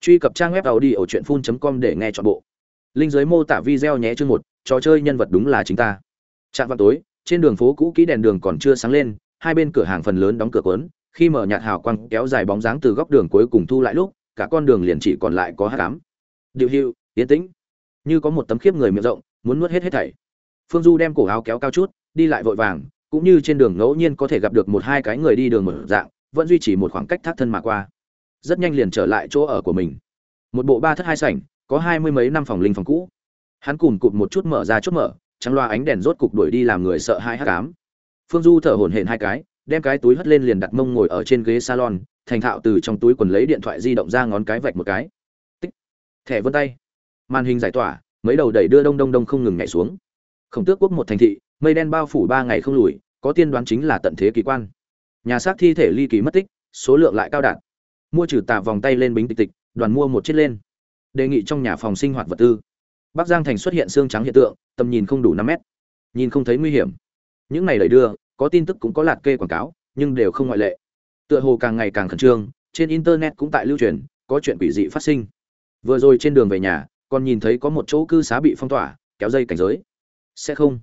truy cập trang web tàu đi ở truyện phun com để nghe chọn bộ. Linh giới mô tả video nhé chương một, trò chơi nhân vật đúng là chính ta. Trạm vào tối, trên đường phố cũ kỹ đèn đường còn chưa sáng lên, hai bên cửa hàng phần lớn đóng cửa cuốn. khi mở nhạt hào quang kéo dài bóng dáng từ góc đường cuối cùng thu lại lúc, cả con đường liền chỉ còn lại có hát cám. Điệu hiệu tiến tĩnh. Như có một tấm khiếp người miệng rộng, muốn nuốt hết hết thảy. Phương du đem cổ áo kéo cao chút, đi lại vội vàng, cũng như trên đường ngẫu nhiên có thể gặp được một hai cái người đi đường mở dạng, vẫn duy trì một khoảng cách thác thân mà qua rất nhanh liền trở lại chỗ ở của mình. Một bộ ba thất hai sảnh, có hai mươi mấy năm phòng linh phòng cũ. Hắn cùng cụt một chút mở ra chốt mở, trắng loa ánh đèn rốt cục đuổi đi làm người sợ hai hát cám phương du thở hổn hển hai cái, đem cái túi hất lên liền đặt mông ngồi ở trên ghế salon, thành thạo từ trong túi quần lấy điện thoại di động ra ngón cái vạch một cái. Tích. Thẻ vân tay. Màn hình giải tỏa, mấy đầu đẩy đưa đông đông đông không ngừng nhảy xuống. Khổng tước quốc một thành thị, mây đen bao phủ ba ngày không lùi, có tiên đoán chính là tận thế kỳ quan. Nhà xác thi thể ly kỳ mất tích, số lượng lại cao đạt mua trừ tạ vòng tay lên bính tịch tịch, đoàn mua một chiếc lên. Đề nghị trong nhà phòng sinh hoạt vật tư. Bắc giang thành xuất hiện xương trắng hiện tượng, tầm nhìn không đủ năm mét. Nhìn không thấy nguy hiểm. Những này đẩy đưa, có tin tức cũng có lạt kê quảng cáo, nhưng đều không ngoại lệ. Tựa hồ càng ngày càng khẩn trương, trên internet cũng tại lưu truyền, có chuyện quỷ dị phát sinh. Vừa rồi trên đường về nhà, còn nhìn thấy có một chỗ cư xá bị phong tỏa, kéo dây cảnh giới. Sẽ không?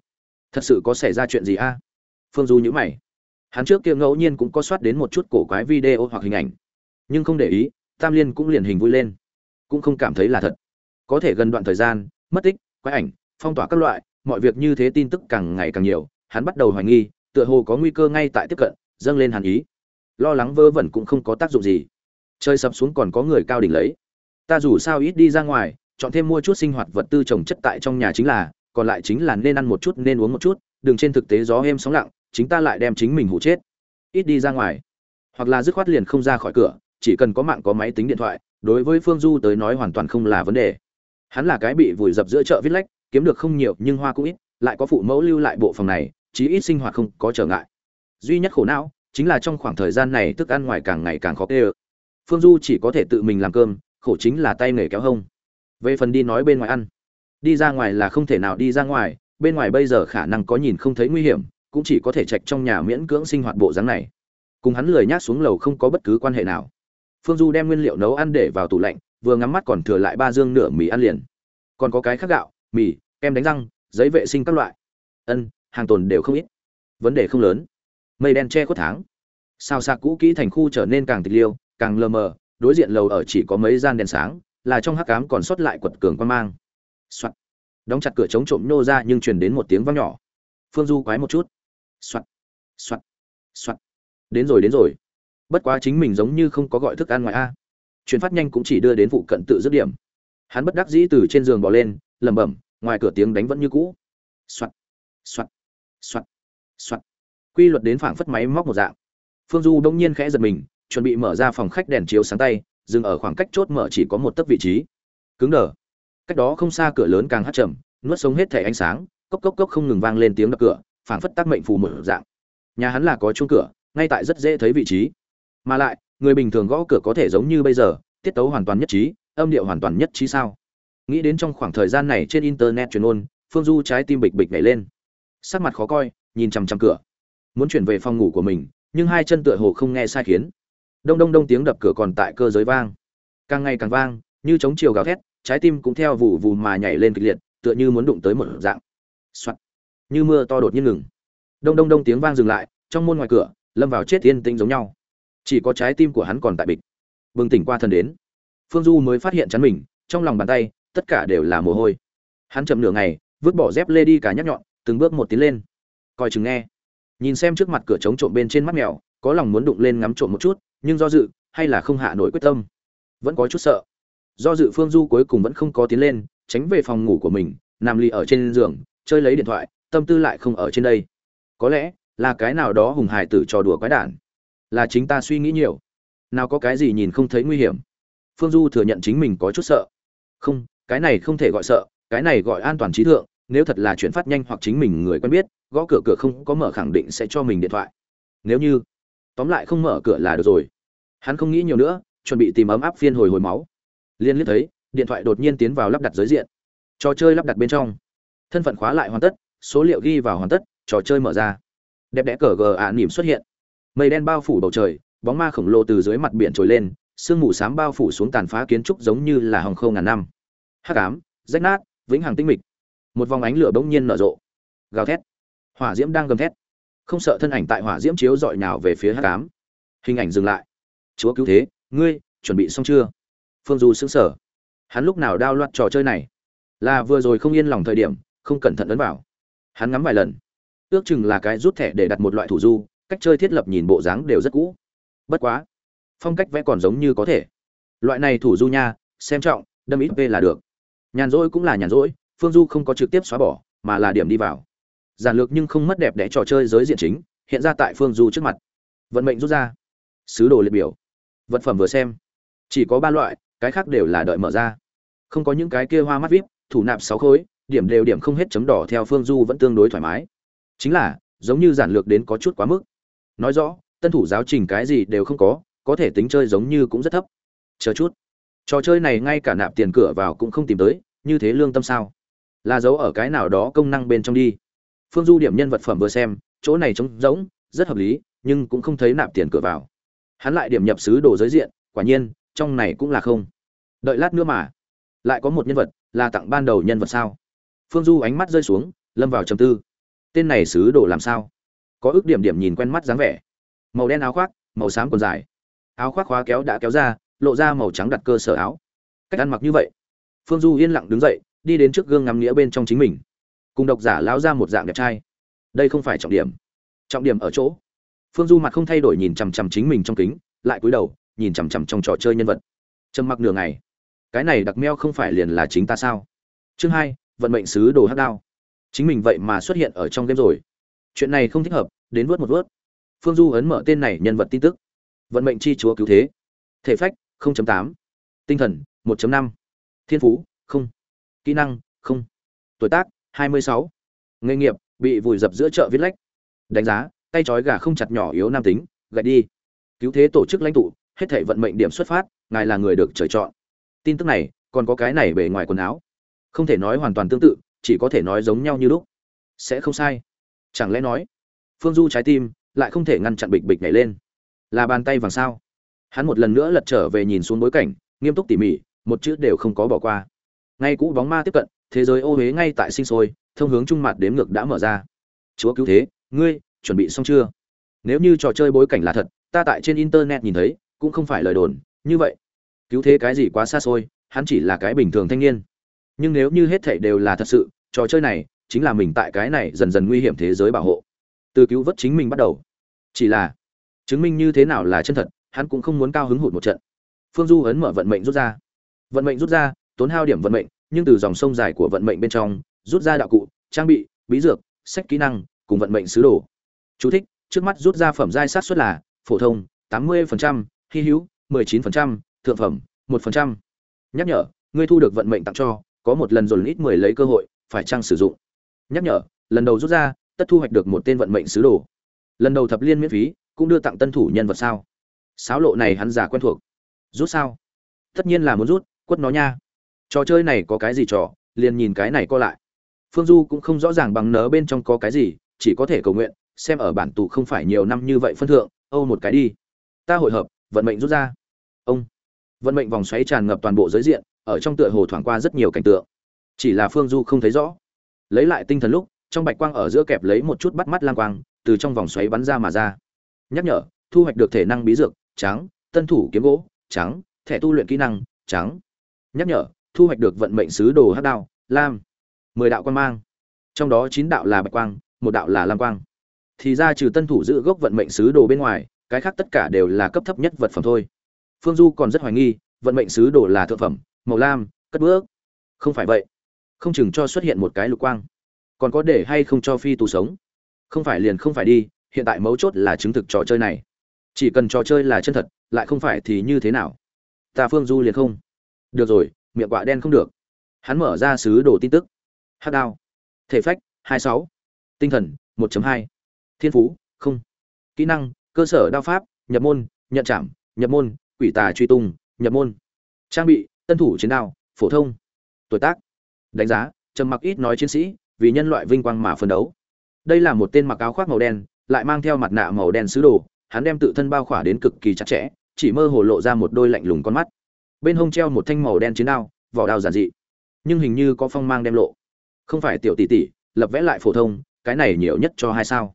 Thật sự có xảy ra chuyện gì a? Phương du nhữ mày. Hắn trước kia ngẫu nhiên cũng có soát đến một chút cổ quái video hoặc hình ảnh nhưng không để ý, tam liên cũng liền hình vui lên. Cũng không cảm thấy là thật. Có thể gần đoạn thời gian, mất tích, quái ảnh, phong tỏa các loại, mọi việc như thế tin tức càng ngày càng nhiều, hắn bắt đầu hoài nghi, tựa hồ có nguy cơ ngay tại tiếp cận, dâng lên hàn ý. Lo lắng vơ vẩn cũng không có tác dụng gì. Chơi sập xuống còn có người cao đỉnh lấy. Ta dù sao ít đi ra ngoài, chọn thêm mua chút sinh hoạt vật tư trồng chất tại trong nhà chính là, còn lại chính là nên ăn một chút, nên uống một chút, đừng trên thực tế gió êm sóng lặng, chính ta lại đem chính mình hụ chết. Ít đi ra ngoài. Hoặc là dứt khoát liền không ra khỏi cửa chỉ cần có mạng có máy tính điện thoại, đối với phương du tới nói hoàn toàn không là vấn đề. Hắn là cái bị vùi dập giữa chợ viết lách, kiếm được không nhiều nhưng hoa cũng ít, lại có phụ mẫu lưu lại bộ phòng này, chí ít sinh hoạt không có trở ngại. Duy nhất khổ não chính là trong khoảng thời gian này thức ăn ngoài càng ngày càng khó kê ơ. Phương du chỉ có thể tự mình làm cơm, khổ chính là tay nghề kéo hông. Về phần đi nói bên ngoài ăn, đi ra ngoài là không thể nào đi ra ngoài, bên ngoài bây giờ khả năng có nhìn không thấy nguy hiểm, cũng chỉ có thể trạch trong nhà miễn cưỡng sinh hoạt bộ dáng này. Cùng hắn lười nhác xuống lầu không có bất cứ quan hệ nào phương du đem nguyên liệu nấu ăn để vào tủ lạnh, vừa ngắm mắt còn thừa lại ba dương nửa mì ăn liền. Còn có cái khác gạo, mì, kem đánh răng, giấy vệ sinh các loại. Ân, hàng tồn đều không ít. Vấn đề không lớn. Mây đen che khuất tháng. Sao xa cũ kỹ thành khu trở nên càng tịch liêu, càng lờ mờ, đối diện lầu ở chỉ có mấy gian đèn sáng, là trong hắc cám còn sót lại quật cường quan mang. Soạn. đóng chặt cửa chống trộm nô ra nhưng truyền đến một tiếng vang nhỏ. Phương du quái một chút. Soạn. Soạn. Soạn. đến rồi đến rồi bất quá chính mình giống như không có gọi thức ăn ngoài a. Chuyển phát nhanh cũng chỉ đưa đến vụ cận tự dứt điểm. Hắn bất đắc dĩ từ trên giường bỏ lên, lẩm bẩm, ngoài cửa tiếng đánh vẫn như cũ. Soạt soạt soạt soạt. Quy luật đến phảng phất máy móc một dạng. Phương du đông nhiên khẽ giật mình, chuẩn bị mở ra phòng khách đèn chiếu sáng tay, dừng ở khoảng cách chốt mở chỉ có một tấc vị trí. Cứng đờ. Cách đó không xa cửa lớn càng hắt chậm, nuốt sống hết thẻ ánh sáng, cốc cốc cốc không ngừng vang lên tiếng đập cửa, phảng phất tác mệnh phù mở dạng. Nhà hắn là có chuông cửa, ngay tại rất dễ thấy vị trí mà lại, người bình thường gõ cửa có thể giống như bây giờ, tiết tấu hoàn toàn nhất trí, âm điệu hoàn toàn nhất trí sao? Nghĩ đến trong khoảng thời gian này trên internet truyền ôn, phương du trái tim bịch bịch nhảy lên. Sắc mặt khó coi, nhìn chằm chằm cửa. Muốn chuyển về phòng ngủ của mình, nhưng hai chân tựa hồ không nghe sai khiến. Đông đông đông tiếng đập cửa còn tại cơ giới vang. Càng ngày càng vang, như chống chiều gào thét, trái tim cũng theo vụ vù mà nhảy lên kịch liệt, tựa như muốn đụng tới một dạng. Soạn. như mưa to đột nhiên ngừng. Đông đông đông tiếng vang dừng lại, trong môn ngoài cửa, lâm vào chết yên tĩnh giống nhau chỉ có trái tim của hắn còn tại bịch. Bừng tỉnh qua thần đến. Phương du mới phát hiện chắn mình, trong lòng bàn tay, tất cả đều là mồ hôi. Hắn chậm nửa ngày, vứt bỏ dép lê đi cả nhắc nhọn, từng bước một tiến lên. Coi chừng nghe. Nhìn xem trước mặt cửa trống trộm bên trên mắt mèo, có lòng muốn đụng lên ngắm trộm một chút, nhưng do dự, hay là không hạ nổi quyết tâm. Vẫn có chút sợ. Do dự phương du cuối cùng vẫn không có tiến lên, tránh về phòng ngủ của mình, nằm lì ở trên giường, chơi lấy điện thoại, tâm tư lại không ở trên đây. Có lẽ là cái nào đó hùng hải tử trò đùa quái đản là chính ta suy nghĩ nhiều. Nào có cái gì nhìn không thấy nguy hiểm? Phương du thừa nhận chính mình có chút sợ. Không, cái này không thể gọi sợ, cái này gọi an toàn trí thượng, nếu thật là chuyển phát nhanh hoặc chính mình người quen biết, gõ cửa cửa không có mở khẳng định sẽ cho mình điện thoại. Nếu như, tóm lại không mở cửa là được rồi. Hắn không nghĩ nhiều nữa, chuẩn bị tìm ấm áp phiên hồi hồi máu. Liên liếc thấy, điện thoại đột nhiên tiến vào lắp đặt giới diện. Trò chơi lắp đặt bên trong. Thân phận khóa lại hoàn tất, số liệu ghi vào hoàn tất, trò chơi mở ra. Đẹp đẽ cờ gờ ạ nỉm xuất hiện mây đen bao phủ bầu trời, bóng ma khổng lồ từ dưới mặt biển trồi lên, sương mù xám bao phủ xuống tàn phá kiến trúc giống như là hồng khâu ngàn năm. Hắc ám, rách nát, vĩnh hằng tinh mịch. Một vòng ánh lửa bỗng nhiên nở rộ. Gào thét. Hỏa diễm đang gầm thét. Không sợ thân ảnh tại hỏa diễm chiếu dọi nào về phía hắc ám. Hình ảnh dừng lại. Chúa cứu thế, ngươi, chuẩn bị xong chưa? Phương du sững sờ. Hắn lúc nào đao loạt trò chơi này? Là vừa rồi không yên lòng thời điểm, không cẩn thận ấn vào. Hắn ngắm vài lần. Ước chừng là cái rút thẻ để đặt một loại thủ du cách chơi thiết lập nhìn bộ dáng đều rất cũ. Bất quá, phong cách vẽ còn giống như có thể. Loại này thủ du nha, xem trọng, đâm ít p là được. Nhàn rỗi cũng là nhàn rỗi, phương du không có trực tiếp xóa bỏ, mà là điểm đi vào. Giản lược nhưng không mất đẹp đẽ trò chơi giới diện chính, hiện ra tại phương du trước mặt. Vận mệnh rút ra. Sứ đồ liệt biểu. Vật phẩm vừa xem. Chỉ có ba loại, cái khác đều là đợi mở ra. Không có những cái kia hoa mắt vip, thủ nạp sáu khối, điểm đều điểm không hết chấm đỏ theo phương du vẫn tương đối thoải mái. Chính là, giống như giản lược đến có chút quá mức nói rõ, tân thủ giáo trình cái gì đều không có có thể tính chơi giống như cũng rất thấp. Chờ chút. Trò chơi này ngay cả nạp tiền cửa vào cũng không tìm tới, như thế lương tâm sao? Là giấu ở cái nào đó công năng bên trong đi. Phương du điểm nhân vật phẩm vừa xem, chỗ này trống rỗng, rất hợp lý, nhưng cũng không thấy nạp tiền cửa vào. Hắn lại điểm nhập xứ đồ giới diện, quả nhiên, trong này cũng là không. Đợi lát nữa mà. Lại có một nhân vật, là tặng ban đầu nhân vật sao? Phương du ánh mắt rơi xuống, lâm vào trầm tư. Tên này xứ đồ làm sao? Có ước điểm điểm nhìn quen mắt dáng vẻ. Màu đen áo khoác, màu xám còn dài. Áo khoác khóa kéo đã kéo ra, lộ ra màu trắng đặt cơ sở áo. Cách ăn mặc như vậy. Phương du yên lặng đứng dậy, đi đến trước gương ngắm nghĩa bên trong chính mình. Cùng độc giả lao ra một dạng đẹp trai. Đây không phải trọng điểm. Trọng điểm ở chỗ, phương du mặt không thay đổi nhìn chằm chằm chính mình trong kính, lại cúi đầu, nhìn chằm chằm trong trò chơi nhân vật. Trầm mặc nửa ngày. Cái này đặc meo không phải liền là chính ta sao? Chương hai, vận mệnh sứ đồ hát đao. Chính mình vậy mà xuất hiện ở trong game rồi chuyện này không thích hợp, đến vớt một vớt. Phương du ấn mở tên này nhân vật tin tức. Vận mệnh chi chúa cứu thế. Thể phách 0.8. tinh thần 1.5. thiên phú, không. Kỹ năng, không. Tuổi tác 26. nghề nghiệp, bị vùi dập giữa chợ viết lách. Đánh giá, tay trói gà không chặt nhỏ yếu nam tính gậy đi. Cứu thế tổ chức lãnh tụ, hết thể vận mệnh điểm xuất phát, ngài là người được trời chọn. Tin tức này, còn có cái này bề ngoài quần áo. Không thể nói hoàn toàn tương tự, chỉ có thể nói giống nhau như lúc. Sẽ không sai chẳng lẽ nói, phương du trái tim lại không thể ngăn chặn bịch bịch nhảy lên? Là bàn tay vàng sao? Hắn một lần nữa lật trở về nhìn xuống bối cảnh, nghiêm túc tỉ mỉ, một chữ đều không có bỏ qua. Ngay cũ bóng ma tiếp cận, thế giới ô huế ngay tại sinh sôi, thông hướng trung mặt đếm ngược đã mở ra. Chúa cứu thế, ngươi, chuẩn bị xong chưa? Nếu như trò chơi bối cảnh là thật, ta tại trên internet nhìn thấy, cũng không phải lời đồn, như vậy. Cứu thế cái gì quá xa xôi, hắn chỉ là cái bình thường thanh niên. Nhưng nếu như hết thảy đều là thật sự, trò chơi này chính là mình tại cái này dần dần nguy hiểm thế giới bảo hộ. Từ cứu vớt chính mình bắt đầu. Chỉ là chứng minh như thế nào là chân thật hắn cũng không muốn cao hứng hụt một trận. Phương du ấn mở vận mệnh rút ra. Vận mệnh rút ra tốn hao điểm vận mệnh nhưng từ dòng sông dài của vận mệnh bên trong rút ra đạo cụ trang bị bí dược sách kỹ năng cùng vận mệnh sứ đồ. Chú thích, trước mắt rút ra phẩm giai sát suất là phổ thông 80%, hy hữu 19%, thượng phẩm 1%. nhắc nhở ngươi thu được vận mệnh tặng cho có một lần dồn ít 10 lấy cơ hội phải chăng sử dụng? Nhắc nhở, lần đầu rút ra, tất thu hoạch được một tên vận mệnh sứ đồ. Lần đầu thập liên miễn phí, cũng đưa tặng tân thủ nhân vật sao? Sáo lộ này hắn già quen thuộc. Rút sao? Tất nhiên là muốn rút, quất nó nha. Trò chơi này có cái gì trò, liền nhìn cái này co lại. Phương du cũng không rõ ràng bằng nớ bên trong có cái gì, chỉ có thể cầu nguyện, xem ở bản tù không phải nhiều năm như vậy phân thượng, âu một cái đi. Ta hội hợp, vận mệnh rút ra. Ông. Vận mệnh vòng xoáy tràn ngập toàn bộ giới diện, ở trong tựa hồ thoảng qua rất nhiều cảnh tượng. Chỉ là phương du không thấy rõ lấy lại tinh thần lúc, trong bạch quang ở giữa kẹp lấy một chút bắt mắt lang quang, từ trong vòng xoáy bắn ra mà ra. Nhắc nhở, thu hoạch được thể năng bí dược, trắng, tân thủ kiếm gỗ, trắng, thẻ tu luyện kỹ năng, trắng. Nhắc nhở, thu hoạch được vận mệnh sứ đồ hắc đao, lam. Mười đạo quan mang. Trong đó chín đạo là bạch quang, một đạo là lam quang. Thì ra trừ tân thủ giữ gốc vận mệnh sứ đồ bên ngoài, cái khác tất cả đều là cấp thấp nhất vật phẩm thôi. Phương du còn rất hoài nghi, vận mệnh sứ đồ là thượng phẩm, màu lam, cất bước. Không phải vậy không chừng cho xuất hiện một cái lục quang. Còn có để hay không cho phi tù sống? Không phải liền không phải đi, hiện tại mấu chốt là chứng thực trò chơi này. Chỉ cần trò chơi là chân thật, lại không phải thì như thế nào? Ta phương du liền không. Được rồi, miệng quạ đen không được. Hắn mở ra sứ đồ tin tức. Hát đao. Thể phách 26. tinh thần 1.2. thiên phú, không. Kỹ năng, cơ sở đao pháp, nhập môn, nhận chạm nhập môn, quỷ tà truy tung, nhập môn. Trang bị, tân thủ chiến đao, phổ thông. Tuổi tác đánh giá, trầm mặc ít nói chiến sĩ, vì nhân loại vinh quang mà phấn đấu. Đây là một tên mặc áo khoác màu đen, lại mang theo mặt nạ màu đen sứ đồ, hắn đem tự thân bao khỏa đến cực kỳ chặt chẽ, chỉ mơ hồ lộ ra một đôi lạnh lùng con mắt. Bên hông treo một thanh màu đen chiến đao, vỏ đao giản dị, nhưng hình như có phong mang đem lộ. Không phải tiểu tỷ tỷ, lập vẽ lại phổ thông, cái này nhiều nhất cho hai sao.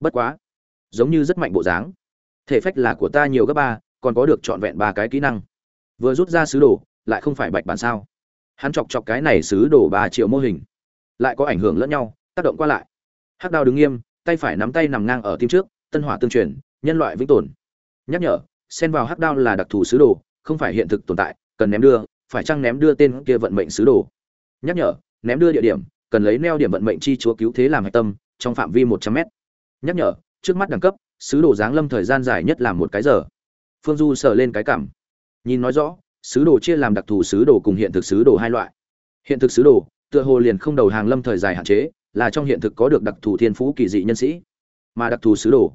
Bất quá, giống như rất mạnh bộ dáng. Thể phách là của ta nhiều gấp ba, còn có được trọn vẹn ba cái kỹ năng. Vừa rút ra sứ đồ, lại không phải bạch bản sao hắn chọc chọc cái này sứ đồ ba triệu mô hình. Lại có ảnh hưởng lẫn nhau, tác động qua lại. Hắc đao đứng nghiêm, tay phải nắm tay nằm ngang ở tim trước, tân hỏa tương truyền, nhân loại vĩnh tồn. Nhắc nhở, xen vào hắc đao là đặc thù sứ đồ, không phải hiện thực tồn tại, cần ném đưa, phải chăng ném đưa tên kia vận mệnh sứ đồ? Nhắc nhở, ném đưa địa điểm, cần lấy neo điểm vận mệnh chi chúa cứu thế làm hạch tâm, trong phạm vi một trăm mét. Nhắc nhở, trước mắt đẳng cấp sứ đồ giáng lâm thời gian dài nhất là một cái giờ. Phương du sờ lên cái cảm. Nhìn nói rõ sứ đồ chia làm đặc thù sứ đồ cùng hiện thực sứ đồ hai loại. Hiện thực sứ đồ, tựa hồ liền không đầu hàng lâm thời dài hạn chế, là trong hiện thực có được đặc thù thiên phú kỳ dị nhân sĩ. Mà đặc thù sứ đồ,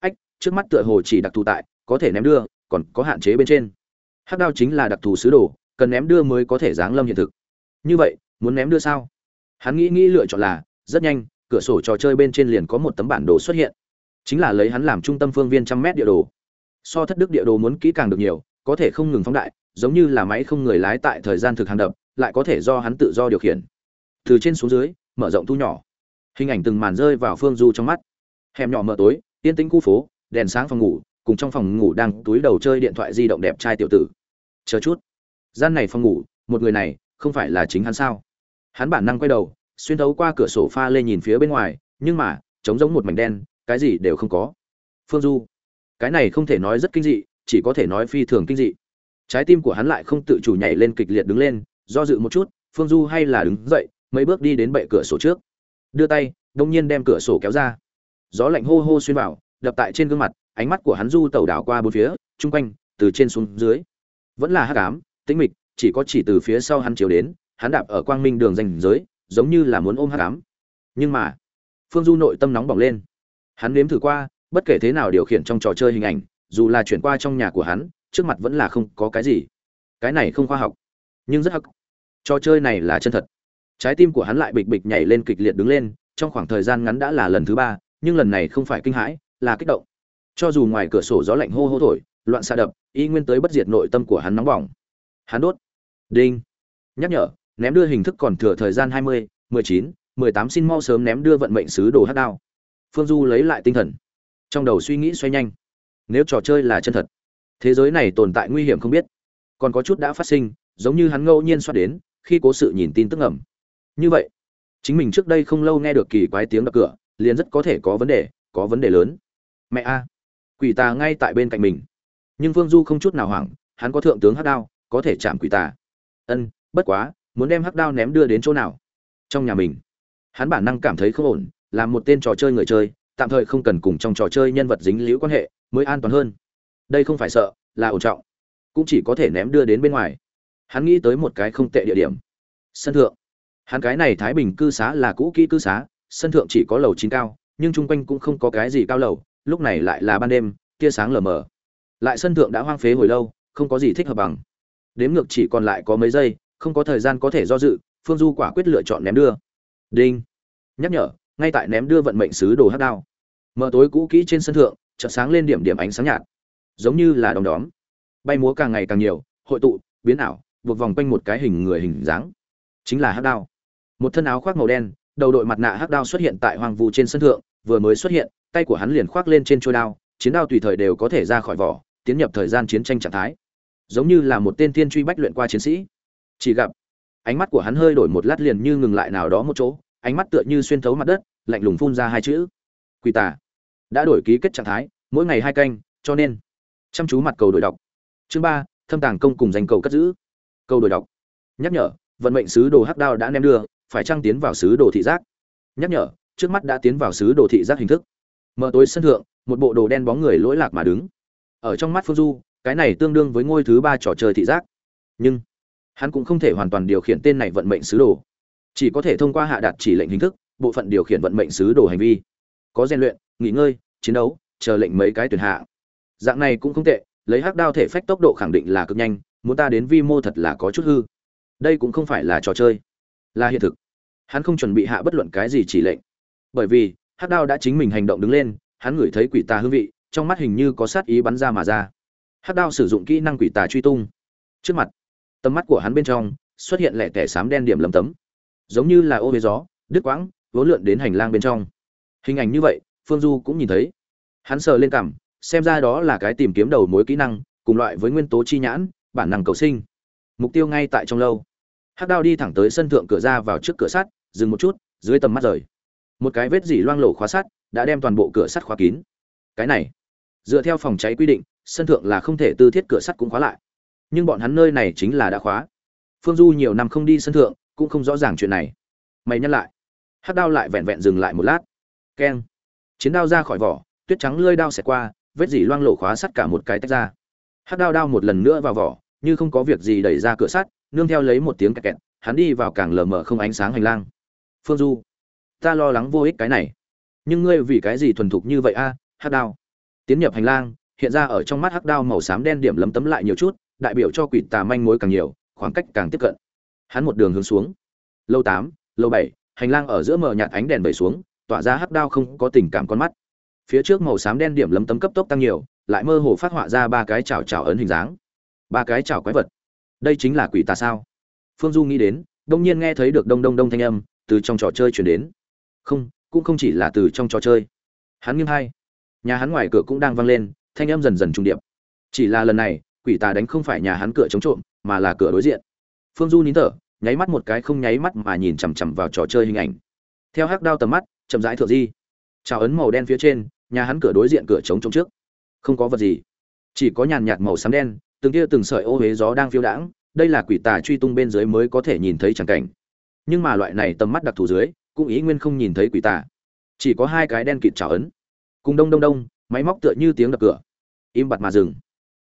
ách, trước mắt tựa hồ chỉ đặc thù tại, có thể ném đưa, còn có hạn chế bên trên. Hắc đao chính là đặc thù sứ đồ, cần ném đưa mới có thể giáng lâm hiện thực. Như vậy, muốn ném đưa sao? Hắn nghĩ nghĩ lựa chọn là, rất nhanh, cửa sổ trò chơi bên trên liền có một tấm bản đồ xuất hiện. Chính là lấy hắn làm trung tâm phương viên trăm mét địa đồ. So thất đức địa đồ muốn kỹ càng được nhiều, có thể không ngừng phóng đại giống như là máy không người lái tại thời gian thực hàng đập, lại có thể do hắn tự do điều khiển. Từ trên xuống dưới, mở rộng thu nhỏ. Hình ảnh từng màn rơi vào phương du trong mắt. Hẻm nhỏ mở tối, yên tĩnh khu phố, đèn sáng phòng ngủ, cùng trong phòng ngủ đang túi đầu chơi điện thoại di động đẹp trai tiểu tử. Chờ chút. Gian này phòng ngủ, một người này, không phải là chính hắn sao? Hắn bản năng quay đầu, xuyên thấu qua cửa sổ pha lên nhìn phía bên ngoài, nhưng mà, trống giống một mảnh đen, cái gì đều không có. Phương du. Cái này không thể nói rất kinh dị, chỉ có thể nói phi thường kinh dị trái tim của hắn lại không tự chủ nhảy lên kịch liệt đứng lên, do dự một chút, phương du hay là đứng dậy, mấy bước đi đến bệ cửa sổ trước. Đưa tay, đông nhiên đem cửa sổ kéo ra. Gió lạnh hô hô xuyên vào, đập tại trên gương mặt, ánh mắt của hắn du tẩu đảo qua bốn phía, chung quanh, từ trên xuống dưới. Vẫn là hắc ám, tĩnh mịch, chỉ có chỉ từ phía sau hắn chiếu đến, hắn đạp ở quang minh đường danh giới, giống như là muốn ôm hắc ám. Nhưng mà, phương du nội tâm nóng bỏng lên. Hắn nếm thử qua, bất kể thế nào điều khiển trong trò chơi hình ảnh, dù là chuyển qua trong nhà của hắn trước mặt vẫn là không có cái gì. Cái này không khoa học, nhưng rất hắc. Trò chơi này là chân thật. Trái tim của hắn lại bịch bịch nhảy lên kịch liệt đứng lên, trong khoảng thời gian ngắn đã là lần thứ ba, nhưng lần này không phải kinh hãi, là kích động. Cho dù ngoài cửa sổ gió lạnh hô hô thổi, loạn xa đập, y nguyên tới bất diệt nội tâm của hắn nóng bỏng. Hắn đốt. Đinh. Nhắc nhở, ném đưa hình thức còn thừa thời gian hai mươi, mười chín, mười tám xin mau sớm ném đưa vận mệnh sứ đồ hát đao. Phương du lấy lại tinh thần. Trong đầu suy nghĩ xoay nhanh. Nếu trò chơi là chân thật thế giới này tồn tại nguy hiểm không biết. Còn có chút đã phát sinh, giống như hắn ngẫu nhiên xoát đến, khi cố sự nhìn tin tức ẩm như vậy, chính mình trước đây không lâu nghe được kỳ quái tiếng đập cửa, liền rất có thể có vấn đề, có vấn đề lớn. Mẹ a, quỷ tà ngay tại bên cạnh mình. Nhưng Vương du không chút nào hoảng, hắn có thượng tướng hắc đao, có thể chạm quỷ tà. Ân, bất quá, muốn đem hắc đao ném đưa đến chỗ nào? Trong nhà mình. Hắn bản năng cảm thấy không ổn là một tên trò chơi người chơi, tạm thời không cần cùng trong trò chơi nhân vật dính liễu quan hệ, mới an toàn hơn đây không phải sợ, là ổn trọng. Cũng chỉ có thể ném đưa đến bên ngoài. Hắn nghĩ tới một cái không tệ địa điểm. Sân thượng. Hắn cái này thái bình cư xá là cũ kỹ cư xá, sân thượng chỉ có lầu chín cao, nhưng chung quanh cũng không có cái gì cao lầu, lúc này lại là ban đêm, tia sáng lờ mờ. Lại sân thượng đã hoang phế hồi lâu, không có gì thích hợp bằng. Đếm ngược chỉ còn lại có mấy giây, không có thời gian có thể do dự, phương du quả quyết lựa chọn ném đưa. Đinh. Nhắc nhở, ngay tại ném đưa vận mệnh sứ đồ hát đao. Mở tối cũ kỹ trên sân thượng, chợt sáng lên điểm điểm ánh sáng nhạt giống như là đom đóm. Bay múa càng ngày càng nhiều, hội tụ, biến ảo, buộc vòng quanh một cái hình người hình dáng. Chính là hắc đao. Một thân áo khoác màu đen, đầu đội mặt nạ hắc đao xuất hiện tại hoàng vu trên sân thượng, vừa mới xuất hiện, tay của hắn liền khoác lên trên trôi đao, chiến đao tùy thời đều có thể ra khỏi vỏ, tiến nhập thời gian chiến tranh trạng thái. Giống như là một tên thiên truy bách luyện qua chiến sĩ. Chỉ gặp, ánh mắt của hắn hơi đổi một lát liền như ngừng lại nào đó một chỗ, ánh mắt tựa như xuyên thấu mặt đất, lạnh lùng phun ra hai chữ. Quỳ tả đã đổi ký kết trạng thái, mỗi ngày hai canh, cho nên chăm chú mặt cầu đổi đọc. Chương ba, thâm tàng công cùng danh cầu cất giữ. Câu đổi đọc. Nhắc nhở, vận mệnh sứ đồ hắc đao đã ném đưa, phải trăng tiến vào sứ đồ thị giác? Nhắc nhở, trước mắt đã tiến vào sứ đồ thị giác hình thức. Mở tối sân thượng, một bộ đồ đen bóng người lỗi lạc mà đứng. Ở trong mắt phương du, cái này tương đương với ngôi thứ ba trò chơi thị giác. Nhưng, hắn cũng không thể hoàn toàn điều khiển tên này vận mệnh sứ đồ. Chỉ có thể thông qua hạ đạt chỉ lệnh hình thức, bộ phận điều khiển vận mệnh sứ đồ hành vi. Có rèn luyện, nghỉ ngơi, chiến đấu, chờ lệnh mấy cái tuyển hạ dạng này cũng không tệ, lấy hắc đao thể phách tốc độ khẳng định là cực nhanh, muốn ta đến vi mô thật là có chút hư. Đây cũng không phải là trò chơi, là hiện thực. Hắn không chuẩn bị hạ bất luận cái gì chỉ lệnh. Bởi vì, hắc đao đã chính mình hành động đứng lên, hắn ngửi thấy quỷ tà hương vị, trong mắt hình như có sát ý bắn ra mà ra. Hắc đao sử dụng kỹ năng quỷ tà truy tung. Trước mặt, tầm mắt của hắn bên trong xuất hiện lẻ tẻ xám đen điểm lấm tấm. Giống như là ô huế gió, đứt quãng, vốn lượn đến hành lang bên trong. Hình ảnh như vậy, phương du cũng nhìn thấy. Hắn sờ lên cằm xem ra đó là cái tìm kiếm đầu mối kỹ năng, cùng loại với nguyên tố chi nhãn, bản năng cầu sinh. Mục tiêu ngay tại trong lâu. Hắc đao đi thẳng tới sân thượng cửa ra vào trước cửa sắt, dừng một chút, dưới tầm mắt rời. Một cái vết dỉ loang lổ khóa sắt đã đem toàn bộ cửa sắt khóa kín. Cái này, dựa theo phòng cháy quy định, sân thượng là không thể tư thiết cửa sắt cũng khóa lại. Nhưng bọn hắn nơi này chính là đã khóa. Phương du nhiều năm không đi sân thượng, cũng không rõ ràng chuyện này. Mày nhắc lại. Hắc đao lại vẹn vẹn dừng lại một lát. Keng. Chiến đao ra khỏi vỏ, tuyết trắng lơi đao xẹt qua vết dỉ loang lộ khóa sắt cả một cái tách ra. Hắc đao đao một lần nữa vào vỏ, như không có việc gì đẩy ra cửa sắt, nương theo lấy một tiếng kẹt kẹt, hắn đi vào càng lờ mờ không ánh sáng hành lang. Phương du, ta lo lắng vô ích cái này. Nhưng ngươi vì cái gì thuần thục như vậy a, hắc đao? Tiến nhập hành lang, hiện ra ở trong mắt hắc đao màu xám đen điểm lấm tấm lại nhiều chút, đại biểu cho quỷ tà manh mối càng nhiều, khoảng cách càng tiếp cận. Hắn một đường hướng xuống. Lâu tám, lâu bảy, hành lang ở giữa mờ nhạt ánh đèn vẩy xuống, tỏa ra hắc đao không có tình cảm con mắt phía trước màu xám đen điểm lấm tấm cấp tốc tăng nhiều, lại mơ hồ phát họa ra ba cái chảo chảo ấn hình dáng. Ba cái chảo quái vật. Đây chính là quỷ tà sao? Phương du nghĩ đến, đông nhiên nghe thấy được đông đông đông thanh âm từ trong trò chơi chuyển đến. Không, cũng không chỉ là từ trong trò chơi. Hắn nghiêng hai. Nhà hắn ngoài cửa cũng đang vang lên, thanh âm dần dần trung điệp. Chỉ là lần này, quỷ tà đánh không phải nhà hắn cửa chống trộm, mà là cửa đối diện. Phương du nín thở, nháy mắt một cái không nháy mắt mà nhìn chằm chằm vào trò chơi hình ảnh. Theo hắc đao tầm mắt, chậm rãi thượng di. Chào ấn màu đen phía trên nhà hắn cửa đối diện cửa trống trống trước. Không có vật gì. Chỉ có nhàn nhạt màu xám đen, từng kia từng sợi ô huế gió đang phiêu đãng, đây là quỷ tà truy tung bên dưới mới có thể nhìn thấy chẳng cảnh. Nhưng mà loại này tầm mắt đặc thù dưới, cũng ý nguyên không nhìn thấy quỷ tà. Chỉ có hai cái đen kịt trào ấn. Cùng đông đông đông, máy móc tựa như tiếng đập cửa. Im bặt mà dừng.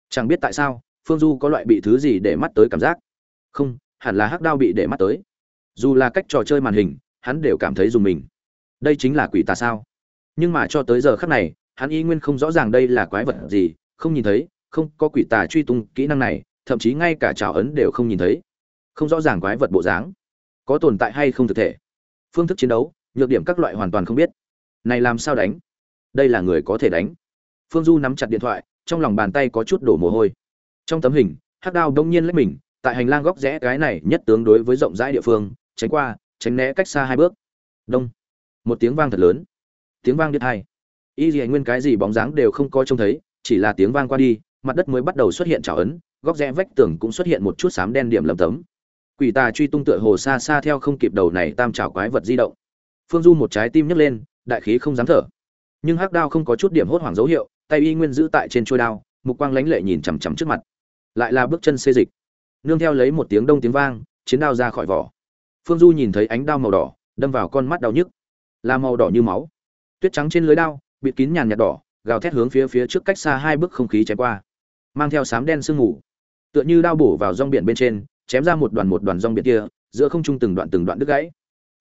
Chẳng biết tại sao, phương du có loại bị thứ gì để mắt tới cảm giác. Không, hẳn là hắc đao bị để mắt tới. Dù là cách trò chơi màn hình, hắn đều cảm thấy dùng mình. Đây chính là quỷ tà sao? Nhưng mà cho tới giờ khắc này, hắn y nguyên không rõ ràng đây là quái vật gì, không nhìn thấy, không có quỷ tà truy tung kỹ năng này, thậm chí ngay cả trào ấn đều không nhìn thấy. Không rõ ràng quái vật bộ dáng, có tồn tại hay không thực thể. Phương thức chiến đấu, nhược điểm các loại hoàn toàn không biết. Này làm sao đánh? Đây là người có thể đánh. Phương du nắm chặt điện thoại, trong lòng bàn tay có chút đổ mồ hôi. Trong tấm hình, hắc đao đông nhiên lấy mình, tại hành lang góc rẽ cái này nhất tướng đối với rộng rãi địa phương, tránh qua, tránh né cách xa hai bước. Đông. Một tiếng vang thật lớn tiếng vang đứt hai. Y gì nguyên cái gì bóng dáng đều không coi trông thấy, chỉ là tiếng vang qua đi, mặt đất mới bắt đầu xuất hiện trào ấn, góc rẽ vách tường cũng xuất hiện một chút xám đen điểm lầm tấm. Quỷ tà truy tung tựa hồ xa xa theo không kịp đầu này tam trào quái vật di động. Phương du một trái tim nhấc lên, đại khí không dám thở. Nhưng hắc đao không có chút điểm hốt hoảng dấu hiệu, tay y nguyên giữ tại trên trôi đao, mục quang lánh lệ nhìn chằm chằm trước mặt. Lại là bước chân xê dịch. Nương theo lấy một tiếng đông tiếng vang, chiến đao ra khỏi vỏ. Phương du nhìn thấy ánh đao màu đỏ, đâm vào con mắt đau nhức. Là màu đỏ như máu tuyết trắng trên lưới đao, bịt kín nhàn nhạt đỏ, gào thét hướng phía phía trước cách xa hai bước không khí chém qua. Mang theo sám đen sương mù, tựa như đao bổ vào rong biển bên trên, chém ra một đoàn một đoàn rong biển kia, giữa không trung từng đoạn từng đoạn đứt gãy.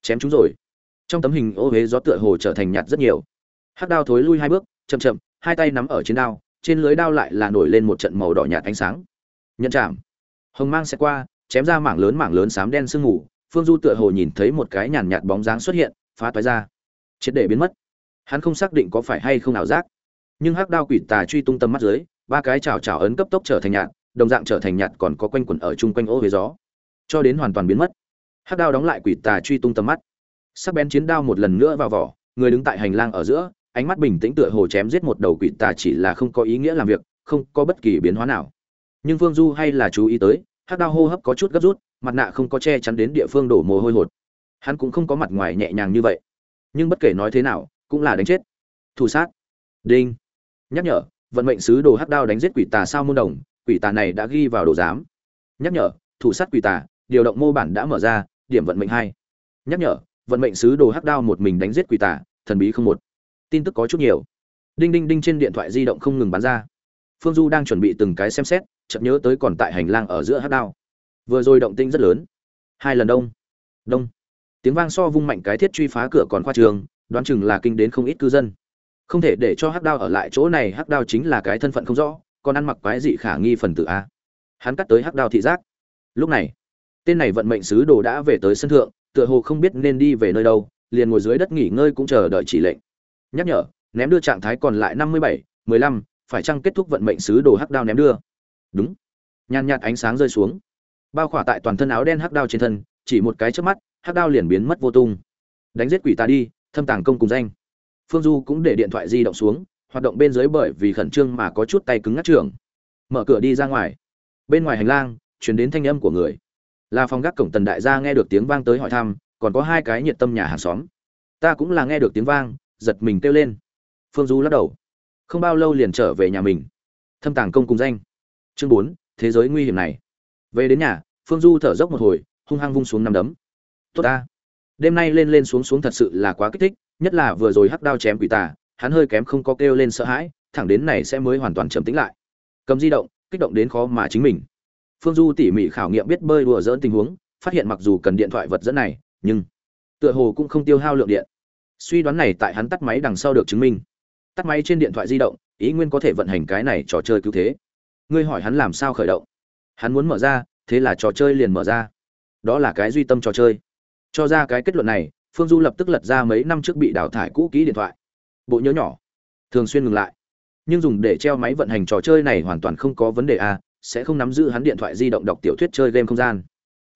Chém chúng rồi. Trong tấm hình ô huế gió tựa hồ trở thành nhạt rất nhiều. Hắc đao thối lui hai bước, chậm chậm, hai tay nắm ở trên đao, trên lưới đao lại là nổi lên một trận màu đỏ nhạt ánh sáng. Nhận chạm. Hồng mang sẽ qua, chém ra mảng lớn mảng lớn sám đen sương mù, phương du tựa hồ nhìn thấy một cái nhàn nhạt bóng dáng xuất hiện, phá toái ra. Triệt để biến mất hắn không xác định có phải hay không ảo giác, nhưng hắc đao quỷ tà truy tung tâm mắt dưới, ba cái chảo chảo ấn cấp tốc trở thành nhạt, đồng dạng trở thành nhạt còn có quanh quẩn ở chung quanh ô huế gió. Cho đến hoàn toàn biến mất, hắc đao đóng lại quỷ tà truy tung tầm mắt. Sắc bén chiến đao một lần nữa vào vỏ, người đứng tại hành lang ở giữa, ánh mắt bình tĩnh tựa hồ chém giết một đầu quỷ tà chỉ là không có ý nghĩa làm việc, không có bất kỳ biến hóa nào. Nhưng phương du hay là chú ý tới, hắc đao hô hấp có chút gấp rút, mặt nạ không có che chắn đến địa phương đổ mồ hôi hột. Hắn cũng không có mặt ngoài nhẹ nhàng như vậy. Nhưng bất kể nói thế nào cũng là đánh chết. Thủ sát. Đinh. Nhắc nhở, vận mệnh sứ đồ hắc đao đánh giết quỷ tà sao môn đồng, quỷ tà này đã ghi vào đồ giám. Nhắc nhở, thủ sát quỷ tà, điều động mô bản đã mở ra, điểm vận mệnh hai. Nhắc nhở, vận mệnh sứ đồ hắc đao một mình đánh giết quỷ tà, thần bí không một. Tin tức có chút nhiều. Đinh đinh đinh trên điện thoại di động không ngừng bán ra. Phương du đang chuẩn bị từng cái xem xét, chợt nhớ tới còn tại hành lang ở giữa hắc đao. Vừa rồi động tinh rất lớn. Hai lần đông. Đông. Tiếng vang so vung mạnh cái thiết truy phá cửa còn khoa trường đoán chừng là kinh đến không ít cư dân. Không thể để cho hắc đao ở lại chỗ này, hắc đao chính là cái thân phận không rõ, còn ăn mặc quái dị khả nghi phần tử a. Hắn cắt tới hắc đao thị giác. Lúc này, tên này vận mệnh sứ đồ đã về tới sân thượng, tựa hồ không biết nên đi về nơi đâu, liền ngồi dưới đất nghỉ ngơi cũng chờ đợi chỉ lệnh. Nhắc nhở, ném đưa trạng thái còn lại năm mươi bảy, mười lăm, phải chăng kết thúc vận mệnh sứ đồ hắc đao ném đưa? Đúng. Nhàn nhạt ánh sáng rơi xuống. Bao khỏa tại toàn thân áo đen hắc đao trên thân, chỉ một cái trước mắt, hắc đao liền biến mất vô tung. Đánh giết quỷ ta đi thâm tàng công cùng danh. Phương du cũng để điện thoại di động xuống, hoạt động bên dưới bởi vì khẩn trương mà có chút tay cứng ngắt trưởng mở cửa đi ra ngoài. Bên ngoài hành lang chuyển đến thanh âm của người. Là phòng gác cổng tần đại gia nghe được tiếng vang tới hỏi thăm, còn có hai cái nhiệt tâm nhà hàng xóm. Ta cũng là nghe được tiếng vang, giật mình kêu lên. Phương du lắc đầu. Không bao lâu liền trở về nhà mình. Thâm tàng công cùng danh. Chương bốn, thế giới nguy hiểm này. Về đến nhà, phương du thở dốc một hồi, hung hăng vung xuống nằm đấm. Tốt ta đêm nay lên lên xuống xuống thật sự là quá kích thích, nhất là vừa rồi hắc đao chém quỷ tà, hắn hơi kém không có kêu lên sợ hãi, thẳng đến này sẽ mới hoàn toàn trầm tĩnh lại. Cầm di động, kích động đến khó mà chính mình. Phương du tỉ mỉ khảo nghiệm biết bơi đùa dỡn tình huống, phát hiện mặc dù cần điện thoại vật dẫn này, nhưng tựa hồ cũng không tiêu hao lượng điện. Suy đoán này tại hắn tắt máy đằng sau được chứng minh. Tắt máy trên điện thoại di động, ý nguyên có thể vận hành cái này trò chơi cứu thế. Ngươi hỏi hắn làm sao khởi động? Hắn muốn mở ra, thế là trò chơi liền mở ra. Đó là cái duy tâm trò chơi cho ra cái kết luận này, phương du lập tức lật ra mấy năm trước bị đào thải cũ kỹ điện thoại. Bộ nhớ nhỏ. Thường xuyên ngừng lại. Nhưng dùng để treo máy vận hành trò chơi này hoàn toàn không có vấn đề a sẽ không nắm giữ hắn điện thoại di động đọc tiểu thuyết chơi game không gian.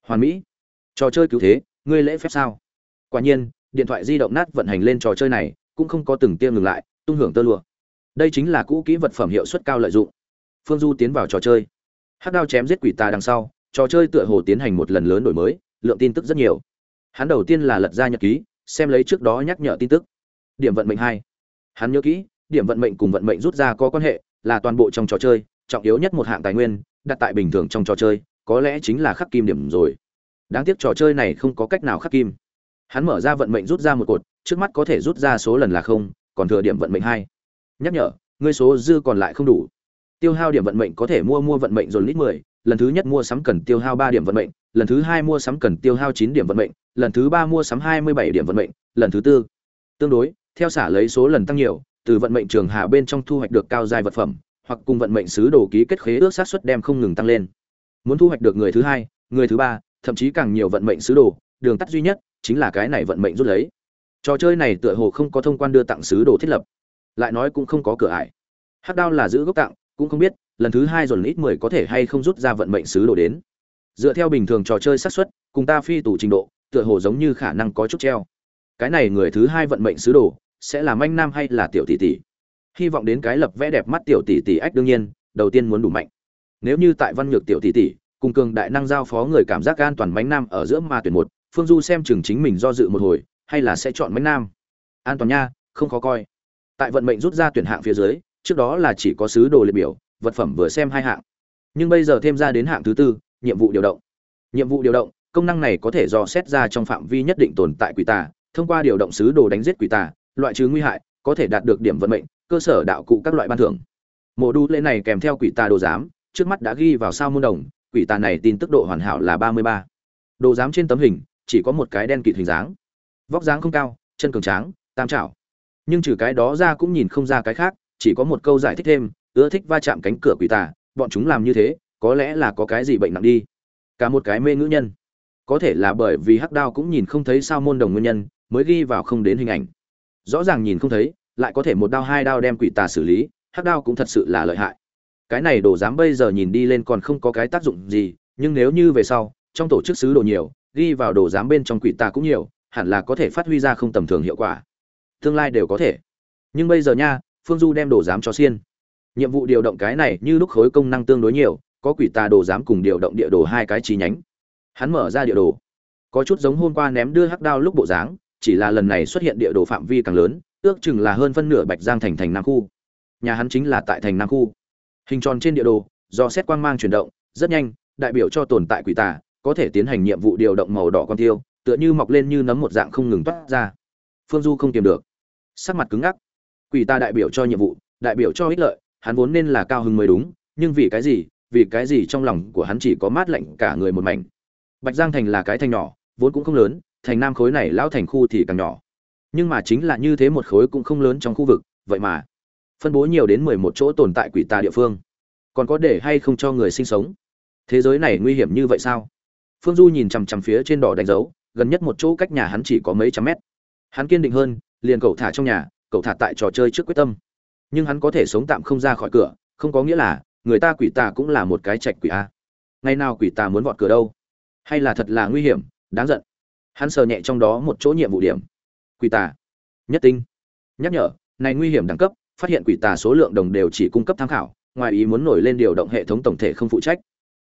Hoàn mỹ. Trò chơi cứu thế, ngươi lễ phép sao? Quả nhiên, điện thoại di động nát vận hành lên trò chơi này, cũng không có từng tiêm ngừng lại, tung hưởng tơ lụa. Đây chính là cũ kỹ vật phẩm hiệu suất cao lợi dụng. Phương du tiến vào trò chơi. Hắc đao chém giết quỷ tà đằng sau, trò chơi tựa hồ tiến hành một lần lớn đổi mới, lượng tin tức rất nhiều hắn đầu tiên là lật ra nhật ký, xem lấy trước đó nhắc nhở tin tức. Điểm vận mệnh hai. Hắn nhớ kỹ, điểm vận mệnh cùng vận mệnh rút ra có quan hệ, là toàn bộ trong trò chơi, trọng yếu nhất một hạng tài nguyên, đặt tại bình thường trong trò chơi, có lẽ chính là khắc kim điểm rồi. Đáng tiếc trò chơi này không có cách nào khắc kim. Hắn mở ra vận mệnh rút ra một cột, trước mắt có thể rút ra số lần là không, còn thừa điểm vận mệnh hai. Nhắc nhở, ngươi số dư còn lại không đủ. Tiêu hao điểm vận mệnh có thể mua mua vận mệnh dồn lít mười, lần thứ nhất mua sắm cần tiêu hao ba điểm vận mệnh lần thứ hai mua sắm cần tiêu hao chín điểm vận mệnh, lần thứ ba mua sắm hai mươi bảy điểm vận mệnh, lần thứ tư. Tương đối, theo xả lấy số lần tăng nhiều, từ vận mệnh trường hạ bên trong thu hoạch được cao dài vật phẩm, hoặc cùng vận mệnh sứ đồ ký kết khế ước sát suất đem không ngừng tăng lên. Muốn thu hoạch được người thứ hai, người thứ ba, thậm chí càng nhiều vận mệnh sứ đồ, đường tắt duy nhất chính là cái này vận mệnh rút lấy. Trò chơi này tựa hồ không có thông quan đưa tặng sứ đồ thiết lập. Lại nói cũng không có cửa ải. Hắc đao là giữ gốc tặng, cũng không biết lần thứ hai dồn ít mười có thể hay không rút ra vận mệnh sứ đồ đến dựa theo bình thường trò chơi xác suất, cùng ta phi tủ trình độ, tựa hồ giống như khả năng có chút treo. Cái này người thứ hai vận mệnh sứ đồ, sẽ là manh nam hay là tiểu tỷ tỷ? Hy vọng đến cái lập vẽ đẹp mắt tiểu tỷ tỷ ách đương nhiên, đầu tiên muốn đủ mạnh. Nếu như tại văn nhược tiểu tỷ tỷ, cùng cường đại năng giao phó người cảm giác an toàn mánh nam ở giữa ma tuyển một, phương du xem chừng chính mình do dự một hồi, hay là sẽ chọn mánh nam? An toàn nha, không khó coi. Tại vận mệnh rút ra tuyển hạng phía dưới, trước đó là chỉ có sứ đồ liệt biểu, vật phẩm vừa xem hai hạng. Nhưng bây giờ thêm ra đến hạng thứ tư nhiệm vụ điều động. Nhiệm vụ điều động, công năng này có thể do xét ra trong phạm vi nhất định tồn tại quỷ tà, thông qua điều động sứ đồ đánh giết quỷ tà, loại trừ nguy hại, có thể đạt được điểm vận mệnh, cơ sở đạo cụ các loại ban thưởng. Mộ đu lễ này kèm theo quỷ tà đồ giám, trước mắt đã ghi vào sao môn đồng, quỷ tà này tin tức độ hoàn hảo là ba mươi ba. Đồ giám trên tấm hình, chỉ có một cái đen kịt hình dáng. Vóc dáng không cao, chân cường tráng, tam trảo. Nhưng trừ cái đó ra cũng nhìn không ra cái khác, chỉ có một câu giải thích thêm, ưa thích va chạm cánh cửa quỷ tà, bọn chúng làm như thế có lẽ là có cái gì bệnh nặng đi. Cả một cái mê ngữ nhân. Có thể là bởi vì hắc đao cũng nhìn không thấy sao môn đồng nguyên nhân, mới ghi vào không đến hình ảnh. Rõ ràng nhìn không thấy, lại có thể một đao hai đao đem quỷ tà xử lý, hắc đao cũng thật sự là lợi hại. Cái này đồ dám bây giờ nhìn đi lên còn không có cái tác dụng gì, nhưng nếu như về sau, trong tổ chức sứ đồ nhiều, ghi vào đồ dám bên trong quỷ tà cũng nhiều, hẳn là có thể phát huy ra không tầm thường hiệu quả. Tương lai đều có thể. Nhưng bây giờ nha, phương du đem đồ dám cho xiên. Nhiệm vụ điều động cái này như lúc khối công năng tương đối nhiều có quỷ tà đồ dám cùng điều động địa đồ hai cái chi nhánh. Hắn mở ra địa đồ. Có chút giống hôm qua ném đưa hắc đao lúc bộ dáng, chỉ là lần này xuất hiện địa đồ phạm vi càng lớn, ước chừng là hơn phân nửa bạch giang thành thành nam khu. Nhà hắn chính là tại thành nam khu. Hình tròn trên địa đồ, do xét quang mang chuyển động, rất nhanh, đại biểu cho tồn tại quỷ tà, có thể tiến hành nhiệm vụ điều động màu đỏ con tiêu tựa như mọc lên như nấm một dạng không ngừng toát ra. Phương du không tìm được. Sắc mặt cứng ngắc. Quỷ tà đại biểu cho nhiệm vụ, đại biểu cho ích lợi, hắn vốn nên là cao hứng mới đúng, nhưng vì cái gì vì cái gì trong lòng của hắn chỉ có mát lạnh cả người một mảnh. Bạch giang thành là cái thành nhỏ, vốn cũng không lớn, thành nam khối này lão thành khu thì càng nhỏ. Nhưng mà chính là như thế một khối cũng không lớn trong khu vực, vậy mà phân bố nhiều đến mười một chỗ tồn tại quỷ tà địa phương. Còn có để hay không cho người sinh sống? Thế giới này nguy hiểm như vậy sao? Phương du nhìn chằm chằm phía trên đỏ đánh dấu, gần nhất một chỗ cách nhà hắn chỉ có mấy trăm mét. Hắn kiên định hơn, liền cậu thả trong nhà, cậu thả tại trò chơi trước quyết tâm. Nhưng hắn có thể sống tạm không ra khỏi cửa, không có nghĩa là người ta quỷ tà cũng là một cái trạch quỷ a. Ngày nào quỷ tà muốn vọt cửa đâu? Hay là thật là nguy hiểm đáng giận? Hắn sờ nhẹ trong đó một chỗ nhiệm vụ điểm. Quỷ tà. Nhất tinh. Nhắc nhở này nguy hiểm đẳng cấp phát hiện quỷ tà số lượng đồng đều chỉ cung cấp tham khảo ngoài ý muốn nổi lên điều động hệ thống tổng thể không phụ trách.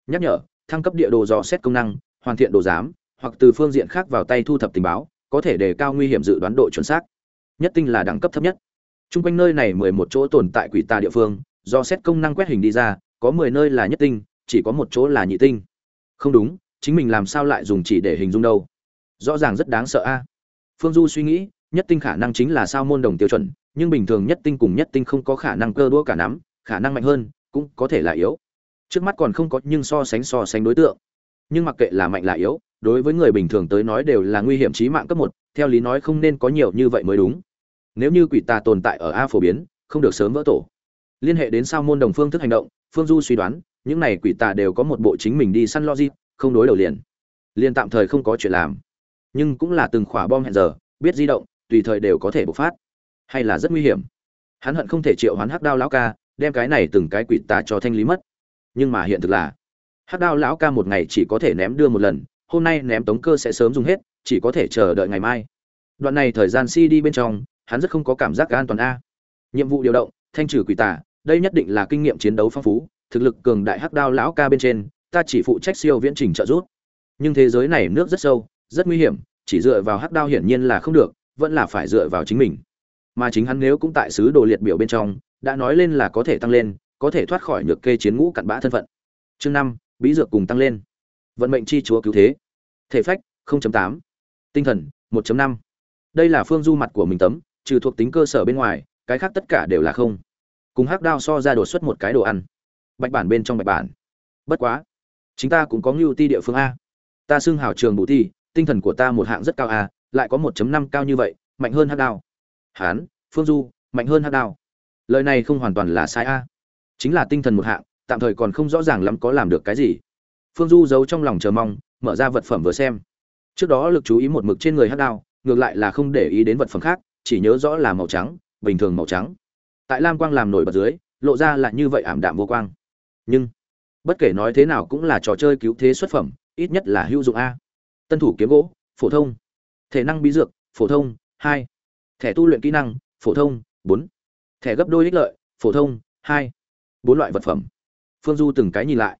Nhắc nhở thăng cấp địa đồ dò xét công năng hoàn thiện đồ giám hoặc từ phương diện khác vào tay thu thập tình báo có thể đề cao nguy hiểm dự đoán độ chuẩn xác. Nhất tinh là đẳng cấp thấp nhất. Trung quanh nơi này mười một chỗ tồn tại quỷ tà địa phương, do xét công năng quét hình đi ra, có mười nơi là nhất tinh, chỉ có một chỗ là nhị tinh. Không đúng, chính mình làm sao lại dùng chỉ để hình dung đâu? Rõ ràng rất đáng sợ a. Phương Du suy nghĩ, nhất tinh khả năng chính là sao môn đồng tiêu chuẩn, nhưng bình thường nhất tinh cùng nhất tinh không có khả năng cơ đũa cả nắm, khả năng mạnh hơn, cũng có thể là yếu. Trước mắt còn không có nhưng so sánh so sánh đối tượng. Nhưng mặc kệ là mạnh là yếu, đối với người bình thường tới nói đều là nguy hiểm chí mạng cấp một, theo lý nói không nên có nhiều như vậy mới đúng nếu như quỷ tà tồn tại ở a phổ biến không được sớm vỡ tổ liên hệ đến sao môn đồng phương thức hành động, phương du suy đoán, những này quỷ tà đều có một bộ chính mình đi săn logic, không đối đầu liền. Liền tạm thời không có chuyện làm. Nhưng cũng là từng khỏa bom hẹn giờ, biết di động, tùy thời đều có thể bộc phát. Hay là rất nguy hiểm. Hắn hận không thể triệu hoán hắc đao lão ca, đem cái này từng cái quỷ tà cho thanh lý mất. Nhưng mà hiện thực là, hắc đao lão ca một ngày chỉ có thể ném đưa một lần, hôm nay ném tống cơ sẽ sớm dùng hết, chỉ có thể chờ đợi ngày mai. Đoạn này thời gian si đi bên trong, hắn rất không có cảm giác an toàn a. Nhiệm vụ điều động, thanh trừ quỷ tà đây nhất định là kinh nghiệm chiến đấu phong phú, thực lực cường đại hắc đao lão ca bên trên, ta chỉ phụ trách siêu viễn trình trợ giúp. Nhưng thế giới này nước rất sâu, rất nguy hiểm, chỉ dựa vào hắc đao hiển nhiên là không được, vẫn là phải dựa vào chính mình. Mà chính hắn nếu cũng tại sứ đồ liệt biểu bên trong, đã nói lên là có thể tăng lên, có thể thoát khỏi nhược kê chiến ngũ cặn bã thân phận. Chương năm, bí dược cùng tăng lên. Vận mệnh chi chúa cứu thế. Thể phách 0.8. tinh thần 1.5. đây là phương du mặt của mình tấm, trừ thuộc tính cơ sở bên ngoài, cái khác tất cả đều là không cùng hắc đao so ra đột xuất một cái đồ ăn. Bạch bản bên trong bạch bản. Bất quá chúng ta cũng có ngưu ti địa phương a. Ta xưng hào trường bù ti, tinh thần của ta một hạng rất cao a, lại có 1 năm cao như vậy, mạnh hơn hắc đao. Hán, phương du, mạnh hơn hắc đao. Lời này không hoàn toàn là sai a. Chính là tinh thần một hạng, tạm thời còn không rõ ràng lắm có làm được cái gì. Phương du giấu trong lòng chờ mong, mở ra vật phẩm vừa xem. Trước đó lực chú ý một mực trên người hắc đao, ngược lại là không để ý đến vật phẩm khác, chỉ nhớ rõ là màu trắng, bình thường màu trắng tại lam quang làm nổi bật dưới, lộ ra là như vậy ảm đạm vô quang. Nhưng, bất kể nói thế nào cũng là trò chơi cứu thế xuất phẩm, ít nhất là hữu dụng a. Tân thủ kiếm gỗ, phổ thông. Thể năng bí dược, phổ thông, hai. Thẻ tu luyện kỹ năng, phổ thông, bốn. Thẻ gấp đôi ích lợi, phổ thông, hai. Bốn loại vật phẩm. Phương du từng cái nhìn lại.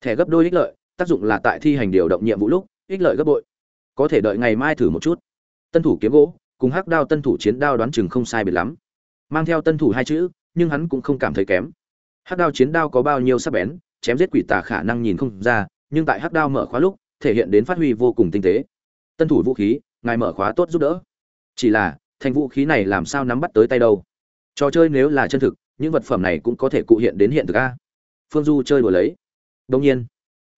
Thẻ gấp đôi ích lợi, tác dụng là tại thi hành điều động nhiệm vụ lúc, ích lợi gấp bội. Có thể đợi ngày mai thử một chút. Tân thủ kiếm gỗ, cùng hắc đao tân thủ chiến đao đoán chừng không sai biệt lắm mang theo tân thủ hai chữ, nhưng hắn cũng không cảm thấy kém. Hắc đao chiến đao có bao nhiêu sắc bén, chém giết quỷ tà khả năng nhìn không ra, nhưng tại hắc đao mở khóa lúc, thể hiện đến phát huy vô cùng tinh tế. Tân thủ vũ khí, ngài mở khóa tốt giúp đỡ. Chỉ là, thành vũ khí này làm sao nắm bắt tới tay đâu? Trò chơi nếu là chân thực, những vật phẩm này cũng có thể cụ hiện đến hiện thực a. Phương du chơi đùa lấy. Đông nhiên.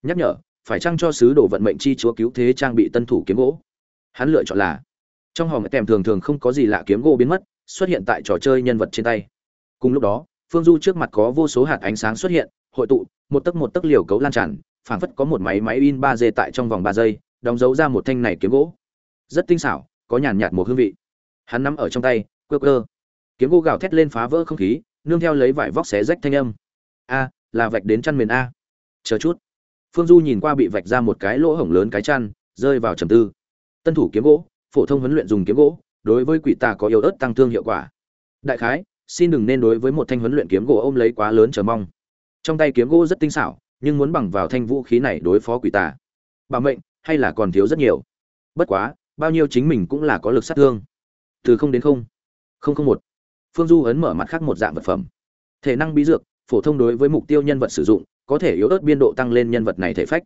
Nhắc nhở, phải chăng cho sứ đồ vận mệnh chi chúa cứu thế trang bị tân thủ kiếm gỗ? Hắn lựa chọn là. Trong hòm kèm thường thường không có gì lạ kiếm gỗ biến mất xuất hiện tại trò chơi nhân vật trên tay. Cùng lúc đó, phương du trước mặt có vô số hạt ánh sáng xuất hiện, hội tụ, một tấc một tấc liều cấu lan tràn, phảng phất có một máy máy in ba d tại trong vòng ba giây, đóng dấu ra một thanh này kiếm gỗ. Rất tinh xảo, có nhàn nhạt một hương vị. Hắn nắm ở trong tay, quơ cơ kiếm gỗ gào thét lên phá vỡ không khí, nương theo lấy vải vóc xé rách thanh âm. A, là vạch đến chăn miền a. Chờ chút. Phương du nhìn qua bị vạch ra một cái lỗ hổng lớn cái chăn, rơi vào trầm tư. Tân thủ kiếm gỗ, phổ thông huấn luyện dùng kiếm gỗ đối với quỷ tà có yếu ớt tăng thương hiệu quả. Đại khái xin đừng nên đối với một thanh huấn luyện kiếm gỗ ôm lấy quá lớn chờ mong. Trong tay kiếm gỗ rất tinh xảo nhưng muốn bằng vào thanh vũ khí này đối phó quỷ tà bà mệnh hay là còn thiếu rất nhiều. Bất quá bao nhiêu chính mình cũng là có lực sát thương. Từ không đến không không không một. Phương du ấn mở mặt khác một dạng vật phẩm. Thể năng bí dược phổ thông đối với mục tiêu nhân vật sử dụng có thể yếu ớt biên độ tăng lên nhân vật này thể phách.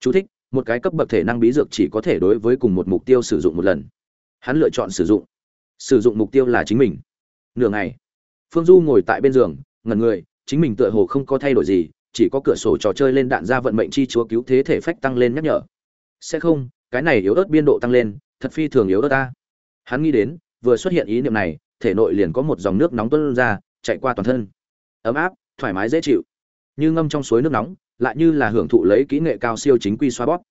Chú thích, một cái cấp bậc thể năng bí dược chỉ có thể đối với cùng một mục tiêu sử dụng một lần hắn lựa chọn sử dụng. Sử dụng mục tiêu là chính mình. Nửa ngày, phương du ngồi tại bên giường, ngẩn người, chính mình tựa hồ không có thay đổi gì, chỉ có cửa sổ trò chơi lên đạn ra vận mệnh chi chúa cứu thế thể phách tăng lên nhắc nhở. Sẽ không, cái này yếu ớt biên độ tăng lên, thật phi thường yếu ớt ta. Hắn nghĩ đến, vừa xuất hiện ý niệm này, thể nội liền có một dòng nước nóng tuôn ra, chạy qua toàn thân. Ấm áp, thoải mái dễ chịu. Như ngâm trong suối nước nóng, lại như là hưởng thụ lấy kỹ nghệ cao siêu chính quy xoa bóp.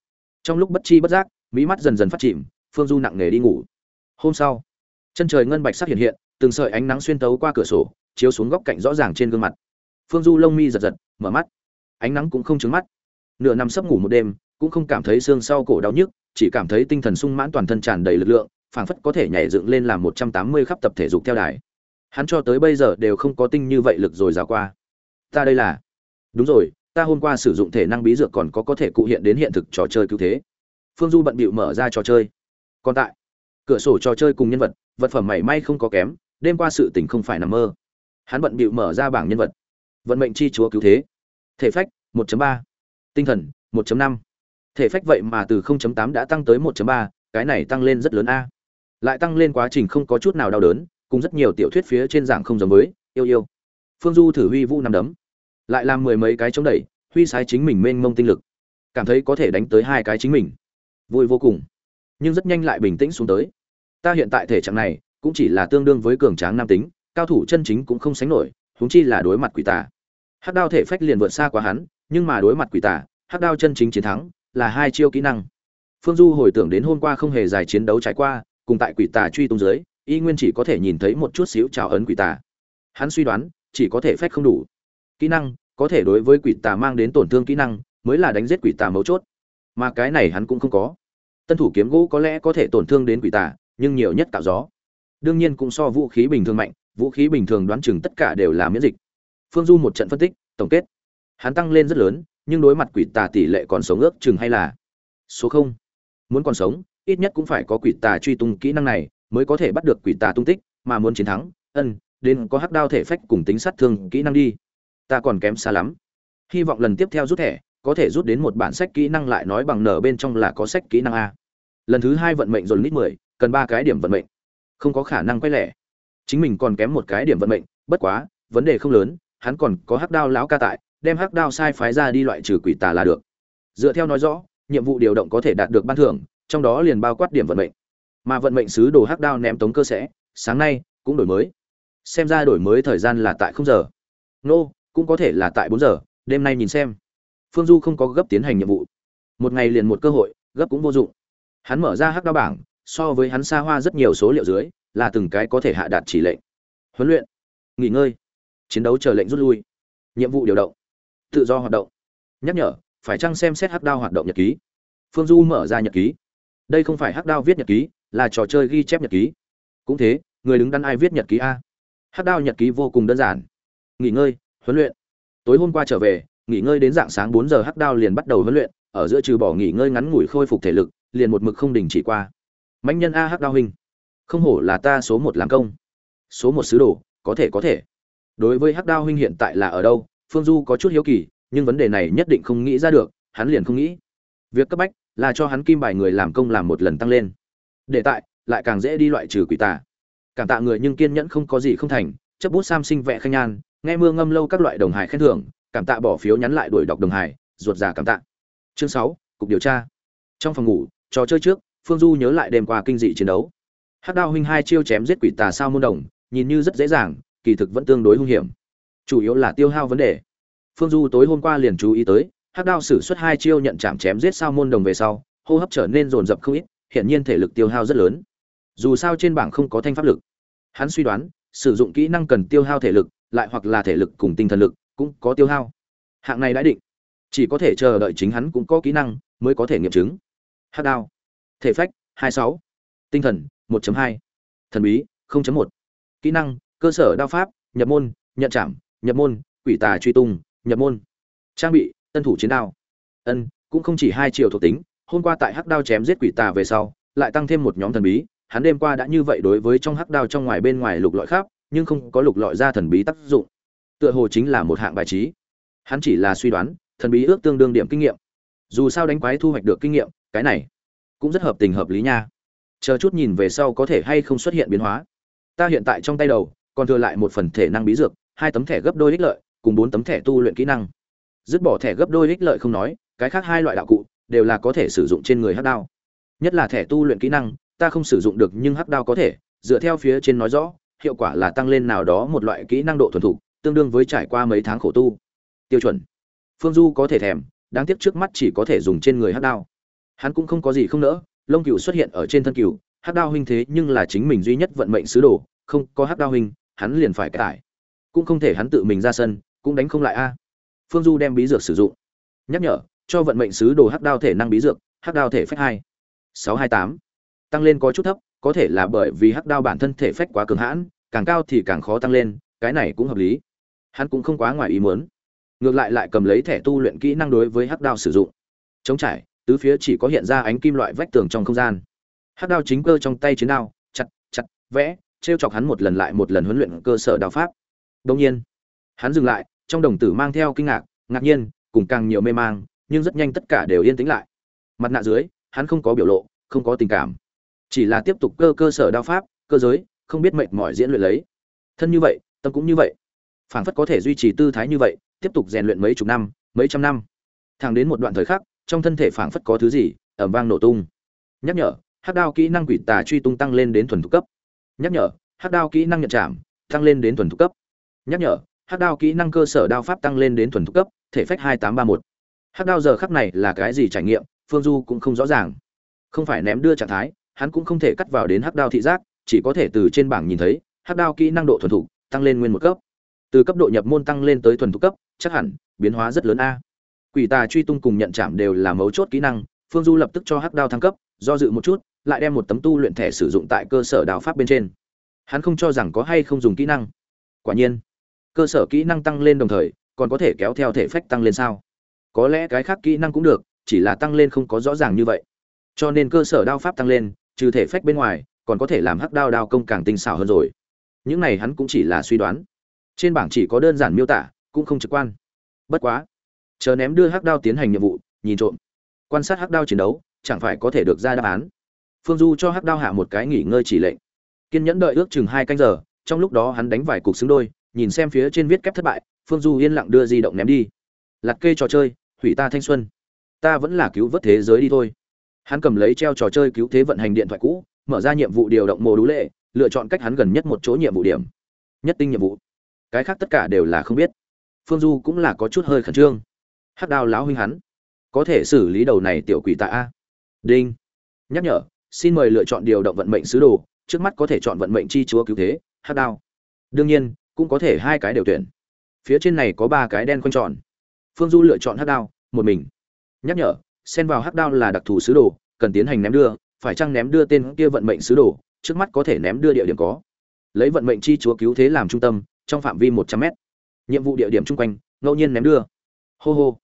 Trong lúc bất chi bất giác mỹ mắt dần dần phát chìm, phương du nặng nề đi ngủ hôm sau, chân trời ngân bạch sắc hiện hiện, từng sợi ánh nắng xuyên tấu qua cửa sổ, chiếu xuống góc cạnh rõ ràng trên gương mặt. Phương du lông mi giật giật, mở mắt. Ánh nắng cũng không trứng mắt. Nửa năm sắp ngủ một đêm, cũng không cảm thấy xương sau cổ đau nhức, chỉ cảm thấy tinh thần sung mãn toàn thân tràn đầy lực lượng, phảng phất có thể nhảy dựng lên làm một trăm tám mươi khắp tập thể dục theo đài. Hắn cho tới bây giờ đều không có tinh như vậy lực rồi rào qua. Ta đây là. Đúng rồi, ta hôm qua sử dụng thể năng bí dược còn có có thể cụ hiện đến hiện thực trò chơi cứu thế. Phương du bận bịu mở ra trò chơi. Còn tại cửa sổ trò chơi cùng nhân vật vật phẩm mảy may không có kém đêm qua sự tình không phải nằm mơ. Hắn bận bịu mở ra bảng nhân vật. Vận mệnh chi chúa cứu thế. Thể phách 1.3. tinh thần 1.5. thể phách vậy mà từ 0.8 đã tăng tới 1.3, cái này tăng lên rất lớn a. Lại tăng lên quá trình không có chút nào đau đớn cùng rất nhiều tiểu thuyết phía trên dạng không giống với yêu yêu. Phương du thử huy vũ nằm đấm. Lại làm mười mấy cái chống đẩy huy sái chính mình mênh mông tinh lực. Cảm thấy có thể đánh tới hai cái chính mình. Vui vô cùng nhưng rất nhanh lại bình tĩnh xuống tới. Ta hiện tại thể trạng này cũng chỉ là tương đương với cường tráng nam tính, cao thủ chân chính cũng không sánh nổi, huống chi là đối mặt quỷ tà. Hắc đao thể phách liền vượt xa quá hắn, nhưng mà đối mặt quỷ tà, hắc đao chân chính chiến thắng là hai chiêu kỹ năng. Phương du hồi tưởng đến hôm qua không hề dài chiến đấu trải qua, cùng tại quỷ tà truy tung dưới, y nguyên chỉ có thể nhìn thấy một chút xíu trào ấn quỷ tà. Hắn suy đoán, chỉ có thể phách không đủ. Kỹ năng, có thể đối với quỷ tà mang đến tổn thương kỹ năng, mới là đánh giết quỷ tà mấu chốt. Mà cái này hắn cũng không có tân thủ kiếm gỗ có lẽ có thể tổn thương đến quỷ tà, nhưng nhiều nhất tạo gió. Đương nhiên cũng so vũ khí bình thường mạnh, vũ khí bình thường đoán chừng tất cả đều là miễn dịch. Phương du một trận phân tích, tổng kết. Hắn tăng lên rất lớn, nhưng đối mặt quỷ tà tỷ lệ còn sống ước chừng hay là số không? Muốn còn sống, ít nhất cũng phải có quỷ tà truy tung kỹ năng này mới có thể bắt được quỷ tà tung tích, mà muốn chiến thắng, ân, đến có hắc đao thể phách cùng tính sát thương kỹ năng đi. Ta còn kém xa lắm. Hy vọng lần tiếp theo rút thẻ có thể rút đến một bản sách kỹ năng lại nói bằng nở bên trong là có sách kỹ năng a. Lần thứ hai vận mệnh dồn lít mười, cần ba cái điểm vận mệnh. Không có khả năng quay lẻ. Chính mình còn kém một cái điểm vận mệnh, bất quá, vấn đề không lớn, hắn còn có hắc đao lão ca tại, đem hắc đao sai phái ra đi loại trừ quỷ tà là được. Dựa theo nói rõ, nhiệm vụ điều động có thể đạt được ban thưởng, trong đó liền bao quát điểm vận mệnh. Mà vận mệnh sứ đồ hắc đao ném tống cơ sẽ, sáng nay, cũng đổi mới. Xem ra đổi mới thời gian là tại không giờ. Nô, cũng có thể là tại bốn giờ, đêm nay nhìn xem phương du không có gấp tiến hành nhiệm vụ. Một ngày liền một cơ hội, gấp cũng vô dụng. Hắn mở ra hắc đao bảng, so với hắn xa hoa rất nhiều số liệu dưới, là từng cái có thể hạ đạt chỉ lệnh. Huấn luyện, nghỉ ngơi, chiến đấu chờ lệnh rút lui. Nhiệm vụ điều động, tự do hoạt động. Nhắc nhở, phải chăng xem xét hắc đao hoạt động nhật ký? Phương du mở ra nhật ký. Đây không phải hắc đao viết nhật ký, là trò chơi ghi chép nhật ký. Cũng thế, người đứng đắn ai viết nhật ký a? Hắc đao nhật ký vô cùng đơn giản. Nghỉ ngơi, huấn luyện. Tối hôm qua trở về nghỉ ngơi đến dạng sáng bốn giờ hắc đao liền bắt đầu huấn luyện, ở giữa trừ bỏ nghỉ ngơi ngắn ngủi khôi phục thể lực, liền một mực không đình chỉ qua. Mạnh nhân a hắc đao huynh, không hổ là ta số một làm công. Số một sứ đồ, có thể có thể. Đối với hắc đao huynh hiện tại là ở đâu, phương du có chút hiếu kỳ, nhưng vấn đề này nhất định không nghĩ ra được, hắn liền không nghĩ. Việc cấp bách là cho hắn kim bài người làm công làm một lần tăng lên. Để tại, lại càng dễ đi loại trừ quỷ tà. Cảm tạ người nhưng kiên nhẫn không có gì không thành, chấp bút sam sinh vẽ khanh nhan, nghe mưa ngâm lâu các loại đồng hải khen thưởng cảm tạ bỏ phiếu nhắn lại đuổi đọc đồng hải, ruột già cảm tạ. Chương sáu, cục điều tra. Trong phòng ngủ, trò chơi trước, phương du nhớ lại đêm qua kinh dị chiến đấu. Hắc đao huynh hai chiêu chém giết quỷ tà sao môn đồng, nhìn như rất dễ dàng, kỳ thực vẫn tương đối hung hiểm. Chủ yếu là tiêu hao vấn đề. Phương du tối hôm qua liền chú ý tới, hắc đao sử xuất hai chiêu nhận chạm chém giết sao môn đồng về sau, hô hấp trở nên rồn rập không ít hiện nhiên thể lực tiêu hao rất lớn. Dù sao trên bảng không có thanh pháp lực. Hắn suy đoán, sử dụng kỹ năng cần tiêu hao thể lực, lại hoặc là thể lực cùng tinh thần lực cũng có tiêu hao hạng này đã định, chỉ có thể chờ đợi chính hắn cũng có kỹ năng mới có thể nghiệm chứng hắc đao, thể phách 26. tinh thần 1.2. thần bí 0.1. kỹ năng, cơ sở đao pháp, nhập môn, nhận chạm nhập môn, quỷ tà truy tung, nhập môn trang bị, tân thủ chiến đao ân, cũng không chỉ hai triệu thuộc tính, hôm qua tại hắc đao chém giết quỷ tà về sau, lại tăng thêm một nhóm thần bí hắn đêm qua đã như vậy đối với trong hắc đao trong ngoài bên ngoài lục lọi khác nhưng không có lục lọi ra thần bí tác dụng tựa hồ chính là một hạng bài trí. Hắn chỉ là suy đoán, thần bí ước tương đương điểm kinh nghiệm. Dù sao đánh quái thu hoạch được kinh nghiệm, cái này cũng rất hợp tình hợp lý nha. Chờ chút nhìn về sau có thể hay không xuất hiện biến hóa. Ta hiện tại trong tay đầu, còn thừa lại một phần thể năng bí dược, hai tấm thẻ gấp đôi ích lợi, cùng bốn tấm thẻ tu luyện kỹ năng. Dứt bỏ thẻ gấp đôi ích lợi không nói, cái khác hai loại đạo cụ đều là có thể sử dụng trên người hắc đao. Nhất là thẻ tu luyện kỹ năng, ta không sử dụng được nhưng hắc đao có thể, dựa theo phía trên nói rõ, hiệu quả là tăng lên nào đó một loại kỹ năng độ thuần thục tương đương với trải qua mấy tháng khổ tu. Tiêu chuẩn. Phương du có thể thèm, đáng tiếc trước mắt chỉ có thể dùng trên người hắc đao. Hắn cũng không có gì không nỡ, lông cựu xuất hiện ở trên thân cựu hắc đao huynh thế nhưng là chính mình duy nhất vận mệnh sứ đồ, không có hắc đao huynh, hắn liền phải cải cũng không thể hắn tự mình ra sân, cũng đánh không lại a. Phương du đem bí dược sử dụng. Nhắc nhở, cho vận mệnh sứ đồ hắc đao thể năng bí dược, hắc đao thể phách hai. Sáu hai tám. Tăng lên có chút thấp, có thể là bởi vì hắc đao bản thân thể phách quá cường hãn, càng cao thì càng khó tăng lên, cái này cũng hợp lý hắn cũng không quá ngoài ý muốn. Ngược lại lại cầm lấy thẻ tu luyện kỹ năng đối với hắc đao sử dụng. Chống trải, tứ phía chỉ có hiện ra ánh kim loại vách tường trong không gian. Hắc đao chính cơ trong tay chiến đao, chặt chặt, vẽ, trêu chọc hắn một lần lại một lần huấn luyện cơ sở đao pháp. Đông nhiên, hắn dừng lại, trong đồng tử mang theo kinh ngạc ngạc nhiên, cùng càng nhiều mê mang, nhưng rất nhanh tất cả đều yên tĩnh lại. Mặt nạ dưới, hắn không có biểu lộ, không có tình cảm. Chỉ là tiếp tục cơ cơ sở đao pháp, cơ giới, không biết mệnh mỏi diễn luyện lấy. Thân như vậy, tâm cũng như vậy phảng phất có thể duy trì tư thái như vậy, tiếp tục rèn luyện mấy chục năm, mấy trăm năm. Thẳng đến một đoạn thời khắc, trong thân thể phảng phất có thứ gì ẩm vang nổ tung. Nhắc nhở, hắc đao kỹ năng quỷ tà truy tung tăng lên đến thuần thục cấp. Nhắc nhở, hắc đao kỹ năng nhận chạm, tăng lên đến thuần thục cấp. Nhắc nhở, hắc đao kỹ năng cơ sở đao pháp tăng lên đến thuần thục cấp, thể phách hai tám ba một. Hắc đao giờ khắc này là cái gì trải nghiệm, phương du cũng không rõ ràng. Không phải ném đưa trạng thái, hắn cũng không thể cắt vào đến hắc đao thị giác, chỉ có thể từ trên bảng nhìn thấy, hắc đao kỹ năng độ thuần thục, tăng lên nguyên một cấp từ cấp độ nhập môn tăng lên tới thuần thục cấp, chắc hẳn, biến hóa rất lớn a. Quỷ tà truy tung cùng nhận chạm đều là mấu chốt kỹ năng, phương du lập tức cho hắc đao thăng cấp, do dự một chút, lại đem một tấm tu luyện thẻ sử dụng tại cơ sở đào pháp bên trên. Hắn không cho rằng có hay không dùng kỹ năng. Quả nhiên, cơ sở kỹ năng tăng lên đồng thời, còn có thể kéo theo thể phách tăng lên sao? Có lẽ cái khác kỹ năng cũng được, chỉ là tăng lên không có rõ ràng như vậy. Cho nên cơ sở đao pháp tăng lên, trừ thể phách bên ngoài, còn có thể làm hắc đao đao công càng tinh xảo hơn rồi. Những này hắn cũng chỉ là suy đoán trên bảng chỉ có đơn giản miêu tả, cũng không trực quan. Bất quá, chờ ném đưa hắc đao tiến hành nhiệm vụ, nhìn trộm. Quan sát hắc đao chiến đấu, chẳng phải có thể được ra đáp án. Phương du cho hắc đao hạ một cái nghỉ ngơi chỉ lệnh. Kiên nhẫn đợi ước chừng hai canh giờ, trong lúc đó hắn đánh vài cục xứng đôi, nhìn xem phía trên viết kép thất bại, phương du yên lặng đưa di động ném đi. Lặt kê trò chơi, hủy ta thanh xuân. Ta vẫn là cứu vớt thế giới đi thôi. Hắn cầm lấy treo trò chơi cứu thế vận hành điện thoại cũ, mở ra nhiệm vụ điều động mồ đũ lệ, lựa chọn cách hắn gần nhất một chỗ nhiệm vụ điểm. Nhất tinh nhiệm vụ cái khác tất cả đều là không biết. Phương du cũng là có chút hơi khẩn trương. Hắc đao lão huynh hắn, có thể xử lý đầu này tiểu quỷ tạ a? Đinh. Nhắc nhở, xin mời lựa chọn điều động vận mệnh sứ đồ, trước mắt có thể chọn vận mệnh chi chúa cứu thế, hắc đao. Đương nhiên, cũng có thể hai cái đều tuyển. Phía trên này có ba cái đen quanh tròn. Phương du lựa chọn hắc đao, một mình. Nhắc nhở, xen vào hắc đao là đặc thù sứ đồ, cần tiến hành ném đưa, phải chăng ném đưa tên kia vận mệnh sứ đồ, trước mắt có thể ném đưa địa điểm có. Lấy vận mệnh chi chúa cứu thế làm trung tâm trong phạm vi một trăm m nhiệm vụ địa điểm chung quanh, ngẫu nhiên ném đưa. Hô hô.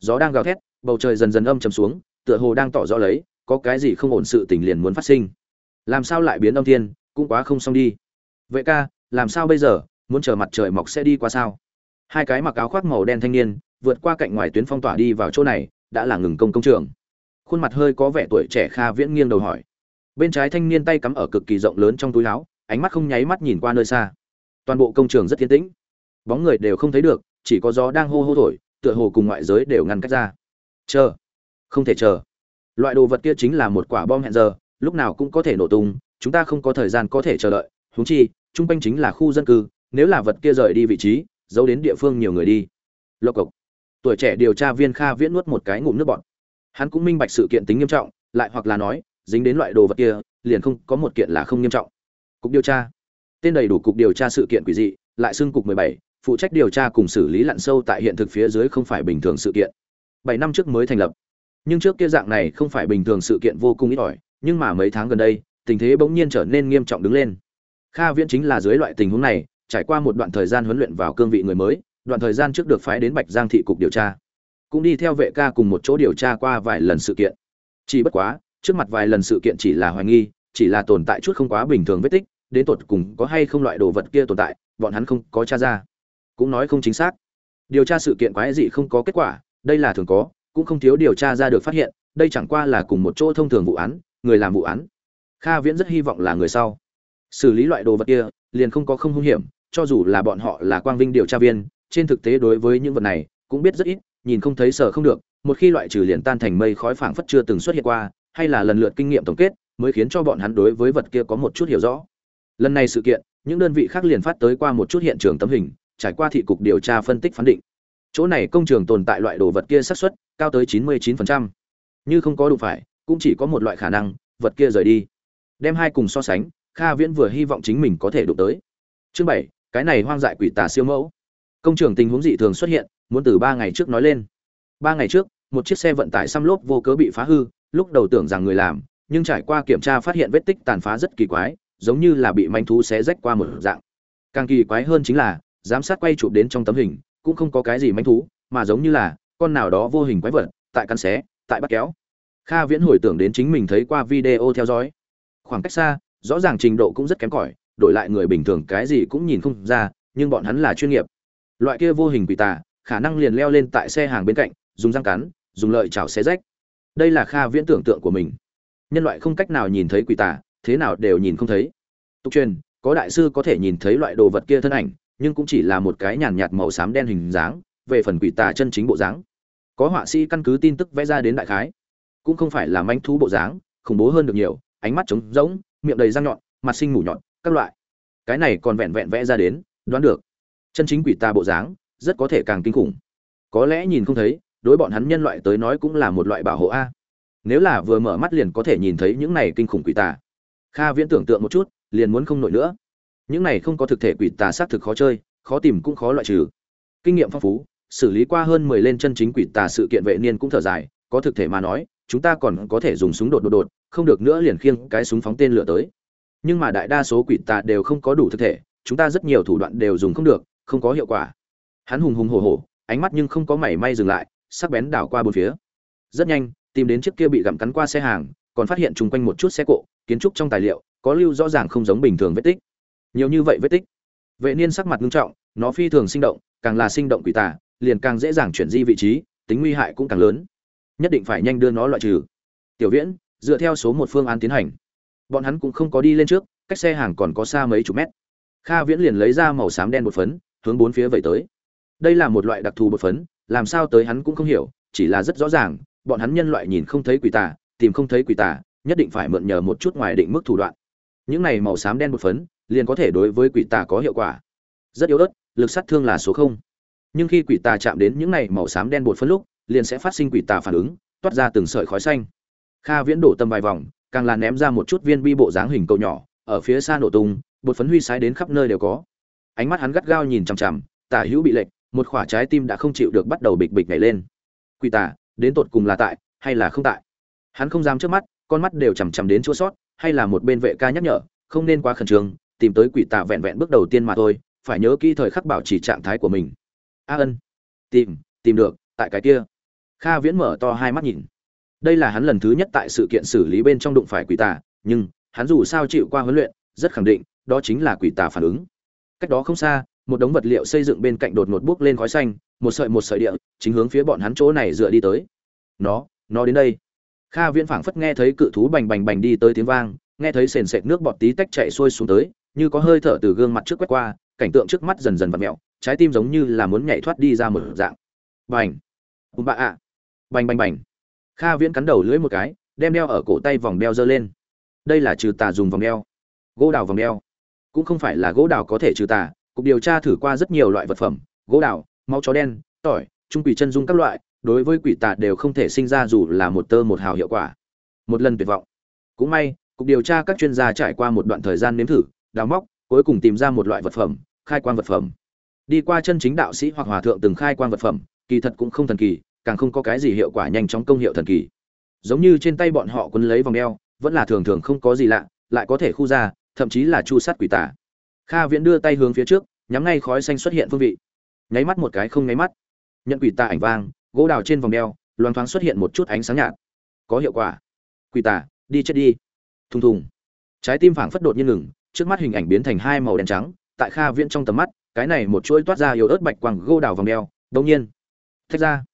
Gió đang gào thét, bầu trời dần dần âm chầm xuống, tựa hồ đang tỏ rõ lấy, có cái gì không ổn sự tình liền muốn phát sinh. Làm sao lại biến âm thiên, cũng quá không xong đi. Vệ ca, làm sao bây giờ, muốn chờ mặt trời mọc sẽ đi qua sao? Hai cái mặc áo khoác màu đen thanh niên, vượt qua cạnh ngoài tuyến phong tỏa đi vào chỗ này, đã là ngừng công công trường. Khuôn mặt hơi có vẻ tuổi trẻ kha viễn nghiêng đầu hỏi. Bên trái thanh niên tay cắm ở cực kỳ rộng lớn trong túi áo, ánh mắt không nháy mắt nhìn qua nơi xa toàn bộ công trường rất thiên tĩnh. Bóng người đều không thấy được, chỉ có gió đang hô hô thổi, tựa hồ cùng ngoại giới đều ngăn cách ra. Chờ. Không thể chờ. Loại đồ vật kia chính là một quả bom hẹn giờ, lúc nào cũng có thể nổ tung, chúng ta không có thời gian có thể chờ đợi. Huống chi chung quanh chính là khu dân cư, nếu là vật kia rời đi vị trí, giấu đến địa phương nhiều người đi. Lộc cộc. Tuổi trẻ điều tra viên kha viễn nuốt một cái ngụm nước bọt. Hắn cũng minh bạch sự kiện tính nghiêm trọng, lại hoặc là nói, dính đến loại đồ vật kia, liền không, có một kiện là không nghiêm trọng. Cục điều tra tên đầy đủ cục điều tra sự kiện quỷ dị lại xưng cục 17, phụ trách điều tra cùng xử lý lặn sâu tại hiện thực phía dưới không phải bình thường sự kiện. Bảy năm trước mới thành lập. Nhưng trước kia dạng này không phải bình thường sự kiện vô cùng ít ỏi nhưng mà mấy tháng gần đây tình thế bỗng nhiên trở nên nghiêm trọng đứng lên. Kha viễn chính là dưới loại tình huống này trải qua một đoạn thời gian huấn luyện vào cương vị người mới đoạn thời gian trước được phái đến bạch giang thị cục điều tra. Cũng đi theo vệ ca cùng một chỗ điều tra qua vài lần sự kiện. Chỉ bất quá trước mặt vài lần sự kiện chỉ là hoài nghi chỉ là tồn tại chút không quá bình thường vết tích đến tột cùng có hay không loại đồ vật kia tồn tại, bọn hắn không có tra ra. Cũng nói không chính xác. Điều tra sự kiện quái dị không có kết quả, đây là thường có, cũng không thiếu điều tra ra được phát hiện, đây chẳng qua là cùng một chỗ thông thường vụ án, người làm vụ án. Kha viễn rất hy vọng là người sau. Xử lý loại đồ vật kia, liền không có không hung hiểm, cho dù là bọn họ là quang vinh điều tra viên, trên thực tế đối với những vật này, cũng biết rất ít, nhìn không thấy sợ không được, một khi loại trừ liền tan thành mây khói phảng phất chưa từng xuất hiện qua, hay là lần lượt kinh nghiệm tổng kết, mới khiến cho bọn hắn đối với vật kia có một chút hiểu rõ lần này sự kiện, những đơn vị khác liền phát tới qua một chút hiện trường tấm hình, trải qua thị cục điều tra phân tích phán định. Chỗ này công trường tồn tại loại đồ vật kia xác suất cao tới 99%. như không có đủ phải, cũng chỉ có một loại khả năng, vật kia rời đi. Đem hai cùng so sánh, kha viễn vừa hy vọng chính mình có thể đụng tới. Chương bảy, cái này hoang dại quỷ tà siêu mẫu. Công trường tình huống dị thường xuất hiện, muốn từ ba ngày trước nói lên. Ba ngày trước, một chiếc xe vận tải xăm lốp vô cớ bị phá hư, lúc đầu tưởng rằng người làm, nhưng trải qua kiểm tra phát hiện vết tích tàn phá rất kỳ quái giống như là bị manh thú xé rách qua một dạng. Càng kỳ quái hơn chính là, giám sát quay chụp đến trong tấm hình, cũng không có cái gì manh thú, mà giống như là, con nào đó vô hình quái vật, tại căn xé, tại bắt kéo. Kha viễn hồi tưởng đến chính mình thấy qua video theo dõi. Khoảng cách xa, rõ ràng trình độ cũng rất kém cỏi, đổi lại người bình thường cái gì cũng nhìn không ra, nhưng bọn hắn là chuyên nghiệp. Loại kia vô hình quỷ tà, khả năng liền leo lên tại xe hàng bên cạnh, dùng răng cắn, dùng lợi chảo xé rách. Đây là kha viễn tưởng tượng của mình. Nhân loại không cách nào nhìn thấy quỷ tà thế nào đều nhìn không thấy. Tục truyền, có đại sư có thể nhìn thấy loại đồ vật kia thân ảnh, nhưng cũng chỉ là một cái nhàn nhạt màu xám đen hình dáng, về phần quỷ tà chân chính bộ dáng. Có họa sĩ căn cứ tin tức vẽ ra đến đại khái. Cũng không phải là manh thú bộ dáng, khủng bố hơn được nhiều, ánh mắt trống rỗng, miệng đầy răng nhọn, mặt sinh mủ nhọn, các loại. Cái này còn vẹn vẹn vẽ ra đến, đoán được. Chân chính quỷ tà bộ dáng, rất có thể càng kinh khủng. Có lẽ nhìn không thấy, đối bọn hắn nhân loại tới nói cũng là một loại bảo hộ a. Nếu là vừa mở mắt liền có thể nhìn thấy những này kinh khủng quỷ tà kha viễn tưởng tượng một chút, liền muốn không nổi nữa. Những này không có thực thể quỷ tà xác thực khó chơi, khó tìm cũng khó loại trừ. Kinh nghiệm phong phú, xử lý qua hơn mười lên chân chính quỷ tà sự kiện vệ niên cũng thở dài, có thực thể mà nói, chúng ta còn có thể dùng súng đột đột đột, không được nữa liền khiêng cái súng phóng tên lửa tới. Nhưng mà đại đa số quỷ tà đều không có đủ thực thể, chúng ta rất nhiều thủ đoạn đều dùng không được, không có hiệu quả. Hắn hùng hùng hổ hổ, ánh mắt nhưng không có mảy may dừng lại, sắc bén đảo qua bốn phía. Rất nhanh, tìm đến chiếc kia bị gặm cắn qua xe hàng, còn phát hiện chung quanh một chút xe cộ kiến trúc trong tài liệu, có lưu rõ ràng không giống bình thường vết tích. Nhiều như vậy vết tích. Vệ niên sắc mặt nghiêm trọng, nó phi thường sinh động, càng là sinh động quỷ tà, liền càng dễ dàng chuyển di vị trí, tính nguy hại cũng càng lớn. Nhất định phải nhanh đưa nó loại trừ. Tiểu viễn, dựa theo số một phương án tiến hành. Bọn hắn cũng không có đi lên trước, cách xe hàng còn có xa mấy chục mét. Kha viễn liền lấy ra màu xám đen bột phấn, hướng bốn phía vẩy tới. Đây là một loại đặc thù bột phấn, làm sao tới hắn cũng không hiểu, chỉ là rất rõ ràng, bọn hắn nhân loại nhìn không thấy quỷ tà, tìm không thấy quỷ tà nhất định phải mượn nhờ một chút ngoài định mức thủ đoạn. Những này màu xám đen bột phấn, liền có thể đối với quỷ tà có hiệu quả. Rất yếu ớt, lực sát thương là số không. Nhưng khi quỷ tà chạm đến những này màu xám đen bột phấn lúc, liền sẽ phát sinh quỷ tà phản ứng, toát ra từng sợi khói xanh. Kha viễn đổ tâm vài vòng, càng là ném ra một chút viên bi bộ dáng hình cầu nhỏ, ở phía xa nổ tung, bột phấn huy sái đến khắp nơi đều có. Ánh mắt hắn gắt gao nhìn chằm chằm, tả hữu bị lệch, một khỏa trái tim đã không chịu được bắt đầu bịch bịch nhảy lên. Quỷ tà, đến tột cùng là tại hay là không tại? Hắn không dám trước mắt con mắt đều chằm chằm đến chỗ sót, hay là một bên vệ ca nhắc nhở, không nên quá khẩn trương, tìm tới quỷ tà vẹn vẹn bước đầu tiên mà thôi, phải nhớ kỹ thời khắc bảo trì trạng thái của mình. A ân. Tìm tìm được, tại cái kia. Kha viễn mở to hai mắt nhìn. Đây là hắn lần thứ nhất tại sự kiện xử lý bên trong đụng phải quỷ tà, nhưng, hắn dù sao chịu qua huấn luyện, rất khẳng định, đó chính là quỷ tà phản ứng. Cách đó không xa, một đống vật liệu xây dựng bên cạnh đột ngột bước lên khói xanh, một sợi một sợi địa, chính hướng phía bọn hắn chỗ này dựa đi tới. Nó nó đến đây kha viễn phảng phất nghe thấy cự thú bành bành bành đi tới tiếng vang, nghe thấy sền sệt nước bọt tí tách chạy xuôi xuống tới, như có hơi thở từ gương mặt trước quét qua, cảnh tượng trước mắt dần dần vặn mẹo, trái tim giống như là muốn nhảy thoát đi ra một dạng. Bành! Bùm bạ ạ! Bành bành bành! Kha viễn cắn đầu lưỡi một cái, đem đeo ở cổ tay vòng đeo giơ lên. Đây là trừ tà dùng vòng đeo. Gỗ đào vòng đeo. Cũng không phải là gỗ đào có thể trừ tà, cục điều tra thử qua rất nhiều loại vật phẩm, gỗ đào, máu chó đen, tỏi, trung quỷ chân dung các loại đối với quỷ tà đều không thể sinh ra dù là một tơ một hào hiệu quả. Một lần tuyệt vọng. Cũng may, cục điều tra các chuyên gia trải qua một đoạn thời gian nếm thử, đào móc, cuối cùng tìm ra một loại vật phẩm, khai quang vật phẩm. Đi qua chân chính đạo sĩ hoặc hòa thượng từng khai quang vật phẩm, kỳ thật cũng không thần kỳ, càng không có cái gì hiệu quả nhanh chóng công hiệu thần kỳ. Giống như trên tay bọn họ quấn lấy vòng đeo vẫn là thường thường không có gì lạ, lại có thể khu ra, thậm chí là chu sát quỷ tà. Kha viễn đưa tay hướng phía trước, nhắm ngay khói xanh xuất hiện phương vị. Nháy mắt một cái không nháy mắt. Nhận quỷ tà ảnh vang gỗ đào trên vòng đeo, loang thoáng xuất hiện một chút ánh sáng nhạt. Có hiệu quả. Quỳ tả đi chết đi. Thùng thùng. Trái tim phảng phất đột nhiên ngừng, trước mắt hình ảnh biến thành hai màu đen trắng, tại kha viễn trong tầm mắt, cái này một chuỗi toát ra yếu ớt bạch quang gỗ đào vòng đeo đông nhiên thách ra.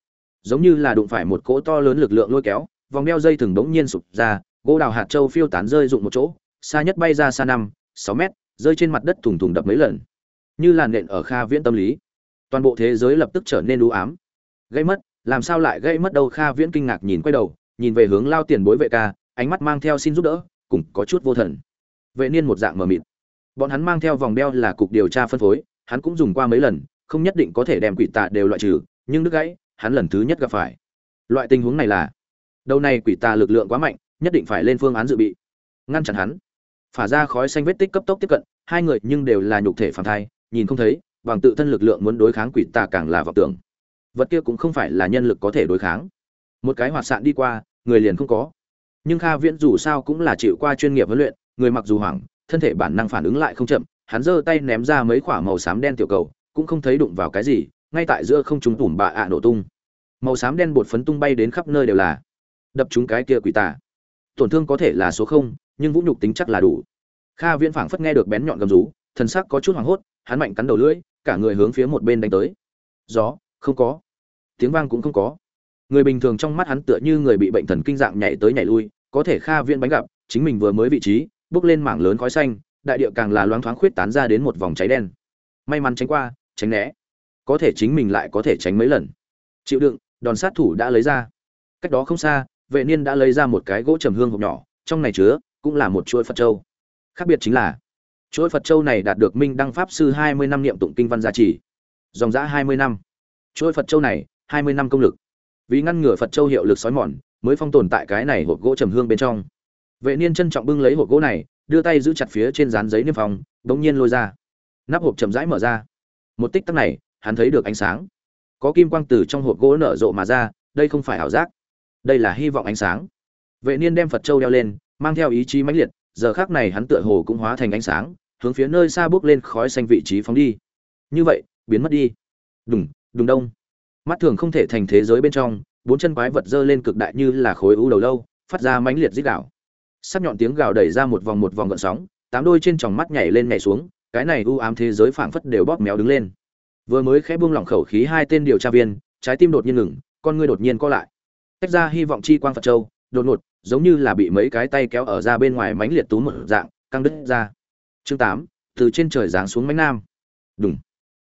Giống như là đụng phải một cỗ to lớn lực lượng lôi kéo, vòng đeo dây thừng đống nhiên sụp ra, gỗ đào hạt châu phiêu tán rơi rụng một chỗ, xa nhất bay ra xa năm, sáu mét, rơi trên mặt đất thùng thùng đập mấy lần. Như làn nện ở kha viễn tâm lý. Toàn bộ thế giới lập tức trở nên u ám. Gây mất làm sao lại gây mất đâu? Kha viễn kinh ngạc nhìn quay đầu, nhìn về hướng lao tiền bối vệ ca, ánh mắt mang theo xin giúp đỡ, cùng có chút vô thần. Vệ niên một dạng mờ mịt. Bọn hắn mang theo vòng đeo là cục điều tra phân phối, hắn cũng dùng qua mấy lần, không nhất định có thể đem quỷ tà đều loại trừ, nhưng đứt gãy, hắn lần thứ nhất gặp phải. Loại tình huống này là, đầu này quỷ tà lực lượng quá mạnh, nhất định phải lên phương án dự bị. Ngăn chặn hắn. Phả ra khói xanh vết tích cấp tốc tiếp cận, hai người nhưng đều là nhục thể phản thai, nhìn không thấy, bằng tự thân lực lượng muốn đối kháng quỷ tà càng là vọng tưởng vật kia cũng không phải là nhân lực có thể đối kháng. Một cái hoạt sạn đi qua, người liền không có. Nhưng kha viễn dù sao cũng là chịu qua chuyên nghiệp huấn luyện, người mặc dù hoảng, thân thể bản năng phản ứng lại không chậm, hắn giơ tay ném ra mấy quả màu xám đen tiểu cầu, cũng không thấy đụng vào cái gì, ngay tại giữa không chúng tủm bạ ạ nổ tung. Màu xám đen bột phấn tung bay đến khắp nơi đều là. Đập chúng cái kia quỷ tà. Tổn thương có thể là số không, nhưng vũ nhục tính chắc là đủ. Kha viễn phảng phất nghe được bén nhọn gầm rú, thần sắc có chút hoảng hốt, hắn mạnh cắn đầu lưỡi, cả người hướng phía một bên đánh tới. Gió, không có tiếng vang cũng không có. Người bình thường trong mắt hắn tựa như người bị bệnh thần kinh dạng nhảy tới nhảy lui, có thể kha viễn bánh gặp, chính mình vừa mới vị trí, bước lên mảng lớn khói xanh, đại địa càng là loáng thoáng khuyết tán ra đến một vòng cháy đen. May mắn tránh qua, tránh né. Có thể chính mình lại có thể tránh mấy lần. Chịu đựng, đòn sát thủ đã lấy ra. Cách đó không xa, vệ niên đã lấy ra một cái gỗ trầm hương hộp nhỏ, trong này chứa cũng là một chuỗi phật châu. Khác biệt chính là, chuỗi phật châu này đạt được minh đăng pháp sư hai mươi năm niệm tụng kinh văn gia trì dòng giã hai mươi năm. Chuỗi phật châu này hai mươi năm công lực. Vì ngăn ngừa phật châu hiệu lực sói mòn, mới phong tồn tại cái này hộp gỗ trầm hương bên trong. Vệ niên trân trọng bưng lấy hộp gỗ này, đưa tay giữ chặt phía trên dán giấy niêm phong, bỗng nhiên lôi ra. Nắp hộp chậm rãi mở ra. Một tích tắc này, hắn thấy được ánh sáng. Có kim quang từ trong hộp gỗ nở rộ mà ra, đây không phải ảo giác. Đây là hy vọng ánh sáng. Vệ niên đem phật châu đeo lên, mang theo ý chí mãnh liệt, giờ khắc này hắn tựa hồ cũng hóa thành ánh sáng, hướng phía nơi xa bước lên khói xanh vị trí phóng đi. Như vậy, biến mất đi. Đùng đùng đông mắt thường không thể thành thế giới bên trong, bốn chân quái vật dơ lên cực đại như là khối u đầu lâu, phát ra mãnh liệt dít đảo sắc nhọn tiếng gào đẩy ra một vòng một vòng gợn sóng, tám đôi trên tròng mắt nhảy lên nhảy xuống, cái này u ám thế giới phảng phất đều bóp méo đứng lên. Vừa mới khẽ buông lỏng khẩu khí hai tên điều tra viên, trái tim đột nhiên ngừng, con ngươi đột nhiên co lại. Tách ra hy vọng chi quang phật châu, đột ngột, giống như là bị mấy cái tay kéo ở ra bên ngoài mánh liệt tú một dạng, căng đứt ra. Chương tám, từ trên trời giáng xuống mánh nam. Đúng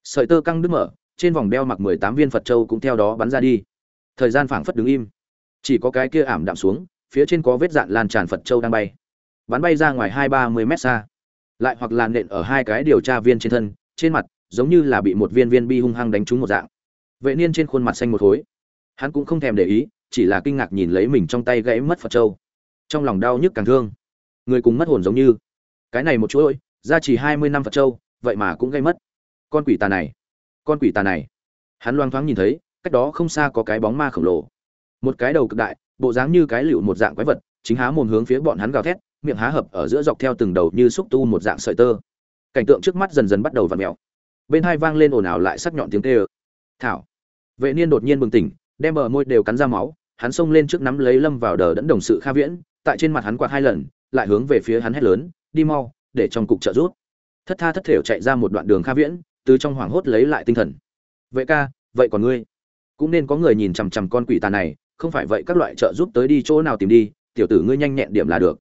sợi tơ căng đứt mở trên vòng đeo mặc mười tám viên phật châu cũng theo đó bắn ra đi. Thời gian phảng phất đứng im. Chỉ có cái kia ảm đạm xuống, phía trên có vết dạn lan tràn phật châu đang bay. Bắn bay ra ngoài hai ba mươi mét xa. Lại hoặc là nện ở hai cái điều tra viên trên thân, trên mặt, giống như là bị một viên viên bi hung hăng đánh trúng một dạng. Vệ niên trên khuôn mặt xanh một khối. Hắn cũng không thèm để ý, chỉ là kinh ngạc nhìn lấy mình trong tay gãy mất phật châu. Trong lòng đau nhức càng thương. Người cùng mất hồn giống như. Cái này một chuỗi, ra chỉ hai mươi năm phật châu, vậy mà cũng gây mất. Con quỷ tà này con quỷ tà này. Hắn loang thoáng nhìn thấy, cách đó không xa có cái bóng ma khổng lồ. Một cái đầu cực đại, bộ dáng như cái lựu một dạng quái vật, chính há mồm hướng phía bọn hắn gào thét, miệng há hợp ở giữa dọc theo từng đầu như xúc tu một dạng sợi tơ. Cảnh tượng trước mắt dần dần bắt đầu v ặ mẹo bên hai vang lên ồn ào lại sắc nhọn tiếng tê ơ thảo. Vệ niên đột nhiên bừng tỉnh, đem bờ môi đều cắn ra máu, hắn xông lên trước nắm lấy lâm vào đờ đẫn đồng sự kha viễn, tại trên mặt hắn quạt hai lần, lại hướng về phía hắn hét lớn, đi mau, để trong cục trợ rút thất tha thất thểu chạy ra một đoạn đường kha viễn từ trong hoảng hốt lấy lại tinh thần. Vệ ca, vậy còn ngươi? Cũng nên có người nhìn chằm chằm con quỷ tà này, không phải vậy các loại trợ giúp tới đi chỗ nào tìm đi, tiểu tử ngươi nhanh nhẹn điểm là được.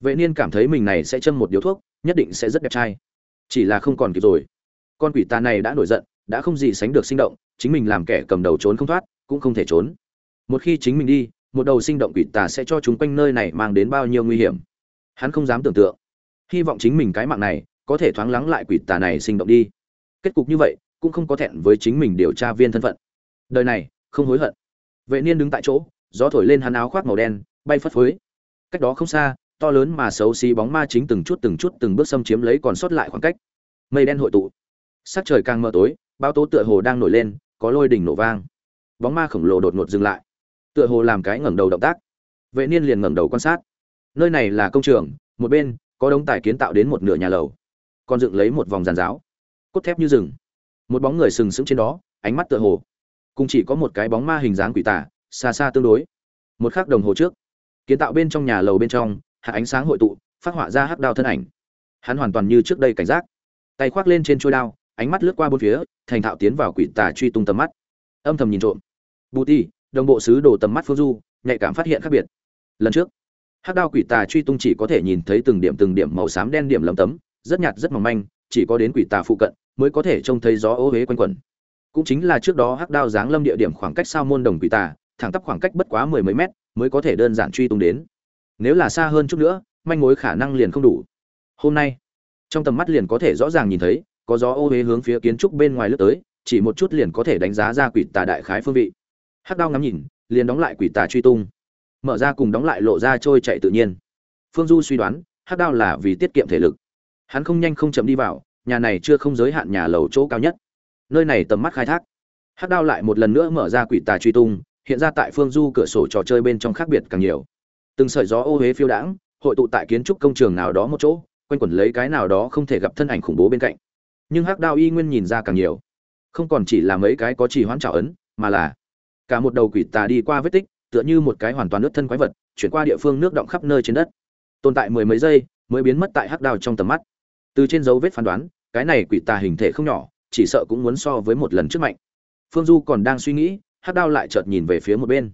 Vệ niên cảm thấy mình này sẽ châm một điếu thuốc, nhất định sẽ rất đẹp trai. Chỉ là không còn kịp rồi. Con quỷ tà này đã nổi giận, đã không gì sánh được sinh động, chính mình làm kẻ cầm đầu trốn không thoát, cũng không thể trốn. Một khi chính mình đi, một đầu sinh động quỷ tà sẽ cho chúng quanh nơi này mang đến bao nhiêu nguy hiểm? Hắn không dám tưởng tượng. Hy vọng chính mình cái mạng này có thể thoáng lắng lại quỷ tà này sinh động đi kết cục như vậy cũng không có thẹn với chính mình điều tra viên thân phận. Đời này, không hối hận. Vệ niên đứng tại chỗ, gió thổi lên hắn áo khoác màu đen, bay phất phới. Cách đó không xa, to lớn mà xấu xí bóng ma chính từng chút từng chút từng bước xâm chiếm lấy còn sót lại khoảng cách. Mây đen hội tụ. Sắc trời càng mờ tối bao tố tựa hồ đang nổi lên, có lôi đỉnh nổ vang. Bóng ma khổng lồ đột ngột dừng lại. Tựa hồ làm cái ngẩng đầu động tác. Vệ niên liền ngẩng đầu quan sát. Nơi này là công trường, một bên có đống tài kiến tạo đến một nửa nhà lầu. Còn dựng lấy một vòng giàn giáo cốt thép như rừng. Một bóng người sừng sững trên đó, ánh mắt tựa hồ cùng chỉ có một cái bóng ma hình dáng quỷ tả, xa xa tương đối. Một khắc đồng hồ trước, kiến tạo bên trong nhà lầu bên trong, hạ ánh sáng hội tụ, phát họa ra hắc đao thân ảnh. Hắn hoàn toàn như trước đây cảnh giác. Tay khoác lên trên trôi đao, ánh mắt lướt qua bốn phía, thành thạo tiến vào quỷ tà truy tung tầm mắt. Âm thầm nhìn trộm. Bù ti đồng bộ sứ đồ tầm mắt phương du, nhạy cảm phát hiện khác biệt. Lần trước, hắc đao quỷ tà truy tung chỉ có thể nhìn thấy từng điểm từng điểm màu xám đen điểm lấm tấm, rất nhạt rất mỏng manh, chỉ có đến quỷ tà phụ cận mới có thể trông thấy gió ô huế quanh quẩn. Cũng chính là trước đó hắc đao giáng lâm địa điểm khoảng cách sao môn đồng quỷ tà, thẳng tắp khoảng cách bất quá mười mấy mét, mới có thể đơn giản truy tung đến. Nếu là xa hơn chút nữa, manh mối khả năng liền không đủ. Hôm nay, trong tầm mắt liền có thể rõ ràng nhìn thấy, có gió ô huế hướng phía kiến trúc bên ngoài lướt tới, chỉ một chút liền có thể đánh giá ra quỷ tà đại khái phương vị. Hắc đao ngắm nhìn, liền đóng lại quỷ tà truy tung. Mở ra cùng đóng lại lộ ra trôi chạy tự nhiên. Phương du suy đoán, hắc đao là vì tiết kiệm thể lực. Hắn không nhanh không chậm đi vào nhà này chưa không giới hạn nhà lầu chỗ cao nhất. Nơi này tầm mắt khai thác. Hắc đao lại một lần nữa mở ra quỷ tà truy tung, hiện ra tại phương du cửa sổ trò chơi bên trong khác biệt càng nhiều. Từng sợi gió ô huế phiêu đãng, hội tụ tại kiến trúc công trường nào đó một chỗ, quanh quẩn lấy cái nào đó không thể gặp thân ảnh khủng bố bên cạnh. Nhưng hắc đao y nguyên nhìn ra càng nhiều. Không còn chỉ là mấy cái có trì hoãn trào ấn, mà là cả một đầu quỷ tà đi qua vết tích, tựa như một cái hoàn toàn nước thân quái vật, chuyển qua địa phương nước động khắp nơi trên đất. Tồn tại mười mấy giây, mới biến mất tại hắc đao trong tầm mắt. Từ trên dấu vết phán đoán cái này quỷ tà hình thể không nhỏ, chỉ sợ cũng muốn so với một lần trước mạnh. Phương du còn đang suy nghĩ, hắc đao lại chợt nhìn về phía một bên.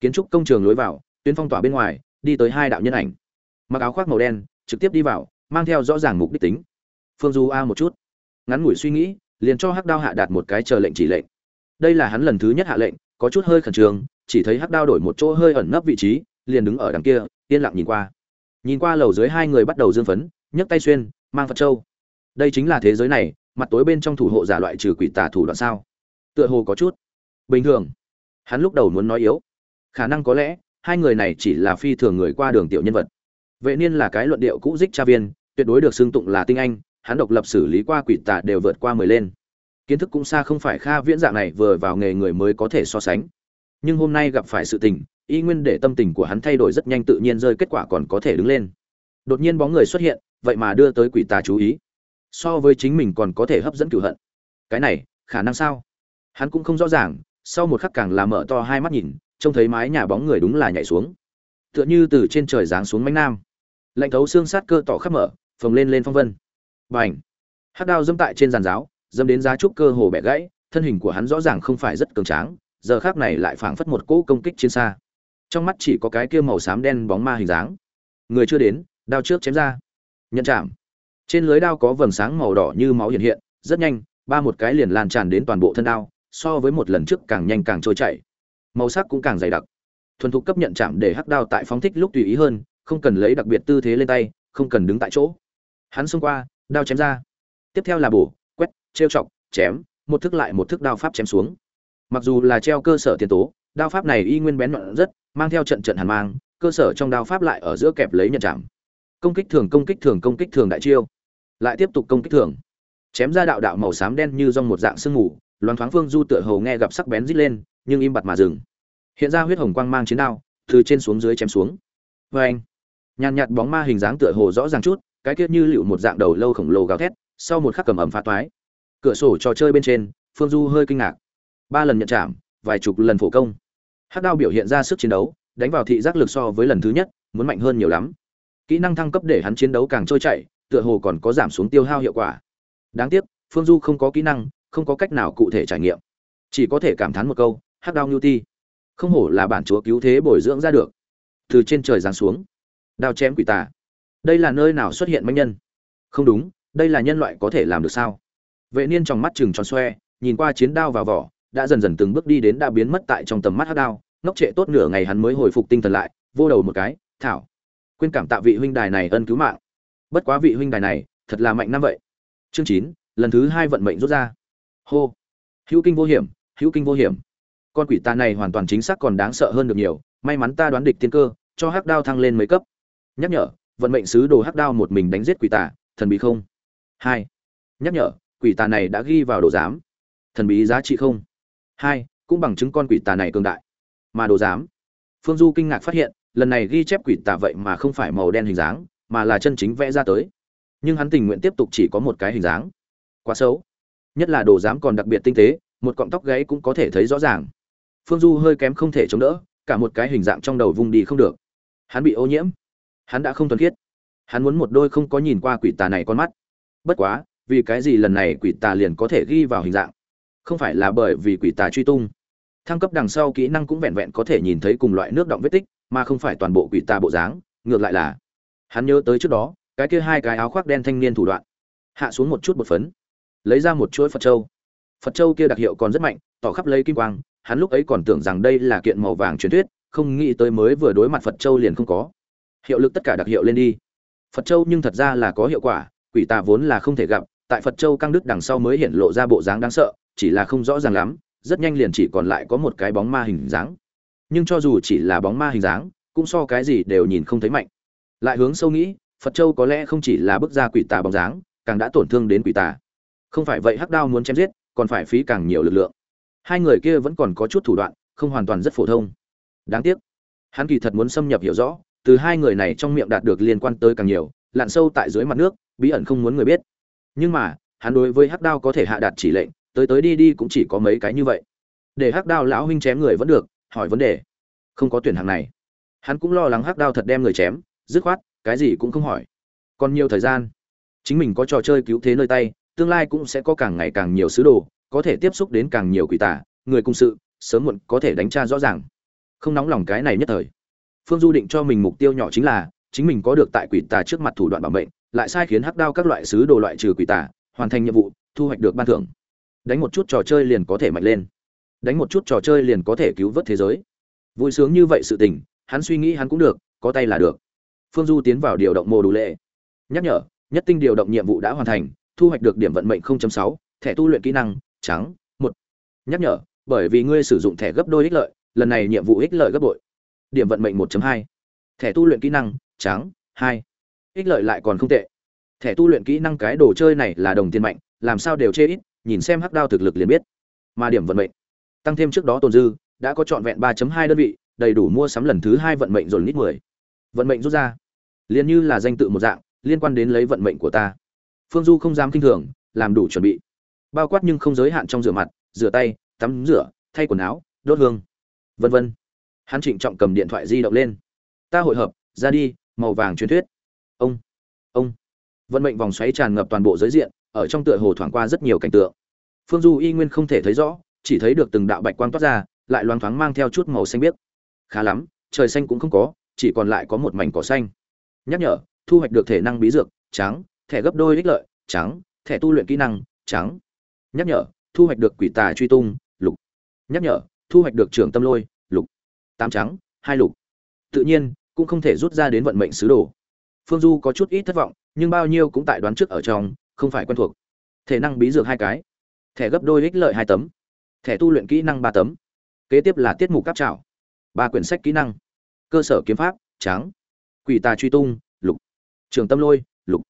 Kiến trúc công trường lối vào, tuyến phong tỏa bên ngoài, đi tới hai đạo nhân ảnh. Mặc áo khoác màu đen, trực tiếp đi vào, mang theo rõ ràng mục đích tính. Phương du a một chút. Ngắn ngủi suy nghĩ, liền cho hắc đao hạ đạt một cái chờ lệnh chỉ lệnh. Đây là hắn lần thứ nhất hạ lệnh, có chút hơi khẩn trương, chỉ thấy hắc đao đổi một chỗ hơi ẩn nấp vị trí, liền đứng ở đằng kia, yên lặng nhìn qua. Nhìn qua lầu dưới hai người bắt đầu dương phấn, nhấc tay xuyên, mang phật châu đây chính là thế giới này, mặt tối bên trong thủ hộ giả loại trừ quỷ tà thủ đoạn sao? Tựa hồ có chút bình thường. Hắn lúc đầu muốn nói yếu. Khả năng có lẽ, hai người này chỉ là phi thường người qua đường tiểu nhân vật. Vệ niên là cái luận điệu cũ dích tra viên, tuyệt đối được xưng tụng là tinh anh, hắn độc lập xử lý qua quỷ tà đều vượt qua mười lên. Kiến thức cũng xa không phải kha viễn dạng này vừa vào nghề người mới có thể so sánh. Nhưng hôm nay gặp phải sự tình, y nguyên để tâm tình của hắn thay đổi rất nhanh tự nhiên rơi kết quả còn có thể đứng lên. Đột nhiên bóng người xuất hiện, vậy mà đưa tới quỷ tà chú ý so với chính mình còn có thể hấp dẫn cửu hận. Cái này, khả năng sao? Hắn cũng không rõ ràng, sau một khắc càng là mở to hai mắt nhìn, trông thấy mái nhà bóng người đúng là nhảy xuống. Tựa như từ trên trời giáng xuống mánh nam. Lạnh thấu xương sát cơ tỏ khắp mở, phồng lên lên phong vân. B à n h hát đao dâm tại trên giàn giáo dâm đến giá trúc cơ hồ bẻ gãy, thân hình của hắn rõ ràng không phải rất cường tráng, giờ khác này lại phảng phất một cỗ công kích chiến xa. Trong mắt chỉ có cái kia màu xám đen bóng ma hình dáng. Người chưa đến, đao trước chém ra. Nhận chạm trên lưới đao có vầng sáng màu đỏ như máu hiện hiện, rất nhanh, ba một cái liền lan tràn đến toàn bộ thân đao, so với một lần trước càng nhanh càng trôi chảy. Màu sắc cũng càng dày đặc. Thuần thục cấp nhận chạm để hắc đao tại phóng thích lúc tùy ý hơn, không cần lấy đặc biệt tư thế lên tay, không cần đứng tại chỗ. Hắn xông qua, đao chém ra. Tiếp theo là bổ, quét, trêu chọc, chém, một thức lại một thức đao pháp chém xuống. Mặc dù là treo cơ sở tiền tố, đao pháp này y nguyên bén nhọn rất, mang theo trận trận hàn mang, cơ sở trong đao pháp lại ở giữa kẹp lấy nhận chạm. Công kích thường, công kích thường, công kích thường đại chiêu lại tiếp tục công kích thường. Chém ra đạo đạo màu xám đen như rong một dạng sương mù loan thoáng phương du tựa hồ nghe gặp sắc bén rít lên, nhưng im bặt mà dừng. Hiện ra huyết hồng quang mang chiến đao, từ trên xuống dưới chém xuống. Vê anh, nhàn nhạt bóng ma hình dáng tựa hồ rõ ràng chút, cái kia như liệu một dạng đầu lâu khổng lồ gào thét, sau một khắc cầm ẩm phá toái. Cửa sổ trò chơi bên trên, phương du hơi kinh ngạc. Ba lần nhận chạm, vài chục lần phổ công. Hát đao biểu hiện ra sức chiến đấu, đánh vào thị giác lực so với lần thứ nhất, muốn mạnh hơn nhiều lắm. Kỹ năng thăng cấp để hắn chiến đấu càng trôi chảy tựa hồ còn có giảm xuống tiêu hao hiệu quả. Đáng tiếc, phương du không có kỹ năng, không có cách nào cụ thể trải nghiệm. Chỉ có thể cảm thán một câu, hắc đao nhu ti. Không hổ là bản chúa cứu thế bồi dưỡng ra được. Từ trên trời giáng xuống, đao chém quỷ tà. Đây là nơi nào xuất hiện manh nhân? Không đúng, đây là nhân loại có thể làm được sao? Vệ niên trong mắt chừng tròn xoe, nhìn qua chiến đao vào vỏ, đã dần dần từng bước đi đến đã biến mất tại trong tầm mắt hắc đao. Ngốc trệ tốt nửa ngày hắn mới hồi phục tinh thần lại, vô đầu một cái, thảo, quên cảm tạ vị huynh đài này ân cứu mạng bất quá vị huynh đài này, thật là mạnh năm vậy. Chương chín, lần thứ hai vận mệnh rút ra. Hô. Hữu kinh vô hiểm, hữu kinh vô hiểm. Con quỷ tà này hoàn toàn chính xác còn đáng sợ hơn được nhiều, may mắn ta đoán địch tiên cơ, cho hắc đao thăng lên mấy cấp. Nhắc nhở, vận mệnh sứ đồ hắc đao một mình đánh giết quỷ tà, thần bí không? Hai. Nhắc nhở, quỷ tà này đã ghi vào đồ giám. Thần bí giá trị không? Hai, cũng bằng chứng con quỷ tà này cường đại. Mà đồ giám. Phương du kinh ngạc phát hiện, lần này ghi chép quỷ tà vậy mà không phải màu đen hình dáng mà là chân chính vẽ ra tới. Nhưng hắn tình nguyện tiếp tục chỉ có một cái hình dáng. Quá xấu. Nhất là đồ giám còn đặc biệt tinh tế, một cọng tóc gáy cũng có thể thấy rõ ràng. Phương du hơi kém không thể chống đỡ, cả một cái hình dạng trong đầu vung đi không được. Hắn bị ô nhiễm. Hắn đã không thuần khiết. Hắn muốn một đôi không có nhìn qua quỷ tà này con mắt. Bất quá, vì cái gì lần này quỷ tà liền có thể ghi vào hình dạng? Không phải là bởi vì quỷ tà truy tung. Thăng cấp đằng sau kỹ năng cũng vẹn vẹn có thể nhìn thấy cùng loại nước động vết tích, mà không phải toàn bộ quỷ tà bộ dáng, ngược lại là hắn nhớ tới trước đó, cái kia hai cái áo khoác đen thanh niên thủ đoạn. Hạ xuống một chút bột phấn, lấy ra một chuỗi phật châu. Phật châu kia đặc hiệu còn rất mạnh, tỏ khắp lấy kim quang, hắn lúc ấy còn tưởng rằng đây là kiện màu vàng truyền thuyết, không nghĩ tới mới vừa đối mặt phật châu liền không có. Hiệu lực tất cả đặc hiệu lên đi. Phật châu nhưng thật ra là có hiệu quả, quỷ tà vốn là không thể gặp, tại phật châu căng đức đằng sau mới hiện lộ ra bộ dáng đáng sợ, chỉ là không rõ ràng lắm, rất nhanh liền chỉ còn lại có một cái bóng ma hình dáng. Nhưng cho dù chỉ là bóng ma hình dáng, cũng so cái gì đều nhìn không thấy mạnh lại hướng sâu nghĩ, phật châu có lẽ không chỉ là bức ra quỷ tà bóng dáng, càng đã tổn thương đến quỷ tà. Không phải vậy hắc đao muốn chém giết, còn phải phí càng nhiều lực lượng. Hai người kia vẫn còn có chút thủ đoạn, không hoàn toàn rất phổ thông. Đáng tiếc, hắn kỳ thật muốn xâm nhập hiểu rõ, từ hai người này trong miệng đạt được liên quan tới càng nhiều, lặn sâu tại dưới mặt nước, bí ẩn không muốn người biết. Nhưng mà, hắn đối với hắc đao có thể hạ đạt chỉ lệnh, tới tới đi đi cũng chỉ có mấy cái như vậy. Để hắc đao lão huynh chém người vẫn được, hỏi vấn đề. Không có tuyển hàng này. Hắn cũng lo lắng hắc đao thật đem người chém dứt khoát, cái gì cũng không hỏi. Còn nhiều thời gian. Chính mình có trò chơi cứu thế nơi tay, tương lai cũng sẽ có càng ngày càng nhiều sứ đồ, có thể tiếp xúc đến càng nhiều quỷ tả người cung sự, sớm muộn có thể đánh tra rõ ràng. Không nóng lòng cái này nhất thời. Phương du định cho mình mục tiêu nhỏ chính là, chính mình có được tại quỷ tà trước mặt thủ đoạn bảo mệnh, lại sai khiến hắc đao các loại sứ đồ loại trừ quỷ tà, hoàn thành nhiệm vụ, thu hoạch được ban thưởng. Đánh một chút trò chơi liền có thể mạnh lên. Đánh một chút trò chơi liền có thể cứu vớt thế giới. Vui sướng như vậy sự tình, hắn suy nghĩ hắn cũng được, có tay là được phương du tiến vào điều động mô đủ lệ. Nhắc nhở nhất tinh điều động nhiệm vụ đã hoàn thành thu hoạch được điểm vận mệnh 0.6, thẻ tu luyện kỹ năng trắng một. Nhắc nhở bởi vì ngươi sử dụng thẻ gấp đôi ích lợi lần này nhiệm vụ ích lợi gấp bội. Điểm vận mệnh 1.2. thẻ tu luyện kỹ năng trắng hai. Ích lợi lại còn không tệ. Thẻ tu luyện kỹ năng cái đồ chơi này là đồng tiền mạnh làm sao đều chê ít nhìn xem hắc đao thực lực liền biết. Mà điểm vận mệnh tăng thêm trước đó tồn dư đã có trọn vẹn 3.2 đơn vị đầy đủ mua sắm lần thứ hai vận mệnh dồn lít 10. vận mệnh rút ra liền như là danh tự một dạng, liên quan đến lấy vận mệnh của ta. Phương du không dám kinh thường, làm đủ chuẩn bị. Bao quát nhưng không giới hạn trong rửa mặt, rửa tay, tắm rửa, thay quần áo, đốt hương, vân vân. Hắn trịnh trọng cầm điện thoại di động lên. Ta hội hợp, ra đi, màu vàng truyền thuyết. Ông ông. Vận mệnh vòng xoáy tràn ngập toàn bộ giới diện, ở trong tựa hồ thoảng qua rất nhiều cảnh tượng. Phương du y nguyên không thể thấy rõ, chỉ thấy được từng đạo bạch quang toát ra, lại loáng thoáng mang theo chút màu xanh biếc. Khá lắm, trời xanh cũng không có, chỉ còn lại có một mảnh cỏ xanh nhắc nhở, thu hoạch được thể năng bí dược, trắng, thẻ gấp đôi ích lợi, trắng, thẻ tu luyện kỹ năng, trắng. Nhắc nhở, thu hoạch được quỷ tà truy tung, lục. Nhắc nhở, thu hoạch được trưởng tâm lôi, lục. Tám trắng, hai lục. Tự nhiên, cũng không thể rút ra đến vận mệnh sứ đồ. Phương du có chút ít thất vọng, nhưng bao nhiêu cũng tại đoán trước ở trong, không phải quen thuộc. Thể năng bí dược hai cái. Thẻ gấp đôi ích lợi hai tấm. Thẻ tu luyện kỹ năng ba tấm. Kế tiếp là tiết mục cáp trào ba quyển sách kỹ năng. Cơ sở kiếm pháp, trắng quỷ tà truy tung lục. Trường tâm lôi lục.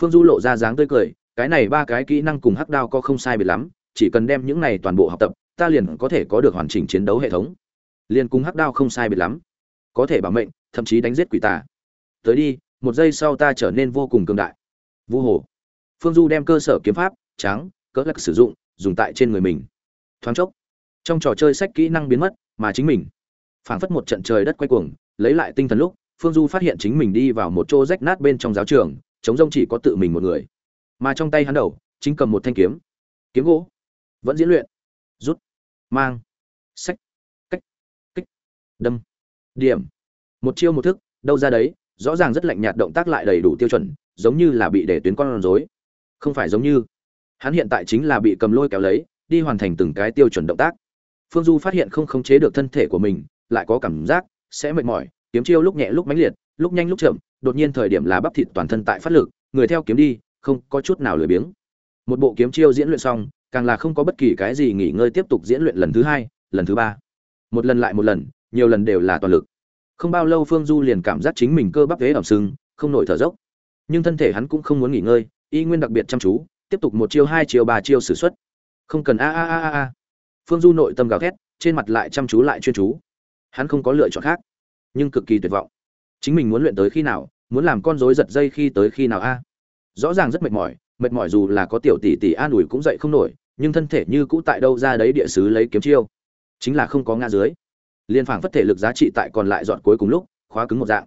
Phương du lộ ra dáng tươi cười cái này ba cái kỹ năng cùng hắc đao có không sai biệt lắm chỉ cần đem những này toàn bộ học tập ta liền có thể có được hoàn chỉnh chiến đấu hệ thống. Liền cùng hắc đao không sai biệt lắm. Có thể bảo mệnh thậm chí đánh giết quỷ tà. Tới đi một giây sau ta trở nên vô cùng cường đại. Vu hồ. Phương du đem cơ sở kiếm pháp tráng, cỡ lắc sử dụng dùng tại trên người mình. Thoáng chốc trong trò chơi sách kỹ năng biến mất mà chính mình phảng phất một trận trời đất quay cuồng lấy lại tinh thần lúc phương du phát hiện chính mình đi vào một chỗ rách nát bên trong giáo trường, chống rông chỉ có tự mình một người. Mà trong tay hắn đầu, chính cầm một thanh kiếm. Kiếm gỗ. Vẫn diễn luyện. Rút. Mang. Sách. Cách. Kích. Đâm. Điểm. Một chiêu một thức, đâu ra đấy, rõ ràng rất lạnh nhạt động tác lại đầy đủ tiêu chuẩn, giống như là bị để tuyến con rối. Không phải giống như. Hắn hiện tại chính là bị cầm lôi kéo lấy, đi hoàn thành từng cái tiêu chuẩn động tác. Phương du phát hiện không khống chế được thân thể của mình, lại có cảm giác, sẽ mệt mỏi kiếm chiêu lúc nhẹ lúc mãnh liệt lúc nhanh lúc chậm đột nhiên thời điểm là bắp thịt toàn thân tại phát lực người theo kiếm đi không có chút nào lười biếng. Một bộ kiếm chiêu diễn luyện xong càng là không có bất kỳ cái gì nghỉ ngơi tiếp tục diễn luyện lần thứ hai lần thứ ba. Một lần lại một lần nhiều lần đều là toàn lực. Không bao lâu phương du liền cảm giác chính mình cơ bắp ghế ẩm sưng không nổi thở dốc. Nhưng thân thể hắn cũng không muốn nghỉ ngơi y nguyên đặc biệt chăm chú tiếp tục một chiêu hai chiêu ba chiêu sử xuất, không cần a a a a a. Phương du nội tâm gào thét trên mặt lại chăm chú lại chuyên chú. Hắn không có lựa chọn khác nhưng cực kỳ tuyệt vọng. Chính mình muốn luyện tới khi nào, muốn làm con rối giật dây khi tới khi nào a? Rõ ràng rất mệt mỏi mệt mỏi dù là có tiểu tỷ tỷ an ủi cũng dậy không nổi, nhưng thân thể như cũ tại đâu ra đấy địa sứ lấy kiếm chiêu. Chính là không có ngã dưới. Liên phảng phất thể lực giá trị tại còn lại dọn cuối cùng lúc, khóa cứng một dạng.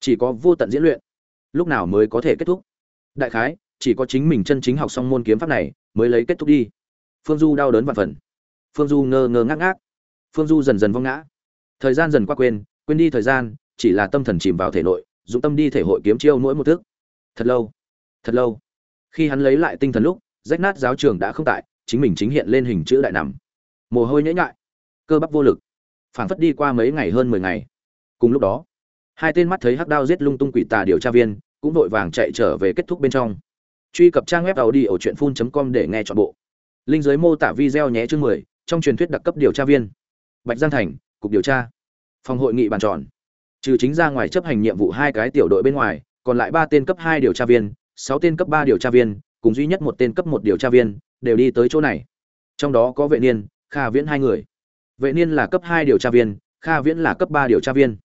Chỉ có vô tận diễn luyện, lúc nào mới có thể kết thúc. Đại khái, chỉ có chính mình chân chính học xong môn kiếm pháp này mới lấy kết thúc đi. Phương du đau đớn vạn phần. Phương du ngơ ngơ ngác ngác. Phương du dần dần vong ngã. Thời gian dần qua quên quên đi thời gian, chỉ là tâm thần chìm vào thể nội, dụng tâm đi thể hội kiếm chiêu mỗi một thức. Thật lâu thật lâu. Khi hắn lấy lại tinh thần lúc, rách nát giáo trường đã không tại, chính mình chính hiện lên hình chữ đại nằm. Mồ hôi nhễ nhại, cơ bắp vô lực. Phản phất đi qua mấy ngày hơn mười ngày. Cùng lúc đó, hai tên mắt thấy hắc đao giết lung tung quỷ tà điều tra viên, cũng vội vàng chạy trở về kết thúc bên trong. Truy cập trang web tàu đi ở truyện phun com để nghe chọn bộ. Linh giới mô tả video nhé chương mười, trong truyền thuyết đặc cấp điều tra viên. Bạch giang thành, cục điều tra phòng hội nghị bàn tròn. Trừ chính ra ngoài chấp hành nhiệm vụ hai cái tiểu đội bên ngoài, còn lại ba tên cấp hai điều tra viên, sáu tên cấp ba điều tra viên, cùng duy nhất một tên cấp một điều tra viên, đều đi tới chỗ này. Trong đó có vệ niên, kha viễn hai người. Vệ niên là cấp hai điều tra viên, kha viễn là cấp ba điều tra viên.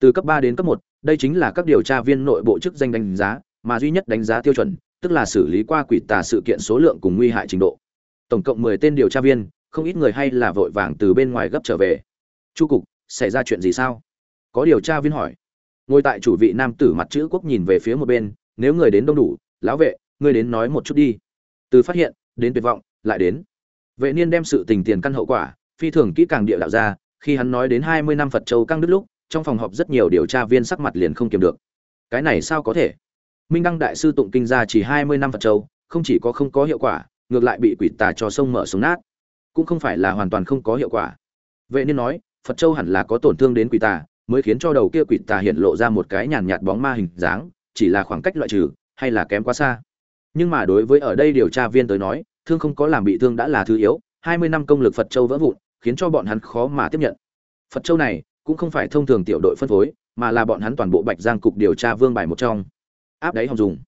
Từ cấp ba đến cấp một, đây chính là các điều tra viên nội bộ chức danh đánh giá, mà duy nhất đánh giá tiêu chuẩn, tức là xử lý qua quỷ tà sự kiện số lượng cùng nguy hại trình độ. Tổng cộng mười tên điều tra viên, không ít người hay là vội vàng từ bên ngoài gấp trở về. Chu cục xảy ra chuyện gì sao? Có điều tra viên hỏi. Ngồi tại chủ vị nam tử mặt chữ quốc nhìn về phía một bên, nếu người đến đông đủ, lão vệ, ngươi đến nói một chút đi. Từ phát hiện, đến tuyệt vọng, lại đến. Vệ niên đem sự tình tiền căn hậu quả, phi thường kỹ càng địa đạo ra, khi hắn nói đến hai mươi năm phật châu căng đứt lúc, trong phòng họp rất nhiều điều tra viên sắc mặt liền không kiềm được. Cái này sao có thể? Minh đăng đại sư tụng kinh ra chỉ hai mươi năm phật châu, không chỉ có không có hiệu quả, ngược lại bị quỷ tà cho sông mở xuống nát. Cũng không phải là hoàn toàn không có hiệu quả. Vệ niên nói phật châu hẳn là có tổn thương đến quỷ tà, mới khiến cho đầu kia quỷ tà hiện lộ ra một cái nhàn nhạt bóng ma hình dáng, chỉ là khoảng cách loại trừ, hay là kém quá xa. Nhưng mà đối với ở đây điều tra viên tới nói, thương không có làm bị thương đã là thứ yếu, hai mươi năm công lực phật châu vỡ vụn, khiến cho bọn hắn khó mà tiếp nhận. Phật châu này, cũng không phải thông thường tiểu đội phân phối, mà là bọn hắn toàn bộ bạch giang cục điều tra vương bài một trong. Áp đáy hòng dùng.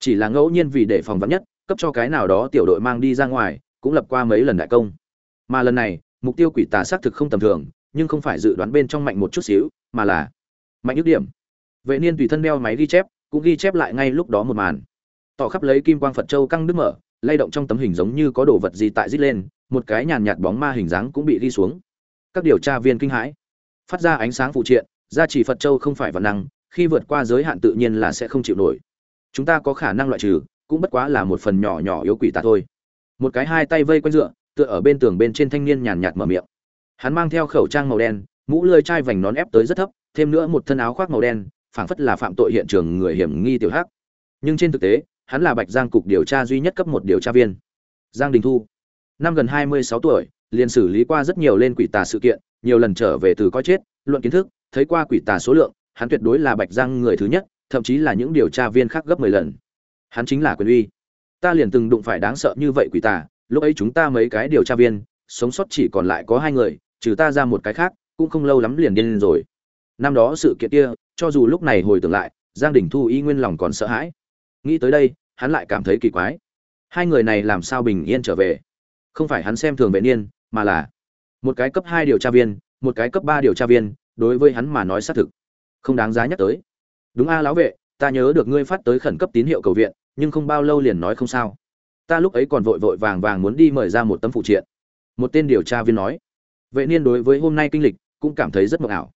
Chỉ là ngẫu nhiên vì để phòng vắn nhất, cấp cho cái nào đó tiểu đội mang đi ra ngoài, cũng lập qua mấy lần đại công. Mà lần này, mục tiêu quỷ tà xác thực không tầm thường nhưng không phải dự đoán bên trong mạnh một chút xíu, mà là mạnh ước điểm. Vệ niên tùy thân đeo máy ghi chép, cũng ghi chép lại ngay lúc đó một màn. Tỏ khắp lấy kim quang phật châu căng nước mở, lay động trong tấm hình giống như có đồ vật gì tại rít lên, một cái nhàn nhạt bóng ma hình dáng cũng bị ghi xuống. Các điều tra viên kinh hãi. Phát ra ánh sáng phụ triện, gia trì phật châu không phải vật năng, khi vượt qua giới hạn tự nhiên là sẽ không chịu nổi. Chúng ta có khả năng loại trừ, cũng bất quá là một phần nhỏ nhỏ yếu quỷ tà thôi. Một cái hai tay vây quanh dựa, tựa ở bên tường bên trên thanh niên nhàn nhạt mở miệng hắn mang theo khẩu trang màu đen, mũ lơi chai vành nón ép tới rất thấp, thêm nữa một thân áo khoác màu đen, phảng phất là phạm tội hiện trường người hiểm nghi tiểu hắc. Nhưng trên thực tế, hắn là bạch giang cục điều tra duy nhất cấp một điều tra viên. Giang đình thu, năm gần hai mươi sáu tuổi, liền xử lý qua rất nhiều lên quỷ tà sự kiện, nhiều lần trở về từ coi chết, luận kiến thức, thấy qua quỷ tà số lượng, hắn tuyệt đối là bạch giang người thứ nhất, thậm chí là những điều tra viên khác gấp mười lần. Hắn chính là quyền uy. Ta liền từng đụng phải đáng sợ như vậy quỷ tà, lúc ấy chúng ta mấy cái điều tra viên, sống sót chỉ còn lại có hai người trừ ta ra một cái khác, cũng không lâu lắm liền điên lên rồi. Năm đó sự kiện kia, cho dù lúc này hồi tưởng lại, giang đình thu y nguyên lòng còn sợ hãi. Nghĩ tới đây, hắn lại cảm thấy kỳ quái. Hai người này làm sao bình yên trở về? Không phải hắn xem thường vệ niên, mà là một cái cấp hai điều tra viên, một cái cấp ba điều tra viên, đối với hắn mà nói xác thực không đáng giá nhắc tới. Đúng a, lão vệ, ta nhớ được ngươi phát tới khẩn cấp tín hiệu cầu viện, nhưng không bao lâu liền nói không sao. Ta lúc ấy còn vội vội vàng vàng muốn đi mời ra một tấm phụ triện. Một tên điều tra viên nói vệ niên đối với hôm nay kinh lịch cũng cảm thấy rất mộng ảo.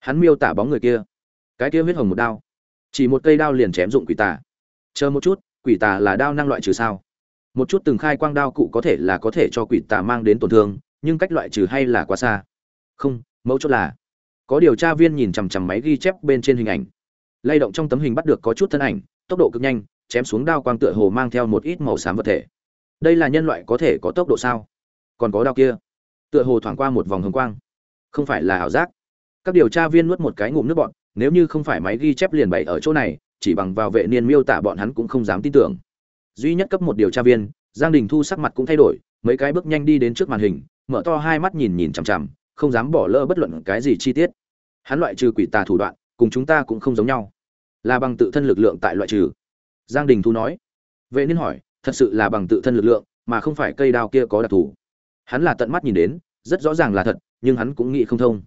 Hắn miêu tả bóng người kia. Cái kia huyết hồng một đao. Chỉ một cây đao liền chém dụng quỷ tà. Chờ một chút, quỷ tà là đao năng loại trừ sao? Một chút từng khai quang đao cụ có thể là có thể cho quỷ tà mang đến tổn thương, nhưng cách loại trừ hay là quá xa? Không mẫu chốt là, có điều tra viên nhìn chằm chằm máy ghi chép bên trên hình ảnh. Lay động trong tấm hình bắt được có chút thân ảnh, tốc độ cực nhanh, chém xuống đao quang tựa hồ mang theo một ít màu xám vật thể. Đây là nhân loại có thể có tốc độ sao? Còn có đao kia tựa hồ thoảng qua một vòng hồng quang. Không phải là ảo giác. Các điều tra viên nuốt một cái ngụm nước bọn nếu như không phải máy ghi chép liền bày ở chỗ này, chỉ bằng vào vệ niên miêu tả bọn hắn cũng không dám tin tưởng. Duy nhất cấp một điều tra viên, giang đình thu sắc mặt cũng thay đổi, mấy cái bước nhanh đi đến trước màn hình, mở to hai mắt nhìn nhìn chằm chằm, không dám bỏ lỡ bất luận cái gì chi tiết. Hắn loại trừ quỷ tà thủ đoạn, cùng chúng ta cũng không giống nhau. Là bằng tự thân lực lượng tại loại trừ. Giang đình thu nói. Vệ niên hỏi, thật sự là bằng tự thân lực lượng, mà không phải cây đao kia có đặc thù hắn là tận mắt nhìn đến, rất rõ ràng là thật, nhưng hắn cũng nghĩ không thông.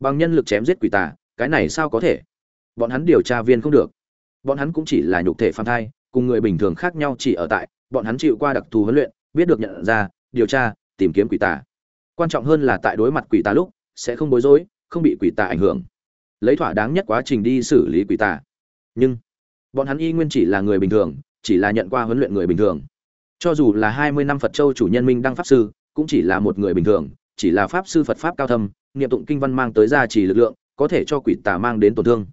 Bằng nhân lực chém giết quỷ tà, cái này sao có thể? Bọn hắn điều tra viên không được. Bọn hắn cũng chỉ là nhục thể phan thai, cùng người bình thường khác nhau chỉ ở tại, bọn hắn chịu qua đặc thù huấn luyện, biết được nhận ra, điều tra, tìm kiếm quỷ tà. Quan trọng hơn là tại đối mặt quỷ tà lúc, sẽ không bối rối, không bị quỷ tà ảnh hưởng. Lấy thỏa đáng nhất quá trình đi xử lý quỷ tà. Nhưng, bọn hắn y nguyên chỉ là người bình thường, chỉ là nhận qua huấn luyện người bình thường. Cho dù là hai mươi năm phật châu chủ nhân minh đăng pháp sư cũng chỉ là một người bình thường, chỉ là pháp sư phật pháp cao thâm, niệm tụng kinh văn mang tới gia trì lực lượng, có thể cho quỷ tà mang đến tổn thương.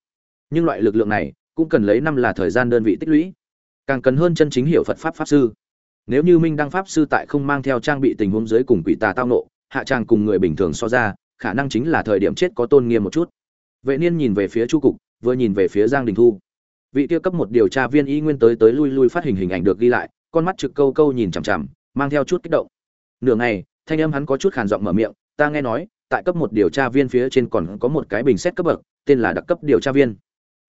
Nhưng loại lực lượng này cũng cần lấy năm là thời gian đơn vị tích lũy. Càng cần hơn chân chính hiểu phật pháp pháp sư. Nếu như minh đăng pháp sư tại không mang theo trang bị tình huống dưới cùng quỷ tà tao nộ, hạ trang cùng người bình thường so ra, khả năng chính là thời điểm chết có tôn nghiêm một chút. Vệ niên nhìn về phía chu cục, vừa nhìn về phía giang đình thu. Vị tiêu cấp một điều tra viên y nguyên tới tới lui lui phát hình hình ảnh được ghi lại, con mắt trực câu câu nhìn chằm chằm, mang theo chút kích động nửa ngày, thanh âm hắn có chút khàn giọng mở miệng, ta nghe nói, tại cấp một điều tra viên phía trên còn có một cái bình xét cấp bậc, tên là đặc cấp điều tra viên.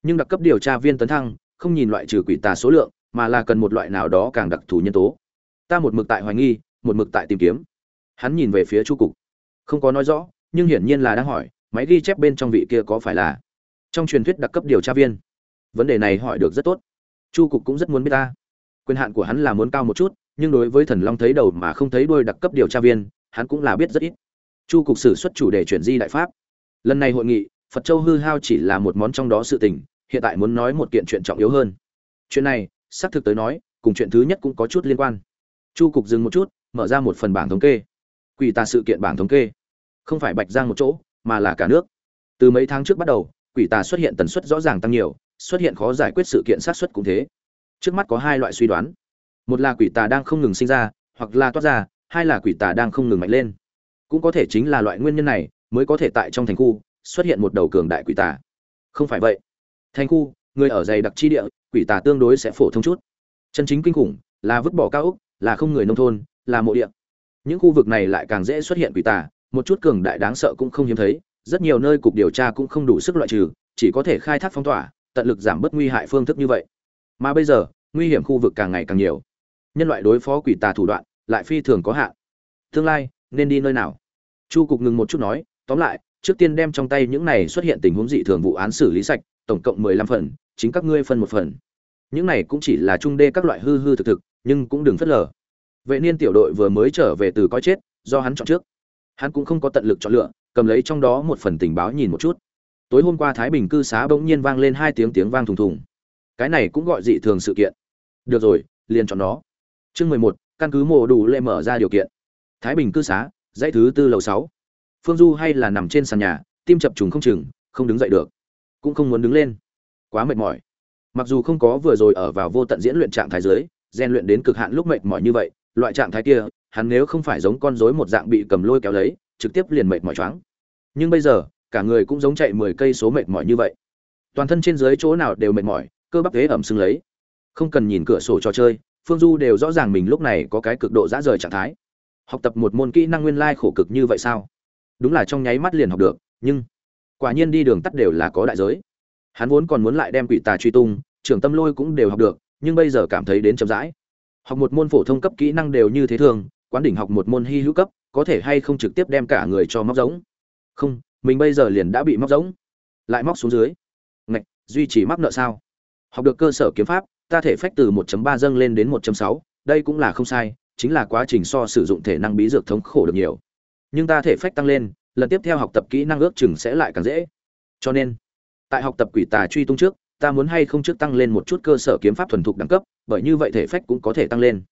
Nhưng đặc cấp điều tra viên tấn thăng không nhìn loại trừ quỷ tà số lượng, mà là cần một loại nào đó càng đặc thù nhân tố. Ta một mực tại hoài nghi, một mực tại tìm kiếm. Hắn nhìn về phía chu cục. Không có nói rõ, nhưng hiển nhiên là đang hỏi, máy ghi chép bên trong vị kia có phải là trong truyền thuyết đặc cấp điều tra viên? Vấn đề này hỏi được rất tốt. Chu cục cũng rất muốn biết ta. Quyền hạn của hắn là muốn cao một chút nhưng đối với thần long thấy đầu mà không thấy đuôi đặc cấp điều tra viên, hắn cũng là biết rất ít. Chu cục sử xuất chủ đề chuyển di đại pháp. Lần này hội nghị, phật châu hư hao chỉ là một món trong đó sự tình, hiện tại muốn nói một kiện chuyện trọng yếu hơn. Chuyện này, xác thực tới nói, cùng chuyện thứ nhất cũng có chút liên quan. Chu cục dừng một chút, mở ra một phần bảng thống kê. Quỷ tà sự kiện bảng thống kê. Không phải bạch giang một chỗ, mà là cả nước. Từ mấy tháng trước bắt đầu, quỷ tà xuất hiện tần suất rõ ràng tăng nhiều, xuất hiện khó giải quyết sự kiện sát xuất cũng thế. Trước mắt có hai loại suy đoán một là quỷ tà đang không ngừng sinh ra, hoặc là toát ra, hai là quỷ tà đang không ngừng mạnh lên. Cũng có thể chính là loại nguyên nhân này mới có thể tại trong thành khu xuất hiện một đầu cường đại quỷ tà. Không phải vậy. Thành khu, người ở dày đặc chi địa, quỷ tà tương đối sẽ phổ thông chút. Chân chính kinh khủng là vứt bỏ cao ốc, là không người nông thôn, là mộ địa. Những khu vực này lại càng dễ xuất hiện quỷ tà, một chút cường đại đáng sợ cũng không hiếm thấy, rất nhiều nơi cục điều tra cũng không đủ sức loại trừ, chỉ có thể khai thác phong tỏa, tận lực giảm bớt nguy hại phương thức như vậy. Mà bây giờ, nguy hiểm khu vực càng ngày càng nhiều nhân loại đối phó quỷ tà thủ đoạn lại phi thường có hạn. Tương lai, nên đi nơi nào? Chu cục ngừng một chút nói, tóm lại, trước tiên đem trong tay những này xuất hiện tình huống dị thường vụ án xử lý sạch, tổng cộng mười lăm phần, chính các ngươi phân một phần. Những này cũng chỉ là trung đê các loại hư hư thực thực, nhưng cũng đừng phớt lờ. Vệ niên tiểu đội vừa mới trở về từ coi chết, do hắn chọn trước. Hắn cũng không có tận lực chọn lựa, cầm lấy trong đó một phần tình báo nhìn một chút. Tối hôm qua thái bình cư xá bỗng nhiên vang lên hai tiếng tiếng vang thùng thùng. Cái này cũng gọi dị thường sự kiện. Được rồi, liền chọn nó chương mười một, căn cứ mộ đủ lệ mở ra điều kiện. Thái bình cư xá, dãy thứ tư lầu sáu. Phương du hay là nằm trên sàn nhà, tim chập trùng không chừng, không đứng dậy được. Cũng không muốn đứng lên. Quá mệt mỏi. Mặc dù không có vừa rồi ở vào vô tận diễn luyện trạng thái dưới, rèn luyện đến cực hạn lúc mệt mỏi như vậy, loại trạng thái kia, hắn nếu không phải giống con rối một dạng bị cầm lôi kéo lấy, trực tiếp liền mệt mỏi choáng. Nhưng bây giờ, cả người cũng giống chạy mười cây số mệt mỏi như vậy. Toàn thân trên dưới chỗ nào đều mệt mỏi, cơ bắp ghế ẩm sưng lấy. Không cần nhìn cửa sổ trò chơi phương du đều rõ ràng mình lúc này có cái cực độ dã rời trạng thái. Học tập một môn kỹ năng nguyên lai khổ cực như vậy sao? Đúng là trong nháy mắt liền học được, nhưng quả nhiên đi đường tắt đều là có đại giới. Hắn vốn còn muốn lại đem quỷ tà truy tung, trưởng tâm lôi cũng đều học được, nhưng bây giờ cảm thấy đến chậm rãi. Học một môn phổ thông cấp kỹ năng đều như thế thường, quán đỉnh học một môn hy hữu cấp, có thể hay không trực tiếp đem cả người cho móc giống? Không, mình bây giờ liền đã bị móc giống. Lại móc xuống dưới. Ngạch, duy trì mắc nợ sao? Học được cơ sở kiếm pháp ta thể phách từ 1.3 dâng lên đến 1.6, đây cũng là không sai chính là quá trình so sử dụng thể năng bí dược thống khổ được nhiều. Nhưng ta thể phách tăng lên lần tiếp theo học tập kỹ năng ước chừng sẽ lại càng dễ. Cho nên tại học tập quỷ tà truy tung trước ta muốn hay không trước tăng lên một chút cơ sở kiếm pháp thuần thục đẳng cấp bởi như vậy thể phách cũng có thể tăng lên.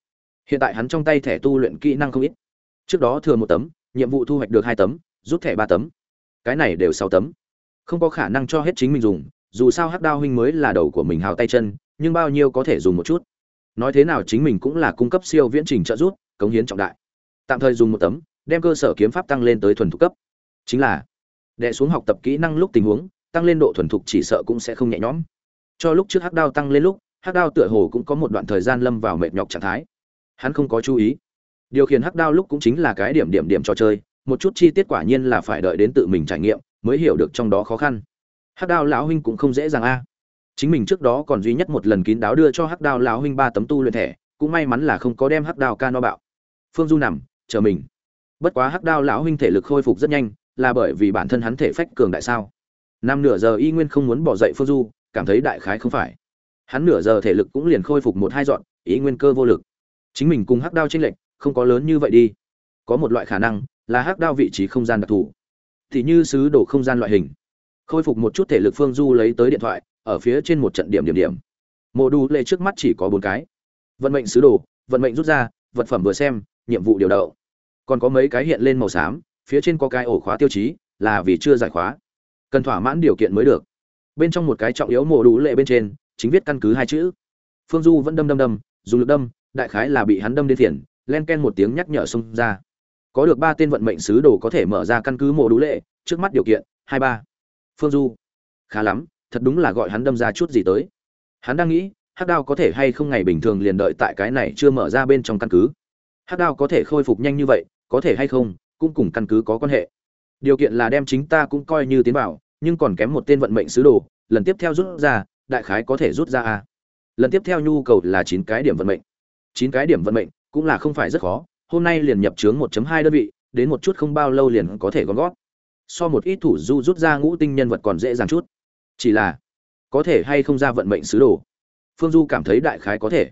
Hiện tại hắn trong tay thẻ tu luyện kỹ năng không ít. Trước đó thừa một tấm nhiệm vụ thu hoạch được hai tấm rút thẻ ba tấm. Cái này đều sáu tấm. Không có khả năng cho hết chính mình dùng dù sao hắc đao huynh mới là đầu của mình hào tay chân nhưng bao nhiêu có thể dùng một chút. Nói thế nào chính mình cũng là cung cấp siêu viễn trình trợ giúp, cống hiến trọng đại. Tạm thời dùng một tấm, đem cơ sở kiếm pháp tăng lên tới thuần thục cấp. Chính là đệ xuống học tập kỹ năng lúc tình huống, tăng lên độ thuần thục chỉ sợ cũng sẽ không nhẹ nhõm. Cho lúc trước hắc đao tăng lên lúc, hắc đao tựa hồ cũng có một đoạn thời gian lâm vào mệt nhọc trạng thái. Hắn không có chú ý. Điều khiển hắc đao lúc cũng chính là cái điểm điểm điểm trò chơi, một chút chi tiết quả nhiên là phải đợi đến tự mình trải nghiệm mới hiểu được trong đó khó khăn. Hắc đao lão huynh cũng không dễ dàng a chính mình trước đó còn duy nhất một lần kín đáo đưa cho hắc đao lão huynh ba tấm tu luyện thẻ, cũng may mắn là không có đem hắc đao ca no bạo. Phương du nằm, chờ mình. Bất quá hắc đao lão huynh thể lực khôi phục rất nhanh, là bởi vì bản thân hắn thể phách cường đại sao? Năm nửa giờ y nguyên không muốn bỏ dậy phương du, cảm thấy đại khái không phải. Hắn nửa giờ thể lực cũng liền khôi phục một hai dọn ý nguyên cơ vô lực. Chính mình cùng hắc đao tranh lệch, không có lớn như vậy đi. Có một loại khả năng là hắc đao vị trí không gian đặc thù. Thì như sứ đồ không gian loại hình. Khôi phục một chút thể lực phương du lấy tới điện thoại ở phía trên một trận điểm điểm điểm. Mộ đủ lệ trước mắt chỉ có bốn cái. Vận mệnh sứ đồ, vận mệnh rút ra, vật phẩm vừa xem, nhiệm vụ điều đậu còn có mấy cái hiện lên màu xám, phía trên có cái ổ khóa tiêu chí, là vì chưa giải khóa. Cần thỏa mãn điều kiện mới được. Bên trong một cái trọng yếu mộ đủ lệ bên trên, chính viết căn cứ hai chữ. Phương du vẫn đâm đâm đâm, dùng lực đâm, đại khái là bị hắn đâm đến thiền len ken một tiếng nhắc nhở xông ra. Có được ba tên vận mệnh sứ đồ có thể mở ra căn cứ mộ đủ lệ, trước mắt điều kiện, hai ba. Phương du. Khá lắm thật đúng là gọi hắn đâm ra chút gì tới. Hắn đang nghĩ, hắc đao có thể hay không ngày bình thường liền đợi tại cái này chưa mở ra bên trong căn cứ. Hắc đao có thể khôi phục nhanh như vậy, có thể hay không, cũng cùng căn cứ có quan hệ. Điều kiện là đem chính ta cũng coi như tiến vào, nhưng còn kém một tên vận mệnh sứ đồ, lần tiếp theo rút ra, đại khái có thể rút ra a. Lần tiếp theo nhu cầu là chín cái điểm vận mệnh. Chín cái điểm vận mệnh cũng là không phải rất khó, hôm nay liền nhập chướng 1.2 đơn vị, đến một chút không bao lâu liền có thể gom gót so một ít thủ du rút ra ngũ tinh nhân vật còn dễ dàng chút chỉ là, có thể hay không ra vận mệnh sứ đồ? Phương du cảm thấy đại khái có thể.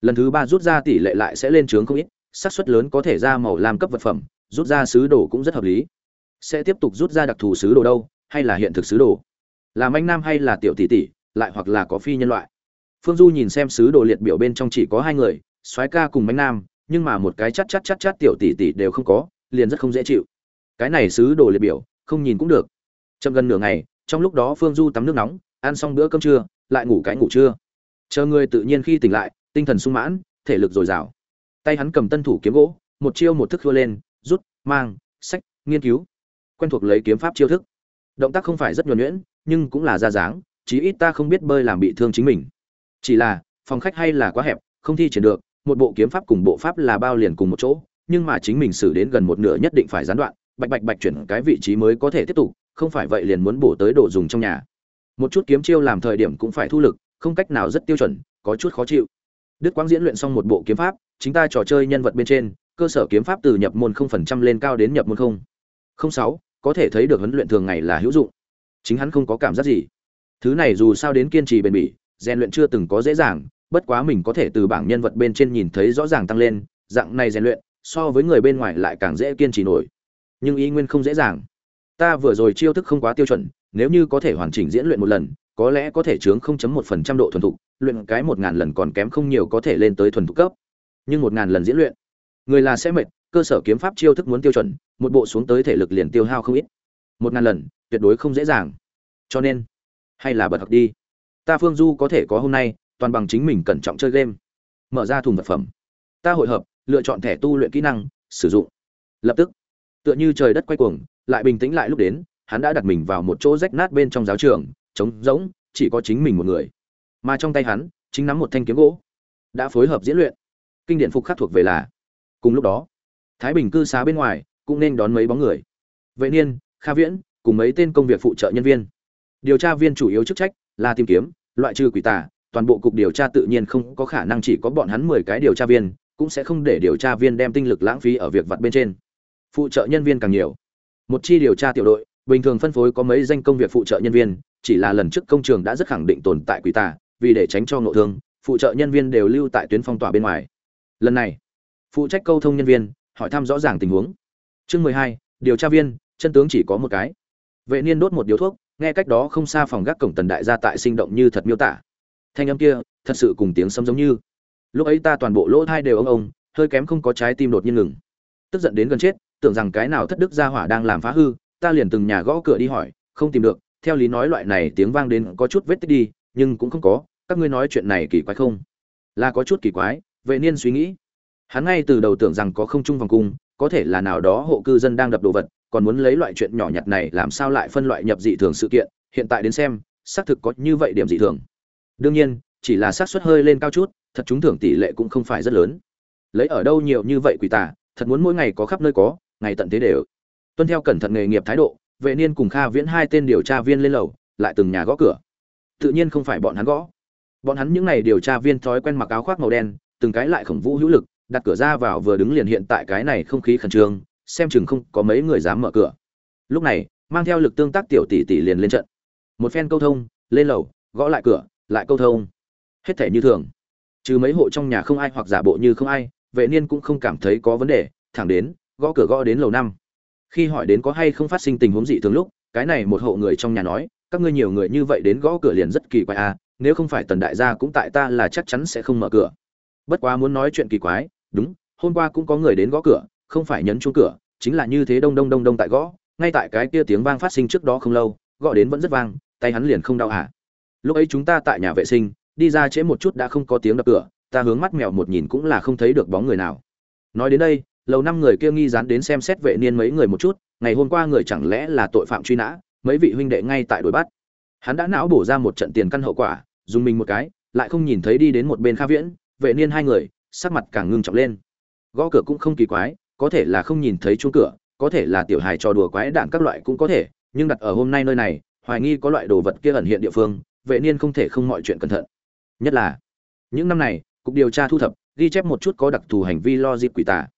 Lần thứ ba rút ra tỷ lệ lại sẽ lên trướng không ít, xác suất lớn có thể ra màu làm cấp vật phẩm, rút ra sứ đồ cũng rất hợp lý. Sẽ tiếp tục rút ra đặc thù sứ đồ đâu, hay là hiện thực sứ đồ? Là manh nam hay là tiểu tỷ tỷ, lại hoặc là có phi nhân loại? Phương du nhìn xem sứ đồ liệt biểu bên trong chỉ có hai người, soái ca cùng manh nam, nhưng mà một cái chắc chắc chắc chắc tiểu tỷ tỷ đều không có, liền rất không dễ chịu. Cái này sứ đồ liệt biểu, không nhìn cũng được. Chậm gần nửa ngày trong lúc đó phương du tắm nước nóng, ăn xong bữa cơm trưa, lại ngủ cái ngủ trưa. Chờ người tự nhiên khi tỉnh lại, tinh thần sung mãn, thể lực dồi dào. Tay hắn cầm tân thủ kiếm gỗ, một chiêu một thức thua lên, rút, mang, sách, nghiên cứu. Quen thuộc lấy kiếm pháp chiêu thức. Động tác không phải rất nhuần nhuyễn, nhưng cũng là ra dáng, chí ít ta không biết bơi làm bị thương chính mình. Chỉ là, phòng khách hay là quá hẹp, không thi triển được, một bộ kiếm pháp cùng bộ pháp là bao liền cùng một chỗ, nhưng mà chính mình xử đến gần một nửa nhất định phải gián đoạn, bạch bạch bạch chuyển cái vị trí mới có thể tiếp tục không phải vậy liền muốn bổ tới đồ dùng trong nhà. Một chút kiếm chiêu làm thời điểm cũng phải thu lực, không cách nào rất tiêu chuẩn, có chút khó chịu. Đức quang diễn luyện xong một bộ kiếm pháp, chính ta trò chơi nhân vật bên trên, cơ sở kiếm pháp từ nhập môn 0% lên cao đến nhập môn không. Không sáu, có thể thấy được huấn luyện thường ngày là hữu dụng. Chính hắn không có cảm giác gì. Thứ này dù sao đến kiên trì bền bỉ, rèn luyện chưa từng có dễ dàng, bất quá mình có thể từ bảng nhân vật bên trên nhìn thấy rõ ràng tăng lên, dạng này rèn luyện, so với người bên ngoài lại càng dễ kiên trì nổi. Nhưng ý nguyên không dễ dàng ta vừa rồi chiêu thức không quá tiêu chuẩn, nếu như có thể hoàn chỉnh diễn luyện một lần, có lẽ có thể chướng 0.1% độ thuần thục, luyện cái một ngàn lần còn kém không nhiều có thể lên tới thuần thục cấp. Nhưng một ngàn lần diễn luyện, người là sẽ mệt, cơ sở kiếm pháp chiêu thức muốn tiêu chuẩn, một bộ xuống tới thể lực liền tiêu hao không ít. Một ngàn lần, tuyệt đối không dễ dàng. Cho nên, hay là bật học đi. Ta phương du có thể có hôm nay, toàn bằng chính mình cẩn trọng chơi game. Mở ra thùng vật phẩm. Ta hội hợp, lựa chọn thẻ tu luyện kỹ năng, sử dụng. Lập tức tựa như trời đất quay cuồng, lại bình tĩnh lại lúc đến, hắn đã đặt mình vào một chỗ rách nát bên trong giáo trường, trống rỗng, chỉ có chính mình một người. Mà trong tay hắn, chính nắm một thanh kiếm gỗ. Đã phối hợp diễn luyện. Kinh điển phục khắc thuộc về là, cùng lúc đó, thái bình cư xá bên ngoài cũng nên đón mấy bóng người. Vệ niên, kha viễn, cùng mấy tên công việc phụ trợ nhân viên. Điều tra viên chủ yếu chức trách là tìm kiếm, loại trừ quỷ tà, toàn bộ cục điều tra tự nhiên không có khả năng chỉ có bọn hắn mười cái điều tra viên, cũng sẽ không để điều tra viên đem tinh lực lãng phí ở việc vặt bên trên phụ trợ nhân viên càng nhiều. Một chi điều tra tiểu đội, bình thường phân phối có mấy danh công việc phụ trợ nhân viên, chỉ là lần trước công trường đã rất khẳng định tồn tại quỷ tà, vì để tránh cho ngộ thương, phụ trợ nhân viên đều lưu tại tuyến phong tỏa bên ngoài. Lần này, phụ trách câu thông nhân viên, hỏi thăm rõ ràng tình huống. Chương mười hai, điều tra viên, chân tướng chỉ có một cái. Vệ niên đốt một điếu thuốc, nghe cách đó không xa phòng gác cổng tần đại gia tại sinh động như thật miêu tả. Thanh âm kia, thật sự cùng tiếng sấm giống như. Lúc ấy ta toàn bộ lỗ thai đều ông ông hơi kém không có trái tim đột nhiên ngừng. Tức giận đến gần chết tưởng rằng cái nào thất đức gia hỏa đang làm phá hư, ta liền từng nhà gõ cửa đi hỏi, không tìm được, theo lý nói loại này tiếng vang đến có chút vết tích đi, nhưng cũng không có, các ngươi nói chuyện này kỳ quái không? Là có chút kỳ quái, vệ niên suy nghĩ. Hắn ngay từ đầu tưởng rằng có không chung vòng cung, có thể là nào đó hộ cư dân đang đập đồ vật, còn muốn lấy loại chuyện nhỏ nhặt này làm sao lại phân loại nhập dị thường sự kiện, hiện tại đến xem, xác thực có như vậy điểm dị thường. Đương nhiên, chỉ là xác suất hơi lên cao chút, thật chúng thưởng tỷ lệ cũng không phải rất lớn. Lấy ở đâu nhiều như vậy quỷ tà thật muốn mỗi ngày có khắp nơi có ngày tận thế đều. Tuân theo cẩn thận nghề nghiệp thái độ, vệ niên cùng kha viễn hai tên điều tra viên lên lầu, lại từng nhà gõ cửa. Tự nhiên không phải bọn hắn gõ. Bọn hắn những ngày điều tra viên thói quen mặc áo khoác màu đen, từng cái lại khổng vũ hữu lực, đặt cửa ra vào vừa đứng liền hiện tại cái này không khí khẩn trương, xem chừng không có mấy người dám mở cửa. Lúc này, mang theo lực tương tác tiểu tỷ tỷ liền lên trận. Một phen câu thông, lên lầu, gõ lại cửa, lại câu thông. Hết thể như thường. Trừ mấy hộ trong nhà không ai hoặc giả bộ như không ai, vệ niên cũng không cảm thấy có vấn đề, thẳng đến gõ cửa gõ đến lầu năm. Khi hỏi đến có hay không phát sinh tình huống dị thường lúc, cái này một hộ người trong nhà nói, các ngươi nhiều người như vậy đến gõ cửa liền rất kỳ quái à nếu không phải tần đại gia cũng tại ta là chắc chắn sẽ không mở cửa. Bất quá muốn nói chuyện kỳ quái, đúng, hôm qua cũng có người đến gõ cửa, không phải nhấn chuông cửa, chính là như thế đông đông đông đông tại gõ, ngay tại cái kia tiếng vang phát sinh trước đó không lâu, gõ đến vẫn rất vang, tay hắn liền không đau hả lúc ấy chúng ta tại nhà vệ sinh, đi ra trễ một chút đã không có tiếng đập cửa, ta hướng mắt mèo một nhìn cũng là không thấy được bóng người nào. Nói đến đây lầu năm người kia nghi dán đến xem xét vệ niên mấy người một chút, ngày hôm qua người chẳng lẽ là tội phạm truy nã, mấy vị huynh đệ ngay tại đuổi bắt. Hắn đã não bổ ra một trận tiền căn hậu quả, dùng mình một cái, lại không nhìn thấy đi đến một bên kha viễn, vệ niên hai người, sắc mặt càng ngưng trọng lên. Gõ cửa cũng không kỳ quái, có thể là không nhìn thấy chuông cửa, có thể là tiểu hài trò đùa quái đạn các loại cũng có thể, nhưng đặt ở hôm nay nơi này, hoài nghi có loại đồ vật kia ẩn hiện địa phương, vệ niên không thể không mọi chuyện cẩn thận. Nhất là, những năm này, cục điều tra thu thập, ghi chép một chút có đặc thù hành vi lo dịp quỷ tà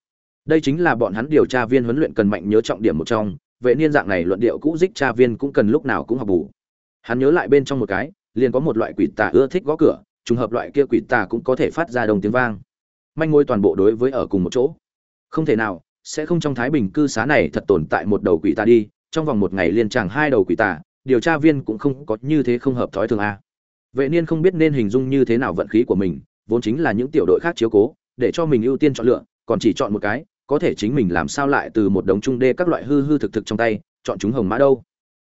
đây chính là bọn hắn điều tra viên huấn luyện cần mạnh nhớ trọng điểm một trong, vệ niên dạng này luận điệu cũ dích tra viên cũng cần lúc nào cũng học bù. Hắn nhớ lại bên trong một cái, liền có một loại quỷ tà ưa thích gõ cửa, trùng hợp loại kia quỷ tà cũng có thể phát ra đồng tiếng vang. Manh ngôi toàn bộ đối với ở cùng một chỗ. Không thể nào, sẽ không trong thái bình cư xá này thật tồn tại một đầu quỷ tà đi, trong vòng một ngày liền chẳng hai đầu quỷ tà, điều tra viên cũng không có như thế không hợp thói thường a. Vệ niên không biết nên hình dung như thế nào vận khí của mình, vốn chính là những tiểu đội khác chiếu cố, để cho mình ưu tiên chọn lựa còn chỉ chọn một cái, có thể chính mình làm sao lại từ một đống trung đê các loại hư hư thực thực trong tay, chọn chúng hồng mã đâu.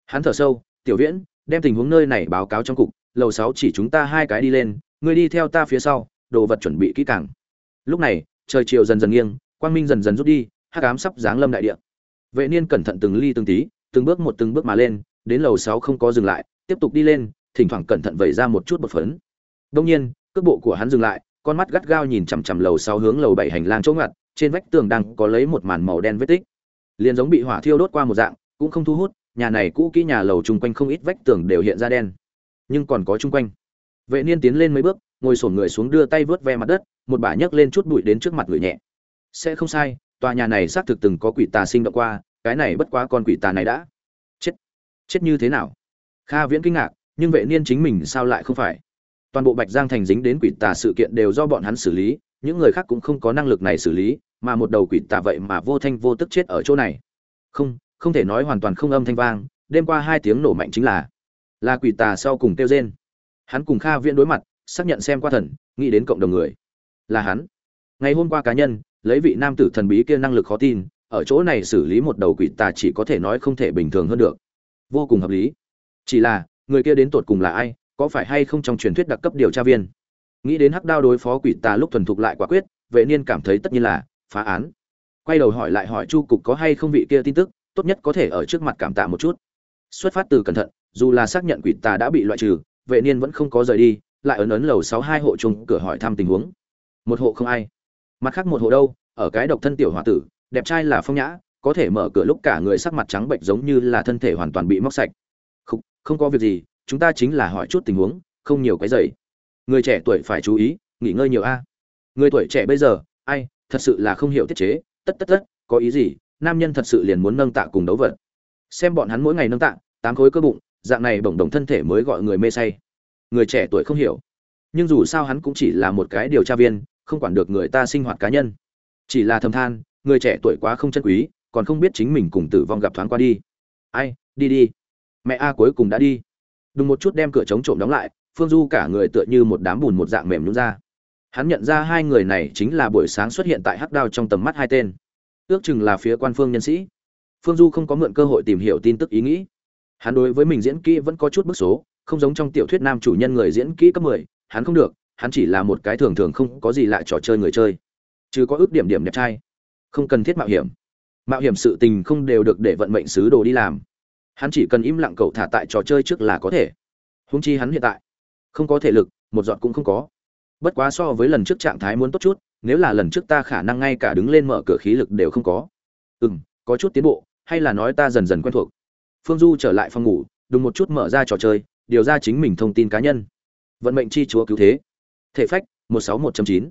Hắn thở sâu, tiểu viễn, đem tình huống nơi này báo cáo trong cục, lầu sáu chỉ chúng ta hai cái đi lên, ngươi đi theo ta phía sau, đồ vật chuẩn bị kỹ càng. Lúc này, trời chiều dần dần nghiêng, quang minh dần dần rút đi, hắc ám sắp giáng lâm đại địa. Vệ niên cẩn thận từng ly từng tí, từng bước một từng bước mà lên, đến lầu sáu không có dừng lại, tiếp tục đi lên, thỉnh thoảng cẩn thận vẩy ra một chút bột phấn. Đông nhiên, cước bộ của hắn dừng lại con mắt gắt gao nhìn chằm chằm lầu sáu hướng lầu bảy hành lang chỗ ngặt, trên vách tường đang có lấy một màn màu đen vết tích. Liền giống bị hỏa thiêu đốt qua một dạng, cũng không thu hút, nhà này cũ kỹ nhà lầu chung quanh không ít vách tường đều hiện ra đen. Nhưng còn có chung quanh. Vệ niên tiến lên mấy bước, ngồi sổn người xuống đưa tay vớt ve mặt đất, một bả nhấc lên chút bụi đến trước mặt người nhẹ. Sẽ không sai, tòa nhà này xác thực từng có quỷ tà sinh động qua, cái này bất quá con quỷ tà này đã. Chết. Chết như thế nào? Kha viễn kinh ngạc, nhưng vệ niên chính mình sao lại không phải? Toàn bộ bạch giang thành dính đến quỷ tà sự kiện đều do bọn hắn xử lý, những người khác cũng không có năng lực này xử lý, mà một đầu quỷ tà vậy mà vô thanh vô tức chết ở chỗ này. Không không thể nói hoàn toàn không âm thanh vang, đêm qua hai tiếng nổ mạnh chính là là quỷ tà sau cùng tiêu rên. Hắn cùng kha viễn đối mặt, xác nhận xem qua thần, nghĩ đến cộng đồng người. Là hắn. Ngày hôm qua cá nhân, lấy vị nam tử thần bí kia năng lực khó tin, ở chỗ này xử lý một đầu quỷ tà chỉ có thể nói không thể bình thường hơn được. Vô cùng hợp lý. Chỉ là, người kia đến tột cùng là ai có phải hay không trong truyền thuyết đặc cấp điều tra viên? Nghĩ đến hắc đao đối phó quỷ tà lúc thuần thục lại quả quyết vệ niên cảm thấy tất nhiên là phá án. Quay đầu hỏi lại hỏi chu cục có hay không vị kia tin tức tốt nhất có thể ở trước mặt cảm tạ một chút. Xuất phát từ cẩn thận dù là xác nhận quỷ tà đã bị loại trừ vệ niên vẫn không có rời đi lại ấn ấn lầu sáu hai hộ chung cửa hỏi thăm tình huống. Một hộ không ai. Mặt khác một hộ đâu ở cái độc thân tiểu h tử đẹp trai là phong nhã có thể mở cửa lúc cả người sắc mặt trắng bệnh giống như là thân thể hoàn toàn bị móc sạch. Không, không có việc gì chúng ta chính là hỏi chút tình huống, không nhiều cái dày người trẻ tuổi phải chú ý, nghỉ ngơi nhiều a. Người tuổi trẻ bây giờ, ai, thật sự là không hiểu tiết chế, tất tất tất, có ý gì, nam nhân thật sự liền muốn nâng tạ cùng đấu vật. Xem bọn hắn mỗi ngày nâng tạ, tám khối cơ bụng, dạng này bổng đồng thân thể mới gọi người mê say. Người trẻ tuổi không hiểu. Nhưng dù sao hắn cũng chỉ là một cái điều tra viên, không quản được người ta sinh hoạt cá nhân. Chỉ là thầm than, người trẻ tuổi quá không chân quý, còn không biết chính mình cùng tử vong gặp thoáng qua đi. Ai, đi đi. Mẹ a cuối cùng đã đi đùng một chút đem cửa chống trộm đóng lại, phương du cả người tựa như một đám bùn một dạng mềm nhún ra. Hắn nhận ra hai người này chính là buổi sáng xuất hiện tại hắc đao trong tầm mắt hai tên. Ước chừng là phía quan phương nhân sĩ. Phương du không có mượn cơ hội tìm hiểu tin tức ý nghĩ. Hắn đối với mình diễn kỹ vẫn có chút bức số, không giống trong tiểu thuyết nam chủ nhân người diễn kỹ cấp mười, hắn không được, hắn chỉ là một cái thường thường không có gì lại trò chơi người chơi. Chứ có ước điểm điểm đẹp trai. Không cần thiết mạo hiểm. Mạo hiểm sự tình không đều được để vận mệnh sứ đồ đi làm hắn chỉ cần im lặng cậu thả tại trò chơi trước là có thể. Húng chi hắn hiện tại không có thể lực một giọt cũng không có. Bất quá so với lần trước trạng thái muốn tốt chút nếu là lần trước ta khả năng ngay cả đứng lên mở cửa khí lực đều không có. Ừ m có chút tiến bộ hay là nói ta dần dần quen thuộc. Phương du trở lại phòng ngủ đùng một chút mở ra trò chơi điều ra chính mình thông tin cá nhân. Vận mệnh chi chúa cứu thế. Thể phách 161.9.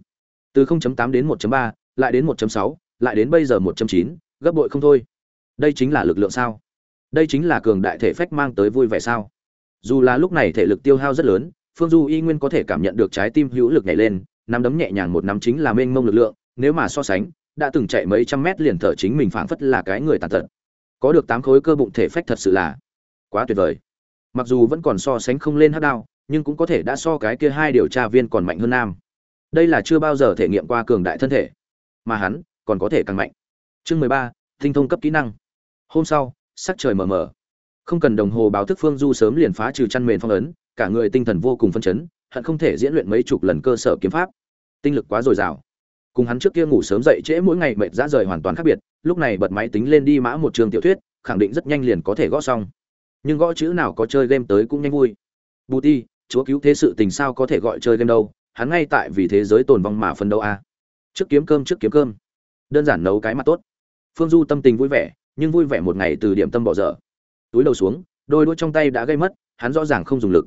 từ 0.8 đến 1.3, lại đến 1.6, lại đến bây giờ 1.9, gấp bội không thôi. Đây chính là lực lượng sao? Đây chính là cường đại thể phách mang tới vui vẻ sao? Dù là lúc này thể lực tiêu hao rất lớn, phương du y nguyên có thể cảm nhận được trái tim hữu lực nhảy lên, nắm đấm nhẹ nhàng một nắm chính là mênh mông lực lượng, nếu mà so sánh, đã từng chạy mấy trăm mét liền thở chính mình phảng phất là cái người tàn tật. Có được tám khối cơ bụng thể phách thật sự là quá tuyệt vời. Mặc dù vẫn còn so sánh không lên hát đao, nhưng cũng có thể đã so cái kia hai điều tra viên còn mạnh hơn nam. Đây là chưa bao giờ thể nghiệm qua cường đại thân thể, mà hắn còn có thể càng mạnh. Chương mười ba, tinh thông cấp kỹ năng. Hôm sau sắc trời mờ mờ. Không cần đồng hồ báo thức phương du sớm liền phá trừ chăn mền phong ấn, cả người tinh thần vô cùng phân chấn, hận không thể diễn luyện mấy chục lần cơ sở kiếm pháp. Tinh lực quá dồi dào. Cùng hắn trước kia ngủ sớm dậy trễ mỗi ngày mệt ra rời hoàn toàn khác biệt, lúc này bật máy tính lên đi mã một trường tiểu thuyết, khẳng định rất nhanh liền có thể gõ xong. Nhưng gõ chữ nào có chơi game tới cũng nhanh vui. Bù ti, chúa cứu thế sự tình sao có thể gọi chơi game đâu, hắn ngay tại vì thế giới tồn vong mà phân đấu a. À. trước kiếm cơm, trước kiếm cơm. Đơn giản nấu cái mặt tốt. Phương du tâm tình vui vẻ nhưng vui vẻ một ngày từ điểm tâm bỏ dở. Túi đầu xuống, đôi đũa trong tay đã gây mất, hắn rõ ràng không dùng lực.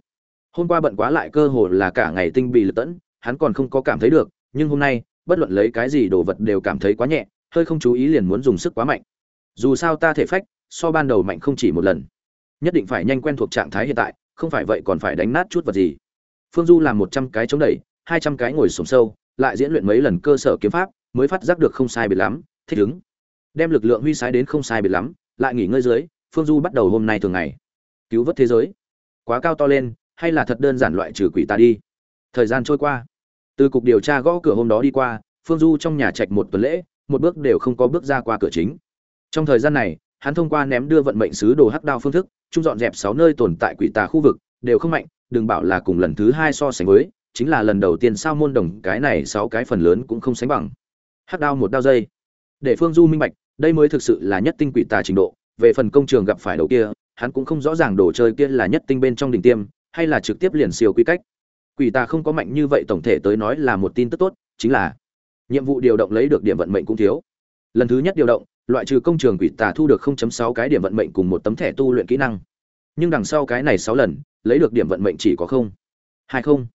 Hôm qua bận quá lại cơ hồ là cả ngày tinh bị lực tẫn, hắn còn không có cảm thấy được, nhưng hôm nay, bất luận lấy cái gì đồ vật đều cảm thấy quá nhẹ, hơi không chú ý liền muốn dùng sức quá mạnh. Dù sao ta thể phách, so ban đầu mạnh không chỉ một lần. Nhất định phải nhanh quen thuộc trạng thái hiện tại, không phải vậy còn phải đánh nát chút vật gì. Phương du làm một trăm cái chống đẩy, hai trăm cái ngồi sổm sâu, lại diễn luyện mấy lần cơ sở kiếm pháp, mới phát giác được không sai biệt lắm, thích ứng đem lực lượng huy sái đến không sai biệt lắm, lại nghỉ ngơi dưới, phương du bắt đầu hôm nay thường ngày. Cứu vớt thế giới. Quá cao to lên, hay là thật đơn giản loại trừ quỷ ta đi? Thời gian trôi qua. Từ cục điều tra gõ cửa hôm đó đi qua, phương du trong nhà trạch một tuần lễ, một bước đều không có bước ra qua cửa chính. Trong thời gian này, hắn thông qua ném đưa vận mệnh sứ đồ hắc đao phương thức, trung dọn dẹp sáu nơi tồn tại quỷ tà khu vực, đều không mạnh, đừng bảo là cùng lần thứ hai so sánh với, chính là lần đầu tiên sao môn đồng cái này sáu cái phần lớn cũng không sánh bằng. Hắc đao một đao dây. Để phương du minh bạch đây mới thực sự là nhất tinh quỷ tà trình độ, về phần công trường gặp phải đầu kia, hắn cũng không rõ ràng đồ chơi kia là nhất tinh bên trong đỉnh tiêm, hay là trực tiếp liền siêu quy cách. Quỷ tà không có mạnh như vậy tổng thể tới nói là một tin tức tốt, chính là nhiệm vụ điều động lấy được điểm vận mệnh cũng thiếu. Lần thứ nhất điều động, loại trừ công trường quỷ tà thu được 0.6 cái điểm vận mệnh cùng một tấm thẻ tu luyện kỹ năng. Nhưng đằng sau cái này 6 lần, lấy được điểm vận mệnh chỉ có không, hai không,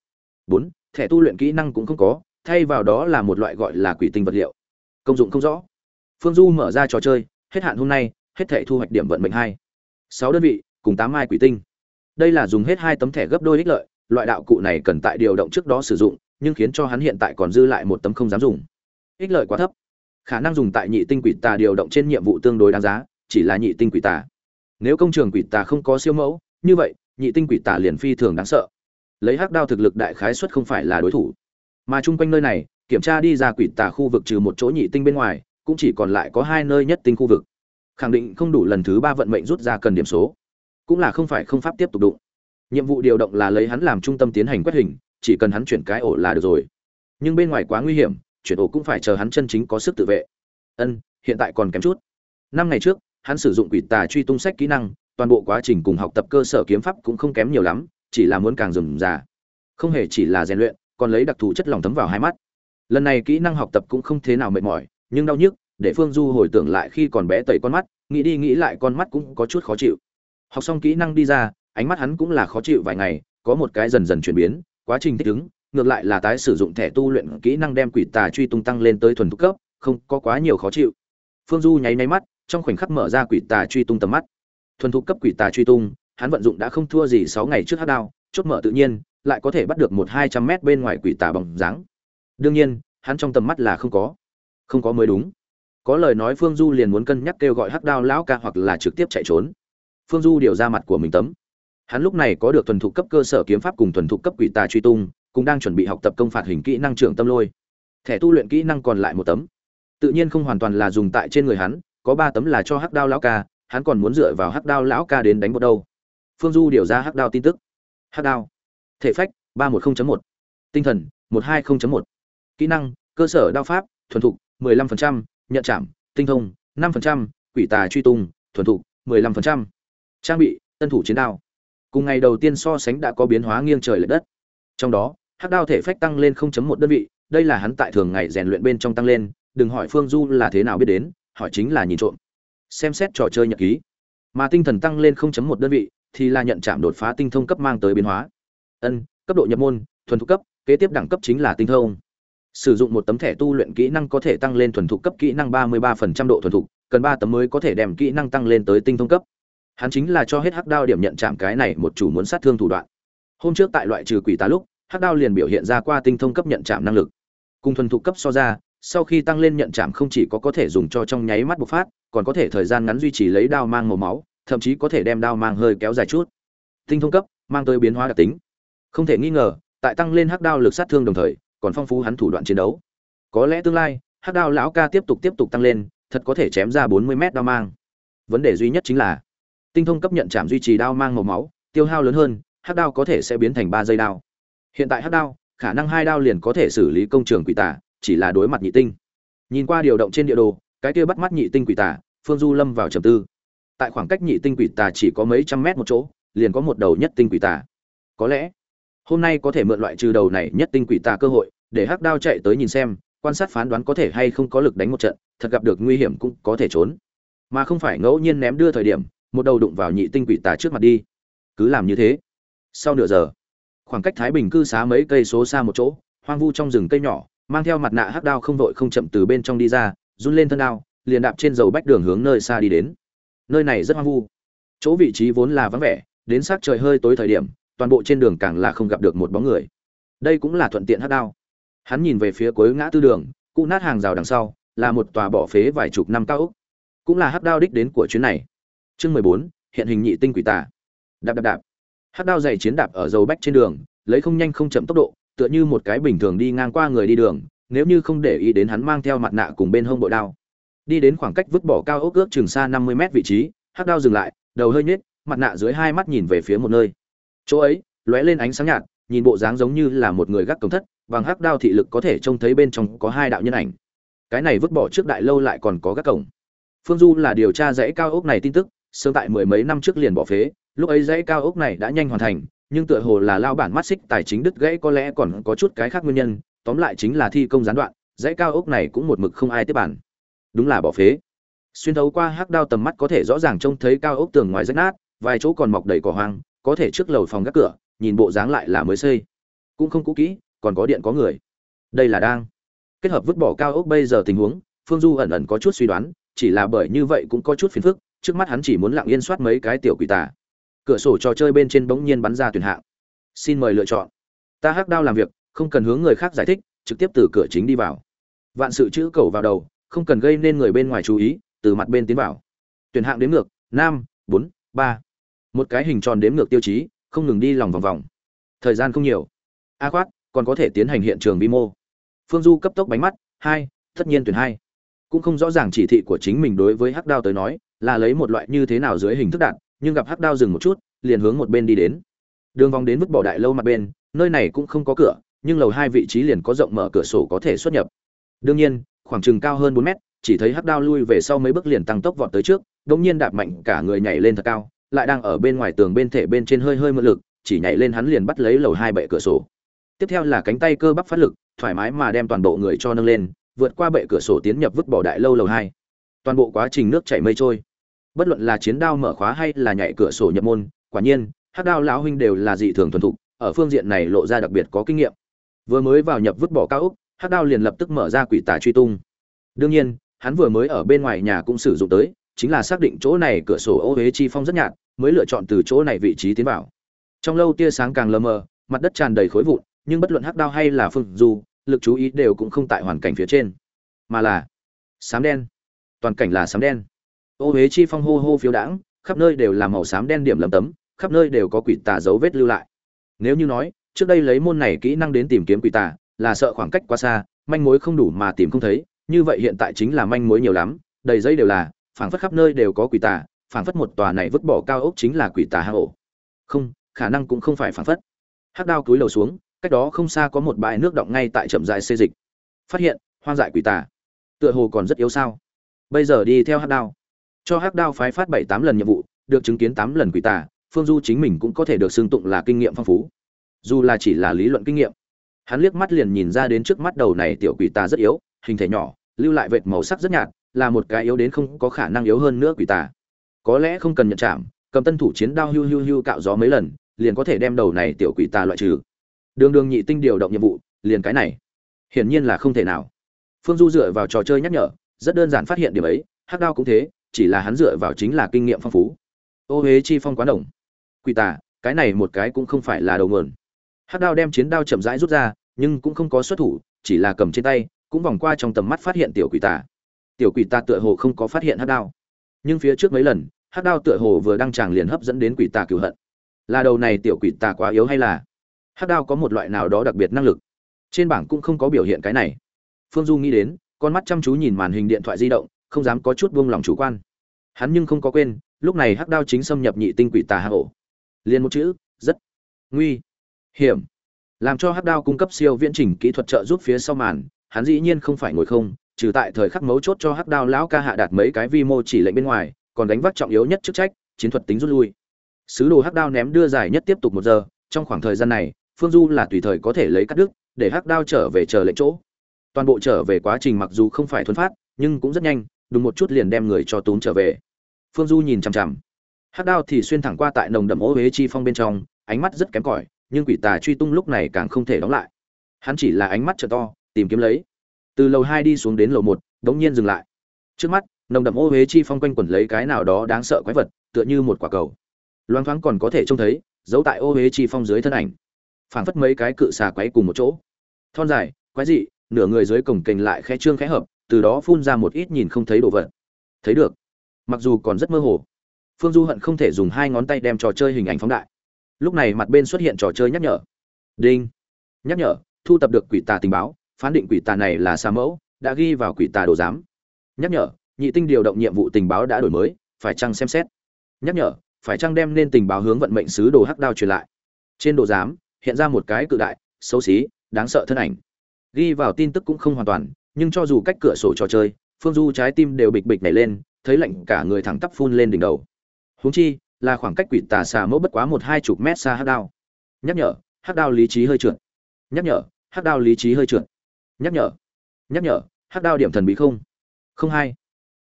bốn, thẻ tu luyện kỹ năng cũng không có, thay vào đó là một loại gọi là quỷ tinh vật liệu. Công dụng không rõ phương du mở ra trò chơi, hết hạn hôm nay, hết thẻ thu hoạch điểm vận mệnh hai. Sáu đơn vị, cùng tám mai quỷ tinh. Đây là dùng hết hai tấm thẻ gấp đôi ích lợi, loại đạo cụ này cần tại điều động trước đó sử dụng, nhưng khiến cho hắn hiện tại còn dư lại một tấm không dám dùng. Ích lợi quá thấp. Khả năng dùng tại nhị tinh quỷ tà điều động trên nhiệm vụ tương đối đáng giá, chỉ là nhị tinh quỷ tà. Nếu công trường quỷ tà không có siêu mẫu, như vậy, nhị tinh quỷ tà liền phi thường đáng sợ. Lấy hắc đao thực lực đại khái suất không phải là đối thủ. Mà chung quanh nơi này, kiểm tra đi ra quỷ tà khu vực trừ một chỗ nhị tinh bên ngoài cũng chỉ còn lại có hai nơi nhất tinh khu vực. Khẳng định không đủ lần thứ ba vận mệnh rút ra cần điểm số. Cũng là không phải không pháp tiếp tục đụng. Nhiệm vụ điều động là lấy hắn làm trung tâm tiến hành quét hình, chỉ cần hắn chuyển cái ổ là được rồi. Nhưng bên ngoài quá nguy hiểm, chuyển ổ cũng phải chờ hắn chân chính có sức tự vệ. Ân, hiện tại còn kém chút. Năm ngày trước, hắn sử dụng quỷ tà truy tung sách kỹ năng, toàn bộ quá trình cùng học tập cơ sở kiếm pháp cũng không kém nhiều lắm, chỉ là muốn càng dừng già không hề chỉ là rèn luyện, còn lấy đặc thù chất lỏng thấm vào hai mắt. Lần này kỹ năng học tập cũng không thế nào mệt mỏi nhưng đau nhức, để phương du hồi tưởng lại khi còn bé tẩy con mắt, nghĩ đi nghĩ lại con mắt cũng có chút khó chịu. Học xong kỹ năng đi ra, ánh mắt hắn cũng là khó chịu vài ngày, có một cái dần dần chuyển biến, quá trình thích ứng, ngược lại là tái sử dụng thẻ tu luyện kỹ năng đem quỷ tà truy tung tăng lên tới thuần thục cấp, không có quá nhiều khó chịu. Phương du nháy nháy mắt, trong khoảnh khắc mở ra quỷ tà truy tung tầm mắt. Thuần thục cấp quỷ tà truy tung, hắn vận dụng đã không thua gì sáu ngày trước hát đao, chốt mở tự nhiên, lại có thể bắt được một hai trăm mét bên ngoài quỷ tà bằng dáng. Đương nhiên, hắn trong tầm mắt là không có không có mới đúng. Có lời nói phương du liền muốn cân nhắc kêu gọi hắc đao lão ca hoặc là trực tiếp chạy trốn. Phương du điều ra mặt của mình tấm. Hắn lúc này có được thuần thục cấp cơ sở kiếm pháp cùng thuần thục cấp quỷ tà truy tung, cũng đang chuẩn bị học tập công phạt hình kỹ năng trưởng tâm lôi. Thẻ tu luyện kỹ năng còn lại một tấm. Tự nhiên không hoàn toàn là dùng tại trên người hắn, có ba tấm là cho hắc đao lão ca, hắn còn muốn dựa vào hắc đao lão ca đến đánh một đâu. Phương du điều ra hắc đao tin tức. Hắc đao. Thể phách, ba một một. Tinh thần, một hai một. Kỹ năng, cơ sở đao pháp, thuần thục 15%, nhận chạm tinh thông 5%, quỷ tà truy tung thuần thục 15%. trang bị tân thủ chiến đao. Cùng ngày đầu tiên so sánh đã có biến hóa nghiêng trời lệch đất. Trong đó hắc đao thể phách tăng lên 0.1 đơn vị đây là hắn tại thường ngày rèn luyện bên trong tăng lên đừng hỏi phương du là thế nào biết đến hỏi chính là nhìn trộm. Xem xét trò chơi nhật ký. Mà tinh thần tăng lên 0.1 đơn vị thì là nhận chạm đột phá tinh thông cấp mang tới biến hóa. Ân cấp độ nhập môn thuần thục cấp kế tiếp đẳng cấp chính là tinh thông sử dụng một tấm thẻ tu luyện kỹ năng có thể tăng lên thuần thục cấp kỹ năng 33% độ thuần thục, cần ba tấm mới có thể đem kỹ năng tăng lên tới tinh thông cấp. Hắn chính là cho hết hắc đao điểm nhận chạm cái này một chủ muốn sát thương thủ đoạn. Hôm trước tại loại trừ quỷ tá lúc, hắc đao liền biểu hiện ra qua tinh thông cấp nhận chạm năng lực. Cùng thuần thục cấp so ra, sau khi tăng lên nhận chạm không chỉ có có thể dùng cho trong nháy mắt bộc phát, còn có thể thời gian ngắn duy trì lấy đao mang màu máu, thậm chí có thể đem đao mang hơi kéo dài chút. Tinh thông cấp, mang tới biến hóa đặc tính. Không thể nghi ngờ, tại tăng lên hắc đao lực sát thương đồng thời còn phong phú hắn thủ đoạn chiến đấu. Có lẽ tương lai, hắc đao lão ca tiếp tục tiếp tục tăng lên, thật có thể chém ra bốn mươi mét đao mang. Vấn đề duy nhất chính là, tinh thông cấp nhận chạm duy trì đao mang màu máu, tiêu hao lớn hơn, hắc đao có thể sẽ biến thành ba dây đao. Hiện tại hắc đao, khả năng hai đao liền có thể xử lý công trường quỷ tả chỉ là đối mặt nhị tinh. Nhìn qua điều động trên địa đồ, cái kia bắt mắt nhị tinh quỷ tả phương du lâm vào trầm tư. Tại khoảng cách nhị tinh quỷ tà chỉ có mấy trăm mét một chỗ, liền có một đầu nhất tinh quỷ tà. Có lẽ hôm nay có thể mượn loại trừ đầu này nhất tinh quỷ tà cơ hội, để hắc đao chạy tới nhìn xem, quan sát phán đoán có thể hay không có lực đánh một trận, thật gặp được nguy hiểm cũng có thể trốn. Mà không phải ngẫu nhiên ném đưa thời điểm, một đầu đụng vào nhị tinh quỷ tà trước mặt đi. Cứ làm như thế. Sau nửa giờ, khoảng cách thái bình cư xá mấy cây số xa một chỗ, hoang vu trong rừng cây nhỏ, mang theo mặt nạ hắc đao không vội không chậm từ bên trong đi ra, run lên thân Đao liền đạp trên dầu bách đường hướng nơi xa đi đến. Nơi này rất hoang vu. Chỗ vị trí vốn là vắng vẻ, đến sát trời hơi tối thời điểm toàn bộ trên đường càng là không gặp được một bóng người. Đây cũng là thuận tiện hắc đao. Hắn nhìn về phía cuối ngã tư đường, cụ nát hàng rào đằng sau, là một tòa bỏ phế vài chục năm cao ốc. Cũng là hắc đao đích đến của chuyến này. Chương mười bốn, hiện hình nhị tinh quỷ tà. Đạp đạp đạp. Hắc đao dày chiến đạp ở dầu bách trên đường, lấy không nhanh không chậm tốc độ, tựa như một cái bình thường đi ngang qua người đi đường, nếu như không để ý đến hắn mang theo mặt nạ cùng bên hông bội đao. Đi đến khoảng cách vứt bỏ cao ốc ước chừng xa năm mươi mét vị trí hắc đao dừng lại, đầu hơi nhếch, mặt nạ dưới hai mắt nhìn về phía một nơi chỗ ấy, lóe lên ánh sáng nhạt, nhìn bộ dáng giống như là một người gác cổng thất, bằng hắc đao thị lực có thể trông thấy bên trong có hai đạo nhân ảnh. Cái này vứt bỏ trước đại lâu lại còn có gác cổng. Phương du là điều tra dãy cao ốc này tin tức, sớm tại mười mấy năm trước liền bỏ phế, lúc ấy dãy cao ốc này đã nhanh hoàn thành, nhưng tựa hồ là lao bản mắt xích tài chính đứt gãy có lẽ còn có chút cái khác nguyên nhân, tóm lại chính là thi công gián đoạn, dãy cao ốc này cũng một mực không ai tiếp bản đúng là bỏ phế. Xuyên thấu qua hắc đao tầm mắt có thể rõ ràng trông thấy cao ốc tường ngoài rách nát, vài chỗ còn mọc đầy cỏ hoang có thể trước lầu phòng gác cửa, nhìn bộ dáng lại là mới xây. Cũng không cũ kỹ, còn có điện có người. Đây là đang. Kết hợp vứt bỏ cao ốc bây giờ tình huống, phương du ẩn ẩn có chút suy đoán, chỉ là bởi như vậy cũng có chút phiền phức, trước mắt hắn chỉ muốn lặng yên soát mấy cái tiểu quỷ tà. Cửa sổ trò chơi bên trên bỗng nhiên bắn ra tuyển hạng. Xin mời lựa chọn. Ta hắc đao làm việc, không cần hướng người khác giải thích, trực tiếp từ cửa chính đi vào. Vạn sự chữ cầu vào đầu, không cần gây nên người bên ngoài chú ý, từ mặt bên tiến vào. Tuyển hạng đến ngược, năm, bốn, ba một cái hình tròn đếm ngược tiêu chí, không ngừng đi lòng vòng vòng. Thời gian không nhiều. A khoát còn có thể tiến hành hiện trường vi mô. Phương du cấp tốc bánh mắt, hai, tất nhiên tuyển hai. Cũng không rõ ràng chỉ thị của chính mình đối với hắc đao tới nói, là lấy một loại như thế nào dưới hình thức đạn, nhưng gặp hắc đao dừng một chút, liền hướng một bên đi đến. Đường vòng đến vứt bỏ đại lâu mặt bên, nơi này cũng không có cửa, nhưng lầu hai vị trí liền có rộng mở cửa sổ có thể xuất nhập. Đương nhiên, khoảng chừng cao hơn bốn mét, chỉ thấy hắc đao lui về sau mấy bước liền tăng tốc vọt tới trước đống nhiên đạp mạnh cả người nhảy lên thật cao lại đang ở bên ngoài tường bên thể bên trên hơi hơi mượn lực, chỉ nhảy lên hắn liền bắt lấy lầu hai bệ cửa sổ. Tiếp theo là cánh tay cơ bắp phát lực, thoải mái mà đem toàn bộ người cho nâng lên, vượt qua bệ cửa sổ tiến nhập vứt bỏ đại lâu lầu hai. Toàn bộ quá trình nước chảy mây trôi. Bất luận là chiến đao mở khóa hay là nhảy cửa sổ nhập môn, quả nhiên hát đao lão huynh đều là dị thường thuần thục, ở phương diện này lộ ra đặc biệt có kinh nghiệm. Vừa mới vào nhập vứt bỏ cao úc hát đao liền lập tức mở ra quỷ tà truy tung. Đương nhiên, hắn vừa mới ở bên ngoài nhà cũng sử dụng tới chính là xác định chỗ này cửa sổ ô huế chi phong rất nhạt, mới lựa chọn từ chỗ này vị trí tiến vào. Trong lâu tia sáng càng lờ mờ, mặt đất tràn đầy khối vụn, nhưng bất luận hắc đao hay là phương du lực chú ý đều cũng không tại hoàn cảnh phía trên, mà là sám đen. Toàn cảnh là sám đen. Ô huế chi phong hô hô phiếu đãng, khắp nơi đều là màu xám đen điểm lấm tấm, khắp nơi đều có quỷ tà dấu vết lưu lại. Nếu như nói, trước đây lấy môn này kỹ năng đến tìm kiếm quỷ tà, là sợ khoảng cách quá xa, manh mối không đủ mà tìm không thấy, như vậy hiện tại chính là manh mối nhiều lắm, đầy dây đều là phảng phất khắp nơi đều có quỷ tà, phảng phất một tòa này vứt bỏ cao ốc chính là quỷ tà hang ổ. Không, khả năng cũng không phải phảng phất. Hắc đao túi lầu xuống, cách đó không xa có một bãi nước động ngay tại chậm dài xê dịch. Phát hiện, hoang dại quỷ tà. Tựa hồ còn rất yếu sao? Bây giờ đi theo hắc đao. Cho hắc đao phái phát bảy tám lần nhiệm vụ, được chứng kiến tám lần quỷ tà, phương du chính mình cũng có thể được xưng tụng là kinh nghiệm phong phú. Dù là chỉ là lý luận kinh nghiệm, hắn liếc mắt liền nhìn ra đến trước mắt đầu này tiểu quỷ tà rất yếu, hình thể nhỏ, lưu lại vệt màu sắc rất nhạt là một cái yếu đến không có khả năng yếu hơn nữa quỷ tà. Có lẽ không cần nhận chạm, cầm tân thủ chiến đao hưu hưu hưu cạo gió mấy lần, liền có thể đem đầu này tiểu quỷ tà loại trừ. Đường đường nhị tinh điều động nhiệm vụ, liền cái này. Hiển nhiên là không thể nào. Phương du dựa vào trò chơi nhắc nhở, rất đơn giản phát hiện điểm ấy, hắc đao cũng thế, chỉ là hắn dựa vào chính là kinh nghiệm phong phú. Ô huế chi phong quá đồng. Quỷ tà, cái này một cái cũng không phải là đầu nguồn. Hắc đao đem chiến đao chậm rãi rút ra, nhưng cũng không có xuất thủ, chỉ là cầm trên tay, cũng vòng qua trong tầm mắt phát hiện tiểu quỷ tà tiểu quỷ tà tựa hồ không có phát hiện hắc đao. Nhưng phía trước mấy lần, hắc đao tựa hồ vừa đăng tràng liền hấp dẫn đến quỷ tà cửu hận. Là đầu này tiểu quỷ tà quá yếu hay là? Hắc đao có một loại nào đó đặc biệt năng lực? Trên bảng cũng không có biểu hiện cái này. Phương du nghĩ đến, con mắt chăm chú nhìn màn hình điện thoại di động, không dám có chút buông lòng chủ quan. Hắn nhưng không có quên, lúc này hắc đao chính xâm nhập nhị tinh quỷ tà hạ ổ. Liền một chữ, rất nguy hiểm. Làm cho hắc đao cung cấp siêu viễn trình kỹ thuật trợ giúp phía sau màn, hắn dĩ nhiên không phải ngồi không trừ tại thời khắc mấu chốt cho hắc đao lão ca hạ đạt mấy cái vi mô chỉ lệnh bên ngoài, còn đánh vác trọng yếu nhất chức trách, chiến thuật tính rút lui. Sứ đồ hắc đao ném đưa dài nhất tiếp tục một giờ, trong khoảng thời gian này, phương du là tùy thời có thể lấy cắt đứt, để hắc đao trở về chờ lệnh chỗ. Toàn bộ trở về quá trình mặc dù không phải thuần phát, nhưng cũng rất nhanh, đúng một chút liền đem người cho tốn trở về. Phương du nhìn chằm chằm. Hắc đao thì xuyên thẳng qua tại nồng đậm ô huế chi phong bên trong, ánh mắt rất kém cỏi, nhưng quỷ tà truy tung lúc này càng không thể đóng lại. Hắn chỉ là ánh mắt trợ to, tìm kiếm lấy từ lầu hai đi xuống đến lầu một, đống nhiên dừng lại. Trước mắt, nồng đậm ô huế chi phong quanh quẩn lấy cái nào đó đáng sợ quái vật, tựa như một quả cầu. Loang thoáng còn có thể trông thấy, giấu tại ô huế chi phong dưới thân ảnh. Phảng phất mấy cái cự xà quấy cùng một chỗ. Thon dài, quái dị, nửa người dưới cổng kềnh lại khẽ trương khẽ hợp, từ đó phun ra một ít nhìn không thấy đồ vật. Thấy được. Mặc dù còn rất mơ hồ, phương du hận không thể dùng hai ngón tay đem trò chơi hình ảnh phóng đại. Lúc này mặt bên xuất hiện trò chơi nhắc nhở. Đinh. Nhắc nhở, thu tập được quỷ tà tình báo phán định quỷ tà này là xa mẫu, đã ghi vào quỷ tà đồ giám. Nhắc nhở, nhị tinh điều động nhiệm vụ tình báo đã đổi mới, phải chăng xem xét? Nhắc nhở, phải chăng đem nên tình báo hướng vận mệnh sứ đồ hắc đao truyền lại? Trên đồ giám, hiện ra một cái cự đại, xấu xí, đáng sợ thân ảnh. Ghi vào tin tức cũng không hoàn toàn, nhưng cho dù cách cửa sổ trò chơi, phương du trái tim đều bịch bịch nảy lên, thấy lạnh cả người thẳng tắp phun lên đỉnh đầu. Huống chi, là khoảng cách quỷ tà xà mẫu bất quá một hai chục mét xa hắc đao. Nhắc nhở, hắc đao lý trí hơi trượt. Nhắc nhở, hắc đao lý trí hơi trượt nhắc nhở. Nhắc nhở hắc đao điểm thần bí không? Không hai.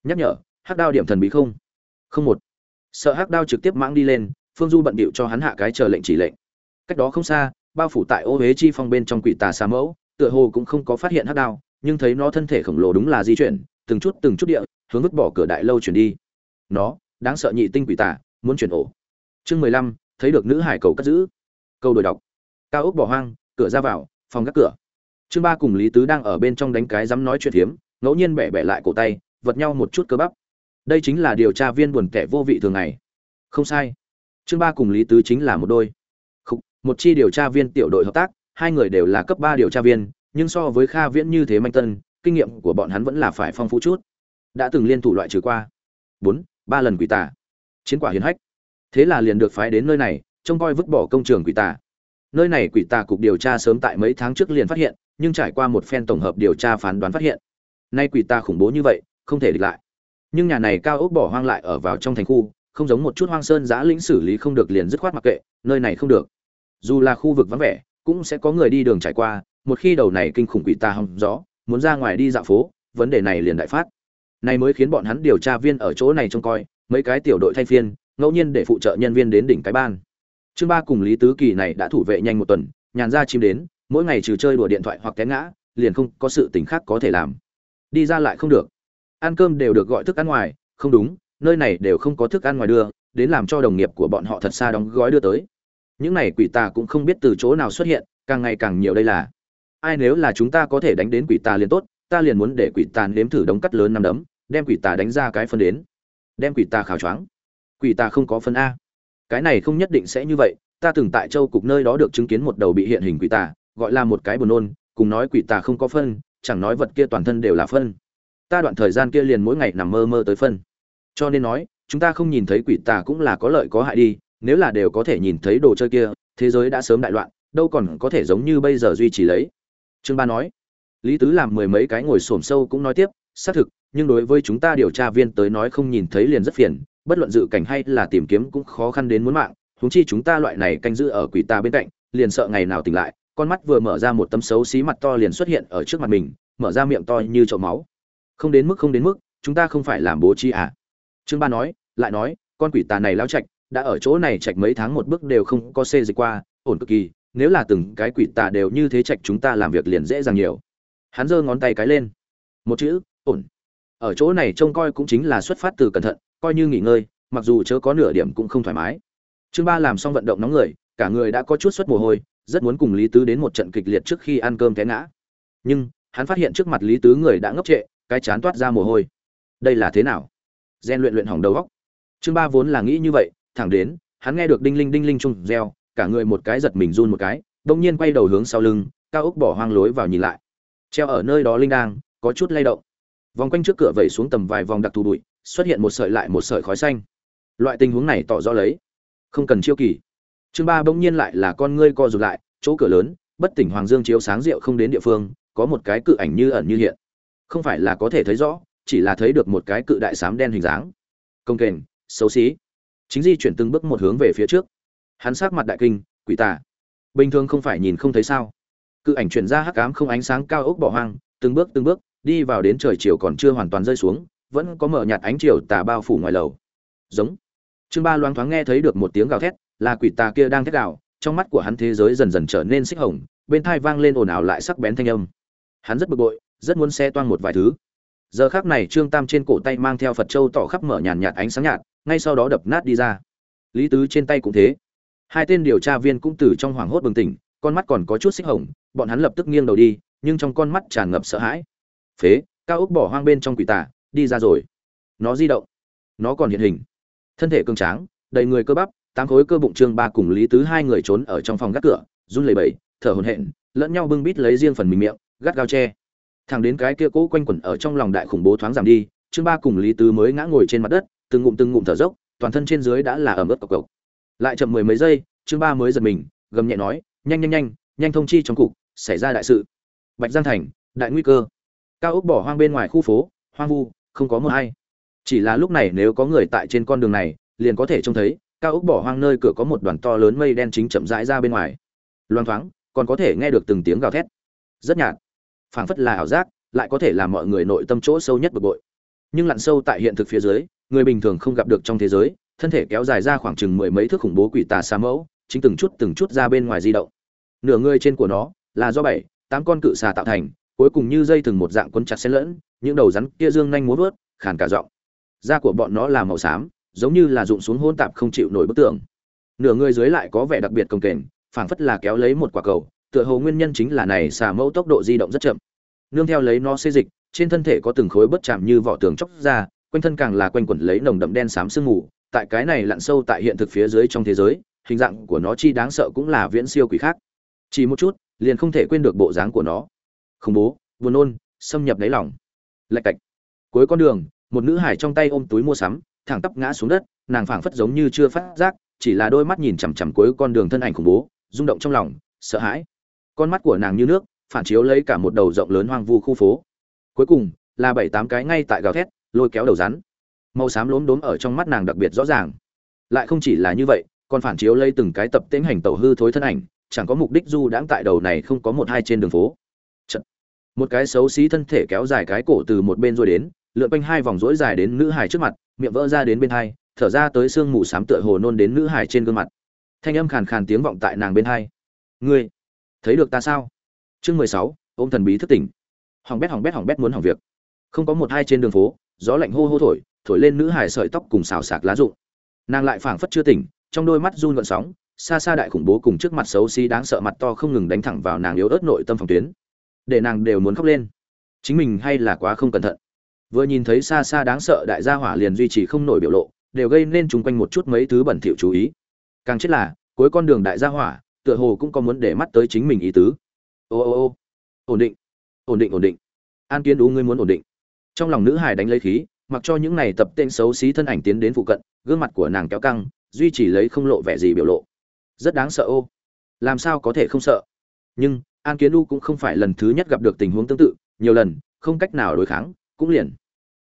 Nhắc nhở hắc đao điểm thần bí không? Không một. Sợ hắc đao trực tiếp mãng đi lên, phương du bận bịu cho hắn hạ cái chờ lệnh chỉ lệnh. Cách đó không xa, bao phủ tại ô huế chi phong bên trong quỷ tà xà mẫu, tựa hồ cũng không có phát hiện hắc đao, nhưng thấy nó thân thể khổng lồ đúng là di chuyển, từng chút từng chút địa, hướng vứt bỏ cửa đại lâu chuyển đi. Nó, đáng sợ nhị tinh quỷ tà, muốn chuyển ổ. Chương mười lăm, thấy được nữ hải cầu cất giữ. Câu đổi đọc. Cao ốc bỏ hoang, cửa ra vào, phòng gác cửa. Trương ba cùng lý tứ đang ở bên trong đánh cái dám nói chuyện hiếm ngẫu nhiên bẻ bẻ lại cổ tay vật nhau một chút cơ bắp. Đây chính là điều tra viên buồn kẻ vô vị thường ngày. Không sai. Trương ba cùng lý tứ chính là một đôi. Không, một chi điều tra viên tiểu đội hợp tác hai người đều là cấp ba điều tra viên nhưng so với kha viễn như thế manh tân kinh nghiệm của bọn hắn vẫn là phải phong phú chút. Đã từng liên thủ loại trừ qua. Bốn ba lần quỷ tà. Chiến quả hiển hách. Thế là liền được phái đến nơi này trông coi vứt bỏ công trường quỷ tà nơi này quỷ tà cục điều tra sớm tại mấy tháng trước liền phát hiện, nhưng trải qua một phen tổng hợp điều tra phán đoán phát hiện, nay quỷ tà khủng bố như vậy, không thể địch lại. Nhưng nhà này cao ốc bỏ hoang lại ở vào trong thành khu, không giống một chút hoang sơn giã lĩnh xử lý không được liền dứt khoát mặc kệ, nơi này không được. Dù là khu vực vắng vẻ, cũng sẽ có người đi đường trải qua, một khi đầu này kinh khủng quỷ tà hong gió muốn ra ngoài đi dạo phố, vấn đề này liền đại phát. Này mới khiến bọn hắn điều tra viên ở chỗ này trông coi, mấy cái tiểu đội thay phiên, ngẫu nhiên để phụ trợ nhân viên đến đỉnh cái ban chương ba cùng lý tứ kỳ này đã thủ vệ nhanh một tuần, nhàn ra chim đến, mỗi ngày trừ chơi đùa điện thoại hoặc té ngã, liền không có sự tình khác có thể làm. Đi ra lại không được. Ăn cơm đều được gọi thức ăn ngoài, không đúng, nơi này đều không có thức ăn ngoài đưa, đến làm cho đồng nghiệp của bọn họ thật xa đóng gói đưa tới. Những này quỷ tà cũng không biết từ chỗ nào xuất hiện, càng ngày càng nhiều đây là. Ai nếu là chúng ta có thể đánh đến quỷ tà liền tốt, ta liền muốn để quỷ tà nếm thử đống cắt lớn năm đấm, đem quỷ tà đánh ra cái phân đến. Đem quỷ tà khảo choáng. Quỷ tà không có phân a cái này không nhất định sẽ như vậy, ta từng tại châu cục nơi đó được chứng kiến một đầu bị hiện hình quỷ tà, gọi là một cái buồn nôn, cùng nói quỷ tà không có phân, chẳng nói vật kia toàn thân đều là phân. Ta đoạn thời gian kia liền mỗi ngày nằm mơ mơ tới phân. Cho nên nói, chúng ta không nhìn thấy quỷ tà cũng là có lợi có hại đi, nếu là đều có thể nhìn thấy đồ chơi kia, thế giới đã sớm đại loạn, đâu còn có thể giống như bây giờ duy trì lấy. Trương ba nói. Lý tứ làm mười mấy cái ngồi xổm sâu cũng nói tiếp, xác thực, nhưng đối với chúng ta điều tra viên tới nói không nhìn thấy liền rất phiền bất luận dự cảnh hay là tìm kiếm cũng khó khăn đến muốn mạng, huống chi chúng ta loại này canh giữ ở quỷ ta bên cạnh, liền sợ ngày nào tỉnh lại, con mắt vừa mở ra một tấm xấu xí mặt to liền xuất hiện ở trước mặt mình, mở ra miệng to như chậu máu. Không đến mức không đến mức, chúng ta không phải làm bố trí à? Trương ba nói, lại nói, con quỷ tà này lao chạch đã ở chỗ này chạch mấy tháng một bước đều không có xê dịch qua, ổn cực kỳ, nếu là từng cái quỷ tà đều như thế chạch chúng ta làm việc liền dễ dàng nhiều. Hắn giơ ngón tay cái lên. Một chữ, ổn. Ở chỗ này trông coi cũng chính là xuất phát từ cẩn thận coi như nghỉ ngơi, mặc dù chớ có nửa điểm cũng không thoải mái. Chương ba làm xong vận động nóng người, cả người đã có chút xuất mồ hôi, rất muốn cùng lý tứ đến một trận kịch liệt trước khi ăn cơm té ngã. Nhưng, hắn phát hiện trước mặt lý tứ người đã ngốc trệ, cái chán toát ra mồ hôi. Đây là thế nào? Gen luyện luyện hỏng đầu góc chương ba vốn là nghĩ như vậy, thẳng đến, hắn nghe được đinh linh đinh linh chung reo, cả người một cái giật mình run một cái đông nhiên quay đầu hướng sau lưng, cao ốc bỏ hoang lối vào nhìn lại. Treo ở nơi đó linh đang, có chút lay động. Vòng quanh trước cửa vẩy xuống tầm vài vòng đặc thù bụi xuất hiện một sợi lại một sợi khói xanh. Loại tình huống này tỏ rõ lấy. Không cần chiêu kỳ. Chương ba bỗng nhiên lại là con ngươi co rụt lại, chỗ cửa lớn, bất tỉnh hoàng dương chiếu sáng rượu không đến địa phương, có một cái cự ảnh như ẩn như hiện. Không phải là có thể thấy rõ, chỉ là thấy được một cái cự đại sám đen hình dáng. Công kềnh, xấu xí. Chính di chuyển từng bước một hướng về phía trước. Hắn sát mặt đại kinh, quỷ tà. Bình thường không phải nhìn không thấy sao. Cự ảnh chuyển ra hắc ám không ánh sáng cao ốc bỏ hoang, từng bước từng bước, đi vào đến trời chiều còn chưa hoàn toàn rơi xuống vẫn có mở nhạt ánh chiều tà bao phủ ngoài lầu. Giống. Trương ba loáng thoáng nghe thấy được một tiếng gào thét, là quỷ tà kia đang thét gào, trong mắt của hắn thế giới dần dần trở nên xích hồng, bên thai vang lên ồn ào lại sắc bén thanh âm. Hắn rất bực bội, rất muốn xe toang một vài thứ. Giờ khác này trương tam trên cổ tay mang theo phật châu tỏ khắp mở nhàn nhạt ánh sáng nhạt, ngay sau đó đập nát đi ra. Lý tứ trên tay cũng thế. Hai tên điều tra viên cũng từ trong hoảng hốt bừng tỉnh, con mắt còn có chút xích hồng, bọn hắn lập tức nghiêng đầu đi, nhưng trong con mắt tràn ngập sợ hãi. Phế, cao ốc bỏ hoang bên trong quỷ tà đi ra rồi. Nó di động. Nó còn hiện hình. Thân thể cương tráng, đầy người cơ bắp, tám khối cơ bụng trương ba cùng lý tứ hai người trốn ở trong phòng gác cửa, run lẩy bẩy, thở hổn hển, lẫn nhau bưng bít lấy riêng phần mình miệng, gắt gao che. Thẳng đến cái kia cũ quanh quẩn ở trong lòng đại khủng bố thoáng giảm đi, trương ba cùng lý tứ mới ngã ngồi trên mặt đất, từng ngụm từng ngụm thở dốc, toàn thân trên dưới đã là ẩm ướt cộc cộc. Lại chậm mười mấy giây, trương ba mới giật mình, gầm nhẹ nói, nhanh nhanh nhanh nhanh thông chi trong cục, xảy ra đại sự. Bạch giang thành, đại nguy cơ. Cao ốc bỏ hoang bên ngoài khu phố, hoang vu không có một ai. Chỉ là lúc này nếu có người tại trên con đường này, liền có thể trông thấy, cao ốc bỏ hoang nơi cửa có một đoàn to lớn mây đen chính chậm rãi ra bên ngoài. Loan thoáng, còn có thể nghe được từng tiếng gào thét. Rất nhạt. Phảng phất là ảo giác, lại có thể làm mọi người nội tâm chỗ sâu nhất bực bội. Nhưng lặn sâu tại hiện thực phía dưới, người bình thường không gặp được trong thế giới, thân thể kéo dài ra khoảng chừng mười mấy thước khủng bố quỷ tà xa mẫu, chính từng chút từng chút ra bên ngoài di động. Nửa người trên của nó là do bảy, tám con cự xà tạo thành cuối cùng như dây thừng một dạng quấn chặt xen lẫn, những đầu rắn kia dương nhanh múa vớt, khàn cả giọng. Da của bọn nó là màu xám, giống như là rụng xuống hỗn tạp không chịu nổi bức tường. Nửa người dưới lại có vẻ đặc biệt công kềnh, phảng phất là kéo lấy một quả cầu, tựa hồ nguyên nhân chính là này xà mẫu tốc độ di động rất chậm. Nương theo lấy nó xê dịch, trên thân thể có từng khối bất chạm như vỏ tường chóc ra, quanh thân càng là quanh quẩn lấy nồng đậm đen xám sương mù, tại cái này lặn sâu tại hiện thực phía dưới trong thế giới, hình dạng của nó chi đáng sợ cũng là viễn siêu quỷ khác. Chỉ một chút, liền không thể quên được bộ dáng của nó khủng bố, buồn nôn, xâm nhập đáy lòng. Lạch cạch. Cuối con đường, một nữ hải trong tay ôm túi mua sắm, thẳng tắp ngã xuống đất, nàng phảng phất giống như chưa phát giác, chỉ là đôi mắt nhìn chằm chằm cuối con đường thân ảnh khủng bố, rung động trong lòng, sợ hãi. Con mắt của nàng như nước, phản chiếu lấy cả một đầu rộng lớn hoang vu khu phố. Cuối cùng, là bảy tám cái ngay tại gào thét, lôi kéo đầu rắn. Màu xám lốm đốm ở trong mắt nàng đặc biệt rõ ràng. Lại không chỉ là như vậy, còn phản chiếu lấy từng cái tập tiến hành tẩu hư thối thân ảnh, chẳng có mục đích du đãng tại đầu này không có một hai trên đường phố một cái xấu xí thân thể kéo dài cái cổ từ một bên rồi đến, lượn quanh hai vòng rỗi dài đến nữ hải trước mặt, miệng vỡ ra đến bên hai, thở ra tới sương mù xám tựa hồ nôn đến nữ hải trên gương mặt. Thanh âm khàn khàn tiếng vọng tại nàng bên hai. Ngươi, thấy được ta sao? Chương mười sáu, ôm thần bí thức tỉnh. Hỏng bét hỏng bét hỏng bét muốn hỏng việc. Không có một hai trên đường phố, gió lạnh hô hô thổi thổi lên nữ hải sợi tóc cùng xào sạc lá rụng. Nàng lại phảng phất chưa tỉnh, trong đôi mắt run gợn sóng, xa xa đại khủng bố cùng trước mặt xấu xí đáng sợ mặt to không ngừng đánh thẳng vào nàng yếu ớt nội tâm phòng tuyến để nàng đều muốn khóc lên. Chính mình hay là quá không cẩn thận. Vừa nhìn thấy xa xa đáng sợ đại gia hỏa liền duy trì không nổi biểu lộ, đều gây nên chung quanh một chút mấy thứ bẩn thỉu chú ý. Càng chết là, cuối con đường đại gia hỏa, tựa hồ cũng có muốn để mắt tới chính mình ý tứ. Ô ô ô, ổn định ổn định ổn định. An kiến đú, ngươi muốn ổn định. Trong lòng nữ hải đánh lấy khí, mặc cho những này tập tên xấu xí thân ảnh tiến đến phụ cận, gương mặt của nàng kéo căng, duy trì lấy không lộ vẻ gì biểu lộ. Rất đáng sợ ô. Làm sao có thể không sợ? Nhưng an kiến U cũng không phải lần thứ nhất gặp được tình huống tương tự, nhiều lần, không cách nào đối kháng, cũng liền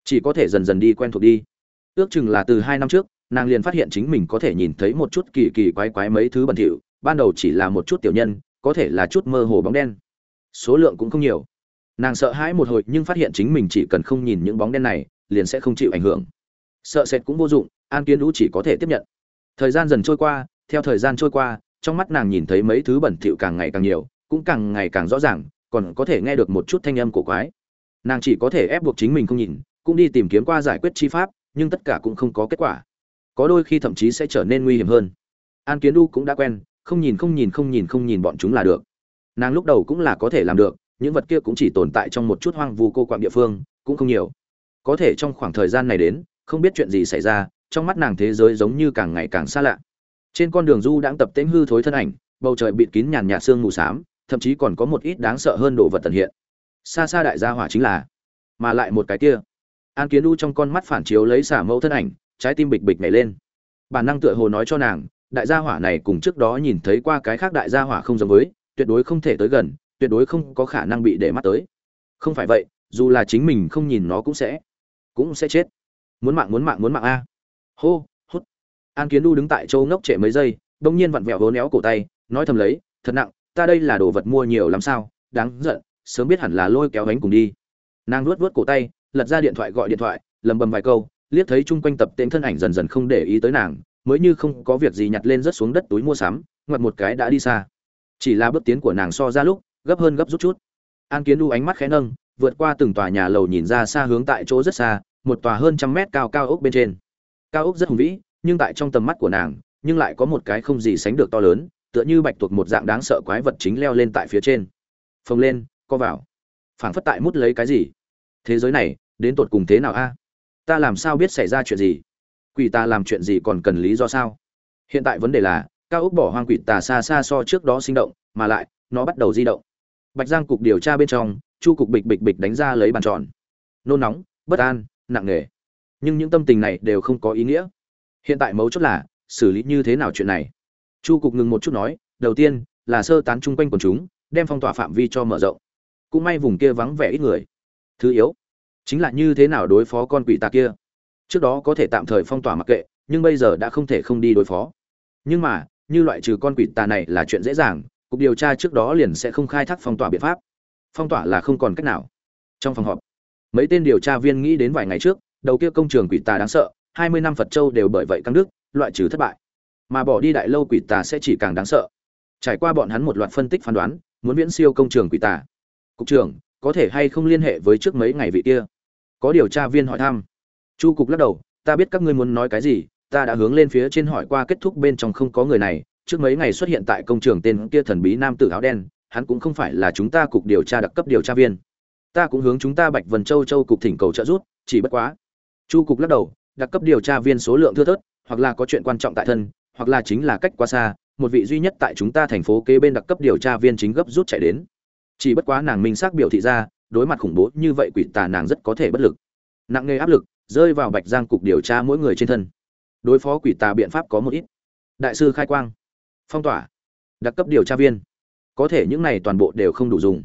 chỉ có thể dần dần đi quen thuộc đi. Ước chừng là từ hai năm trước, nàng liền phát hiện chính mình có thể nhìn thấy một chút kỳ kỳ quái quái mấy thứ bẩn thỉu, ban đầu chỉ là một chút tiểu nhân, có thể là chút mơ hồ bóng đen. Số lượng cũng không nhiều. Nàng sợ hãi một hồi nhưng phát hiện chính mình chỉ cần không nhìn những bóng đen này, liền sẽ không chịu ảnh hưởng. Sợ sệt cũng vô dụng, an kiến lũ chỉ có thể tiếp nhận. Thời gian dần trôi qua, theo thời gian trôi qua, trong mắt nàng nhìn thấy mấy thứ bẩn thỉu càng ngày càng nhiều cũng càng ngày càng rõ ràng, còn có thể nghe được một chút thanh âm của quái. Nàng chỉ có thể ép buộc chính mình không nhìn, cũng đi tìm kiếm qua giải quyết chi pháp, nhưng tất cả cũng không có kết quả. Có đôi khi thậm chí sẽ trở nên nguy hiểm hơn. An kiến u cũng đã quen, không nhìn không nhìn không nhìn không nhìn bọn chúng là được. Nàng lúc đầu cũng là có thể làm được, những vật kia cũng chỉ tồn tại trong một chút hoang vu cô quạng địa phương, cũng không nhiều. Có thể trong khoảng thời gian này đến, không biết chuyện gì xảy ra, trong mắt nàng thế giới giống như càng ngày càng xa lạ. Trên con đường du đang tập tễnh hư thối thân ảnh, bầu trời bịt kín nhàn nhạt sương mù xám thậm chí còn có một ít đáng sợ hơn đồ vật tận hiện. Xa xa đại gia hỏa chính là, mà lại một cái kia. An kiến u trong con mắt phản chiếu lấy xả mẫu thân ảnh, trái tim bịch bịch nhảy lên. Bản năng tựa hồ nói cho nàng, đại gia hỏa này cùng trước đó nhìn thấy qua cái khác đại gia hỏa không giống với, tuyệt đối không thể tới gần, tuyệt đối không có khả năng bị để mắt tới. Không phải vậy, dù là chính mình không nhìn nó cũng sẽ cũng sẽ chết. Muốn mạng muốn mạng muốn mạng a. Hô, hút. An kiến du đứng tại châu ngốc trệ mấy giây đông nhiên vặn vẹo hố néo cổ tay, nói thầm lấy, thật nặng ta đây là đồ vật mua nhiều lắm sao, đáng giận, sớm biết hẳn là lôi kéo gánh cùng đi. Nàng luốt vớt cổ tay, lật ra điện thoại gọi điện thoại, lầm bầm vài câu, liếc thấy chung quanh tập tên thân ảnh dần dần không để ý tới nàng, mới như không có việc gì nhặt lên rớt xuống đất túi mua sắm, ngoặt một cái đã đi xa. Chỉ là bước tiến của nàng so ra lúc, gấp hơn gấp rút chút. An kiến đu ánh mắt khẽ nâng, vượt qua từng tòa nhà lầu nhìn ra xa hướng tại chỗ rất xa, một tòa hơn trăm mét cao cao ốc bên trên. Cao ốc rất hùng vĩ, nhưng tại trong tầm mắt của nàng, nhưng lại có một cái không gì sánh được to lớn tựa như bạch tuộc một dạng đáng sợ quái vật chính leo lên tại phía trên. Phồng lên, co vào. Phảng phất tại mút lấy cái gì. Thế giới này, đến tột cùng thế nào a? Ta làm sao biết xảy ra chuyện gì? Quỷ ta làm chuyện gì còn cần lý do sao? Hiện tại vấn đề là, cao ốc bỏ hoang quỷ tà xa xa so trước đó sinh động, mà lại, nó bắt đầu di động. Bạch giang cục điều tra bên trong, chu cục bịch bịch bịch đánh ra lấy bàn tròn. Nôn nóng, bất an, nặng nề. Nhưng những tâm tình này đều không có ý nghĩa. Hiện tại mấu chốt là, xử lý như thế nào chuyện này? Chu cục ngừng một chút nói, đầu tiên, là sơ tán chung quanh quần chúng, đem phong tỏa phạm vi cho mở rộng. Cũng may vùng kia vắng vẻ ít người. Thứ yếu, chính là như thế nào đối phó con quỷ tà kia. Trước đó có thể tạm thời phong tỏa mặc kệ, nhưng bây giờ đã không thể không đi đối phó. Nhưng mà, như loại trừ con quỷ tà này là chuyện dễ dàng, cục điều tra trước đó liền sẽ không khai thác phong tỏa biện pháp. Phong tỏa là không còn cách nào. Trong phòng họp, mấy tên điều tra viên nghĩ đến vài ngày trước, đầu kia công trường quỷ tà đáng sợ, hai mươi năm phật châu đều bởi vậy căng đức loại trừ thất bại mà bỏ đi đại lâu quỷ tà sẽ chỉ càng đáng sợ. Trải qua bọn hắn một loạt phân tích phán đoán, muốn viễn siêu công trường quỷ tà. Cục trưởng, có thể hay không liên hệ với trước mấy ngày vị kia? Có điều tra viên hỏi thăm. Chu cục lắc đầu, ta biết các ngươi muốn nói cái gì, ta đã hướng lên phía trên hỏi qua kết thúc bên trong không có người này, trước mấy ngày xuất hiện tại công trường tên kia thần bí nam tử áo đen, hắn cũng không phải là chúng ta cục điều tra đặc cấp điều tra viên. Ta cũng hướng chúng ta bạch vân châu châu cục thỉnh cầu trợ giúp, chỉ bất quá. Chu cục lắc đầu, đặc cấp điều tra viên số lượng thưa thớt, hoặc là có chuyện quan trọng tại thân hoặc là chính là cách quá xa một vị duy nhất tại chúng ta thành phố kế bên đặc cấp điều tra viên chính gấp rút chạy đến. Chỉ bất quá nàng minh xác biểu thị ra đối mặt khủng bố như vậy quỷ tà nàng rất có thể bất lực. Nặng nề áp lực rơi vào bạch giang cục điều tra mỗi người trên thân. Đối phó quỷ tà biện pháp có một ít. Đại sư khai quang phong tỏa đặc cấp điều tra viên. Có thể những này toàn bộ đều không đủ dùng.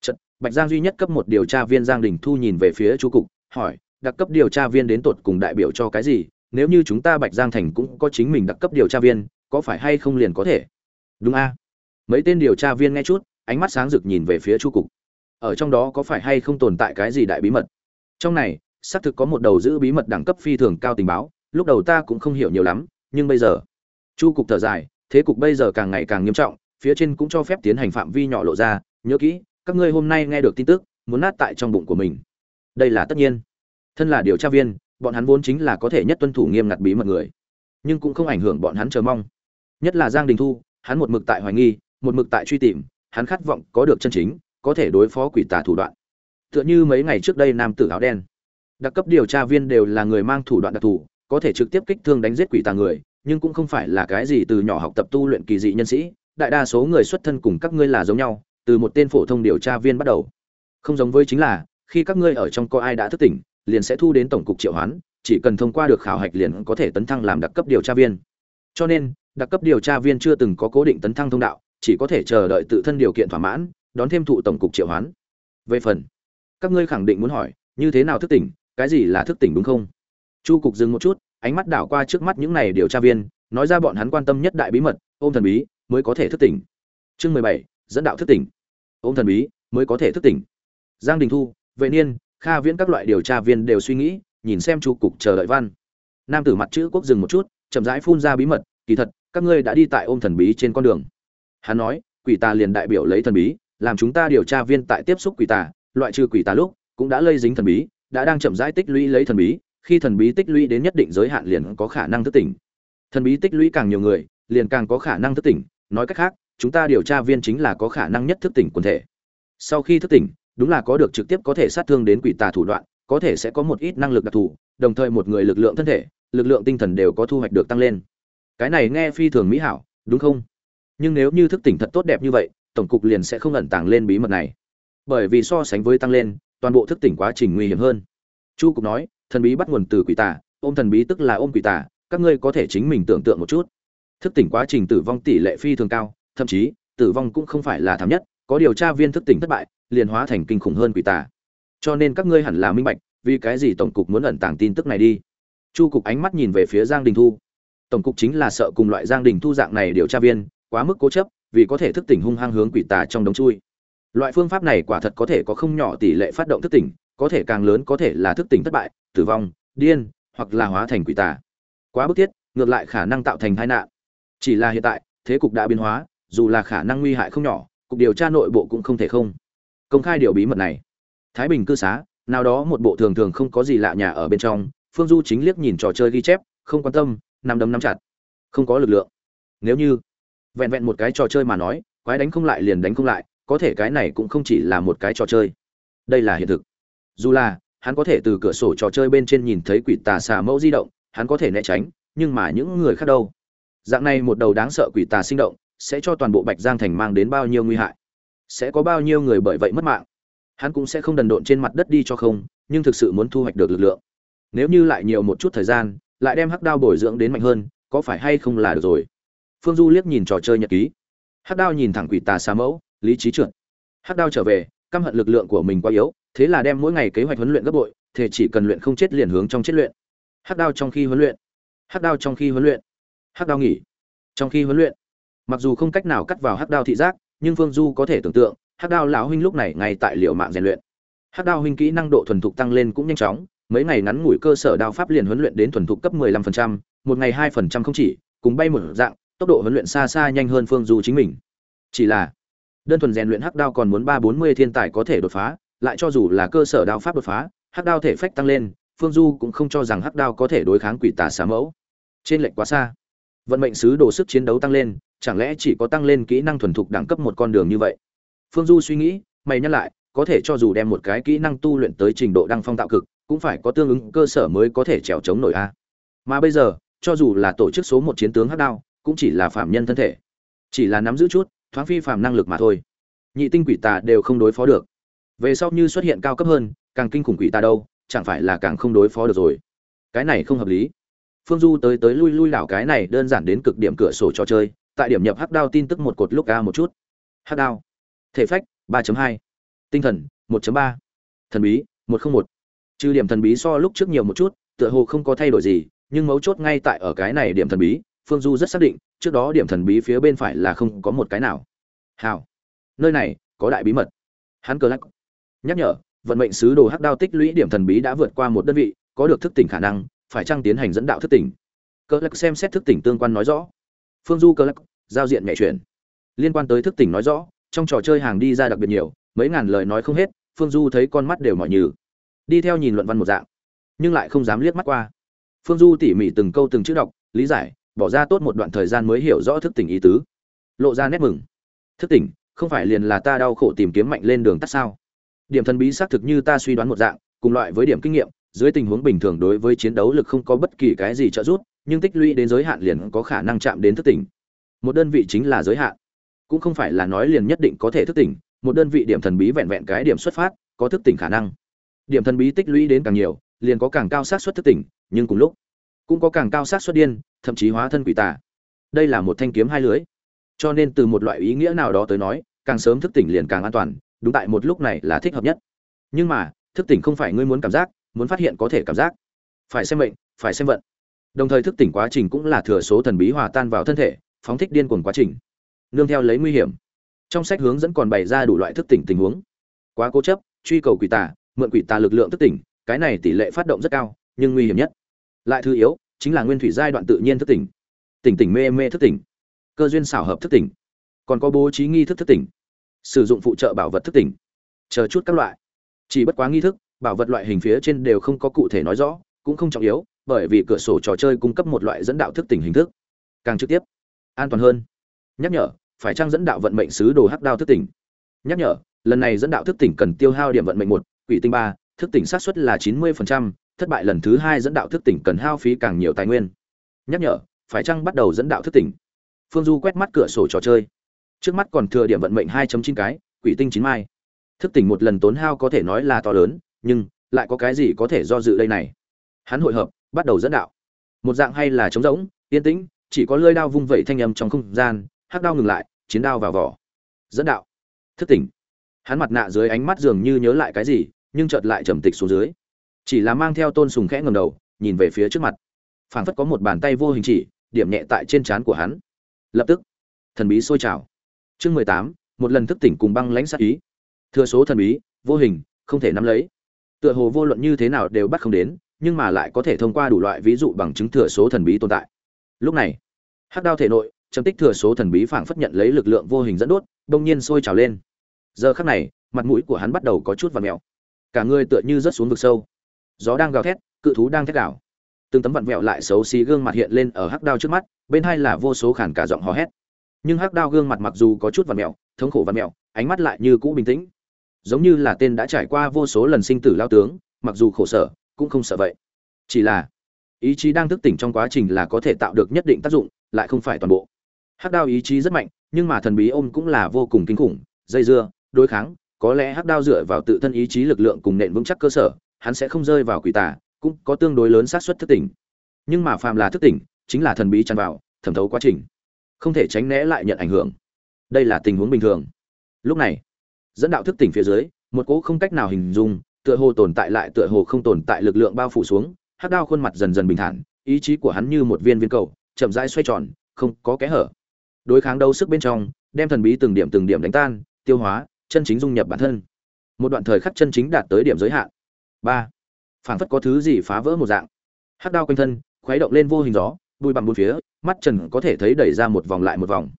Chật, bạch giang duy nhất cấp một điều tra viên giang đình thu nhìn về phía chu cục hỏi đặc cấp điều tra viên đến tột cùng đại biểu cho cái gì? Nếu như chúng ta bạch giang thành cũng có chính mình đặc cấp điều tra viên, có phải hay không liền có thể? Đúng a. Mấy tên điều tra viên nghe chút, ánh mắt sáng rực nhìn về phía chu cục. Ở trong đó có phải hay không tồn tại cái gì đại bí mật? Trong này, xác thực có một đầu giữ bí mật đẳng cấp phi thường cao tình báo, lúc đầu ta cũng không hiểu nhiều lắm, nhưng bây giờ, chu cục thở dài, thế cục bây giờ càng ngày càng nghiêm trọng, phía trên cũng cho phép tiến hành phạm vi nhỏ lộ ra, nhớ kỹ, các ngươi hôm nay nghe được tin tức, muốn nát tại trong bụng của mình. Đây là tất nhiên. Thân là điều tra viên bọn hắn vốn chính là có thể nhất tuân thủ nghiêm ngặt bí mật người, nhưng cũng không ảnh hưởng bọn hắn chờ mong. Nhất là giang đình thu, hắn một mực tại hoài nghi, một mực tại truy tìm, hắn khát vọng có được chân chính, có thể đối phó quỷ tà thủ đoạn. Tựa như mấy ngày trước đây nam tử áo đen. Đặc cấp điều tra viên đều là người mang thủ đoạn đặc thù, có thể trực tiếp kích thương đánh giết quỷ tà người, nhưng cũng không phải là cái gì từ nhỏ học tập tu luyện kỳ dị nhân sĩ. Đại đa số người xuất thân cùng các ngươi là giống nhau, từ một tên phổ thông điều tra viên bắt đầu. Không giống với chính là, khi các ngươi ở trong có ai đã thức tỉnh liền sẽ thu đến tổng cục triệu hoán, chỉ cần thông qua được khảo hạch liền có thể tấn thăng làm đặc cấp điều tra viên. Cho nên, đặc cấp điều tra viên chưa từng có cố định tấn thăng thông đạo, chỉ có thể chờ đợi tự thân điều kiện thỏa mãn, đón thêm thụ tổng cục triệu hoán. Về phần, các ngươi khẳng định muốn hỏi, như thế nào thức tỉnh, cái gì là thức tỉnh đúng không? Chu cục dừng một chút, ánh mắt đảo qua trước mắt những này điều tra viên, nói ra bọn hắn quan tâm nhất đại bí mật, ôm thần bí, mới có thể thức tỉnh. Chương mười bảy, dẫn đạo thức tỉnh. Ôm thần bí, mới có thể thức tỉnh. Giang đình thu, vệ niên kha viễn các loại điều tra viên đều suy nghĩ, nhìn xem chu cục chờ đợi văn. Nam tử mặt chữ quốc dừng một chút, chậm rãi phun ra bí mật, kỳ thật, các ngươi đã đi tại ôm thần bí trên con đường. Hắn nói, quỷ tà liền đại biểu lấy thần bí, làm chúng ta điều tra viên tại tiếp xúc quỷ tà, loại trừ quỷ tà lúc, cũng đã lây dính thần bí, đã đang chậm rãi tích lũy lấy thần bí, khi thần bí tích lũy đến nhất định giới hạn liền có khả năng thức tỉnh. Thần bí tích lũy càng nhiều người, liền càng có khả năng thức tỉnh, nói cách khác, chúng ta điều tra viên chính là có khả năng nhất thức tỉnh quần thể. Sau khi thức tỉnh đúng là có được trực tiếp có thể sát thương đến quỷ tà thủ đoạn, có thể sẽ có một ít năng lực đặc thù, đồng thời một người lực lượng thân thể, lực lượng tinh thần đều có thu hoạch được tăng lên. Cái này nghe phi thường mỹ hảo, đúng không? Nhưng nếu như thức tỉnh thật tốt đẹp như vậy, tổng cục liền sẽ không ẩn tàng lên bí mật này. Bởi vì so sánh với tăng lên, toàn bộ thức tỉnh quá trình nguy hiểm hơn. Chu cục nói, thần bí bắt nguồn từ quỷ tà, ôm thần bí tức là ôm quỷ tà, các ngươi có thể chính mình tưởng tượng một chút. Thức tỉnh quá trình tử vong tỷ lệ phi thường cao, thậm chí, tử vong cũng không phải là thảm nhất có điều tra viên thức tỉnh thất bại, liền hóa thành kinh khủng hơn quỷ tà. Cho nên các ngươi hẳn là minh bạch, vì cái gì tổng cục muốn ẩn tàng tin tức này đi? Chu cục ánh mắt nhìn về phía giang đình thu. Tổng cục chính là sợ cùng loại giang đình thu dạng này điều tra viên, quá mức cố chấp, vì có thể thức tỉnh hung hăng hướng quỷ tà trong đống chui. Loại phương pháp này quả thật có thể có không nhỏ tỷ lệ phát động thức tỉnh, có thể càng lớn có thể là thức tỉnh thất bại, tử vong, điên, hoặc là hóa thành quỷ tà. Quá bức thiết, ngược lại khả năng tạo thành tai nạn. Chỉ là hiện tại, thế cục đã biến hóa, dù là khả năng nguy hại không nhỏ cục điều tra nội bộ cũng không thể không công khai điều bí mật này. Thái bình cư xá, nào đó một bộ thường thường không có gì lạ nhà ở bên trong, phương du chính liếc nhìn trò chơi ghi chép, không quan tâm nằm đấm nắm chặt. Không có lực lượng. Nếu như vẹn vẹn một cái trò chơi mà nói, quái đánh không lại liền đánh không lại, có thể cái này cũng không chỉ là một cái trò chơi. Đây là hiện thực. Dù là, hắn có thể từ cửa sổ trò chơi bên trên nhìn thấy quỷ tà xà mẫu di động, hắn có thể né tránh, nhưng mà những người khác đâu? Dạng này một đầu đáng sợ quỷ tà sinh động sẽ cho toàn bộ bạch giang thành mang đến bao nhiêu nguy hại? Sẽ có bao nhiêu người bởi vậy mất mạng? Hắn cũng sẽ không đần độn trên mặt đất đi cho không, nhưng thực sự muốn thu hoạch được lực lượng. Nếu như lại nhiều một chút thời gian, lại đem hắc đao bồi dưỡng đến mạnh hơn, có phải hay không là được rồi? Phương du liếc nhìn trò chơi nhật ký. Hắc đao nhìn thẳng quỷ tà xà mẫu, lý trí trượt. Hắc đao trở về, căm hận lực lượng của mình quá yếu, thế là đem mỗi ngày kế hoạch huấn luyện gấp bội thể chỉ cần luyện không chết liền hướng trong chết luyện. Hắc đao trong khi huấn luyện. Hắc đao trong khi huấn luyện. Hắc đao nghỉ. Trong khi huấn luyện mặc dù không cách nào cắt vào hắc đao thị giác nhưng phương du có thể tưởng tượng hắc đao lão huynh lúc này ngay tại liệu mạng rèn luyện hắc đao huynh kỹ năng độ thuần thục tăng lên cũng nhanh chóng mấy ngày ngắn ngủi cơ sở đao pháp liền huấn luyện đến thuần thục cấp 15%, một ngày 2% không chỉ, cùng bay một dạng, tốc độ huấn luyện xa xa nhanh hơn Phương Du chính mình. Chỉ là, đơn thuần rèn luyện hắc đao còn muốn 340 thiên tài có thể đột phá, lại cho dù là cơ sở đao pháp đột phá, hắc đao thể phách tăng lên, Phương Du cũng không cho rằng hắc đao có thể đối kháng quỷ tà xà mẫu. Trên lệnh quá xa. Vận mệnh sứ đồ sức chiến đấu tăng lên, chẳng lẽ chỉ có tăng lên kỹ năng thuần thục đẳng cấp một con đường như vậy? Phương Du suy nghĩ, mày nhắc lại, có thể cho dù đem một cái kỹ năng tu luyện tới trình độ đăng phong tạo cực, cũng phải có tương ứng cơ sở mới có thể trèo chống nổi a. Mà bây giờ, cho dù là tổ chức số một chiến tướng hắc đao, cũng chỉ là phạm nhân thân thể, chỉ là nắm giữ chút thoáng phi phạm năng lực mà thôi. Nhị tinh quỷ tà đều không đối phó được. Về sau như xuất hiện cao cấp hơn, càng kinh khủng quỷ tà đâu, chẳng phải là càng không đối phó được rồi. Cái này không hợp lý. Phương Du tới tới lui lui đảo cái này đơn giản đến cực điểm cửa sổ trò chơi, tại điểm nhập hắc đao tin tức một cột lúc a một chút. Hắc đao. Thể phách 3.2. Tinh thần 1.3. Thần bí 101 trừ điểm thần bí so lúc trước nhiều một chút, tựa hồ không có thay đổi gì, nhưng mấu chốt ngay tại ở cái này điểm thần bí, phương du rất xác định, trước đó điểm thần bí phía bên phải là không có một cái nào hào nơi này, có đại bí mật hắn cờ lắc nhắc nhở, vận mệnh sứ đồ hắc đao tích lũy điểm thần bí đã vượt qua một đơn vị, có được thức tỉnh khả năng, phải chăng tiến hành dẫn đạo thức tỉnh cờ lắc xem xét thức tỉnh tương quan nói rõ phương du cờ lắc giao diện nhẹ chuyển. Liên quan tới thức tỉnh nói rõ, trong trò chơi hàng đi ra đặc biệt nhiều, mấy ngàn lời nói không hết, phương du thấy con mắt đều mỏi nhừ. Đi theo nhìn luận văn một dạng, nhưng lại không dám liếc mắt qua. Phương du tỉ mỉ từng câu từng chữ đọc, lý giải, bỏ ra tốt một đoạn thời gian mới hiểu rõ thức tỉnh ý tứ. Lộ ra nét mừng. Thức tỉnh, không phải liền là ta đau khổ tìm kiếm mạnh lên đường tắt sao? Điểm thần bí xác thực như ta suy đoán một dạng, cùng loại với điểm kinh nghiệm, dưới tình huống bình thường đối với chiến đấu lực không có bất kỳ cái gì trợ giúp nhưng tích lũy đến giới hạn liền có khả năng chạm đến thức tỉnh. Một đơn vị chính là giới hạn. Cũng không phải là nói liền nhất định có thể thức tỉnh, một đơn vị điểm thần bí vẹn vẹn cái điểm xuất phát, có thức tỉnh khả năng. Điểm thần bí tích lũy đến càng nhiều, liền có càng cao xác suất thức tỉnh, nhưng cùng lúc, cũng có càng cao xác suất điên, thậm chí hóa thân quỷ tà. Đây là một thanh kiếm hai lưới. Cho nên từ một loại ý nghĩa nào đó tới nói, càng sớm thức tỉnh liền càng an toàn, đúng tại một lúc này là thích hợp nhất. Nhưng mà, thức tỉnh không phải ngươi muốn cảm giác, muốn phát hiện có thể cảm giác. Phải xem mệnh, phải xem vận đồng thời thức tỉnh quá trình cũng là thừa số thần bí hòa tan vào thân thể, phóng thích điên cuồng quá trình, nương theo lấy nguy hiểm. Trong sách hướng dẫn còn bày ra đủ loại thức tỉnh tình huống. Quá cố chấp, truy cầu quỷ tà, mượn quỷ tà lực lượng thức tỉnh, cái này tỷ lệ phát động rất cao, nhưng nguy hiểm nhất. Lại thứ yếu, chính là nguyên thủy giai đoạn tự nhiên thức tỉnh. Tỉnh tỉnh mê mê thức tỉnh. Cơ duyên xảo hợp thức tỉnh. Còn có bố trí nghi thức thức tỉnh. Sử dụng phụ trợ bảo vật thức tỉnh. Chờ chút các loại. Chỉ bất quá nghi thức, bảo vật loại hình phía trên đều không có cụ thể nói rõ, cũng không trọng yếu bởi vì cửa sổ trò chơi cung cấp một loại dẫn đạo thức tỉnh hình thức. Càng trực tiếp, an toàn hơn. Nhắc nhở, phải trang dẫn đạo vận mệnh sứ đồ hắc đao thức tỉnh. Nhắc nhở, lần này dẫn đạo thức tỉnh cần tiêu hao điểm vận mệnh một, quỷ tinh ba, thức tỉnh sát suất là chín mươi thất bại lần thứ hai dẫn đạo thức tỉnh cần hao phí càng nhiều tài nguyên. Nhắc nhở, phải chăng bắt đầu dẫn đạo thức tỉnh? Phương du quét mắt cửa sổ trò chơi. Trước mắt còn thừa điểm vận mệnh hai chín cái, quỷ tinh chín mai. Thức tỉnh một lần tốn hao có thể nói là to lớn, nhưng lại có cái gì có thể do dự đây này? Hắn hội hợp bắt đầu dẫn đạo. Một dạng hay là trống rỗng, yên tĩnh, chỉ có lơi đao vung vẩy thanh âm trong không gian, hắc đao ngừng lại, chiến đao vào vỏ. Dẫn đạo. Thức tỉnh. Hắn mặt nạ dưới ánh mắt dường như nhớ lại cái gì, nhưng chợt lại trầm tịch xuống dưới. Chỉ là mang theo tôn sùng khẽ ngầm đầu, nhìn về phía trước mặt. Phảng phất có một bàn tay vô hình chỉ, điểm nhẹ tại trên trán của hắn. Lập tức, thần bí sôi trào. Chương mười tám, một lần thức tỉnh cùng băng lãnh sát ý. Thừa số thần bí, vô hình, không thể nắm lấy. Tựa hồ vô luận như thế nào đều bắt không đến nhưng mà lại có thể thông qua đủ loại ví dụ bằng chứng thừa số thần bí tồn tại. Lúc này, hắc đao thể nội chấm tích thừa số thần bí phảng phất nhận lấy lực lượng vô hình dẫn đốt đông nhiên sôi trào lên. Giờ khắc này, mặt mũi của hắn bắt đầu có chút và mèo. Cả người tựa như rớt xuống vực sâu. Gió đang gào thét, cự thú đang thét gào. Từng tấm vặn vẹo lại xấu xí gương mặt hiện lên ở hắc đao trước mắt, bên hai là vô số khản cả giọng hò hét. Nhưng hắc đao gương mặt mặc dù có chút vặn mẹo thống khổ vặn mẹo ánh mắt lại như cũ bình tĩnh. Giống như là tên đã trải qua vô số lần sinh tử lao tướng, mặc dù khổ sở cũng không sợ vậy. Chỉ là, ý chí đang thức tỉnh trong quá trình là có thể tạo được nhất định tác dụng, lại không phải toàn bộ. Hắc đao ý chí rất mạnh, nhưng mà thần bí ôm cũng là vô cùng kinh khủng, dây dưa, đối kháng, có lẽ hắc đao dựa vào tự thân ý chí lực lượng cùng nền vững chắc cơ sở, hắn sẽ không rơi vào quỷ tà, cũng có tương đối lớn xác suất thức tỉnh. Nhưng mà phàm là thức tỉnh, chính là thần bí tràn vào, thẩm thấu quá trình, không thể tránh né lại nhận ảnh hưởng. Đây là tình huống bình thường. Lúc này, dẫn đạo thức tỉnh phía dưới, một cỗ không cách nào hình dung tựa hồ tồn tại lại tựa hồ không tồn tại lực lượng bao phủ xuống, hắc đao khuôn mặt dần dần bình thản, ý chí của hắn như một viên viên cầu, chậm rãi xoay tròn, không có kẽ hở. Đối kháng đấu sức bên trong, đem thần bí từng điểm từng điểm đánh tan, tiêu hóa, chân chính dung nhập bản thân. Một đoạn thời khắc chân chính đạt tới điểm giới hạn. Ba. Phảng phất có thứ gì phá vỡ một dạng. Hắc đao quanh thân, khuấy động lên vô hình gió, bụi bằng bốn phía, mắt trần có thể thấy đẩy ra một vòng lại một vòng.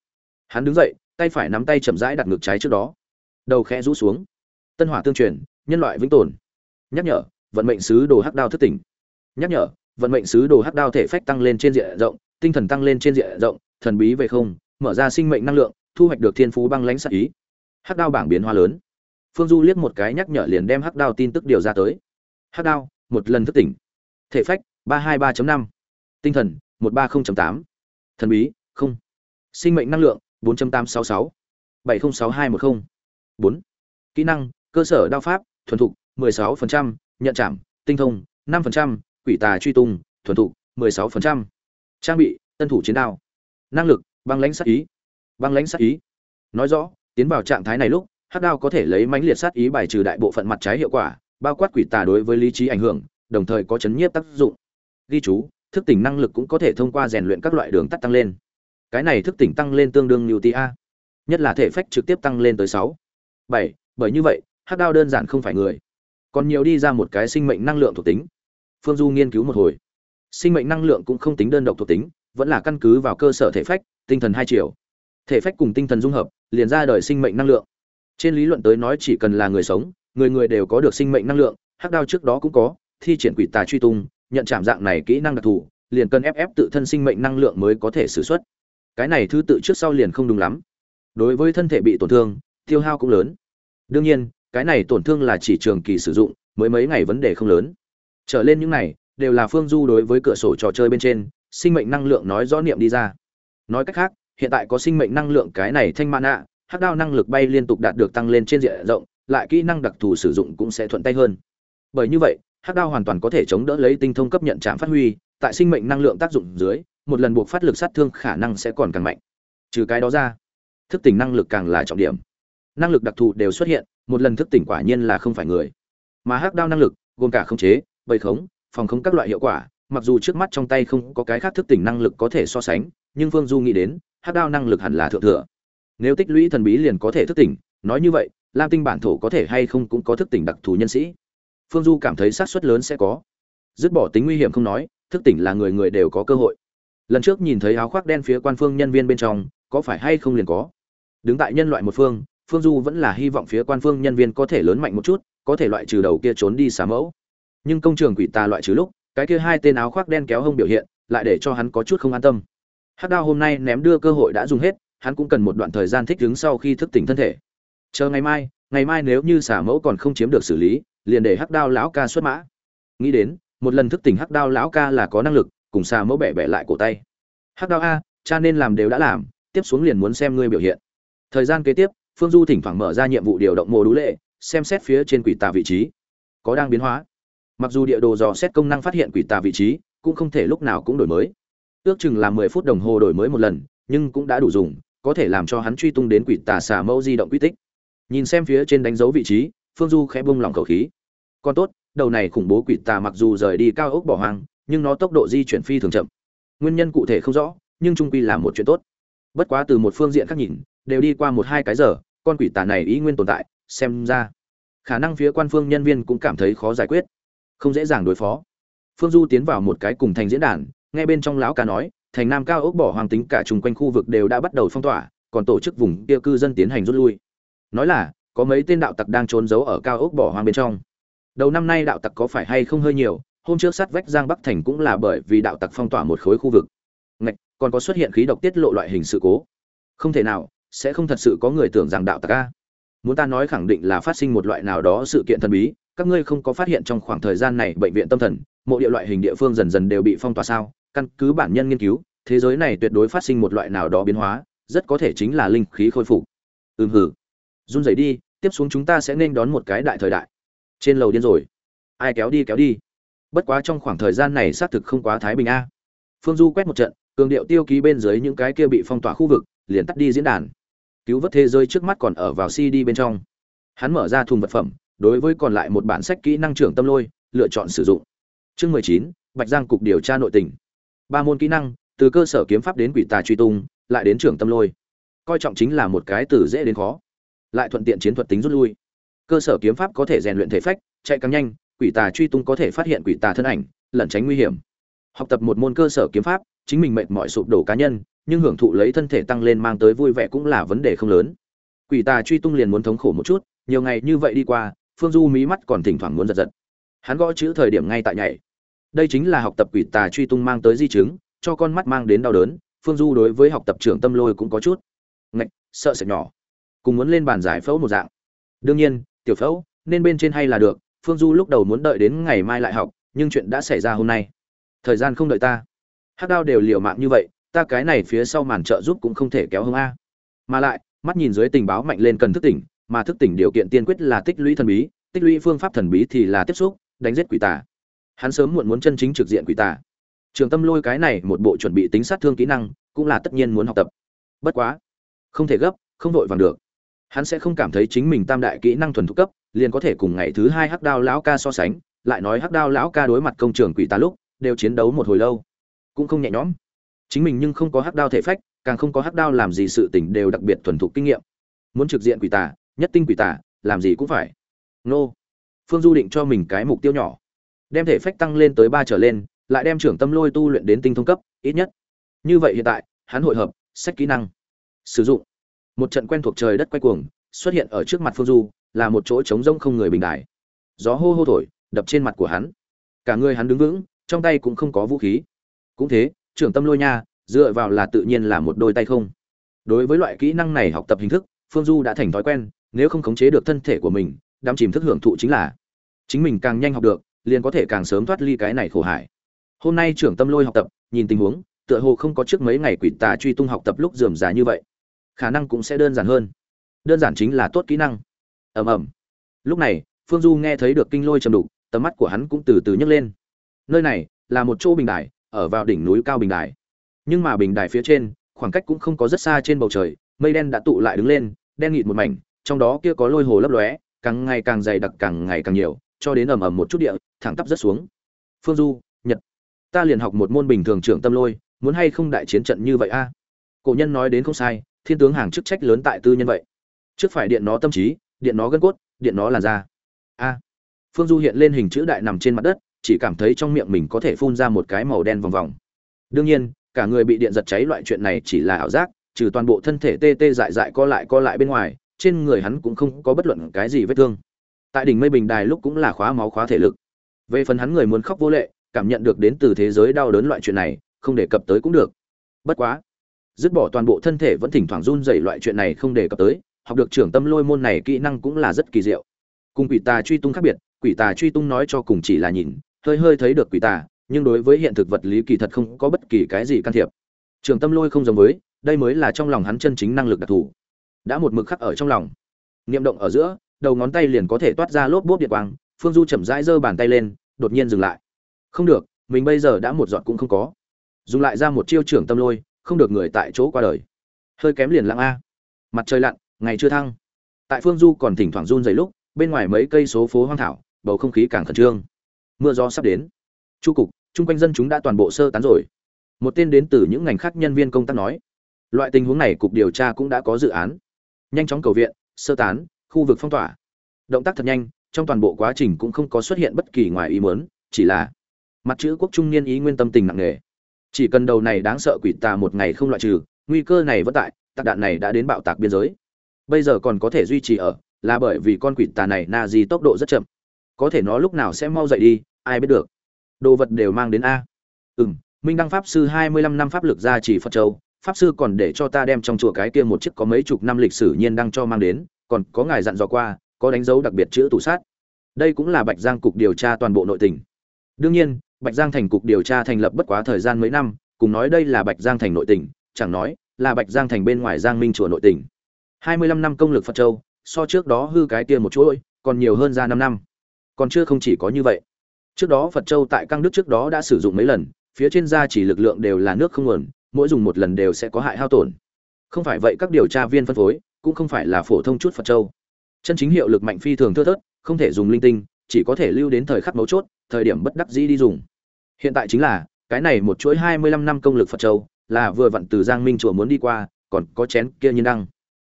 Hắn đứng dậy, tay phải nắm tay chậm rãi đặt ngược trái trước đó. Đầu khẽ rũ xuống. Tân hỏa tương truyền nhân loại vĩnh tồn. Nhắc nhở, vận mệnh sứ đồ hắc đao thức tỉnh. Nhắc nhở, vận mệnh sứ đồ hắc đao thể phách tăng lên trên diện rộng, tinh thần tăng lên trên diện rộng, thần bí về không, mở ra sinh mệnh năng lượng, thu hoạch được thiên phú băng lãnh sắc ý. Hắc đao bảng biến hóa lớn. Phương du liếc một cái nhắc nhở liền đem hắc đao tin tức điều ra tới. Hắc đao, một lần thức tỉnh. Thể phách, ba hai ba năm. Tinh thần, một ba không tám. Thần bí, không. Sinh mệnh năng lượng, bốn tám sáu sáu. bảy không sáu hai một không. Bốn. Kỹ năng, cơ sở đao pháp thuần thục 16%, nhận chạm tinh thông 5%, quỷ tà truy tung thuần thục 16%. trang bị tân thủ chiến đao. Năng lực băng lãnh sát ý. Băng lãnh sát ý. Nói rõ tiến vào trạng thái này lúc hắc đao có thể lấy mãnh liệt sát ý bài trừ đại bộ phận mặt trái hiệu quả bao quát quỷ tà đối với lý trí ảnh hưởng đồng thời có chấn nhiếp tác dụng. Ghi chú thức tỉnh năng lực cũng có thể thông qua rèn luyện các loại đường tắt tăng lên. Cái này thức tỉnh tăng lên tương đương như tia. Nhất là thể phách trực tiếp tăng lên tới sáu. Bảy bởi như vậy hắc đao đơn giản không phải người. Còn nhiều đi ra một cái sinh mệnh năng lượng thuộc tính. Phương du nghiên cứu một hồi. Sinh mệnh năng lượng cũng không tính đơn độc thuộc tính, vẫn là căn cứ vào cơ sở thể phách, tinh thần hai chiều. Thể phách cùng tinh thần dung hợp, liền ra đời sinh mệnh năng lượng. Trên lý luận tới nói chỉ cần là người sống, người người đều có được sinh mệnh năng lượng, hắc đao trước đó cũng có, thi triển quỷ tà truy tung, nhận chạm dạng này kỹ năng đặc thù, liền cần ép ép tự thân sinh mệnh năng lượng mới có thể xử xuất. Cái này thứ tự trước sau liền không đúng lắm. Đối với thân thể bị tổn thương, tiêu hao cũng lớn. Đương nhiên cái này tổn thương là chỉ trường kỳ sử dụng, mới mấy ngày vấn đề không lớn. Trở lên những này, đều là phương du đối với cửa sổ trò chơi bên trên, sinh mệnh năng lượng nói rõ niệm đi ra. Nói cách khác, hiện tại có sinh mệnh năng lượng cái này thanh mã nạ, hắc đao năng lực bay liên tục đạt được tăng lên trên diện rộng, lại kỹ năng đặc thù sử dụng cũng sẽ thuận tay hơn. Bởi như vậy, hắc đao hoàn toàn có thể chống đỡ lấy tinh thông cấp nhận trạm phát huy, tại sinh mệnh năng lượng tác dụng dưới, một lần buộc phát lực sát thương khả năng sẽ còn càng mạnh. Trừ cái đó ra, thức tỉnh năng lực càng là trọng điểm. Năng lực đặc thù đều xuất hiện một lần thức tỉnh quả nhiên là không phải người. Mà hắc đao năng lực, gồm cả khống chế, bầy khống, phòng khống các loại hiệu quả, mặc dù trước mắt trong tay không có cái khác thức tỉnh năng lực có thể so sánh, nhưng phương du nghĩ đến, hắc đao năng lực hẳn là thượng thừa. Nếu tích lũy thần bí liền có thể thức tỉnh, nói như vậy, lam tinh bản thổ có thể hay không cũng có thức tỉnh đặc thù nhân sĩ. Phương du cảm thấy xác suất lớn sẽ có. Dứt bỏ tính nguy hiểm không nói, thức tỉnh là người người đều có cơ hội. Lần trước nhìn thấy áo khoác đen phía quan phương nhân viên bên trong, có phải hay không liền có. Đứng tại nhân loại một phương phương du vẫn là hy vọng phía quan phương nhân viên có thể lớn mạnh một chút, có thể loại trừ đầu kia trốn đi xả mẫu. Nhưng công trường quỷ tà loại trừ lúc, cái kia hai tên áo khoác đen kéo hông biểu hiện, lại để cho hắn có chút không an tâm. Hắc đao hôm nay ném đưa cơ hội đã dùng hết, hắn cũng cần một đoạn thời gian thích ứng sau khi thức tỉnh thân thể. Chờ ngày mai ngày mai nếu như xả mẫu còn không chiếm được xử lý, liền để hắc đao lão ca xuất mã. Nghĩ đến, một lần thức tỉnh hắc đao lão ca là có năng lực, cùng xà mẫu bẻ bẻ lại cổ tay. Hắc đao a, cha nên làm đều đã làm, tiếp xuống liền muốn xem ngươi biểu hiện. Thời gian kế tiếp phương du thỉnh thoảng mở ra nhiệm vụ điều động mô đũ lệ, xem xét phía trên quỷ tà vị trí. Có đang biến hóa. Mặc dù địa đồ dò xét công năng phát hiện quỷ tà vị trí, cũng không thể lúc nào cũng đổi mới. Ước chừng là mười phút đồng hồ đổi mới một lần, nhưng cũng đã đủ dùng, có thể làm cho hắn truy tung đến quỷ tà xà mẫu di động quy tích. Nhìn xem phía trên đánh dấu vị trí, phương du khẽ bung lòng khẩu khí. Còn tốt, đầu này khủng bố quỷ tà mặc dù rời đi cao ốc bỏ hoang, nhưng nó tốc độ di chuyển phi thường chậm. Nguyên nhân cụ thể không rõ, nhưng trung quy là một chuyện tốt. Bất quá từ một phương diện khác nhìn đều đi qua một hai cái giờ, con quỷ tà này ý nguyên tồn tại, xem ra, khả năng phía quan phương nhân viên cũng cảm thấy khó giải quyết, không dễ dàng đối phó. Phương du tiến vào một cái cùng thành diễn đàn, nghe bên trong lão ca nói, thành nam cao ốc bỏ hoàng tính cả chung quanh khu vực đều đã bắt đầu phong tỏa, còn tổ chức vùng kia cư dân tiến hành rút lui. Nói là, có mấy tên đạo tặc đang trốn giấu ở cao ốc bỏ hoang bên trong. Đầu năm nay đạo tặc có phải hay không hơi nhiều, hôm trước sát vách giang bắc thành cũng là bởi vì đạo tặc phong tỏa một khối khu vực. Ngạch, còn có xuất hiện khí độc tiết lộ loại hình sự cố. Không thể nào sẽ không thật sự có người tưởng rằng đạo tặc a. Muốn ta nói khẳng định là phát sinh một loại nào đó sự kiện thần bí, các ngươi không có phát hiện trong khoảng thời gian này bệnh viện tâm thần, mộ địa loại hình địa phương dần dần đều bị phong tỏa sao? Căn cứ bản nhân nghiên cứu, thế giới này tuyệt đối phát sinh một loại nào đó biến hóa, rất có thể chính là linh khí khôi phục. Ừm hử run rẩy đi, tiếp xuống chúng ta sẽ nên đón một cái đại thời đại. Trên lầu điên rồi. Ai kéo đi kéo đi. Bất quá trong khoảng thời gian này xác thực không quá thái bình a. Phương du quét một trận, cường điệu tiêu ký bên dưới những cái kia bị phong tỏa khu vực, liền tắt đi diễn đàn cứu vớt thế giới trước mắt còn ở vào cd bên trong. Hắn mở ra thùng vật phẩm, đối với còn lại một bản sách kỹ năng trưởng tâm lôi, lựa chọn sử dụng. Chương mười chín, bạch giang cục điều tra nội tình. Ba môn kỹ năng, từ cơ sở kiếm pháp đến quỷ tà truy tung, lại đến trưởng tâm lôi. Coi trọng chính là một cái từ dễ đến khó. Lại thuận tiện chiến thuật tính rút lui. Cơ sở kiếm pháp có thể rèn luyện thể phách, chạy càng nhanh, quỷ tà truy tung có thể phát hiện quỷ tà thân ảnh, lẩn tránh nguy hiểm. Học tập một môn cơ sở kiếm pháp, chính mình mệt mỏi sụp đổ cá nhân nhưng hưởng thụ lấy thân thể tăng lên mang tới vui vẻ cũng là vấn đề không lớn. Quỷ tà truy tung liền muốn thống khổ một chút, nhiều ngày như vậy đi qua, phương du mí mắt còn thỉnh thoảng muốn giật giật. Hắn gõ chữ thời điểm ngay tại nhảy. Đây chính là học tập quỷ tà truy tung mang tới di chứng, cho con mắt mang đến đau đớn, phương du đối với học tập trưởng tâm lôi cũng có chút ngạch, sợ sệt nhỏ. Cùng muốn lên bàn giải phẫu một dạng. Đương nhiên, tiểu phẫu, nên bên trên hay là được, phương du lúc đầu muốn đợi đến ngày mai lại học, nhưng chuyện đã xảy ra hôm nay. Thời gian không đợi ta. Hắc đao đều liều mạng như vậy ta cái này phía sau màn trợ giúp cũng không thể kéo hông a. Mà lại, mắt nhìn dưới tình báo mạnh lên cần thức tỉnh, mà thức tỉnh điều kiện tiên quyết là tích lũy thần bí, tích lũy phương pháp thần bí thì là tiếp xúc, đánh giết quỷ tà. Hắn sớm muộn muốn chân chính trực diện quỷ tà. Trường tâm lôi cái này một bộ chuẩn bị tính sát thương kỹ năng, cũng là tất nhiên muốn học tập. Bất quá, không thể gấp, không vội vàng được. Hắn sẽ không cảm thấy chính mình tam đại kỹ năng thuần thục cấp, liền có thể cùng ngày thứ hai hắc đao lão ca so sánh, lại nói hắc đao lão ca đối mặt công trường quỷ tà lúc, đều chiến đấu một hồi lâu. Cũng không nhẹ nhõm chính mình nhưng không có hắc đao thể phách, càng không có hắc đao làm gì sự tình đều đặc biệt thuần thục kinh nghiệm. Muốn trực diện quỷ tà, nhất tinh quỷ tà, làm gì cũng phải. Nô. Phương du định cho mình cái mục tiêu nhỏ. Đem thể phách tăng lên tới ba trở lên, lại đem trưởng tâm lôi tu luyện đến tinh thông cấp, ít nhất. Như vậy hiện tại, hắn hội hợp, sách kỹ năng. Sử dụng. Một trận quen thuộc trời đất quay cuồng, xuất hiện ở trước mặt phương du, là một chỗ trống rông không người bình đài. Gió hô hô thổi, đập trên mặt của hắn. Cả người hắn đứng vững, trong tay cũng không có vũ khí. Cũng thế trưởng tâm lôi nha, dựa vào là tự nhiên là một đôi tay không. Đối với loại kỹ năng này học tập hình thức, phương du đã thành thói quen, nếu không khống chế được thân thể của mình đắm chìm thức hưởng thụ chính là chính mình càng nhanh học được, liền có thể càng sớm thoát ly cái này khổ hải. Hôm nay trưởng tâm lôi học tập, nhìn tình huống, tựa hồ không có trước mấy ngày quỷ tà truy tung học tập lúc dườm già như vậy. Khả năng cũng sẽ đơn giản hơn. Đơn giản chính là tốt kỹ năng. Ầm ầm. Lúc này, phương du nghe thấy được kinh lôi trầm đục, tầm mắt của hắn cũng từ từ nhấc lên. Nơi này là một chỗ bình đài ở vào đỉnh núi cao bình đài. Nhưng mà bình đài phía trên, khoảng cách cũng không có rất xa trên bầu trời, mây đen đã tụ lại đứng lên, đen nghịt một mảnh, trong đó kia có lôi hồ lấp lóe, càng ngày càng dày đặc, càng ngày càng nhiều, cho đến ầm ầm một chút địa, thẳng tắp rất xuống. Phương du, nhật, ta liền học một môn bình thường trưởng tâm lôi, muốn hay không đại chiến trận như vậy a? Cổ nhân nói đến không sai, thiên tướng hàng chức trách lớn tại tư nhân vậy. Trước phải điện nó tâm trí, điện nó gân cốt, điện nó là da. A. Phương du hiện lên hình chữ đại nằm trên mặt đất chỉ cảm thấy trong miệng mình có thể phun ra một cái màu đen vòng vòng. Đương nhiên, cả người bị điện giật cháy loại chuyện này chỉ là ảo giác, trừ toàn bộ thân thể tê tê dại dại co lại co lại bên ngoài, trên người hắn cũng không có bất luận cái gì vết thương. Tại đỉnh mây bình đài lúc cũng là khóa máu khóa thể lực. Về phần hắn người muốn khóc vô lệ, cảm nhận được đến từ thế giới đau đớn loại chuyện này, không đề cập tới cũng được. Bất quá, dứt bỏ toàn bộ thân thể vẫn thỉnh thoảng run rẩy loại chuyện này không đề cập tới, học được trưởng tâm lôi môn này kỹ năng cũng là rất kỳ diệu. Cùng quỷ tà truy tung khác biệt, quỷ tà truy tung nói cho cùng chỉ là nhìn hơi hơi thấy được quỷ tà, nhưng đối với hiện thực vật lý kỳ thật không có bất kỳ cái gì can thiệp. Trường tâm lôi không giống với, đây mới là trong lòng hắn chân chính năng lực đặc thù. Đã một mực khắc ở trong lòng. Niệm động ở giữa, đầu ngón tay liền có thể toát ra lốp bốp điện quang, phương du chậm rãi giơ bàn tay lên, đột nhiên dừng lại. Không được, mình bây giờ đã một giọt cũng không có. Dùng lại ra một chiêu trưởng tâm lôi, không được người tại chỗ qua đời. Hơi kém liền lặng a. Mặt trời lặn, ngày chưa thăng. Tại phương du còn thỉnh thoảng run dày lúc, bên ngoài mấy cây số phố hoang thảo, bầu không khí càng khẩn trương mưa gió sắp đến. Chu cục, chung quanh dân chúng đã toàn bộ sơ tán rồi. Một tên đến từ những ngành khác nhân viên công tác nói, loại tình huống này cục điều tra cũng đã có dự án. Nhanh chóng cầu viện, sơ tán, khu vực phong tỏa. Động tác thật nhanh, trong toàn bộ quá trình cũng không có xuất hiện bất kỳ ngoài ý muốn, chỉ là mặt chữ quốc trung niên ý nguyên tâm tình nặng nề. Chỉ cần đầu này đáng sợ quỷ tà một ngày không loại trừ, nguy cơ này vẫn tại, tạc đạn này đã đến bạo tạc biên giới. Bây giờ còn có thể duy trì ở, là bởi vì con quỷ tà này na di tốc độ rất chậm có thể nó lúc nào sẽ mau dậy đi, ai biết được. Đồ vật đều mang đến a. Ừ m minh đăng pháp sư hai mươi lăm năm pháp lực gia chỉ phật châu, pháp sư còn để cho ta đem trong chùa cái kia một chiếc có mấy chục năm lịch sử nhiên đăng cho mang đến, còn có ngài dặn dò qua, có đánh dấu đặc biệt chữ tủ sát. Đây cũng là bạch giang cục điều tra toàn bộ nội tỉnh đương nhiên, bạch giang thành cục điều tra thành lập bất quá thời gian mấy năm, cùng nói đây là bạch giang thành nội tỉnh chẳng nói là bạch giang thành bên ngoài giang minh chùa nội tỉnh hai mươi lăm năm công lực phật châu, so trước đó hư cái kia một chuỗi, còn nhiều hơn ra năm năm còn chưa không chỉ có như vậy. Trước đó phật châu tại căng đức trước đó đã sử dụng mấy lần, phía trên da chỉ lực lượng đều là nước không nguồn, mỗi dùng một lần đều sẽ có hại hao tổn. Không phải vậy các điều tra viên phân phối, cũng không phải là phổ thông chút phật châu. Chân chính hiệu lực mạnh phi thường thưa thớt, không thể dùng linh tinh, chỉ có thể lưu đến thời khắc mấu chốt, thời điểm bất đắc dĩ đi dùng. Hiện tại chính là, cái này một chuỗi hai mươi lăm năm công lực phật châu, là vừa vặn từ giang minh chùa muốn đi qua, còn có chén kia nhiên đăng.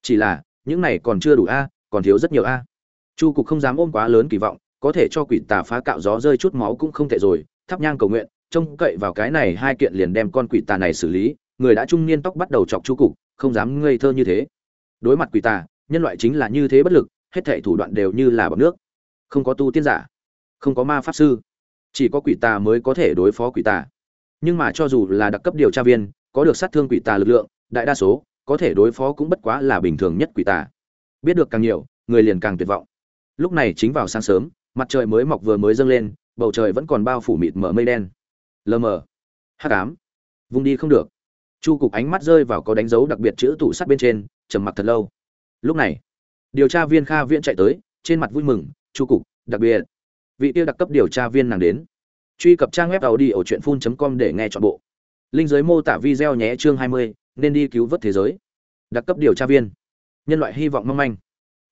Chỉ là, những này còn chưa đủ a, còn thiếu rất nhiều a. Chu cục không dám ôm quá lớn kỳ vọng có thể cho quỷ tà phá cạo gió rơi chút máu cũng không thể rồi, thắp nhang cầu nguyện, trông cậy vào cái này hai kiện liền đem con quỷ tà này xử lý, người đã trung niên tóc bắt đầu chọc chu cục, không dám ngây thơ như thế. Đối mặt quỷ tà, nhân loại chính là như thế bất lực, hết thảy thủ đoạn đều như là bọc nước. Không có tu tiên giả, không có ma pháp sư, chỉ có quỷ tà mới có thể đối phó quỷ tà. Nhưng mà cho dù là đặc cấp điều tra viên, có được sát thương quỷ tà lực lượng, đại đa số, có thể đối phó cũng bất quá là bình thường nhất quỷ tà. Biết được càng nhiều, người liền càng tuyệt vọng. Lúc này chính vào sáng sớm mặt trời mới mọc vừa mới dâng lên bầu trời vẫn còn bao phủ mịt mờ mây đen. Lờ mờ. Hắc ám. Vung đi không được. Chu cục ánh mắt rơi vào có đánh dấu đặc biệt chữ tủ sắt bên trên trầm mặc thật lâu. Lúc này điều tra viên kha viễn chạy tới trên mặt vui mừng chu cục đặc biệt. Vị tiêu đặc cấp điều tra viên nàng đến. Truy cập trang web tàu đi ở truyện phun com để nghe chọn bộ. Linh giới mô tả video nhé chương 20, nên đi cứu vớt thế giới. Đặc cấp điều tra viên. Nhân loại hy vọng mong manh.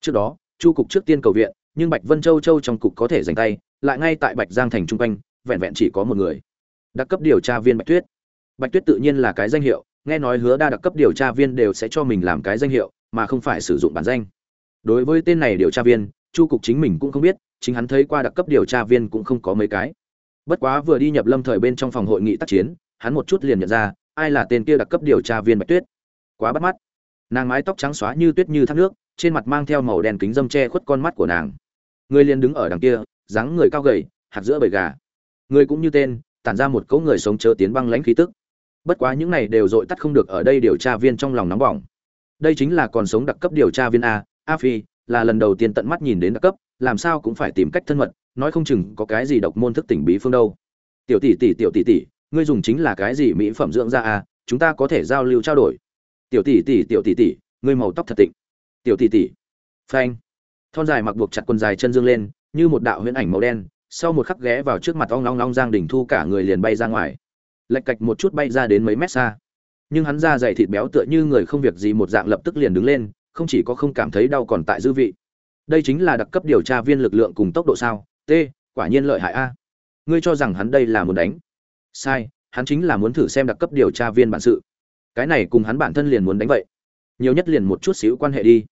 Trước đó chu cục trước tiên cầu viện nhưng bạch vân châu châu trong cục có thể giành tay, lại ngay tại bạch giang thành trung quanh, vẹn vẹn chỉ có một người. Đặc cấp điều tra viên bạch tuyết. Bạch tuyết tự nhiên là cái danh hiệu, nghe nói hứa đa đặc cấp điều tra viên đều sẽ cho mình làm cái danh hiệu, mà không phải sử dụng bản danh. Đối với tên này điều tra viên, chu cục chính mình cũng không biết, chính hắn thấy qua đặc cấp điều tra viên cũng không có mấy cái. Bất quá vừa đi nhập lâm thời bên trong phòng hội nghị tác chiến, hắn một chút liền nhận ra, ai là tên kia đặc cấp điều tra viên bạch tuyết. Quá bắt mắt. Nàng mái tóc trắng xóa như tuyết như thác nước, trên mặt mang theo màu đen kính dâm che khuất con mắt của nàng người liền đứng ở đằng kia, dáng người cao gầy, hạt giữa bầy gà. Người cũng như tên, tản ra một cỗ người sống chớ tiến băng lãnh khí tức. Bất quá những này đều dội tắt không được ở đây điều tra viên trong lòng nóng bỏng. Đây chính là còn sống đặc cấp điều tra viên a a phi, là lần đầu tiên tận mắt nhìn đến đặc cấp, làm sao cũng phải tìm cách thân mật, nói không chừng có cái gì độc môn thức tỉnh bí phương đâu. Tiểu tỷ tỷ, tiểu tỷ tỷ, ngươi dùng chính là cái gì mỹ phẩm dưỡng da a, chúng ta có thể giao lưu trao đổi. Tiểu tỷ tỷ, tiểu tỷ tỷ, ngươi màu tóc thật tịnh. Tiểu tỷ tỷ. Phanh thon dài mặc buộc chặt quần dài chân dương lên, như một đạo huyễn ảnh màu đen, sau một khắc ghé vào trước mặt ong long long giang đình thu cả người liền bay ra ngoài. Lệch cạch một chút bay ra đến mấy mét xa. Nhưng hắn ra dày thịt béo tựa như người không việc gì một dạng lập tức liền đứng lên, không chỉ có không cảm thấy đau còn tại dư vị. Đây chính là đặc cấp điều tra viên lực lượng cùng tốc độ sao? T, quả nhiên lợi hại a. Ngươi cho rằng hắn đây là muốn đánh? Sai, hắn chính là muốn thử xem đặc cấp điều tra viên bản sự. Cái này cùng hắn bản thân liền muốn đánh vậy. Nhiều nhất liền một chút xíu quan hệ đi.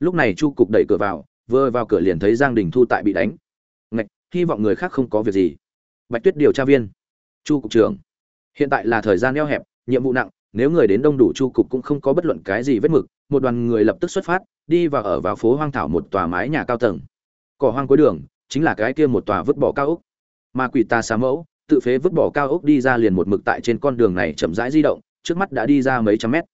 Lúc này chu cục đẩy cửa vào vừa vào cửa liền thấy giang đình thu tại bị đánh. Ngạch, hy vọng người khác không có việc gì. Bạch tuyết điều tra viên. Chu cục trưởng. Hiện tại là thời gian eo hẹp, nhiệm vụ nặng, nếu người đến đông đủ chu cục cũng không có bất luận cái gì vết mực, một đoàn người lập tức xuất phát, đi và ở vào phố hoang thảo một tòa mái nhà cao tầng. Cỏ hoang cuối đường, chính là cái kia một tòa vứt bỏ cao ốc. Mà quỷ ta xá mẫu, tự phế vứt bỏ cao ốc đi ra liền một mực tại trên con đường này chậm rãi di động, trước mắt đã đi ra mấy trăm mét.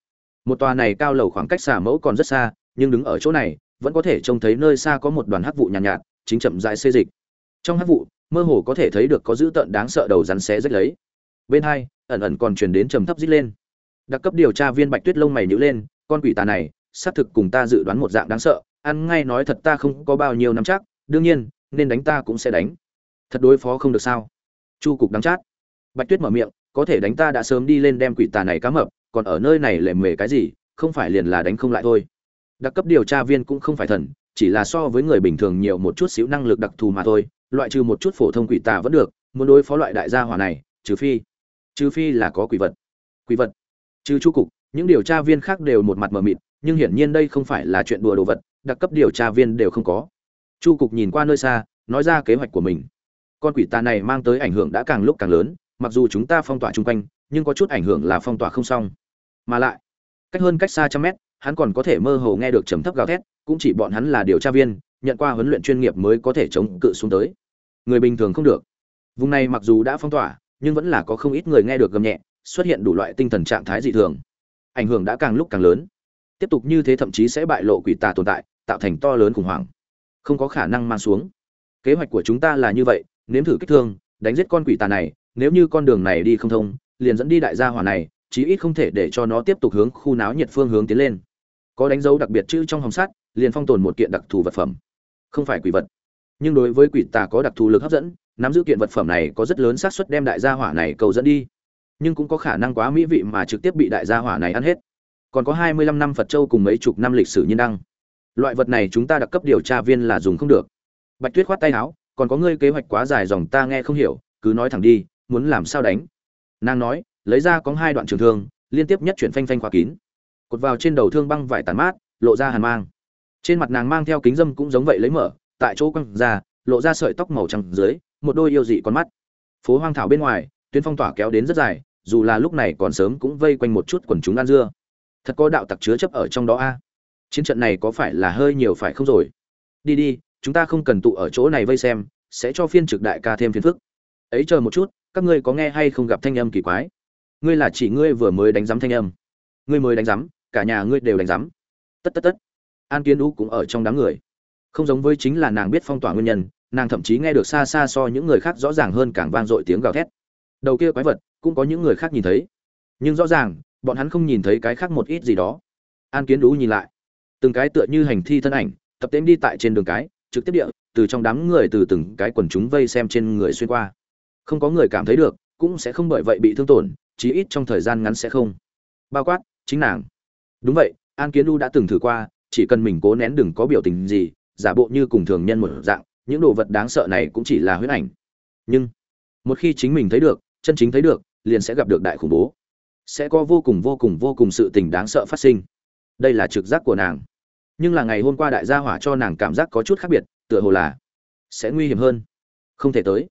Một tòa này cao lầu khoảng cách xà mẫu còn rất xa, nhưng đứng ở chỗ này vẫn có thể trông thấy nơi xa có một đoàn hắc vụ nhàn nhạt, nhạt chính chậm rãi xê dịch. Trong hắc vụ mơ hồ có thể thấy được có dữ tợn đáng sợ đầu rắn xé rách lấy. Bên hai ẩn ẩn còn truyền đến trầm thấp rít lên. Đặc cấp điều tra viên bạch tuyết lông mày nhíu lên con quỷ tà này xác thực cùng ta dự đoán một dạng đáng sợ ăn ngay nói thật ta không có bao nhiêu năm chắc đương nhiên nên đánh ta cũng sẽ đánh. Thật đối phó không được sao? Chu cục đắng chát. Bạch tuyết mở miệng có thể đánh ta đã sớm đi lên đem quỷ tà này cá mập còn ở nơi này lệ mề cái gì không phải liền là đánh không lại thôi đặc cấp điều tra viên cũng không phải thần, chỉ là so với người bình thường nhiều một chút xíu năng lực đặc thù mà thôi, loại trừ một chút phổ thông quỷ tà vẫn được, muốn đối phó loại đại gia hỏa này, trừ phi trừ phi là có quỷ vật. Quỷ vật? Trừ chu cục, những điều tra viên khác đều một mặt mờ mịt, nhưng hiển nhiên đây không phải là chuyện đùa đồ vật, đặc cấp điều tra viên đều không có. Chu cục nhìn qua nơi xa, nói ra kế hoạch của mình. Con quỷ tà này mang tới ảnh hưởng đã càng lúc càng lớn, mặc dù chúng ta phong tỏa chung quanh, nhưng có chút ảnh hưởng là phong tỏa không xong. Mà lại, cách hơn cách xa trăm mét hắn còn có thể mơ hồ nghe được trầm thấp gào thét, cũng chỉ bọn hắn là điều tra viên, nhận qua huấn luyện chuyên nghiệp mới có thể chống cự xuống tới. Người bình thường không được. Vùng này mặc dù đã phong tỏa, nhưng vẫn là có không ít người nghe được gầm nhẹ, xuất hiện đủ loại tinh thần trạng thái dị thường. Ảnh hưởng đã càng lúc càng lớn. Tiếp tục như thế thậm chí sẽ bại lộ quỷ tà tồn tại, tạo thành to lớn khủng hoảng. Không có khả năng mang xuống. Kế hoạch của chúng ta là như vậy, nếm thử kích thương, đánh giết con quỷ tà này, nếu như con đường này đi không thông, liền dẫn đi đại gia hỏa này, chí ít không thể để cho nó tiếp tục hướng khu náo nhiệt phương hướng tiến lên có đánh dấu đặc biệt chữ trong hồng sắt, liền phong tồn một kiện đặc thù vật phẩm. Không phải quỷ vật, nhưng đối với quỷ tà có đặc thù lực hấp dẫn, nắm giữ kiện vật phẩm này có rất lớn xác suất đem đại gia hỏa này cầu dẫn đi. Nhưng cũng có khả năng quá mỹ vị mà trực tiếp bị đại gia hỏa này ăn hết. Còn có hai mươi lăm năm phật châu cùng mấy chục năm lịch sử nhiên đăng. Loại vật này chúng ta đặc cấp điều tra viên là dùng không được. Bạch tuyết khoát tay áo, còn có ngươi kế hoạch quá dài dòng ta nghe không hiểu, cứ nói thẳng đi, muốn làm sao đánh? Nàng nói, lấy ra có hai đoạn trường thương, liên tiếp nhất chuyển phanh phanh khóa kín cột vào trên đầu thương băng vải tàn mát, lộ ra hàn mang. Trên mặt nàng mang theo kính dâm cũng giống vậy lấy mở, tại chỗ quăng ra, lộ ra sợi tóc màu trắng dưới, một đôi yêu dị con mắt. Phố hoang thảo bên ngoài, tuyến phong tỏa kéo đến rất dài, dù là lúc này còn sớm cũng vây quanh một chút quần chúng ăn dưa. Thật có đạo tặc chứa chấp ở trong đó a. Chiến trận này có phải là hơi nhiều phải không rồi? Đi đi, chúng ta không cần tụ ở chỗ này vây xem, sẽ cho phiên trực đại ca thêm phiền phức. Ấy chờ một chút, các ngươi có nghe hay không gặp thanh âm kỳ quái? Ngươi là chỉ ngươi vừa mới đánh giám thanh âm. Ngươi mới đánh giám cả nhà ngươi đều đánh giám. Tất tất tất. An kiến ú cũng ở trong đám người. Không giống với chính là nàng biết phong tỏa nguyên nhân, nàng thậm chí nghe được xa xa so những người khác rõ ràng hơn càng vang dội tiếng gào thét. Đầu kia quái vật cũng có những người khác nhìn thấy. Nhưng rõ ràng, bọn hắn không nhìn thấy cái khác một ít gì đó. An kiến đũ nhìn lại. Từng cái tựa như hành thi thân ảnh, tập tễm đi tại trên đường cái, trực tiếp địa, từ trong đám người từ từng cái quần chúng vây xem trên người xuyên qua. Không có người cảm thấy được, cũng sẽ không bởi vậy bị thương tổn, chí ít trong thời gian ngắn sẽ không. Bao quát, chính nàng đúng vậy, an kiến đu đã từng thử qua, chỉ cần mình cố nén đừng có biểu tình gì, giả bộ như cùng thường nhân một dạng, những đồ vật đáng sợ này cũng chỉ là huyết ảnh. Nhưng, một khi chính mình thấy được, chân chính thấy được, liền sẽ gặp được đại khủng bố. Sẽ có vô cùng vô cùng vô cùng sự tình đáng sợ phát sinh. Đây là trực giác của nàng. Nhưng là ngày hôm qua đại gia hỏa cho nàng cảm giác có chút khác biệt, tựa hồ là sẽ nguy hiểm hơn. Không thể tới.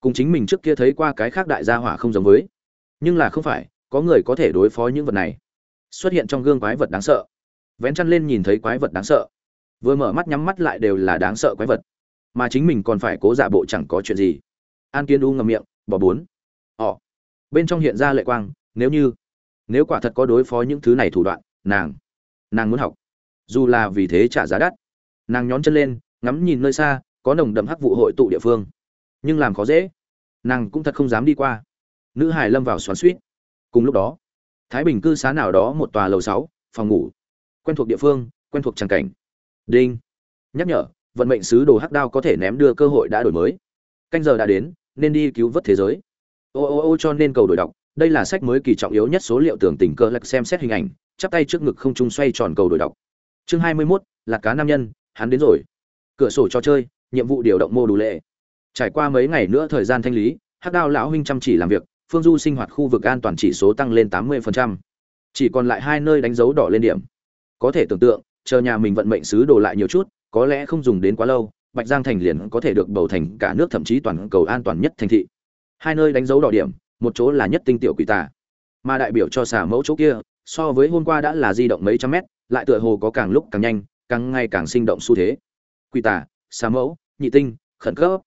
Cùng chính mình trước kia thấy qua cái khác đại gia hỏa không giống với. Nhưng là không phải, có người có thể đối phó những vật này xuất hiện trong gương quái vật đáng sợ. Vén chăn lên nhìn thấy quái vật đáng sợ. Vừa mở mắt nhắm mắt lại đều là đáng sợ quái vật. Mà chính mình còn phải cố giả bộ chẳng có chuyện gì. An kiên u ngầm miệng, bỏ bốn. Ỏ bên trong hiện ra lệ quang, nếu như, nếu quả thật có đối phó những thứ này thủ đoạn, nàng nàng muốn học. Dù là vì thế trả giá đắt. Nàng nhón chân lên, ngắm nhìn nơi xa, có nồng đậm hắc vụ hội tụ địa phương. Nhưng làm khó dễ, nàng cũng thật không dám đi qua. Nữ hải lâm vào xoắn suýt. Cùng lúc đó thái bình cư xá nào đó một tòa lầu sáu phòng ngủ. Quen thuộc địa phương quen thuộc tràng cảnh. Đinh. Nhắc nhở vận mệnh sứ đồ hắc đao có thể ném đưa cơ hội đã đổi mới. Canh giờ đã đến nên đi cứu vớt thế giới. Ô ô ô cho nên cầu đổi đọc. Đây là sách mới kỳ trọng yếu nhất số liệu tưởng tình cơ lạc xem xét hình ảnh chắp tay trước ngực không trung xoay tròn cầu đổi đọc. Chương hai mươi 21, là cá nam nhân hắn đến rồi. Cửa sổ cho chơi nhiệm vụ điều động mô đủ lệ. Trải qua mấy ngày nữa thời gian thanh lý hắc đao lão huynh chăm chỉ làm việc phương du sinh hoạt khu vực an toàn chỉ số tăng lên 80%. chỉ còn lại hai nơi đánh dấu đỏ lên điểm. Có thể tưởng tượng, chờ nhà mình vận mệnh sứ đồ lại nhiều chút, có lẽ không dùng đến quá lâu, bạch giang thành liền có thể được bầu thành cả nước thậm chí toàn cầu an toàn nhất thành thị. Hai nơi đánh dấu đỏ điểm, một chỗ là nhất tinh tiểu quỷ tà. Mà đại biểu cho xả mẫu chỗ kia, so với hôm qua đã là di động mấy trăm mét, lại tựa hồ có càng lúc càng nhanh, càng ngày càng sinh động xu thế. Quỷ tà, xả mẫu, nhị tinh, khẩn cấp.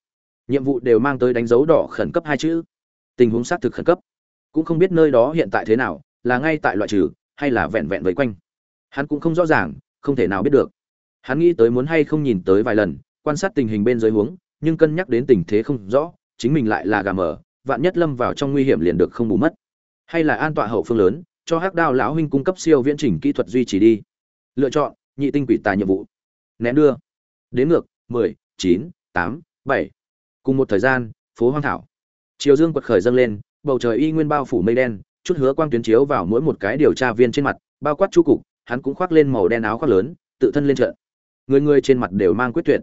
Nhiệm vụ đều mang tới đánh dấu đỏ khẩn cấp hai chữ tình huống xác thực khẩn cấp. Cũng không biết nơi đó hiện tại thế nào, là ngay tại loại trừ, hay là vẹn vẹn vây quanh. Hắn cũng không rõ ràng, không thể nào biết được. Hắn nghĩ tới muốn hay không nhìn tới vài lần, quan sát tình hình bên dưới huống, nhưng cân nhắc đến tình thế không rõ, chính mình lại là gà mờ, vạn nhất lâm vào trong nguy hiểm liền được không bù mất. Hay là an tọa hậu phương lớn, cho hắc đao lão huynh cung cấp siêu viễn trình kỹ thuật duy trì đi. Lựa chọn, nhị tinh quỷ tài nhiệm vụ. Nén đưa. Đến ngược, mười, chín, tám, bảy. Cùng một thời gian, phố hoang thảo chiều dương quật khởi dâng lên, bầu trời y nguyên bao phủ mây đen, chút hứa quang tuyến chiếu vào mỗi một cái điều tra viên trên mặt, bao quát chu cục, hắn cũng khoác lên màu đen áo khoác lớn, tự thân lên trận. Người người trên mặt đều mang quyết tuyệt.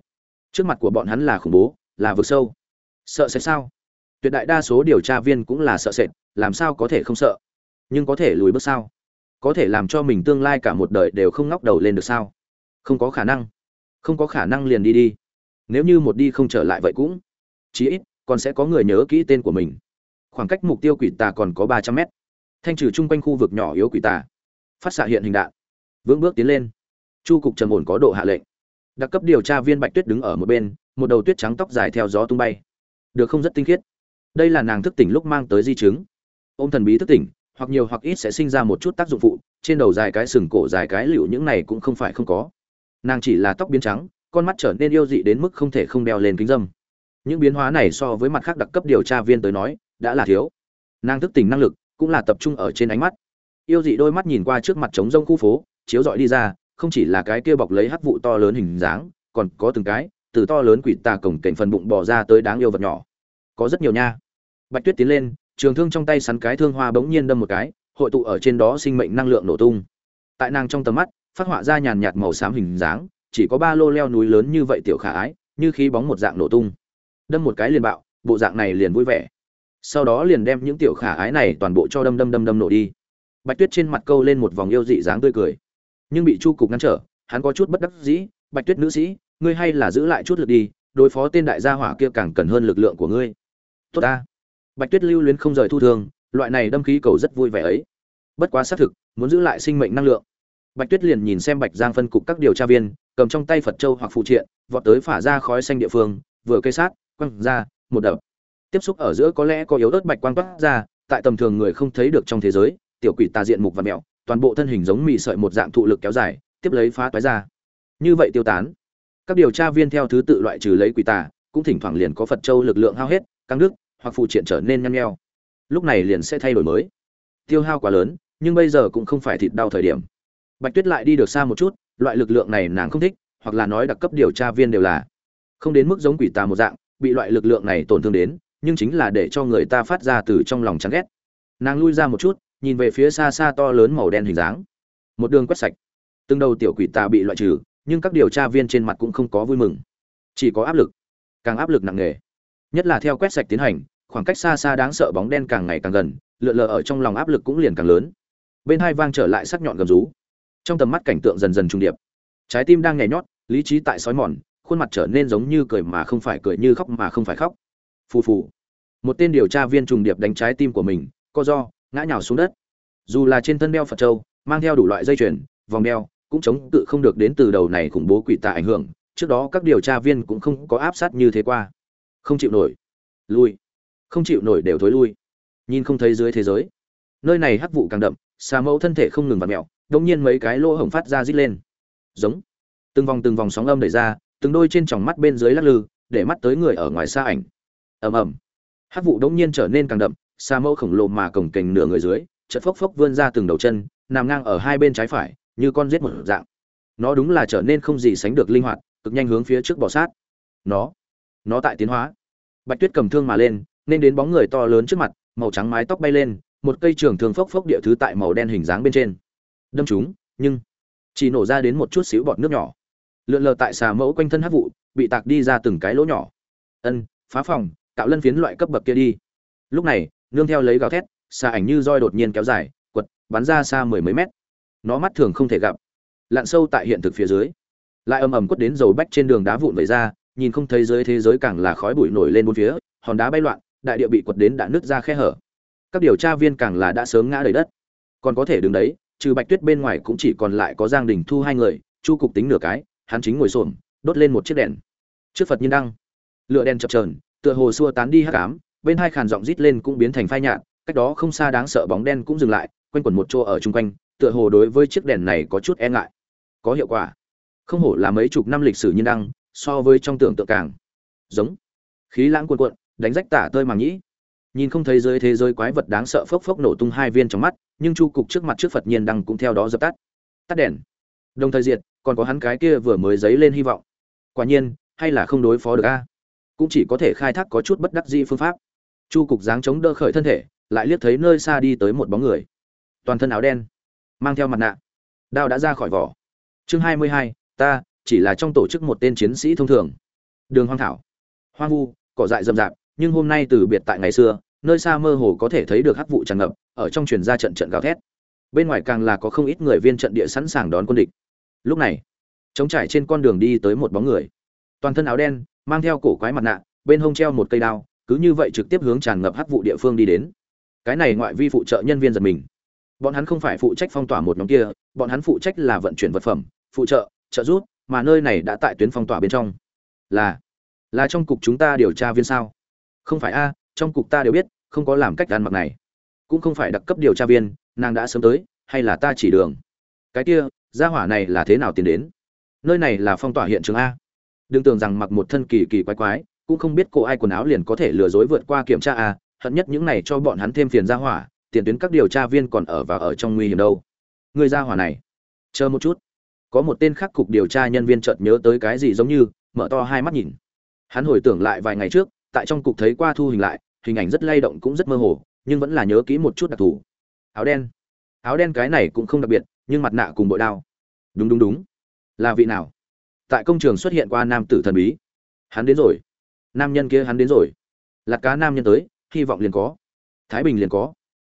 Trước mặt của bọn hắn là khủng bố, là vực sâu. Sợ sẽ sao? Tuyệt đại đa số điều tra viên cũng là sợ sệt, làm sao có thể không sợ? Nhưng có thể lùi bước sao? Có thể làm cho mình tương lai cả một đời đều không ngóc đầu lên được sao? Không có khả năng. Không có khả năng liền đi đi. Nếu như một đi không trở lại vậy cũng chí ít còn sẽ có người nhớ kỹ tên của mình. Khoảng cách mục tiêu quỷ tà còn có ba trăm mét. Thanh trừ chung quanh khu vực nhỏ yếu quỷ tà. Phát xạ hiện hình đạn. Vững bước tiến lên. Chu cục trầm ổn có độ hạ lệnh. Đặc cấp điều tra viên bạch tuyết đứng ở một bên, một đầu tuyết trắng tóc dài theo gió tung bay. Được không rất tinh khiết. Đây là nàng thức tỉnh lúc mang tới di chứng. Ôm thần bí thức tỉnh, hoặc nhiều hoặc ít sẽ sinh ra một chút tác dụng phụ, trên đầu dài cái sừng cổ dài cái liệu những này cũng không phải không có. Nàng chỉ là tóc biến trắng, con mắt trở nên yêu dị đến mức không thể không đeo lên kính dâm những biến hóa này so với mặt khác đặc cấp điều tra viên tới nói, đã là thiếu. Nàng thức tỉnh năng lực cũng là tập trung ở trên ánh mắt. Yêu dị đôi mắt nhìn qua trước mặt trống rông khu phố, chiếu dọi đi ra, không chỉ là cái kia bọc lấy hắc vụ to lớn hình dáng, còn có từng cái, từ to lớn quỷ tà cổng cảnh phần bụng bò ra tới đáng yêu vật nhỏ. Có rất nhiều nha. Bạch tuyết tiến lên, trường thương trong tay sắn cái thương hoa bỗng nhiên đâm một cái, hội tụ ở trên đó sinh mệnh năng lượng nổ tung. Tại nàng trong tầm mắt, phát họa ra nhàn nhạt màu xám hình dáng, chỉ có ba lô leo núi lớn như vậy tiểu khả ái, như khí bóng một dạng nổ tung đâm một cái liền bạo, bộ dạng này liền vui vẻ. Sau đó liền đem những tiểu khả ái này toàn bộ cho đâm đâm đâm đâm nổ đi. Bạch tuyết trên mặt câu lên một vòng yêu dị dáng tươi cười. Nhưng bị chu cục ngăn trở, hắn có chút bất đắc dĩ, bạch tuyết nữ sĩ, ngươi hay là giữ lại chút lực đi, đối phó tên đại gia hỏa kia càng cần hơn lực lượng của ngươi. Tốt ta. Bạch tuyết lưu luyến không rời thu thương loại này đâm khí cầu rất vui vẻ ấy. Bất quá xác thực, muốn giữ lại sinh mệnh năng lượng. Bạch tuyết liền nhìn xem bạch giang phân cục các điều tra viên, cầm trong tay phật châu hoặc phụ triện, vọt tới phả ra khói xanh địa phương, vừa cây sát quăng ra, một đập. Tiếp xúc ở giữa có lẽ có yếu ớt bạch quang toát ra, tại tầm thường người không thấy được trong thế giới, tiểu quỷ tà diện mục và mẹo, toàn bộ thân hình giống mì sợi một dạng thụ lực kéo dài, tiếp lấy phá toái ra. Như vậy tiêu tán. Các điều tra viên theo thứ tự loại trừ lấy quỷ tà, cũng thỉnh thoảng liền có phật châu lực lượng hao hết, căng đức hoặc phụ triện trở nên nhăn nheo. Lúc này liền sẽ thay đổi mới. Tiêu hao quá lớn, nhưng bây giờ cũng không phải thịt đau thời điểm. Bạch tuyết lại đi được xa một chút, loại lực lượng này nàng không thích, hoặc là nói đặc cấp điều tra viên đều là không đến mức giống quỷ tà một dạng bị loại lực lượng này tổn thương đến, nhưng chính là để cho người ta phát ra từ trong lòng chán ghét. Nàng lui ra một chút, nhìn về phía xa xa to lớn màu đen hình dáng. Một đường quét sạch. Từng đầu tiểu quỷ tà bị loại trừ, nhưng các điều tra viên trên mặt cũng không có vui mừng. Chỉ có áp lực. Càng áp lực nặng nề. Nhất là theo quét sạch tiến hành, khoảng cách xa xa đáng sợ bóng đen càng ngày càng gần, lượn lờ ở trong lòng áp lực cũng liền càng lớn. Bên hai vang trở lại sắc nhọn gầm rú. Trong tầm mắt cảnh tượng dần dần trung điệp. Trái tim đang nhảy nhót, lý trí tại sói mòn khuôn mặt trở nên giống như cười mà không phải cười như khóc mà không phải khóc. Phù phù. Một tên điều tra viên trùng điệp đánh trái tim của mình, co do ngã nhào xuống đất. Dù là trên thân đeo phật châu, mang theo đủ loại dây chuyền, vòng đeo, cũng chống cự không được đến từ đầu này khủng bố quỷ tà ảnh hưởng, trước đó các điều tra viên cũng không có áp sát như thế qua. Không chịu nổi. Lui. Không chịu nổi đều thối lui. Nhìn không thấy dưới thế giới. Nơi này hắc vụ càng đậm, xà mẫu thân thể không ngừng vặt mẹo đông nhiên mấy cái lỗ hổng phát ra rít lên. Giống. Từng vòng từng vòng sóng âm đẩy ra từng đôi trên tròng mắt bên dưới lắc lư, để mắt tới người ở ngoài xa ảnh. Ầm ầm. Hát vụ đông nhiên trở nên càng đậm, xa mẫu khổng lồ mà cổng kềnh nửa người dưới, chợt phốc phốc vươn ra từng đầu chân, nằm ngang ở hai bên trái phải, như con rết một dạng. Nó đúng là trở nên không gì sánh được linh hoạt, cực nhanh hướng phía trước bò sát. Nó nó tại tiến hóa. Bạch tuyết cầm thương mà lên, nên đến bóng người to lớn trước mặt, màu trắng mái tóc bay lên, một cây trường thương phốc phốc địa thứ tại màu đen hình dáng bên trên. Đâm chúng, nhưng chỉ nổ ra đến một chút xíu bọt nước nhỏ lượn lờ tại xà mẫu quanh thân hát vụ, bị tạc đi ra từng cái lỗ nhỏ. Ân, phá phòng tạo lân phiến loại cấp bậc kia đi. Lúc này, nương theo lấy gào thét, xà ảnh như roi đột nhiên kéo dài, quật, bắn ra xa mười mấy mét. Nó mắt thường không thể gặp. Lặn sâu tại hiện thực phía dưới. Lại ầm ầm quất đến dầu bách trên đường đá vụn vẩy ra, nhìn không thấy dưới thế giới càng là khói bụi nổi lên bốn phía, hòn đá bay loạn, đại địa bị quật đến đã nứt ra khe hở. Các điều tra viên càng là đã sớm ngã đầy đất. Còn có thể đứng đấy, trừ bạch tuyết bên ngoài cũng chỉ còn lại có giang đình thu hai người, chu cục tính nửa cái hắn chính ngồi xổm đốt lên một chiếc đèn. Trước phật nhiên đăng lửa đèn chập chờn, tựa hồ xua tán đi hắc ám bên hai khàn giọng rít lên cũng biến thành phai nhạt cách đó không xa đáng sợ bóng đen cũng dừng lại quanh quẩn một chỗ ở chung quanh tựa hồ đối với chiếc đèn này có chút e ngại. Có hiệu quả. Không hổ là mấy chục năm lịch sử nhiên đăng so với trong tưởng tượng càng giống. Khí lãng cuồn cuộn đánh rách tả tơi màng nhĩ. Nhìn không thấy dưới thế giới quái vật đáng sợ phốc phốc nổ tung hai viên trong mắt nhưng chu cục trước mặt trước phật nhiên đăng cũng theo đó dập tắt. Tắt đèn. Đồng thời diệt còn có hắn cái kia vừa mới dấy lên hy vọng. Quả nhiên, hay là không đối phó được a? Cũng chỉ có thể khai thác có chút bất đắc dĩ phương pháp. Chu cục dáng chống đỡ khởi thân thể, lại liếc thấy nơi xa đi tới một bóng người. Toàn thân áo đen, mang theo mặt nạ. Đao đã ra khỏi vỏ. Chương hai mươi hai, ta, chỉ là trong tổ chức một tên chiến sĩ thông thường. Đường hoang thảo. Hoang vu, cỏ dại rậm rạp, nhưng hôm nay từ biệt tại ngày xưa, nơi xa mơ hồ có thể thấy được hắc vụ tràn ngập, ở trong truyền ra trận trận gào thét. Bên ngoài càng là có không ít người viên trận địa sẵn sàng đón quân địch lúc này chống trải trên con đường đi tới một bóng người. Toàn thân áo đen, mang theo cổ quái mặt nạ, bên hông treo một cây đao, cứ như vậy trực tiếp hướng tràn ngập hắc vụ địa phương đi đến. Cái này ngoại vi phụ trợ nhân viên giật mình. Bọn hắn không phải phụ trách phong tỏa một nhóm kia, bọn hắn phụ trách là vận chuyển vật phẩm, phụ trợ trợ giúp, mà nơi này đã tại tuyến phong tỏa bên trong. Là là trong cục chúng ta điều tra viên sao? Không phải a, trong cục ta đều biết, không có làm cách ăn mặc này. Cũng không phải đặc cấp điều tra viên, nàng đã sớm tới, hay là ta chỉ đường? Cái kia gia hỏa này là thế nào tiến đến? Nơi này là phong tỏa hiện trường a. Đừng tưởng rằng mặc một thân kỳ kỳ quái quái, cũng không biết cô ai quần áo liền có thể lừa dối vượt qua kiểm tra a, hận nhất những này cho bọn hắn thêm phiền gia hỏa, tiền tuyến các điều tra viên còn ở và ở trong nguy hiểm đâu. Người gia hỏa này, chờ một chút. Có một tên khác cục điều tra nhân viên chợt nhớ tới cái gì giống như, mở to hai mắt nhìn. Hắn hồi tưởng lại vài ngày trước, tại trong cục thấy qua thu hình lại, hình ảnh rất lay động cũng rất mơ hồ, nhưng vẫn là nhớ kỹ một chút đặc thù. Áo đen. Áo đen cái này cũng không đặc biệt nhưng mặt nạ cùng bội đao. Đúng đúng đúng. Là vị nào? Tại công trường xuất hiện qua nam tử thần bí. Hắn đến rồi. Nam nhân kia hắn đến rồi. Lạc cá nam nhân tới, hy vọng liền có. Thái bình liền có.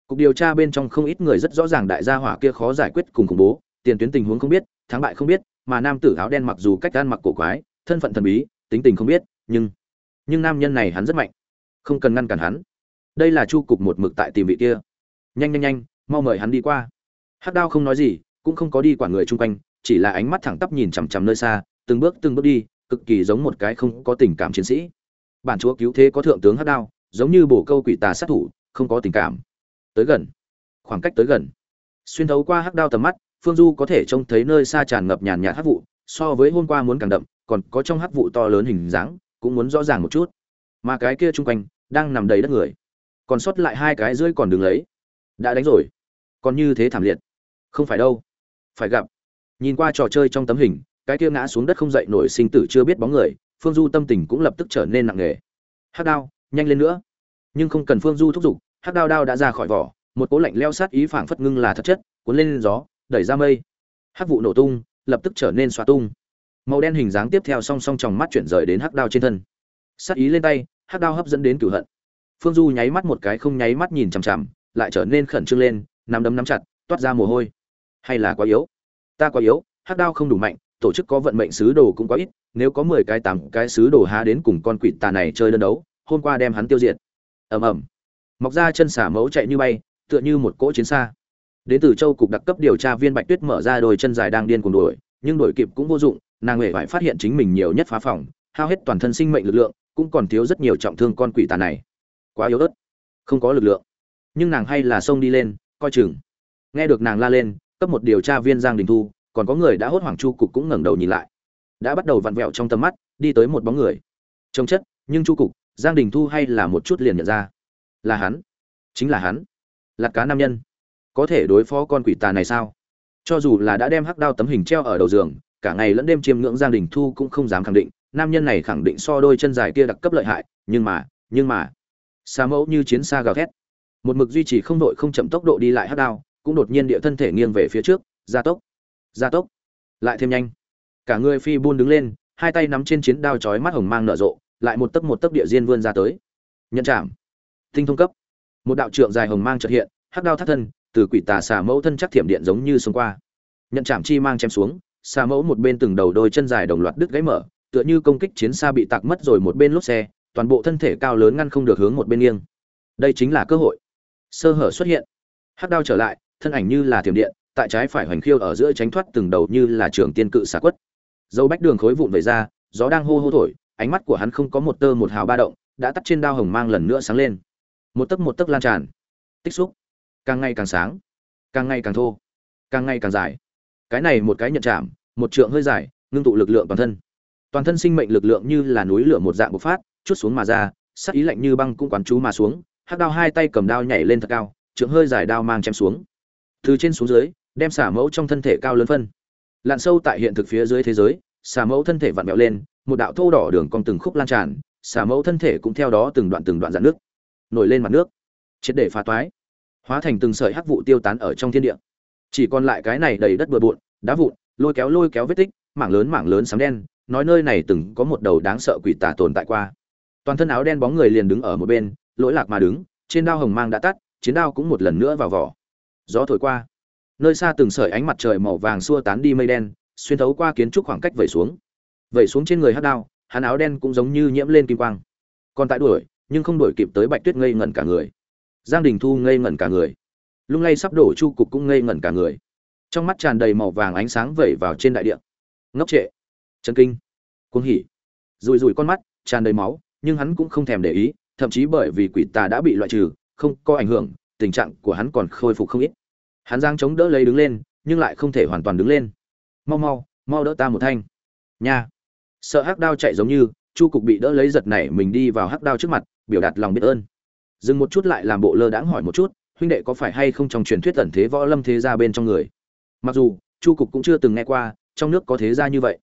Cục điều tra bên trong không ít người rất rõ ràng đại gia hỏa kia khó giải quyết cùng khủng bố, tiền tuyến tình huống không biết, thắng bại không biết, mà nam tử áo đen mặc dù cách ăn mặc cổ quái, thân phận thần bí, tính tình không biết, nhưng nhưng nam nhân này hắn rất mạnh. Không cần ngăn cản hắn. Đây là chu cục một mực tại tìm vị kia. Nhanh nhanh nhanh, mau mời hắn đi qua hắc đao không nói gì, cũng không có đi quản người chung quanh, chỉ là ánh mắt thẳng tắp nhìn chằm chằm nơi xa, từng bước từng bước đi, cực kỳ giống một cái không có tình cảm chiến sĩ. Bản chúa cứu thế có thượng tướng hắc đao, giống như bổ câu quỷ tà sát thủ, không có tình cảm. Tới gần. Khoảng cách tới gần. Xuyên thấu qua hắc đao tầm mắt, phương du có thể trông thấy nơi xa tràn ngập nhàn nhạt hắc vụ, so với hôm qua muốn càng đậm, còn có trong hắc vụ to lớn hình dáng, cũng muốn rõ ràng một chút. Mà cái kia chung quanh, đang nằm đầy đất người. Còn sót lại hai cái rưỡi còn đứng lấy. Đã đánh rồi. Còn như thế thảm liệt không phải đâu. Phải gặp. Nhìn qua trò chơi trong tấm hình, cái kia ngã xuống đất không dậy nổi sinh tử chưa biết bóng người, phương du tâm tình cũng lập tức trở nên nặng nề. Hắc đao, nhanh lên nữa. Nhưng không cần phương du thúc giục, hắc đao đao đã ra khỏi vỏ, một cố lạnh leo sát ý phảng phất ngưng là thật chất, cuốn lên gió, đẩy ra mây. Hắc vụ nổ tung, lập tức trở nên xoa tung. Màu đen hình dáng tiếp theo song song trong mắt chuyển rời đến hắc đao trên thân. Sát ý lên tay, hắc đao hấp dẫn đến cửu hận. Phương du nháy mắt một cái không nháy mắt nhìn chằm chằm, lại trở nên khẩn trương lên, nắm đấm nắm chặt, toát ra mồ hôi hay là quá yếu? Ta quá yếu, hắc đao không đủ mạnh, tổ chức có vận mệnh sứ đồ cũng quá ít, nếu có mười cái tám cái sứ đồ há đến cùng con quỷ tà này chơi đơn đấu, hôm qua đem hắn tiêu diệt. Ầm ầm. Mọc ra chân xả mẫu chạy như bay, tựa như một cỗ chiến xa. Đến từ châu cục đặc cấp điều tra viên bạch tuyết mở ra đôi chân dài đang điên cuồng đuổi, nhưng đuổi kịp cũng vô dụng, nàng huệ phải phát hiện chính mình nhiều nhất phá phòng, hao hết toàn thân sinh mệnh lực lượng, cũng còn thiếu rất nhiều trọng thương con quỷ tà này. Quá yếu ớt. Không có lực lượng. Nhưng nàng hay là xông đi lên, coi chừng. Nghe được nàng la lên cấp một điều tra viên giang đình thu, còn có người đã hốt hoảng chu cục cũng ngẩng đầu nhìn lại. Đã bắt đầu vặn vẹo trong tầm mắt, đi tới một bóng người. Trông chất, nhưng chu cục, giang đình thu hay là một chút liền nhận ra. Là hắn. Chính là hắn. Là cá nam nhân. Có thể đối phó con quỷ tà này sao? Cho dù là đã đem hắc đao tấm hình treo ở đầu giường, cả ngày lẫn đêm chiêm ngưỡng giang đình thu cũng không dám khẳng định, nam nhân này khẳng định so đôi chân dài kia đặc cấp lợi hại, nhưng mà nhưng mà. Xa mẫu như chiến xa gào thét. Một mực duy trì không đội không chậm tốc độ đi lại hắc đao cũng đột nhiên địa thân thể nghiêng về phía trước, gia tốc gia tốc, lại thêm nhanh. Cả người phi buôn đứng lên, hai tay nắm trên chiến đao chói mắt hồng mang nở rộ, lại một tấc một tấc địa diên vươn ra tới. Nhận chạm tinh thông cấp. Một đạo trượng dài hồng mang chợt hiện, hắc đao thắt thân, từ quỷ tà xà mẫu thân chắc thiểm điện giống như xông qua. Nhận chạm chi mang chém xuống, xà mẫu một bên từng đầu đôi chân dài đồng loạt đứt gãy mở, tựa như công kích chiến xa bị tạc mất rồi một bên lốp xe, toàn bộ thân thể cao lớn ngăn không được hướng một bên nghiêng. Đây chính là cơ hội. Sơ hở xuất hiện. Hắc đao trở lại thân ảnh như là thiểm điện, tại trái phải hoành khiêu ở giữa tránh thoát từng đầu như là trường tiên cự xả quất. Dâu bách đường khối vụn về ra, gió đang hô hô thổi, ánh mắt của hắn không có một tơ một hào ba động, đã tắt trên đao hồng mang lần nữa sáng lên. Một tấc một tấc lan tràn. Tích xúc. Càng ngày càng sáng, càng ngày càng thô, càng ngày càng dài. Cái này một cái nhận chạm, một trượng hơi dài, ngưng tụ lực lượng toàn thân. Toàn thân sinh mệnh lực lượng như là núi lửa một dạng bộc phát, chút xuống mà ra sắc ý lạnh như băng cũng quán chú mà xuống, hắc đao hai tay cầm đao nhảy lên thật cao, trượng hơi dài đao mang chém xuống từ trên xuống dưới, đem xả mẫu trong thân thể cao lớn phân. Lặn sâu tại hiện thực phía dưới thế giới, xả mẫu thân thể vặn vẹo lên, một đạo thô đỏ đường cong từng khúc lan tràn, xả mẫu thân thể cũng theo đó từng đoạn từng đoạn dạn nước, nổi lên mặt nước. Triệt để phá toái, hóa thành từng sợi hắc vụ tiêu tán ở trong thiên địa. Chỉ còn lại cái này đầy đất bừa bộn, đá vụn, lôi kéo lôi kéo vết tích, mảng lớn mảng lớn sấm đen, nói nơi này từng có một đầu đáng sợ quỷ tà tồn tại qua. Toàn thân áo đen bóng người liền đứng ở một bên, lỗi lạc mà đứng, trên đao hồng mang đã tắt, chiến đao cũng một lần nữa vào vỏ gió thổi qua. Nơi xa từng sợi ánh mặt trời màu vàng xua tán đi mây đen, xuyên thấu qua kiến trúc khoảng cách vẩy xuống. Vẩy xuống trên người hát đao, hắn áo đen cũng giống như nhiễm lên kim quang. Còn tại đuổi, nhưng không đuổi kịp tới bạch tuyết ngây ngẩn cả người. Giang đình thu ngây ngẩn cả người. Lung lay sắp đổ chu cục cũng ngây ngẩn cả người. Trong mắt tràn đầy màu vàng ánh sáng vẩy vào trên đại địa. Ngốc trệ. Chân kinh. Cuồng hỉ. Rùi rùi con mắt, tràn đầy máu, nhưng hắn cũng không thèm để ý, thậm chí bởi vì quỷ tà đã bị loại trừ, không có ảnh hưởng, tình trạng của hắn còn khôi phục không ít hắn giang chống đỡ lấy đứng lên, nhưng lại không thể hoàn toàn đứng lên. Mau mau mau đỡ ta một thanh. Nha. Sợ hắc đao chạy giống như, chu cục bị đỡ lấy giật nảy mình đi vào hắc đao trước mặt, biểu đạt lòng biết ơn. Dừng một chút lại làm bộ lơ đãng hỏi một chút, huynh đệ có phải hay không trong truyền thuyết tẩn thế võ lâm thế gia bên trong người? Mặc dù, chu cục cũng chưa từng nghe qua, trong nước có thế gia như vậy.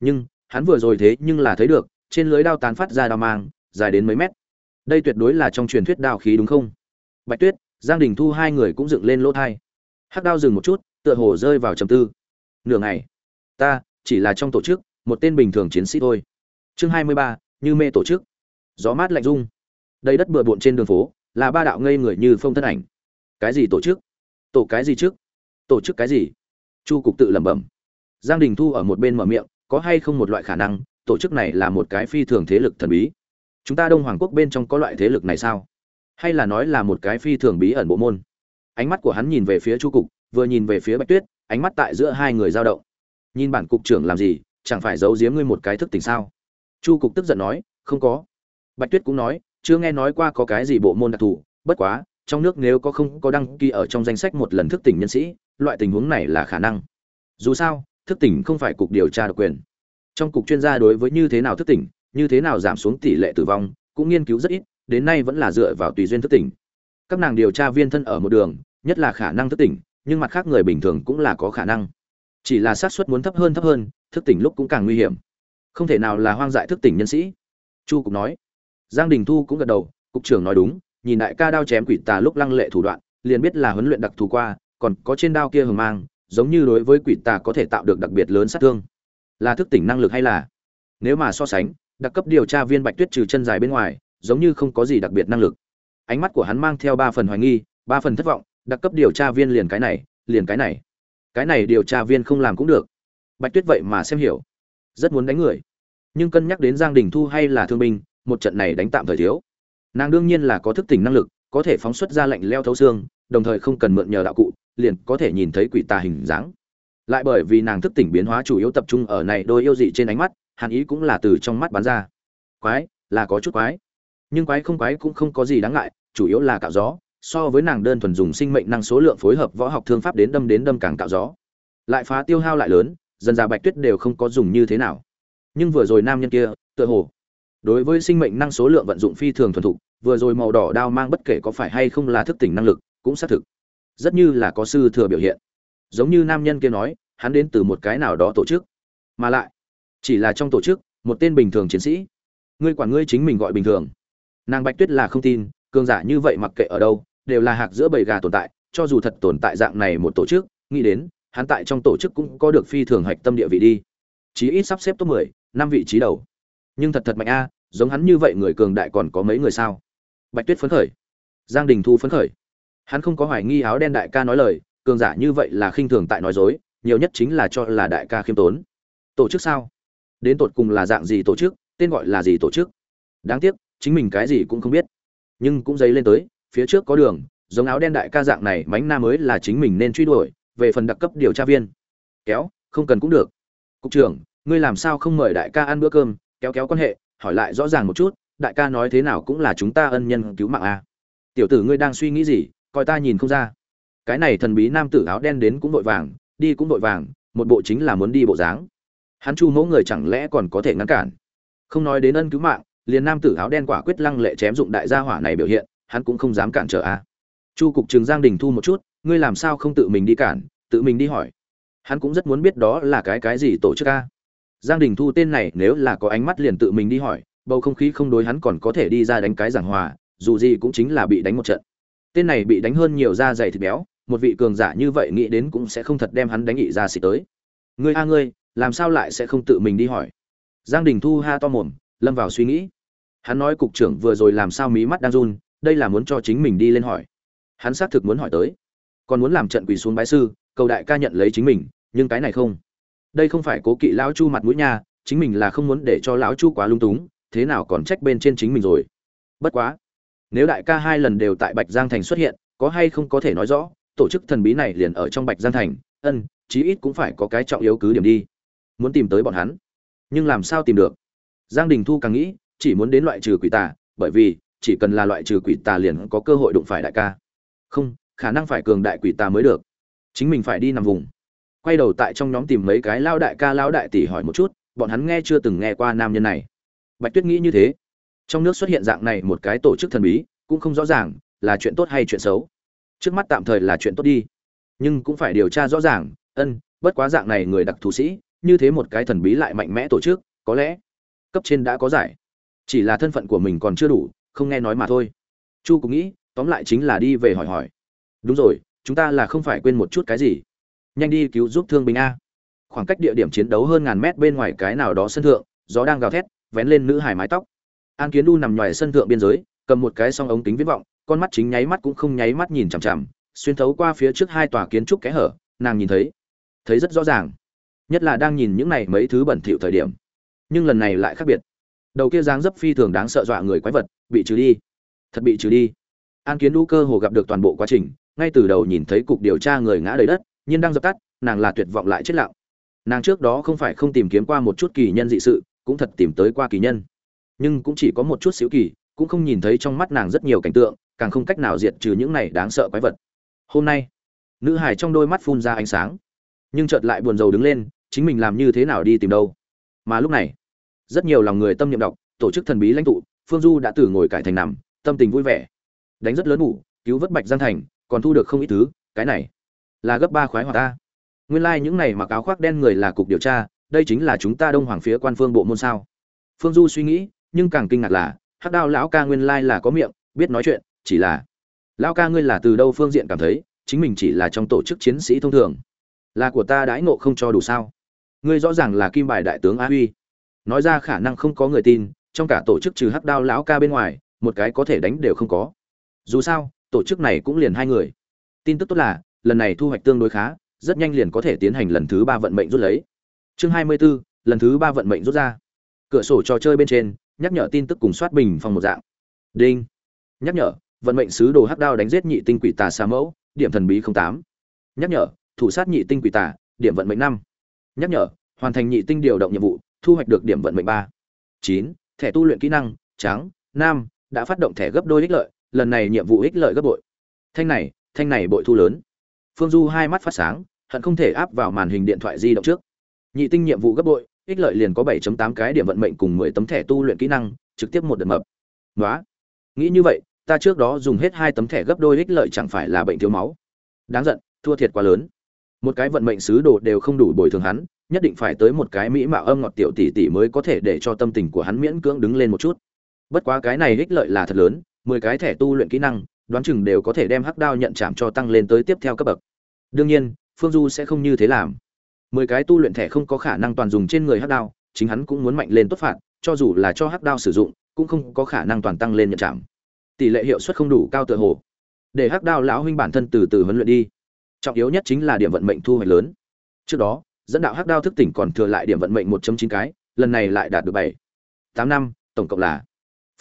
Nhưng, hắn vừa rồi thế nhưng là thấy được, trên lưới đao tán phát ra đao mang, dài đến mấy mét. Đây tuyệt đối là trong truyền thuyết đao khí đúng không? Bạch tuyết, giang đình thu hai người cũng dựng lên lỗ thai hắc đao dừng một chút, tựa hồ rơi vào trầm tư. Nửa ngày, ta chỉ là trong tổ chức, một tên bình thường chiến sĩ thôi. Chương hai mươi ba, như mê tổ chức. Gió mát lạnh rung. Đây đất bừa bộn trên đường phố, là ba đạo ngây người như phong thân ảnh. Cái gì tổ chức? Tổ cái gì trước? Tổ chức cái gì? Chu cục tự lẩm bẩm. Giang đình thu ở một bên mở miệng, có hay không một loại khả năng, tổ chức này là một cái phi thường thế lực thần bí? Chúng ta đông hoàng quốc bên trong có loại thế lực này sao? Hay là nói là một cái phi thường bí ẩn bộ môn? Ánh mắt của hắn nhìn về phía chu cục, vừa nhìn về phía bạch tuyết, ánh mắt tại giữa hai người giao động. Nhìn bản cục trưởng làm gì, chẳng phải giấu giếm ngươi một cái thức tỉnh sao? Chu cục tức giận nói, không có. Bạch tuyết cũng nói, chưa nghe nói qua có cái gì bộ môn đặc thù, bất quá, trong nước nếu có không có đăng ký ở trong danh sách một lần thức tỉnh nhân sĩ, loại tình huống này là khả năng. Dù sao, thức tỉnh không phải cục điều tra độc quyền. Trong cục chuyên gia đối với như thế nào thức tỉnh, như thế nào giảm xuống tỷ lệ tử vong, cũng nghiên cứu rất ít, đến nay vẫn là dựa vào tùy duyên thức tỉnh. Các nàng điều tra viên thân ở một đường nhất là khả năng thức tỉnh, nhưng mặt khác người bình thường cũng là có khả năng. Chỉ là xác suất muốn thấp hơn thấp hơn, thức tỉnh lúc cũng càng nguy hiểm. Không thể nào là hoang dại thức tỉnh nhân sĩ. Chu cục nói. Giang đình thu cũng gật đầu, cục trưởng nói đúng, nhìn đại ca đao chém quỷ tà lúc lăng lệ thủ đoạn, liền biết là huấn luyện đặc thù qua, còn có trên đao kia hờ mang, giống như đối với quỷ tà có thể tạo được đặc biệt lớn sát thương. Là thức tỉnh năng lực hay là? Nếu mà so sánh, đặc cấp điều tra viên bạch tuyết trừ chân dài bên ngoài, giống như không có gì đặc biệt năng lực. Ánh mắt của hắn mang theo ba phần hoài nghi, ba phần thất vọng đặc cấp điều tra viên liền cái này, liền cái này. Cái này điều tra viên không làm cũng được. Bạch tuyết vậy mà xem hiểu. Rất muốn đánh người. Nhưng cân nhắc đến giang đình thu hay là thương binh một trận này đánh tạm thời thiếu. Nàng đương nhiên là có thức tỉnh năng lực, có thể phóng xuất ra lệnh leo thấu xương, đồng thời không cần mượn nhờ đạo cụ, liền có thể nhìn thấy quỷ tà hình dáng. Lại bởi vì nàng thức tỉnh biến hóa chủ yếu tập trung ở này đôi yêu dị trên ánh mắt, hàn ý cũng là từ trong mắt bắn ra. Quái, là có chút quái. Nhưng quái không quái cũng không có gì đáng ngại, chủ yếu là cạo gió so với nàng đơn thuần dùng sinh mệnh năng số lượng phối hợp võ học thương pháp đến đâm đến đâm càng cạo gió. Lại phá tiêu hao lại lớn, dần ra bạch tuyết đều không có dùng như thế nào. Nhưng vừa rồi nam nhân kia, tựa hồ, đối với sinh mệnh năng số lượng vận dụng phi thường thuần thục, vừa rồi màu đỏ đao mang bất kể có phải hay không là thức tỉnh năng lực, cũng xác thực, rất như là có sư thừa biểu hiện. Giống như nam nhân kia nói, hắn đến từ một cái nào đó tổ chức, mà lại, chỉ là trong tổ chức, một tên bình thường chiến sĩ. Ngươi quản ngươi chính mình gọi bình thường. Nàng bạch tuyết là không tin cường giả như vậy mặc kệ ở đâu đều là hạc giữa bầy gà tồn tại cho dù thật tồn tại dạng này một tổ chức nghĩ đến hắn tại trong tổ chức cũng có được phi thường hạch tâm địa vị đi. Chí ít sắp xếp top 10, năm vị trí đầu. Nhưng thật thật mạnh a giống hắn như vậy người cường đại còn có mấy người sao? Bạch tuyết phấn khởi. Giang đình thu phấn khởi. Hắn không có hoài nghi áo đen đại ca nói lời cường giả như vậy là khinh thường tại nói dối nhiều nhất chính là cho là đại ca khiêm tốn. Tổ chức sao? Đến tột cùng là dạng gì tổ chức tên gọi là gì tổ chức? Đáng tiếc chính mình cái gì cũng không biết nhưng cũng dấy lên tới, phía trước có đường, giống áo đen đại ca dạng này, mánh na mới là chính mình nên truy đuổi, về phần đặc cấp điều tra viên. Kéo, không cần cũng được. Cục trưởng, ngươi làm sao không mời đại ca ăn bữa cơm, kéo kéo quan hệ, hỏi lại rõ ràng một chút, đại ca nói thế nào cũng là chúng ta ân nhân cứu mạng a. À. tiểu tử ngươi đang suy nghĩ gì, coi ta nhìn không ra. Cái này thần bí nam tử áo đen đến cũng vội vàng, đi cũng vội vàng, một bộ chính là muốn đi bộ dáng. Hắn chu mẫu người chẳng lẽ còn có thể ngăn cản? Không nói đến ân cứu mạng liền nam tử áo đen quả quyết lăng lệ chém dụng đại gia hỏa này biểu hiện, hắn cũng không dám cản trở a. Chu cục trường giang đình thu một chút, ngươi làm sao không tự mình đi cản, tự mình đi hỏi. Hắn cũng rất muốn biết đó là cái cái gì tổ chức a. Giang đình thu tên này nếu là có ánh mắt liền tự mình đi hỏi, bầu không khí không đối hắn còn có thể đi ra đánh cái giảng hòa, dù gì cũng chính là bị đánh một trận. Tên này bị đánh hơn nhiều da dày thịt béo, một vị cường giả như vậy nghĩ đến cũng sẽ không thật đem hắn đánh nghị ra xịt tới. Ngươi a ngươi, làm sao lại sẽ không tự mình đi hỏi? Giang đình thu ha to mồm, lâm vào suy nghĩ hắn nói cục trưởng vừa rồi làm sao mí mắt đang run, đây là muốn cho chính mình đi lên hỏi. Hắn xác thực muốn hỏi tới. Còn muốn làm trận quỳ xuống bái sư, cầu đại ca nhận lấy chính mình, nhưng cái này không. Đây không phải cố kỵ lão chu mặt mũi nha, chính mình là không muốn để cho lão chu quá lung túng, thế nào còn trách bên trên chính mình rồi. Bất quá, nếu đại ca hai lần đều tại bạch giang thành xuất hiện, có hay không có thể nói rõ, tổ chức thần bí này liền ở trong bạch giang thành, ân, chí ít cũng phải có cái trọng yếu cứ điểm đi. Muốn tìm tới bọn hắn. Nhưng làm sao tìm được? Giang đình thu càng nghĩ chỉ muốn đến loại trừ quỷ tà, bởi vì chỉ cần là loại trừ quỷ tà liền có cơ hội đụng phải đại ca. Không, khả năng phải cường đại quỷ tà mới được. Chính mình phải đi nằm vùng. Quay đầu tại trong nhóm tìm mấy cái lao đại ca lao đại tỷ hỏi một chút, bọn hắn nghe chưa từng nghe qua nam nhân này. Bạch tuyết nghĩ như thế. Trong nước xuất hiện dạng này một cái tổ chức thần bí, cũng không rõ ràng là chuyện tốt hay chuyện xấu. Trước mắt tạm thời là chuyện tốt đi. Nhưng cũng phải điều tra rõ ràng, ân, bất quá dạng này người đặc thù sĩ, như thế một cái thần bí lại mạnh mẽ tổ chức, có lẽ cấp trên đã có giải chỉ là thân phận của mình còn chưa đủ, không nghe nói mà thôi. Chu cũng nghĩ, tóm lại chính là đi về hỏi hỏi. Đúng rồi, chúng ta là không phải quên một chút cái gì. Nhanh đi cứu giúp thương binh a. Khoảng cách địa điểm chiến đấu hơn ngàn mét bên ngoài cái nào đó sân thượng, gió đang gào thét, vén lên nữ hải mái tóc. An kiến đu nằm ngoài sân thượng biên giới, cầm một cái song ống kính viễn vọng, con mắt chính nháy mắt cũng không nháy mắt nhìn chằm chằm, xuyên thấu qua phía trước hai tòa kiến trúc kẽ hở, nàng nhìn thấy thấy rất rõ ràng. Nhất là đang nhìn những này mấy thứ bẩn thỉu thời điểm. Nhưng lần này lại khác biệt đầu kia dáng dấp phi thường đáng sợ dọa người quái vật, bị trừ đi. Thật bị trừ đi. An kiến đu cơ hồ gặp được toàn bộ quá trình, ngay từ đầu nhìn thấy cục điều tra người ngã đầy đất nhưng đang dập tắt, nàng là tuyệt vọng lại chết lặng. Nàng trước đó không phải không tìm kiếm qua một chút kỳ nhân dị sự, cũng thật tìm tới qua kỳ nhân. Nhưng cũng chỉ có một chút xíu kỳ, cũng không nhìn thấy trong mắt nàng rất nhiều cảnh tượng, càng không cách nào diệt trừ những này đáng sợ quái vật. Hôm nay, nữ hải trong đôi mắt phun ra ánh sáng. Nhưng chợt lại buồn rầu đứng lên, chính mình làm như thế nào đi tìm đâu? Mà lúc này rất nhiều lòng người tâm niệm đọc, tổ chức thần bí lãnh tụ, phương du đã từ ngồi cải thành nằm, tâm tình vui vẻ. Đánh rất lớn ngủ cứu vớt bạch giang thành, còn thu được không ít thứ, cái này là gấp ba khoái hoạt ta. Nguyên lai những này mặc áo khoác đen người là cục điều tra, đây chính là chúng ta đông hoàng phía quan phương bộ môn sao? Phương du suy nghĩ, nhưng càng kinh ngạc là, hắc đao lão ca nguyên lai là có miệng, biết nói chuyện, chỉ là, lão ca ngươi là từ đâu phương diện cảm thấy, chính mình chỉ là trong tổ chức chiến sĩ thông thường? Là của ta đãi ngộ không cho đủ sao? Ngươi rõ ràng là kim bài đại tướng a huy nói ra khả năng không có người tin trong cả tổ chức trừ hắc đao lão ca bên ngoài một cái có thể đánh đều không có. Dù sao tổ chức này cũng liền hai người. Tin tức tốt là lần này thu hoạch tương đối khá rất nhanh liền có thể tiến hành lần thứ ba vận mệnh rút lấy. Chương hai mươi 24, lần thứ ba vận mệnh rút ra. Cửa sổ trò chơi bên trên nhắc nhở tin tức cùng soát bình phòng một dạng. Đinh. Nhắc nhở vận mệnh sứ đồ hắc đao đánh giết nhị tinh quỷ tà xa mẫu điểm thần bí tám. Nhắc nhở thủ sát nhị tinh quỷ tà điểm vận mệnh năm. Nhắc nhở hoàn thành nhị tinh điều động nhiệm vụ thu hoạch được điểm vận mệnh ba. Chín, thẻ tu luyện kỹ năng, trắng, nam, đã phát động thẻ gấp đôi ích lợi, lần này nhiệm vụ ích lợi gấp bội. Thanh này thanh này bội thu lớn. Phương du hai mắt phát sáng, hận không thể áp vào màn hình điện thoại di động trước. Nhị tinh nhiệm vụ gấp bội, ích lợi liền có 7.8 cái điểm vận mệnh cùng 10 tấm thẻ tu luyện kỹ năng, trực tiếp một đợt mập. Nói nghĩ như vậy, ta trước đó dùng hết hai tấm thẻ gấp đôi ích lợi chẳng phải là bệnh thiếu máu. Đáng giận, thua thiệt quá lớn. Một cái vận mệnh sứ đồ đều không đủ bồi thường hắn nhất định phải tới một cái mỹ mạo âm ngọt tiểu tỷ tỷ mới có thể để cho tâm tình của hắn miễn cưỡng đứng lên một chút. Bất quá cái này ích lợi là thật lớn, mười cái thẻ tu luyện kỹ năng, đoán chừng đều có thể đem hắc đao nhận chạm cho tăng lên tới tiếp theo cấp bậc. Đương nhiên, phương du sẽ không như thế làm. Mười cái tu luyện thẻ không có khả năng toàn dùng trên người hắc đao, chính hắn cũng muốn mạnh lên tốt phạt, cho dù là cho hắc đao sử dụng, cũng không có khả năng toàn tăng lên nhận chạm. Tỷ lệ hiệu suất không đủ cao tựa hồ. Để hắc đao lão huynh bản thân từ từ huấn luyện đi. Trọng yếu nhất chính là điểm vận mệnh thu hoạch lớn. Trước đó dẫn đạo hắc đao thức tỉnh còn thừa lại điểm vận mệnh 1.9 cái, lần này lại đạt được bảy. Tám năm, tổng cộng là.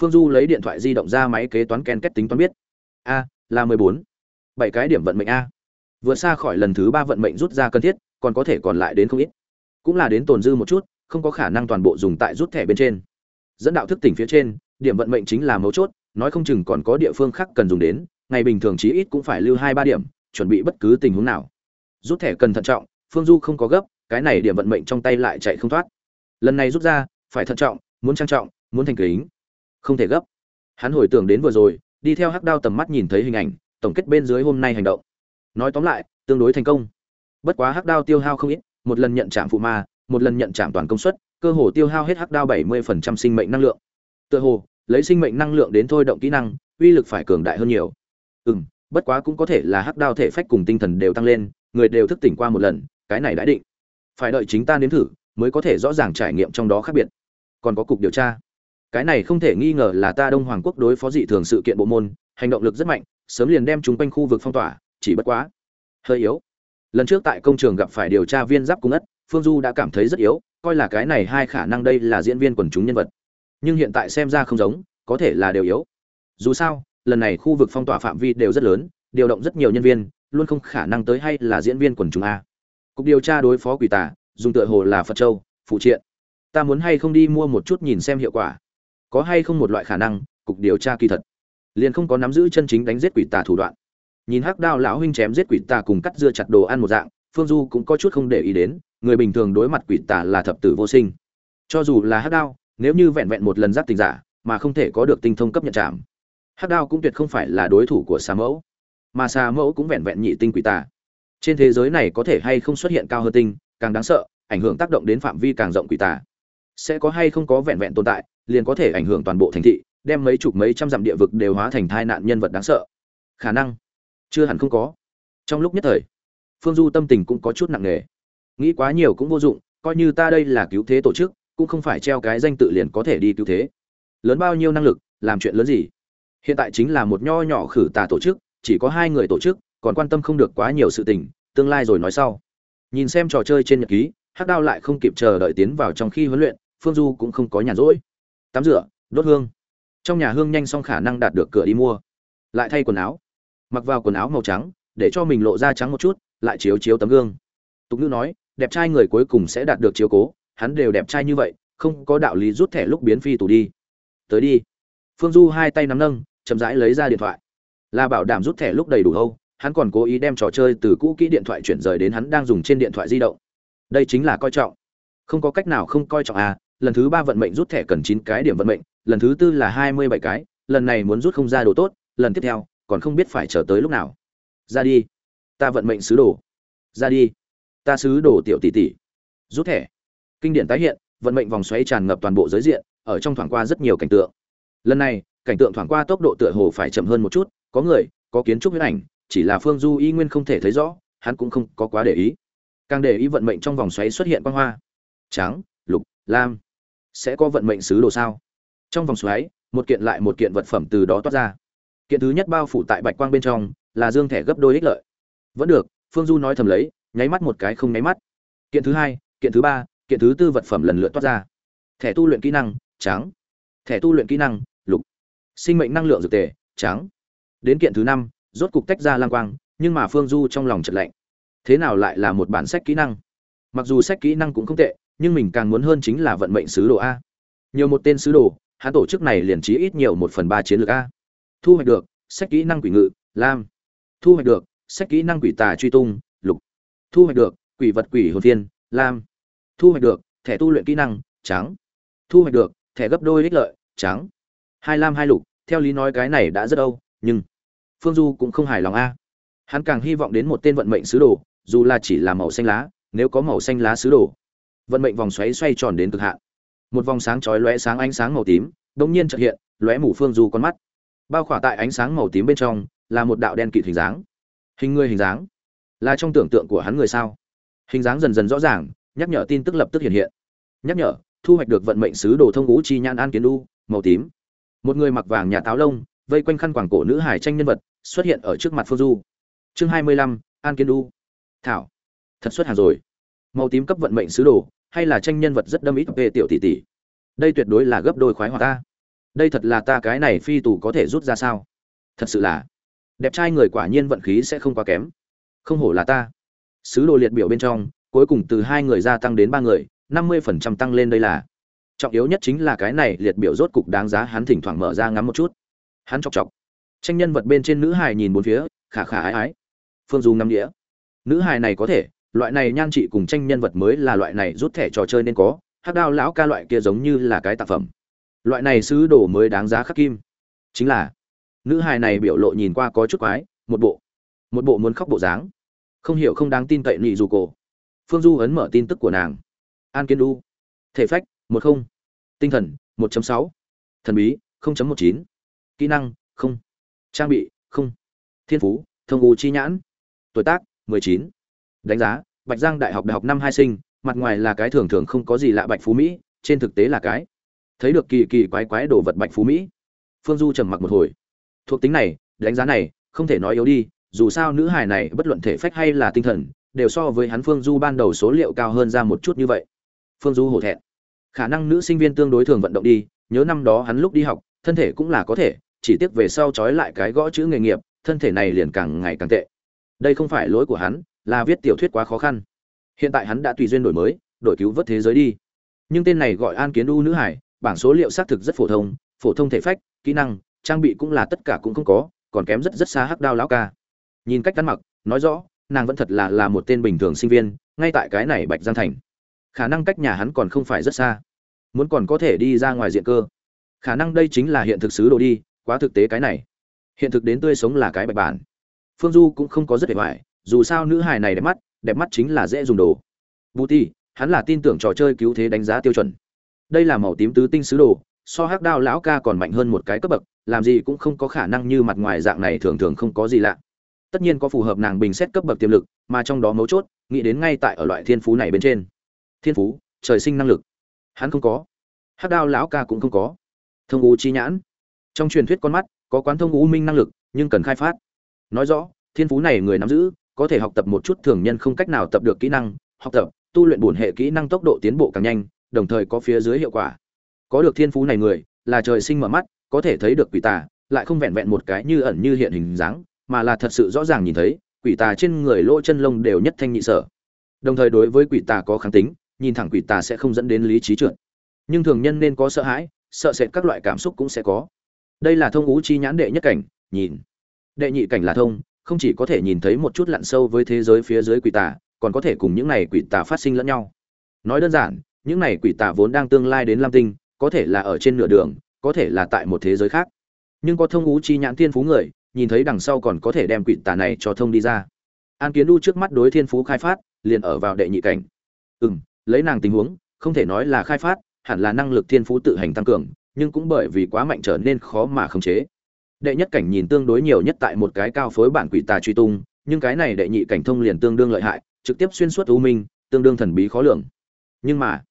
Phương du lấy điện thoại di động ra máy kế toán ken kết tính toán biết. A, là mười bốn. Bảy cái điểm vận mệnh a. Vừa xa khỏi lần thứ ba vận mệnh rút ra cần thiết, còn có thể còn lại đến không ít. Cũng là đến tồn dư một chút, không có khả năng toàn bộ dùng tại rút thẻ bên trên. Dẫn đạo thức tỉnh phía trên, điểm vận mệnh chính là mấu chốt, nói không chừng còn có địa phương khác cần dùng đến, ngày bình thường chí ít cũng phải lưu hai ba điểm, chuẩn bị bất cứ tình huống nào. Rút thẻ cần thận trọng, phương du không có gấp cái này điểm vận mệnh trong tay lại chạy không thoát. Lần này rút ra, phải thận trọng, muốn trang trọng, muốn thành kính. Không thể gấp. Hắn hồi tưởng đến vừa rồi, đi theo hắc đao tầm mắt nhìn thấy hình ảnh, tổng kết bên dưới hôm nay hành động. Nói tóm lại, tương đối thành công. Bất quá hắc đao tiêu hao không ít, một lần nhận trạm phụ ma, một lần nhận trạm toàn công suất, cơ hồ tiêu hao hết hắc đao bảy 70% sinh mệnh năng lượng. Tựa hồ, lấy sinh mệnh năng lượng đến thôi động kỹ năng, uy lực phải cường đại hơn nhiều. Ừ m bất quá cũng có thể là hắc đao thể phách cùng tinh thần đều tăng lên, người đều thức tỉnh qua một lần, cái này đã định phải đợi chính ta nếm thử, mới có thể rõ ràng trải nghiệm trong đó khác biệt. Còn có cục điều tra. Cái này không thể nghi ngờ là ta đông hoàng quốc đối phó dị thường sự kiện bộ môn, hành động lực rất mạnh, sớm liền đem chúng quanh khu vực phong tỏa, chỉ bất quá. Hơi yếu. Lần trước tại công trường gặp phải điều tra viên giáp cung ất, phương du đã cảm thấy rất yếu, coi là cái này hai khả năng đây là diễn viên quần chúng nhân vật. Nhưng hiện tại xem ra không giống, có thể là đều yếu. Dù sao, lần này khu vực phong tỏa phạm vi đều rất lớn, điều động rất nhiều nhân viên, luôn không khả năng tới hay là diễn viên quần chúng a cục điều tra đối phó quỷ tà, dùng tựa hồ là phật châu, phụ triện. Ta muốn hay không đi mua một chút nhìn xem hiệu quả. Có hay không một loại khả năng, cục điều tra kỳ thật. Liền không có nắm giữ chân chính đánh giết quỷ tà thủ đoạn. Nhìn hắc đao lão huynh chém giết quỷ tà cùng cắt dưa chặt đồ ăn một dạng, phương du cũng có chút không để ý đến, người bình thường đối mặt quỷ tà là thập tử vô sinh. Cho dù là hắc đao, nếu như vẹn vẹn một lần giáp tình giả, mà không thể có được tinh thông cấp nhận trảm. Hắc đao cũng tuyệt không phải là đối thủ của xà mẫu. Mà xà mẫu cũng vẹn vẹn nhị tinh quỷ tà trên thế giới này có thể hay không xuất hiện cao hơn tinh, càng đáng sợ, ảnh hưởng tác động đến phạm vi càng rộng quỷ tà. Sẽ có hay không có vẹn vẹn tồn tại, liền có thể ảnh hưởng toàn bộ thành thị, đem mấy chục mấy trăm dặm địa vực đều hóa thành thai nạn nhân vật đáng sợ. Khả năng, chưa hẳn không có. Trong lúc nhất thời, phương du tâm tình cũng có chút nặng nề. Nghĩ quá nhiều cũng vô dụng, coi như ta đây là cứu thế tổ chức, cũng không phải treo cái danh tự liền có thể đi cứu thế. Lớn bao nhiêu năng lực, làm chuyện lớn gì? Hiện tại chính là một nho nhỏ khử tà tổ chức, chỉ có hai người tổ chức còn quan tâm không được quá nhiều sự tình, tương lai rồi nói sau. Nhìn xem trò chơi trên nhật ký, hắc đao lại không kịp chờ đợi tiến vào trong khi huấn luyện, phương du cũng không có nhàn rỗi. Tắm rửa, đốt hương. Trong nhà hương nhanh xong khả năng đạt được cửa đi mua. Lại thay quần áo. Mặc vào quần áo màu trắng, để cho mình lộ ra trắng một chút, lại chiếu chiếu tấm gương. Tục ngữ nói, đẹp trai người cuối cùng sẽ đạt được chiếu cố, hắn đều đẹp trai như vậy, không có đạo lý rút thẻ lúc biến phi tù đi. Tới đi. Phương du hai tay nắm nâng, chậm rãi lấy ra điện thoại. Là bảo đảm rút thẻ lúc đầy đủ hâu hắn còn cố ý đem trò chơi từ cũ kỹ điện thoại chuyển rời đến hắn đang dùng trên điện thoại di động. Đây chính là coi trọng. Không có cách nào không coi trọng à lần thứ ba vận mệnh rút thẻ cần chín cái điểm vận mệnh, lần thứ tư là hai mươi bảy cái, lần này muốn rút không ra đồ tốt, lần tiếp theo, còn không biết phải chờ tới lúc nào. Ra đi. Ta vận mệnh sứ đồ. Ra đi. Ta sứ đồ tiểu tỷ tỷ. Rút thẻ. Kinh điển tái hiện, vận mệnh vòng xoáy tràn ngập toàn bộ giới diện, ở trong thoảng qua rất nhiều cảnh tượng. Lần này, cảnh tượng thoảng qua tốc độ tựa hồ phải chậm hơn một chút, có người, có kiến trúc huyết ảnh chỉ là phương du y nguyên không thể thấy rõ, hắn cũng không có quá để ý. Càng để ý vận mệnh trong vòng xoáy xuất hiện quang hoa. Trắng, lục, lam. Sẽ có vận mệnh sứ đồ sao? Trong vòng xoáy, một kiện lại một kiện vật phẩm từ đó toát ra. Kiện thứ nhất bao phủ tại bạch quang bên trong, là dương thẻ gấp đôi ích lợi. Vẫn được, phương du nói thầm lấy, nháy mắt một cái không nháy mắt. Kiện thứ hai, kiện thứ ba, kiện thứ tư vật phẩm lần lượt toát ra. Thẻ tu luyện kỹ năng, trắng. Thẻ tu luyện kỹ năng, lục. Sinh mệnh năng lượng dược tề, trắng. Đến kiện thứ năm rốt cục tách ra lang quang, nhưng mà phương du trong lòng chật lạnh. Thế nào lại là một bản sách kỹ năng? Mặc dù sách kỹ năng cũng không tệ, nhưng mình càng muốn hơn chính là vận mệnh sứ đồ a. Nhiều một tên sứ đồ, hắn tổ chức này liền trí ít nhiều một phần ba chiến lược a. Thu hoạch được, sách kỹ năng quỷ ngự, lam. Thu hoạch được, sách kỹ năng quỷ tà truy tung, lục. Thu hoạch được, quỷ vật quỷ hồn thiên lam. Thu hoạch được, thẻ tu luyện kỹ năng, trắng. Thu hoạch được, thẻ gấp đôi ích lợi, trắng. Hai lam hai lục, theo lý nói cái này đã rất âu, nhưng phương du cũng không hài lòng a. Hắn càng hy vọng đến một tên vận mệnh sứ đồ, dù là chỉ là màu xanh lá, nếu có màu xanh lá sứ đồ, vận mệnh vòng xoáy xoay tròn đến cực hạn. Một vòng sáng chói lóe sáng ánh sáng màu tím, đột nhiên chợt hiện, lóe mù phương du con mắt. Bao khỏa tại ánh sáng màu tím bên trong, là một đạo đen kịt hình dáng. Hình người hình dáng? Là trong tưởng tượng của hắn người sao? Hình dáng dần dần rõ ràng, nhắc nhở tin tức lập tức hiện hiện. Nhắc nhở, thu hoạch được vận mệnh sứ đồ thông ngũ chi nhãn an kiến đu, màu tím. Một người mặc vàng nhà táo lông vây quanh khăn quàng cổ nữ hải tranh nhân vật, xuất hiện ở trước mặt phương du. Chương hai mươi lăm, an kiến đu thảo. Thật xuất hàng rồi. Màu tím cấp vận mệnh sứ đồ, hay là tranh nhân vật rất đâm ít về tiểu tỷ tỷ? Đây tuyệt đối là gấp đôi khoái hoạt ta. Đây thật là ta cái này phi tù có thể rút ra sao? Thật sự là, đẹp trai người quả nhiên vận khí sẽ không quá kém. Không hổ là ta. Sứ đồ liệt biểu bên trong, cuối cùng từ hai người gia tăng đến ba người, năm mươi phần trăm tăng lên đây là. Trọng yếu nhất chính là cái này liệt biểu rốt cục đáng giá hắn thỉnh thoảng mở ra ngắm một chút hắn chọc chọc. Tranh nhân vật bên trên nữ hài nhìn bốn phía, khả khả ái ái. Phương du ngắm đĩa. Nữ hài này có thể, loại này nhan trị cùng tranh nhân vật mới là loại này rút thẻ trò chơi nên có, hắc đao lão ca loại kia giống như là cái tác phẩm. Loại này sứ đồ mới đáng giá khắc kim. Chính là, nữ hài này biểu lộ nhìn qua có chút quái, một bộ một bộ muốn khóc bộ dáng. Không hiểu không đáng tin cậy nị dù cổ. Phương du ấn mở tin tức của nàng. An kiến đu thể phách, một không. Tinh thần, một sáu. Thần bí, không một chín kỹ năng, không. Trang bị, không. Thiên phú, thông u chi nhãn. Tuổi tác, mười chín. Đánh giá, bạch giang đại học đại học năm hai sinh, mặt ngoài là cái thường thường không có gì lạ bạch phú mỹ, trên thực tế là cái. Thấy được kỳ kỳ quái quái đồ vật bạch phú mỹ. Phương du trầm mặc một hồi. Thuộc tính này, đánh giá này, không thể nói yếu đi, dù sao nữ hài này bất luận thể phách hay là tinh thần, đều so với hắn phương du ban đầu số liệu cao hơn ra một chút như vậy. Phương du hổ thẹn. Khả năng nữ sinh viên tương đối thường vận động đi, nhớ năm đó hắn lúc đi học, thân thể cũng là có thể chỉ tiếc về sau trói lại cái gõ chữ nghề nghiệp, thân thể này liền càng ngày càng tệ. Đây không phải lỗi của hắn, là viết tiểu thuyết quá khó khăn. Hiện tại hắn đã tùy duyên đổi mới, đổi cứu vớt thế giới đi. Nhưng tên này gọi an kiến u nữ hải, bảng số liệu xác thực rất phổ thông phổ thông thể phách, kỹ năng, trang bị cũng là tất cả cũng không có, còn kém rất rất xa hắc đao lão ca. Nhìn cách ăn mặc, nói rõ, nàng vẫn thật là là một tên bình thường sinh viên, ngay tại cái này bạch giang thành. Khả năng cách nhà hắn còn không phải rất xa. Muốn còn có thể đi ra ngoài diện cơ. Khả năng đây chính là hiện thực xứ đồ đi quá thực tế cái này. Hiện thực đến tươi sống là cái bạch bản. Phương du cũng không có rất vẻ vải, dù sao nữ hài này đẹp mắt đẹp mắt chính là dễ dùng đồ. Bù ti hắn là tin tưởng trò chơi cứu thế đánh giá tiêu chuẩn. Đây là màu tím tứ tinh sứ đồ so hắc đao lão ca còn mạnh hơn một cái cấp bậc làm gì cũng không có khả năng như mặt ngoài dạng này thường thường không có gì lạ. Tất nhiên có phù hợp nàng bình xét cấp bậc tiềm lực mà trong đó mấu chốt nghĩ đến ngay tại ở loại thiên phú này bên trên. Thiên phú trời sinh năng lực. Hắn không có. Hắc đao lão ca cũng không có. Thông u chi nhãn trong truyền thuyết con mắt, có quán thông u minh năng lực, nhưng cần khai phát. Nói rõ, thiên phú này người nắm giữ, có thể học tập một chút thường nhân không cách nào tập được kỹ năng, học tập, tu luyện bổn hệ kỹ năng tốc độ tiến bộ càng nhanh, đồng thời có phía dưới hiệu quả. Có được thiên phú này người, là trời sinh mở mắt, có thể thấy được quỷ tà, lại không vẹn vẹn một cái như ẩn như hiện hình dáng, mà là thật sự rõ ràng nhìn thấy, quỷ tà trên người lỗ chân lông đều nhất thanh nhị sở. Đồng thời đối với quỷ tà có kháng tính, nhìn thẳng quỷ tà sẽ không dẫn đến lý trí trượt. Nhưng thường nhân nên có sợ hãi, sợ sệt các loại cảm xúc cũng sẽ có đây là thông ngũ chi nhãn đệ nhất cảnh, nhìn. Đệ nhị cảnh là thông, không chỉ có thể nhìn thấy một chút lặn sâu với thế giới phía dưới quỷ tà, còn có thể cùng những này quỷ tà phát sinh lẫn nhau. Nói đơn giản, những này quỷ tà vốn đang tương lai đến lam tinh, có thể là ở trên nửa đường, có thể là tại một thế giới khác. Nhưng có thông ngũ chi nhãn thiên phú người, nhìn thấy đằng sau còn có thể đem quỷ tà này cho thông đi ra. An kiến đu trước mắt đối thiên phú khai phát, liền ở vào đệ nhị cảnh. Ừ m lấy nàng tình huống, không thể nói là khai phát, hẳn là năng lực thiên phú tự hành tăng cường nhưng cũng bởi vì quá mạnh trở nên khó mà khống chế. Đệ nhất cảnh nhìn tương đối nhiều nhất tại một cái cao phối bản quỷ tà truy tung, nhưng cái này đệ nhị cảnh thông liền tương đương lợi hại, trực tiếp xuyên suốt u minh, tương đương thần bí khó lường. Nhưng mà,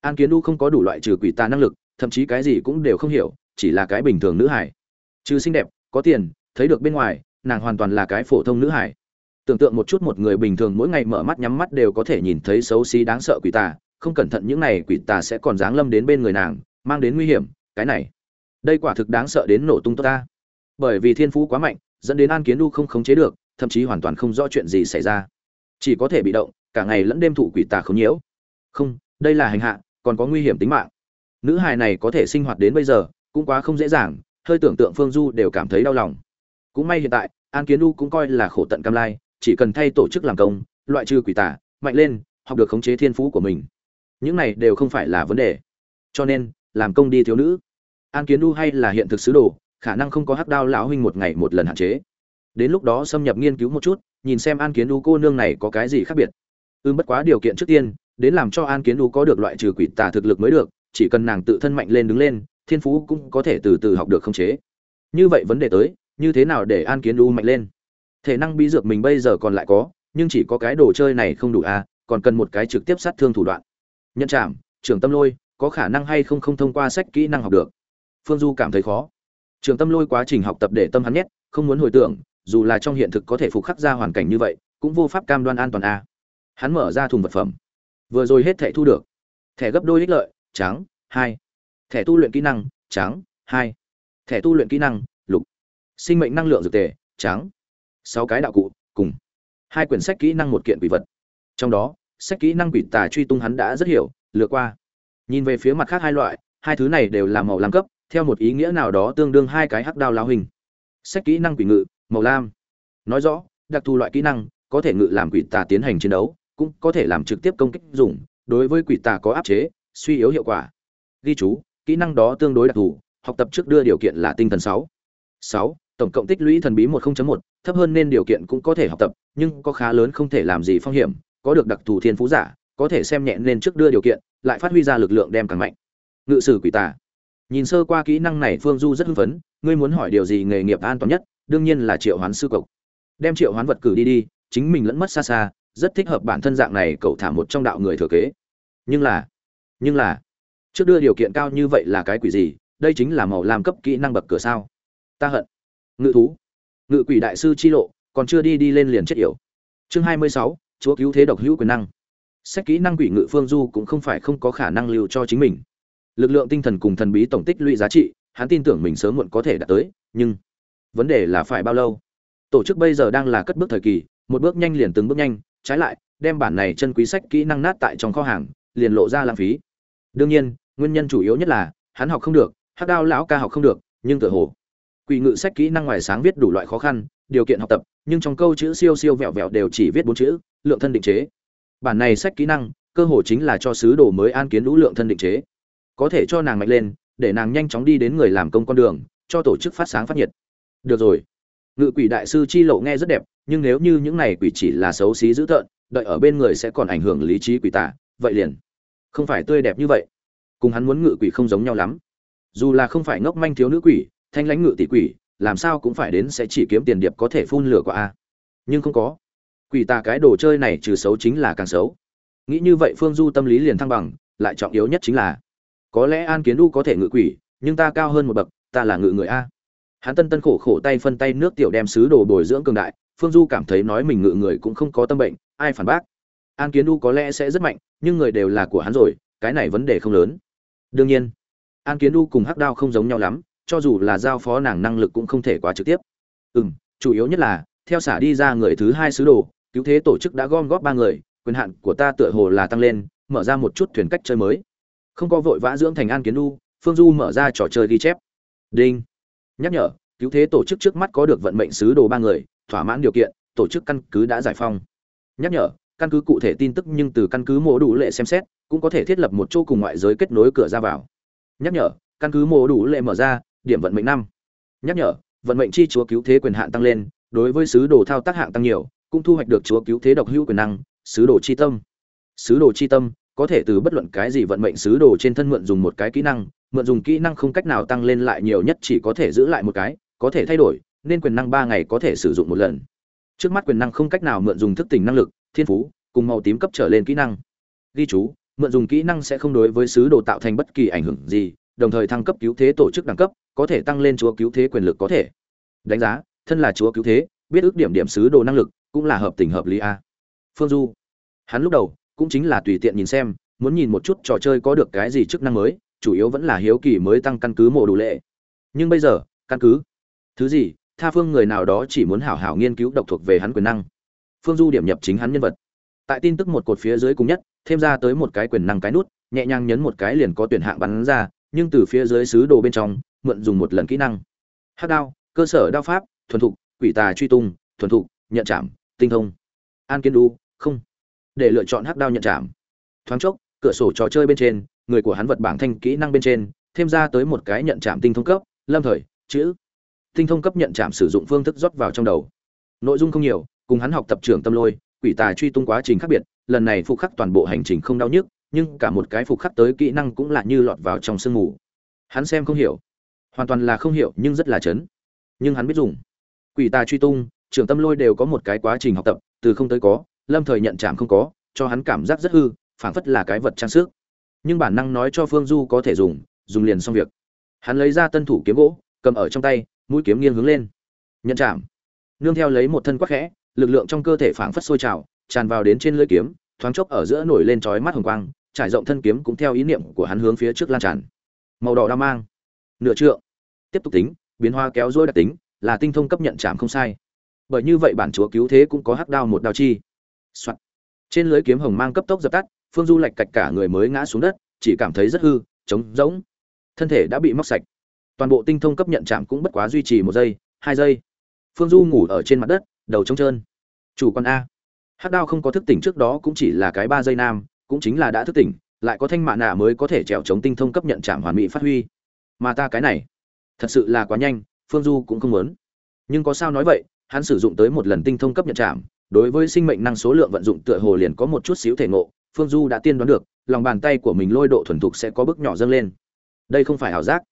an kiến đu không có đủ loại trừ quỷ tà năng lực, thậm chí cái gì cũng đều không hiểu, chỉ là cái bình thường nữ hải. Trừ xinh đẹp, có tiền, thấy được bên ngoài, nàng hoàn toàn là cái phổ thông nữ hải. Tưởng tượng một chút một người bình thường mỗi ngày mở mắt nhắm mắt đều có thể nhìn thấy xấu xí đáng sợ quỷ tà, không cẩn thận những này quỷ tà sẽ còn giáng lâm đến bên người nàng, mang đến nguy hiểm cái này. Đây quả thực đáng sợ đến nổ tung tốt ta. Bởi vì thiên phú quá mạnh, dẫn đến an kiến đu không khống chế được, thậm chí hoàn toàn không rõ chuyện gì xảy ra. Chỉ có thể bị động, cả ngày lẫn đêm thụ quỷ tà không nhiễu. Không, đây là hành hạ, còn có nguy hiểm tính mạng. Nữ hài này có thể sinh hoạt đến bây giờ, cũng quá không dễ dàng, hơi tưởng tượng phương du đều cảm thấy đau lòng. Cũng may hiện tại, an kiến đu cũng coi là khổ tận cam lai, chỉ cần thay tổ chức làm công, loại trừ quỷ tà, mạnh lên, học được khống chế thiên phú của mình. Những này đều không phải là vấn đề. Cho nên làm công đi thiếu nữ. An kiến đu hay là hiện thực sứ đồ, khả năng không có hắc đao lão huynh một ngày một lần hạn chế. Đến lúc đó xâm nhập nghiên cứu một chút, nhìn xem an kiến đu cô nương này có cái gì khác biệt. Ưm bất quá điều kiện trước tiên, đến làm cho an kiến đu có được loại trừ quỷ tà thực lực mới được, chỉ cần nàng tự thân mạnh lên đứng lên, thiên phú cũng có thể từ từ học được khống chế. Như vậy vấn đề tới, như thế nào để an kiến đu mạnh lên? Thể năng bí dược mình bây giờ còn lại có, nhưng chỉ có cái đồ chơi này không đủ à còn cần một cái trực tiếp sát thương thủ đoạn. Nhận chạm, trưởng tâm lôi có khả năng hay không không thông qua sách kỹ năng học được. Phương du cảm thấy khó. Trường tâm lôi quá trình học tập để tâm hắn nhét, không muốn hồi tưởng, dù là trong hiện thực có thể phục khắc ra hoàn cảnh như vậy, cũng vô pháp cam đoan an toàn a. Hắn mở ra thùng vật phẩm. Vừa rồi hết thẻ thu được. Thẻ gấp đôi ích lợi, trắng, hai. Thẻ tu luyện kỹ năng, trắng, hai. Thẻ tu luyện kỹ năng, lục. Sinh mệnh năng lượng dược tề, trắng. Sáu cái đạo cụ, cùng. Hai quyển sách kỹ năng một kiện quỷ vật. Trong đó, sách kỹ năng quỷ tà truy tung hắn đã rất hiểu lừa qua nhìn về phía mặt khác hai loại, hai thứ này đều là màu lam cấp, theo một ý nghĩa nào đó tương đương hai cái hắc đao lao hình. Sách kỹ năng quỷ ngự, màu lam. Nói rõ, đặc thù loại kỹ năng, có thể ngự làm quỷ tà tiến hành chiến đấu, cũng có thể làm trực tiếp công kích dùng, đối với quỷ tà có áp chế, suy yếu hiệu quả. Ghi chú, kỹ năng đó tương đối đặc thù, học tập trước đưa điều kiện là tinh thần sáu. Sáu, tổng cộng tích lũy thần bí một một, thấp hơn nên điều kiện cũng có thể học tập, nhưng có khá lớn không thể làm gì phong hiểm, có được đặc thù thiên phú giả, có thể xem nhẹ nên trước đưa điều kiện lại phát huy ra lực lượng đem càng mạnh. Ngự sử quỷ tà. Nhìn sơ qua kỹ năng này, phương du rất hưng phấn, ngươi muốn hỏi điều gì nghề nghiệp an toàn nhất, đương nhiên là triệu hoán sư cộc. Đem triệu hoán vật cử đi đi, chính mình lẫn mất xa xa, rất thích hợp bản thân dạng này cậu thả một trong đạo người thừa kế. Nhưng là nhưng là, trước đưa điều kiện cao như vậy là cái quỷ gì, đây chính là màu làm cấp kỹ năng bậc cửa sao? Ta hận. Ngự thú. Ngự quỷ đại sư chi lộ, còn chưa đi đi lên liền chết yểu. Chương hai mươi sáu, chúa cứu thế độc hữu quyền năng sách kỹ năng quỷ ngự phương du cũng không phải không có khả năng lưu cho chính mình. Lực lượng tinh thần cùng thần bí tổng tích lũy giá trị, hắn tin tưởng mình sớm muộn có thể đạt tới, nhưng vấn đề là phải bao lâu? Tổ chức bây giờ đang là cất bước thời kỳ, một bước nhanh liền từng bước nhanh, trái lại, đem bản này chân quý sách kỹ năng nát tại trong kho hàng, liền lộ ra lãng phí. Đương nhiên, nguyên nhân chủ yếu nhất là, hắn học không được, hắc đao lão ca học không được, nhưng tựa hồ, quỷ ngự sách kỹ năng ngoài sáng viết đủ loại khó khăn, điều kiện học tập, nhưng trong câu chữ siêu siêu vẹo vẹo đều chỉ viết bốn chữ, lượng thân định chế bản này sách kỹ năng, cơ hội chính là cho sứ đồ mới an kiến lũ lượng thân định chế. Có thể cho nàng mạnh lên, để nàng nhanh chóng đi đến người làm công con đường, cho tổ chức phát sáng phát nhiệt. Được rồi. Ngự quỷ đại sư chi lộ nghe rất đẹp, nhưng nếu như những này quỷ chỉ là xấu xí dữ tợn, đợi ở bên người sẽ còn ảnh hưởng lý trí quỷ tả, vậy liền. Không phải tươi đẹp như vậy. Cùng hắn muốn ngự quỷ không giống nhau lắm. Dù là không phải ngốc manh thiếu nữ quỷ, thanh lãnh ngự tỷ quỷ, làm sao cũng phải đến sẽ chỉ kiếm tiền điệp có thể phun lửa qua a. Nhưng không có quỷ tà cái đồ chơi này trừ xấu chính là càng xấu. Nghĩ như vậy phương du tâm lý liền thăng bằng, lại trọng yếu nhất chính là, có lẽ an kiến u có thể ngự quỷ, nhưng ta cao hơn một bậc, ta là ngự người a. Hắn tân tân khổ khổ tay phân tay nước tiểu đem sứ đồ bồi dưỡng cường đại, phương du cảm thấy nói mình ngự người cũng không có tâm bệnh, ai phản bác? An kiến u có lẽ sẽ rất mạnh, nhưng người đều là của hắn rồi, cái này vấn đề không lớn. Đương nhiên, an kiến u cùng hắc đao không giống nhau lắm, cho dù là giao phó nàng năng lực cũng không thể quá trực tiếp. Ừ m chủ yếu nhất là, theo xả đi ra người thứ hai sứ đồ cứu thế tổ chức đã gom góp ba người, quyền hạn của ta tựa hồ là tăng lên, mở ra một chút thuyền cách chơi mới. Không có vội vã dưỡng thành an kiến u phương du mở ra trò chơi ghi chép. Đinh. Nhắc nhở, cứu thế tổ chức trước mắt có được vận mệnh sứ đồ ba người, thỏa mãn điều kiện, tổ chức căn cứ đã giải phong. Nhắc nhở, căn cứ cụ thể tin tức nhưng từ căn cứ mô đủ lệ xem xét, cũng có thể thiết lập một chỗ cùng ngoại giới kết nối cửa ra vào. Nhắc nhở, căn cứ mô đủ lệ mở ra, điểm vận mệnh năm. Nhắc nhở, vận mệnh chi chúa cứu thế quyền hạn tăng lên, đối với sứ đồ thao tác hạng tăng nhiều cũng thu hoạch được chúa cứu thế độc hữu quyền năng, sứ đồ chi tâm. Sứ đồ chi tâm, có thể từ bất luận cái gì vận mệnh sứ đồ trên thân mượn dùng một cái kỹ năng, mượn dùng kỹ năng không cách nào tăng lên lại nhiều nhất chỉ có thể giữ lại một cái, có thể thay đổi, nên quyền năng ba ngày có thể sử dụng một lần. Trước mắt quyền năng không cách nào mượn dùng thức tỉnh năng lực, thiên phú, cùng màu tím cấp trở lên kỹ năng. Ghi chú, mượn dùng kỹ năng sẽ không đối với sứ đồ tạo thành bất kỳ ảnh hưởng gì, đồng thời thăng cấp cứu thế tổ chức đẳng cấp, có thể tăng lên chúa cứu thế quyền lực có thể. Đánh giá, thân là chúa cứu thế, biết ước điểm điểm sứ đồ năng lực cũng là hợp tình hợp lý a. Phương du, hắn lúc đầu cũng chính là tùy tiện nhìn xem, muốn nhìn một chút trò chơi có được cái gì chức năng mới, chủ yếu vẫn là hiếu kỳ mới tăng căn cứ mộ đủ lệ. Nhưng bây giờ, căn cứ, thứ gì, tha phương người nào đó chỉ muốn hảo hảo nghiên cứu độc thuộc về hắn quyền năng. Phương du điểm nhập chính hắn nhân vật. Tại tin tức một cột phía dưới cùng nhất, thêm ra tới một cái quyền năng cái nút, nhẹ nhàng nhấn một cái liền có tuyển hạng bắn ra, nhưng từ phía dưới sứ đồ bên trong, mượn dùng một lần kỹ năng. Hát đao, cơ sở đao pháp, thuần thục, quỷ tà truy tung, thuần thục, nhận chạm tinh thông. An kiên đu không. Để lựa chọn hắc đao nhận chạm. Thoáng chốc, cửa sổ trò chơi bên trên, người của hắn vật bảng thanh kỹ năng bên trên, thêm ra tới một cái nhận chạm tinh thông cấp, lâm thời, chữ. Tinh thông cấp nhận chạm sử dụng phương thức rót vào trong đầu. Nội dung không nhiều, cùng hắn học tập trưởng tâm lôi, quỷ tài truy tung quá trình khác biệt, lần này phục khắc toàn bộ hành trình không đau nhức, nhưng cả một cái phục khắc tới kỹ năng cũng là như lọt vào trong sương mù. Hắn xem không hiểu. Hoàn toàn là không hiểu, nhưng rất là chấn. Nhưng hắn biết dùng. Quỷ tài truy tung trưởng tâm lôi đều có một cái quá trình học tập, từ không tới có, lâm thời nhận chạm không có, cho hắn cảm giác rất hư, phảng phất là cái vật trang sức. Nhưng bản năng nói cho phương du có thể dùng dùng liền xong việc. Hắn lấy ra tân thủ kiếm gỗ, cầm ở trong tay, mũi kiếm nghiêng hướng lên. Nhận chạm. Nương theo lấy một thân quắc khẽ, lực lượng trong cơ thể phảng phất sôi trào, tràn vào đến trên lưỡi kiếm, thoáng chốc ở giữa nổi lên chói mắt hồng quang, trải rộng thân kiếm cũng theo ý niệm của hắn hướng phía trước lan tràn. Màu đỏ đao mang. Nửa trượng. Tiếp tục tính, biến hoa kéo dối đặc tính, là tinh thông cấp nhận chạm không sai bởi như vậy bản chúa cứu thế cũng có hắc đao một đao chi. Soạn. trên lưới kiếm hồng mang cấp tốc dập tắt, phương du lạch cạch cả người mới ngã xuống đất, chỉ cảm thấy rất hư, trống rỗng. Thân thể đã bị móc sạch. Toàn bộ tinh thông cấp nhận chạm cũng bất quá duy trì một giây, hai giây. Phương du ngủ ở trên mặt đất, đầu trống trơn. Chủ quan a. Hắc đao không có thức tỉnh trước đó cũng chỉ là cái ba giây nam, cũng chính là đã thức tỉnh, lại có thanh mạ nạ mới có thể trèo chống tinh thông cấp nhận chạm hoàn mỹ phát huy. Mà ta cái này, thật sự là quá nhanh, phương du cũng không muốn. Nhưng có sao nói vậy hắn sử dụng tới một lần tinh thông cấp nhận chạm đối với sinh mệnh năng số lượng vận dụng tựa hồ liền có một chút xíu thể ngộ, phương du đã tiên đoán được, lòng bàn tay của mình lôi độ thuần thục sẽ có bước nhỏ dâng lên. Đây không phải ảo giác.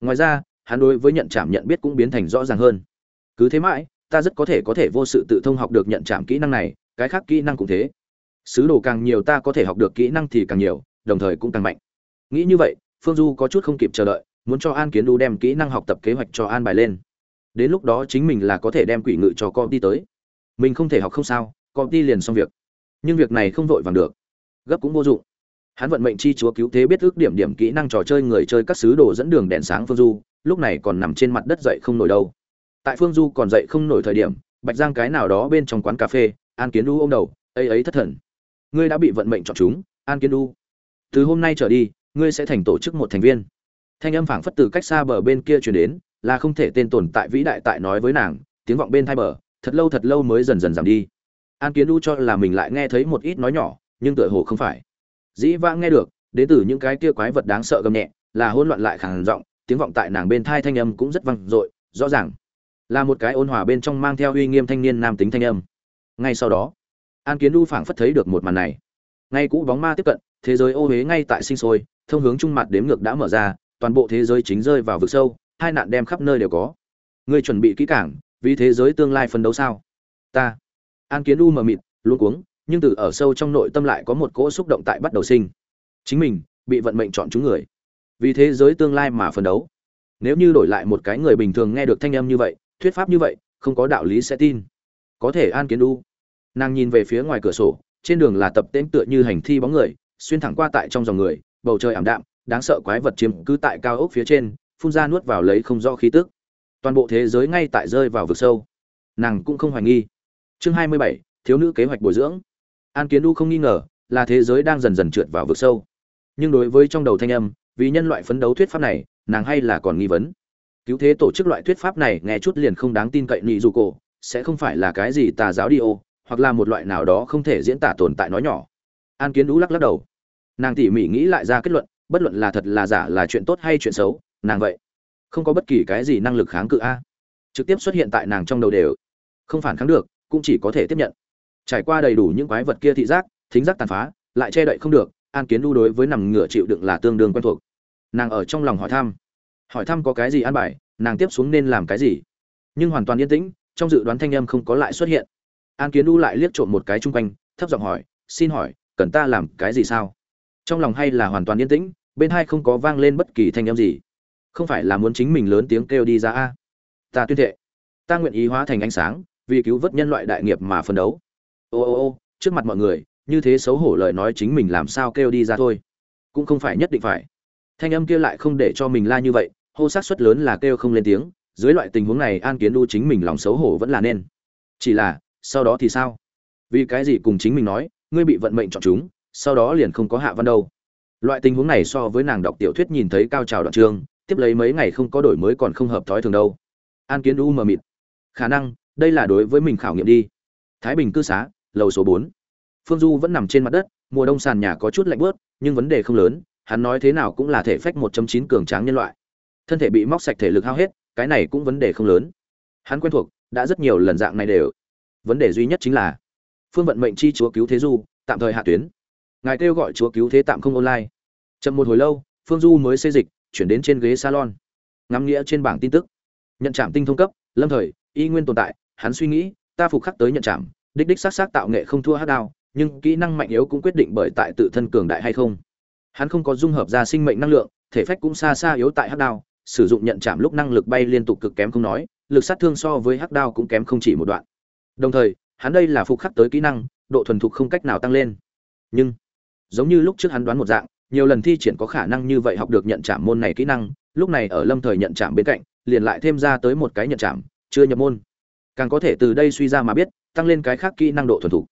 Ngoài ra, hắn đối với nhận chạm nhận biết cũng biến thành rõ ràng hơn. Cứ thế mãi, ta rất có thể có thể vô sự tự thông học được nhận chạm kỹ năng này, cái khác kỹ năng cũng thế. Sứ đồ càng nhiều ta có thể học được kỹ năng thì càng nhiều, đồng thời cũng càng mạnh. Nghĩ như vậy, phương du có chút không kịp chờ đợi, muốn cho an kiến đu đem kỹ năng học tập kế hoạch cho an bài lên đến lúc đó chính mình là có thể đem quỷ ngự cho công ty tới. Mình không thể học không sao công ty liền xong việc. Nhưng việc này không vội vàng được. Gấp cũng vô dụng. Hắn vận mệnh chi chúa cứu thế biết ước điểm điểm kỹ năng trò chơi người chơi các sứ đồ dẫn đường đèn sáng phương du, lúc này còn nằm trên mặt đất dậy không nổi đâu. Tại phương du còn dậy không nổi thời điểm, bạch giang cái nào đó bên trong quán cà phê, an kiến Du ô m đầu ấy ấy thất thần. Ngươi đã bị vận mệnh chọn chúng, an kiến Du. từ hôm nay trở đi, ngươi sẽ thành tổ chức một thành viên. Thanh âm phảng phất từ cách xa bờ bên kia truyền đến là không thể tên tồn tại vĩ đại tại nói với nàng, tiếng vọng bên thai bờ, thật lâu thật lâu mới dần dần giảm đi. An kiến u cho là mình lại nghe thấy một ít nói nhỏ, nhưng tựa hồ không phải. Dĩ vãng nghe được, đến từ những cái kia quái vật đáng sợ gầm nhẹ, là hỗn loạn lại khàn giọng, tiếng vọng tại nàng bên thai thanh âm cũng rất vang dội, rõ ràng. Là một cái ôn hòa bên trong mang theo uy nghiêm thanh niên nam tính thanh âm. Ngay sau đó, an kiến u phảng phất thấy được một màn này. Ngay cũ bóng ma tiếp cận, thế giới ô huế ngay tại sinh sôi, thông hướng trung mặt đếm ngược đã mở ra, toàn bộ thế giới chính rơi vào vực sâu hai nạn đem khắp nơi đều có. Ngươi chuẩn bị kỹ cảng vì thế giới tương lai phấn đấu sao? Ta. An kiến u mờ mịt luôn cuống, nhưng từ ở sâu trong nội tâm lại có một cỗ xúc động tại bắt đầu sinh. Chính mình, bị vận mệnh chọn chúng người. Vì thế giới tương lai mà phấn đấu. Nếu như đổi lại một cái người bình thường nghe được thanh âm như vậy, thuyết pháp như vậy, không có đạo lý sẽ tin. Có thể an kiến u. Nàng nhìn về phía ngoài cửa sổ, trên đường là tập tễnh tựa như hành thi bóng người, xuyên thẳng qua tại trong dòng người, bầu trời ảm đạm, đáng sợ quái vật chiếm cứ tại cao ốc phía trên phun ra nuốt vào lấy không rõ khí tức. Toàn bộ thế giới ngay tại rơi vào vực sâu. Nàng cũng không hoài nghi. Chương hai mươi bảy, thiếu nữ kế hoạch bồi dưỡng. An kiến u không nghi ngờ là thế giới đang dần dần trượt vào vực sâu. Nhưng đối với trong đầu thanh âm, vì nhân loại phấn đấu thuyết pháp này, nàng hay là còn nghi vấn. Cứu thế tổ chức loại thuyết pháp này nghe chút liền không đáng tin cậy nị dù cổ, sẽ không phải là cái gì tà giáo đi ô, hoặc là một loại nào đó không thể diễn tả tồn tại nói nhỏ. An kiến đũ lắc lắc đầu. Nàng tỉ mỉ nghĩ lại ra kết luận, bất luận là thật là giả là chuyện tốt hay chuyện xấu nàng vậy. Không có bất kỳ cái gì năng lực kháng cự a. Trực tiếp xuất hiện tại nàng trong đầu đều. Không phản kháng được, cũng chỉ có thể tiếp nhận. Trải qua đầy đủ những quái vật kia thị giác, thính giác tàn phá, lại che đậy không được, an kiến đu đối với nằm ngửa chịu đựng là tương đương quen thuộc. Nàng ở trong lòng hỏi thăm. Hỏi thăm có cái gì an bài, nàng tiếp xuống nên làm cái gì. Nhưng hoàn toàn yên tĩnh, trong dự đoán thanh âm không có lại xuất hiện. An kiến đu lại liếc trộm một cái chung quanh, thấp giọng hỏi, xin hỏi, cần ta làm cái gì sao? Trong lòng hay là hoàn toàn yên tĩnh, bên hai không có vang lên bất kỳ thanh âm gì không phải là muốn chính mình lớn tiếng kêu đi ra a? Ta tuyên thệ, ta nguyện ý hóa thành ánh sáng, vì cứu vớt nhân loại đại nghiệp mà phấn đấu. Ô ô ô, trước mặt mọi người, như thế xấu hổ lời nói chính mình làm sao kêu đi ra thôi. Cũng không phải nhất định phải. Thanh âm kia lại không để cho mình la như vậy, hô sát suất lớn là kêu không lên tiếng, dưới loại tình huống này an kiến đu chính mình lòng xấu hổ vẫn là nên. Chỉ là, sau đó thì sao? Vì cái gì cùng chính mình nói, ngươi bị vận mệnh chọn chúng, sau đó liền không có hạ văn đâu. Loại tình huống này so với nàng đọc tiểu thuyết nhìn thấy cao trào đoạn trường tiếp lấy mấy ngày không có đổi mới còn không hợp thói thường đâu. An kiến u mờ mịt. Khả năng, đây là đối với mình khảo nghiệm đi. Thái bình cư xá, lầu số bốn. Phương du vẫn nằm trên mặt đất, mùa đông sàn nhà có chút lạnh bớt nhưng vấn đề không lớn, hắn nói thế nào cũng là thể phách 1.9 cường tráng nhân loại. Thân thể bị móc sạch thể lực hao hết, cái này cũng vấn đề không lớn. Hắn quen thuộc, đã rất nhiều lần dạng này đều. Vấn đề duy nhất chính là, phương vận mệnh chi chúa cứu thế du, tạm thời hạ tuyến. Ngài kêu gọi chúa cứu thế tạm không online. Chậm một hồi lâu, phương du mới xây dịch chuyển đến trên ghế salon. Ngắm nghĩa trên bảng tin tức. Nhận trạm tinh thông cấp, lâm thời, y nguyên tồn tại, hắn suy nghĩ, ta phục khắc tới nhận trạm, đích đích xác xác tạo nghệ không thua hát đao, nhưng kỹ năng mạnh yếu cũng quyết định bởi tại tự thân cường đại hay không. Hắn không có dung hợp ra sinh mệnh năng lượng, thể phách cũng xa xa yếu tại hắc đao, sử dụng nhận chạm lúc năng lực bay liên tục cực kém không nói, lực sát thương so với hắc đao cũng kém không chỉ một đoạn. Đồng thời, hắn đây là phục khắc tới kỹ năng, độ thuần thục không cách nào tăng lên. Nhưng, giống như lúc trước hắn đoán một dạng nhiều lần thi triển có khả năng như vậy học được nhận chạm môn này kỹ năng, lúc này ở lâm thời nhận chạm bên cạnh, liền lại thêm ra tới một cái nhận chạm chưa nhập môn. Càng có thể từ đây suy ra mà biết, tăng lên cái khác kỹ năng độ thuần thục.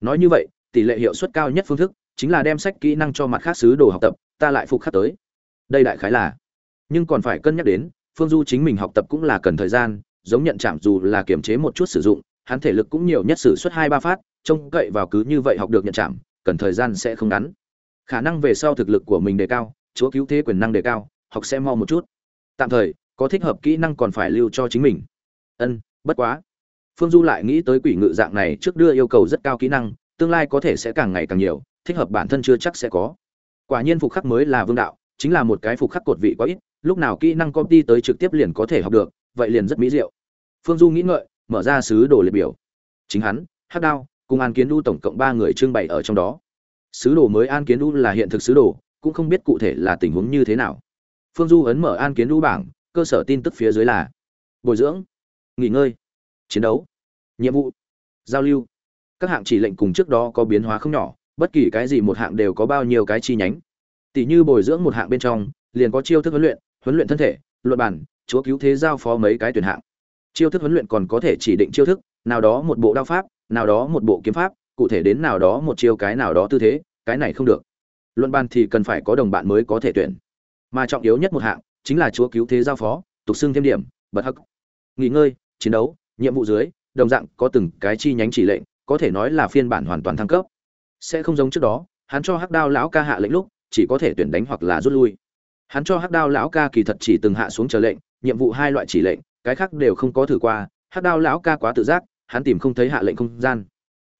Nói như vậy, tỷ lệ hiệu suất cao nhất phương thức, chính là đem sách kỹ năng cho mặt khác sứ đồ học tập, ta lại phục khắc tới. Đây đại khái là, nhưng còn phải cân nhắc đến, phương du chính mình học tập cũng là cần thời gian, giống nhận chạm dù là kiềm chế một chút sử dụng, hắn thể lực cũng nhiều nhất sử xuất hai ba phát, trông cậy vào cứ như vậy học được nhận chạm cần thời gian sẽ không ngắn khả năng về sau thực lực của mình đề cao, chúa cứu thế quyền năng đề cao, học sẽ mau một chút. Tạm thời, có thích hợp kỹ năng còn phải lưu cho chính mình. Ân, bất quá. Phương du lại nghĩ tới quỷ ngự dạng này trước đưa yêu cầu rất cao kỹ năng, tương lai có thể sẽ càng ngày càng nhiều, thích hợp bản thân chưa chắc sẽ có. Quả nhiên phục khắc mới là vương đạo, chính là một cái phục khắc cột vị quá ít, lúc nào kỹ năng công ty tới trực tiếp liền có thể học được, vậy liền rất mỹ diệu. Phương du nghĩ ngợi, mở ra sứ đồ liệt biểu. Chính hắn, hắc đao, cùng an kiến đu tổng cộng ba người trưng bày ở trong đó sứ đồ mới an kiến đu là hiện thực sứ đồ, cũng không biết cụ thể là tình huống như thế nào. Phương du ấn mở an kiến đu bảng, cơ sở tin tức phía dưới là bồi dưỡng, nghỉ ngơi, chiến đấu, nhiệm vụ, giao lưu. Các hạng chỉ lệnh cùng trước đó có biến hóa không nhỏ, bất kỳ cái gì một hạng đều có bao nhiêu cái chi nhánh. Tỷ như bồi dưỡng một hạng bên trong, liền có chiêu thức huấn luyện huấn luyện thân thể, luận bản chúa cứu thế giao phó mấy cái tuyển hạng. Chiêu thức huấn luyện còn có thể chỉ định chiêu thức, nào đó một bộ đao pháp, nào đó một bộ kiếm pháp cụ thể đến nào đó một chiêu cái nào đó tư thế, cái này không được. Luận bàn thì cần phải có đồng bạn mới có thể tuyển. Mà trọng yếu nhất một hạng, chính là chúa cứu thế giao phó, tục xưng thêm điểm, bật hắc. Nghỉ ngơi, chiến đấu, nhiệm vụ dưới, đồng dạng có từng cái chi nhánh chỉ lệnh, có thể nói là phiên bản hoàn toàn thăng cấp. Sẽ không giống trước đó, hắn cho hắc đao lão ca hạ lệnh lúc, chỉ có thể tuyển đánh hoặc là rút lui. Hắn cho hắc đao lão ca kỳ thật chỉ từng hạ xuống chờ lệnh, nhiệm vụ hai loại chỉ lệnh, cái khác đều không có thử qua, hắc đao lão ca quá tự giác, hắn tìm không thấy hạ lệnh không gian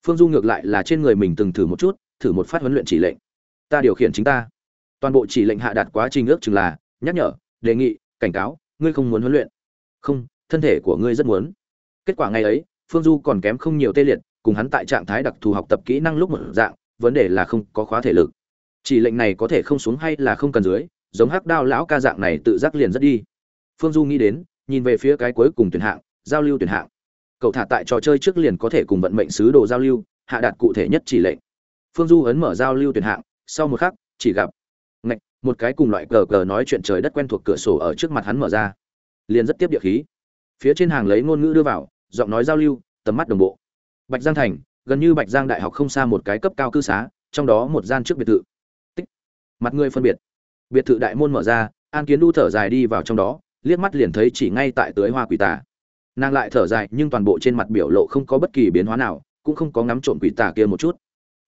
phương du ngược lại là trên người mình từng thử một chút, thử một phát huấn luyện chỉ lệnh. Ta điều khiển chính ta. Toàn bộ chỉ lệnh hạ đạt quá trình ước chừng là, nhắc nhở, đề nghị, cảnh cáo, ngươi không muốn huấn luyện. Không, thân thể của ngươi rất muốn. Kết quả ngày ấy, phương du còn kém không nhiều tê liệt, cùng hắn tại trạng thái đặc thù học tập kỹ năng lúc một dạng, vấn đề là không có khóa thể lực. Chỉ lệnh này có thể không xuống hay là không cần dưới, giống hắc đao lão ca dạng này tự giác liền rất đi. Phương du nghĩ đến, nhìn về phía cái cuối cùng tuyển hạng, giao lưu tuyển hạng cậu thả tại trò chơi trước liền có thể cùng vận mệnh sứ đồ giao lưu, hạ đạt cụ thể nhất chỉ lệnh. Phương du ấn mở giao lưu tuyển hạng, sau một khắc, chỉ gặp ngạch, một cái cùng loại cờ cờ nói chuyện trời đất quen thuộc cửa sổ ở trước mặt hắn mở ra. Liền rất tiếp địa khí. Phía trên hàng lấy ngôn ngữ đưa vào, giọng nói giao lưu, tầm mắt đồng bộ. Bạch giang thành, gần như bạch giang đại học không xa một cái cấp cao cư xá, trong đó một gian trước biệt thự. Tích. Mặt người phân biệt. Biệt thự đại môn mở ra, an kiến đu thở dài đi vào trong đó, liếc mắt liền thấy chỉ ngay tại tưới hoa quỷ tà nàng lại thở dài, nhưng toàn bộ trên mặt biểu lộ không có bất kỳ biến hóa nào, cũng không có ngắm trộm quỷ tà kia một chút.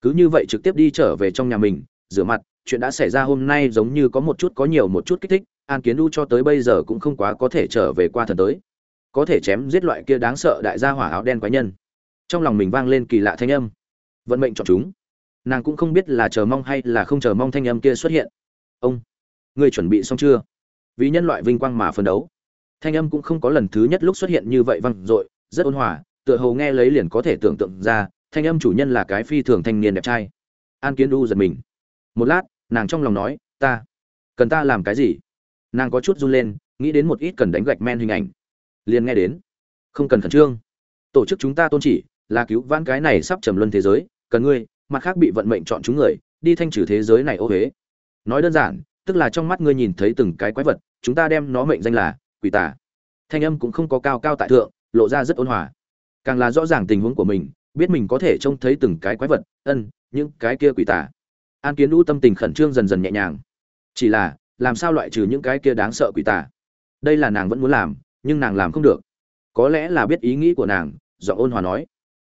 Cứ như vậy trực tiếp đi trở về trong nhà mình, rửa mặt, chuyện đã xảy ra hôm nay giống như có một chút có nhiều một chút kích thích, an kiến đu cho tới bây giờ cũng không quá có thể trở về qua thần tới. Có thể chém giết loại kia đáng sợ đại gia hỏa áo đen quái nhân. Trong lòng mình vang lên kỳ lạ thanh âm. Vận mệnh chọn chúng. Nàng cũng không biết là chờ mong hay là không chờ mong thanh âm kia xuất hiện. Ông, ngươi chuẩn bị xong chưa? Vì nhân loại vinh quang mà phấn đấu thanh âm cũng không có lần thứ nhất lúc xuất hiện như vậy văng dội, rất ôn hòa, tựa hồ nghe lấy liền có thể tưởng tượng ra, thanh âm chủ nhân là cái phi thường thanh niên đẹp trai. An kiến đu giật mình. Một lát, nàng trong lòng nói, ta, cần ta làm cái gì? Nàng có chút run lên, nghĩ đến một ít cần đánh gạch men hình ảnh. Liền nghe đến, không cần khẩn trương. Tổ chức chúng ta tôn chỉ, là cứu vãn cái này sắp trầm luân thế giới, cần ngươi, mặt khác bị vận mệnh chọn chúng người, đi thanh trừ thế giới này ô huế nói đơn giản, tức là trong mắt ngươi nhìn thấy từng cái quái vật, chúng ta đem nó mệnh danh là quỷ tà. Thanh âm cũng không có cao cao tại thượng, lộ ra rất ôn hòa. Càng là rõ ràng tình huống của mình, biết mình có thể trông thấy từng cái quái vật, ân, những cái kia quỷ tà. An kiến đu tâm tình khẩn trương dần dần nhẹ nhàng. Chỉ là, làm sao loại trừ những cái kia đáng sợ quỷ tà? Đây là nàng vẫn muốn làm, nhưng nàng làm không được. Có lẽ là biết ý nghĩ của nàng, giọng ôn hòa nói.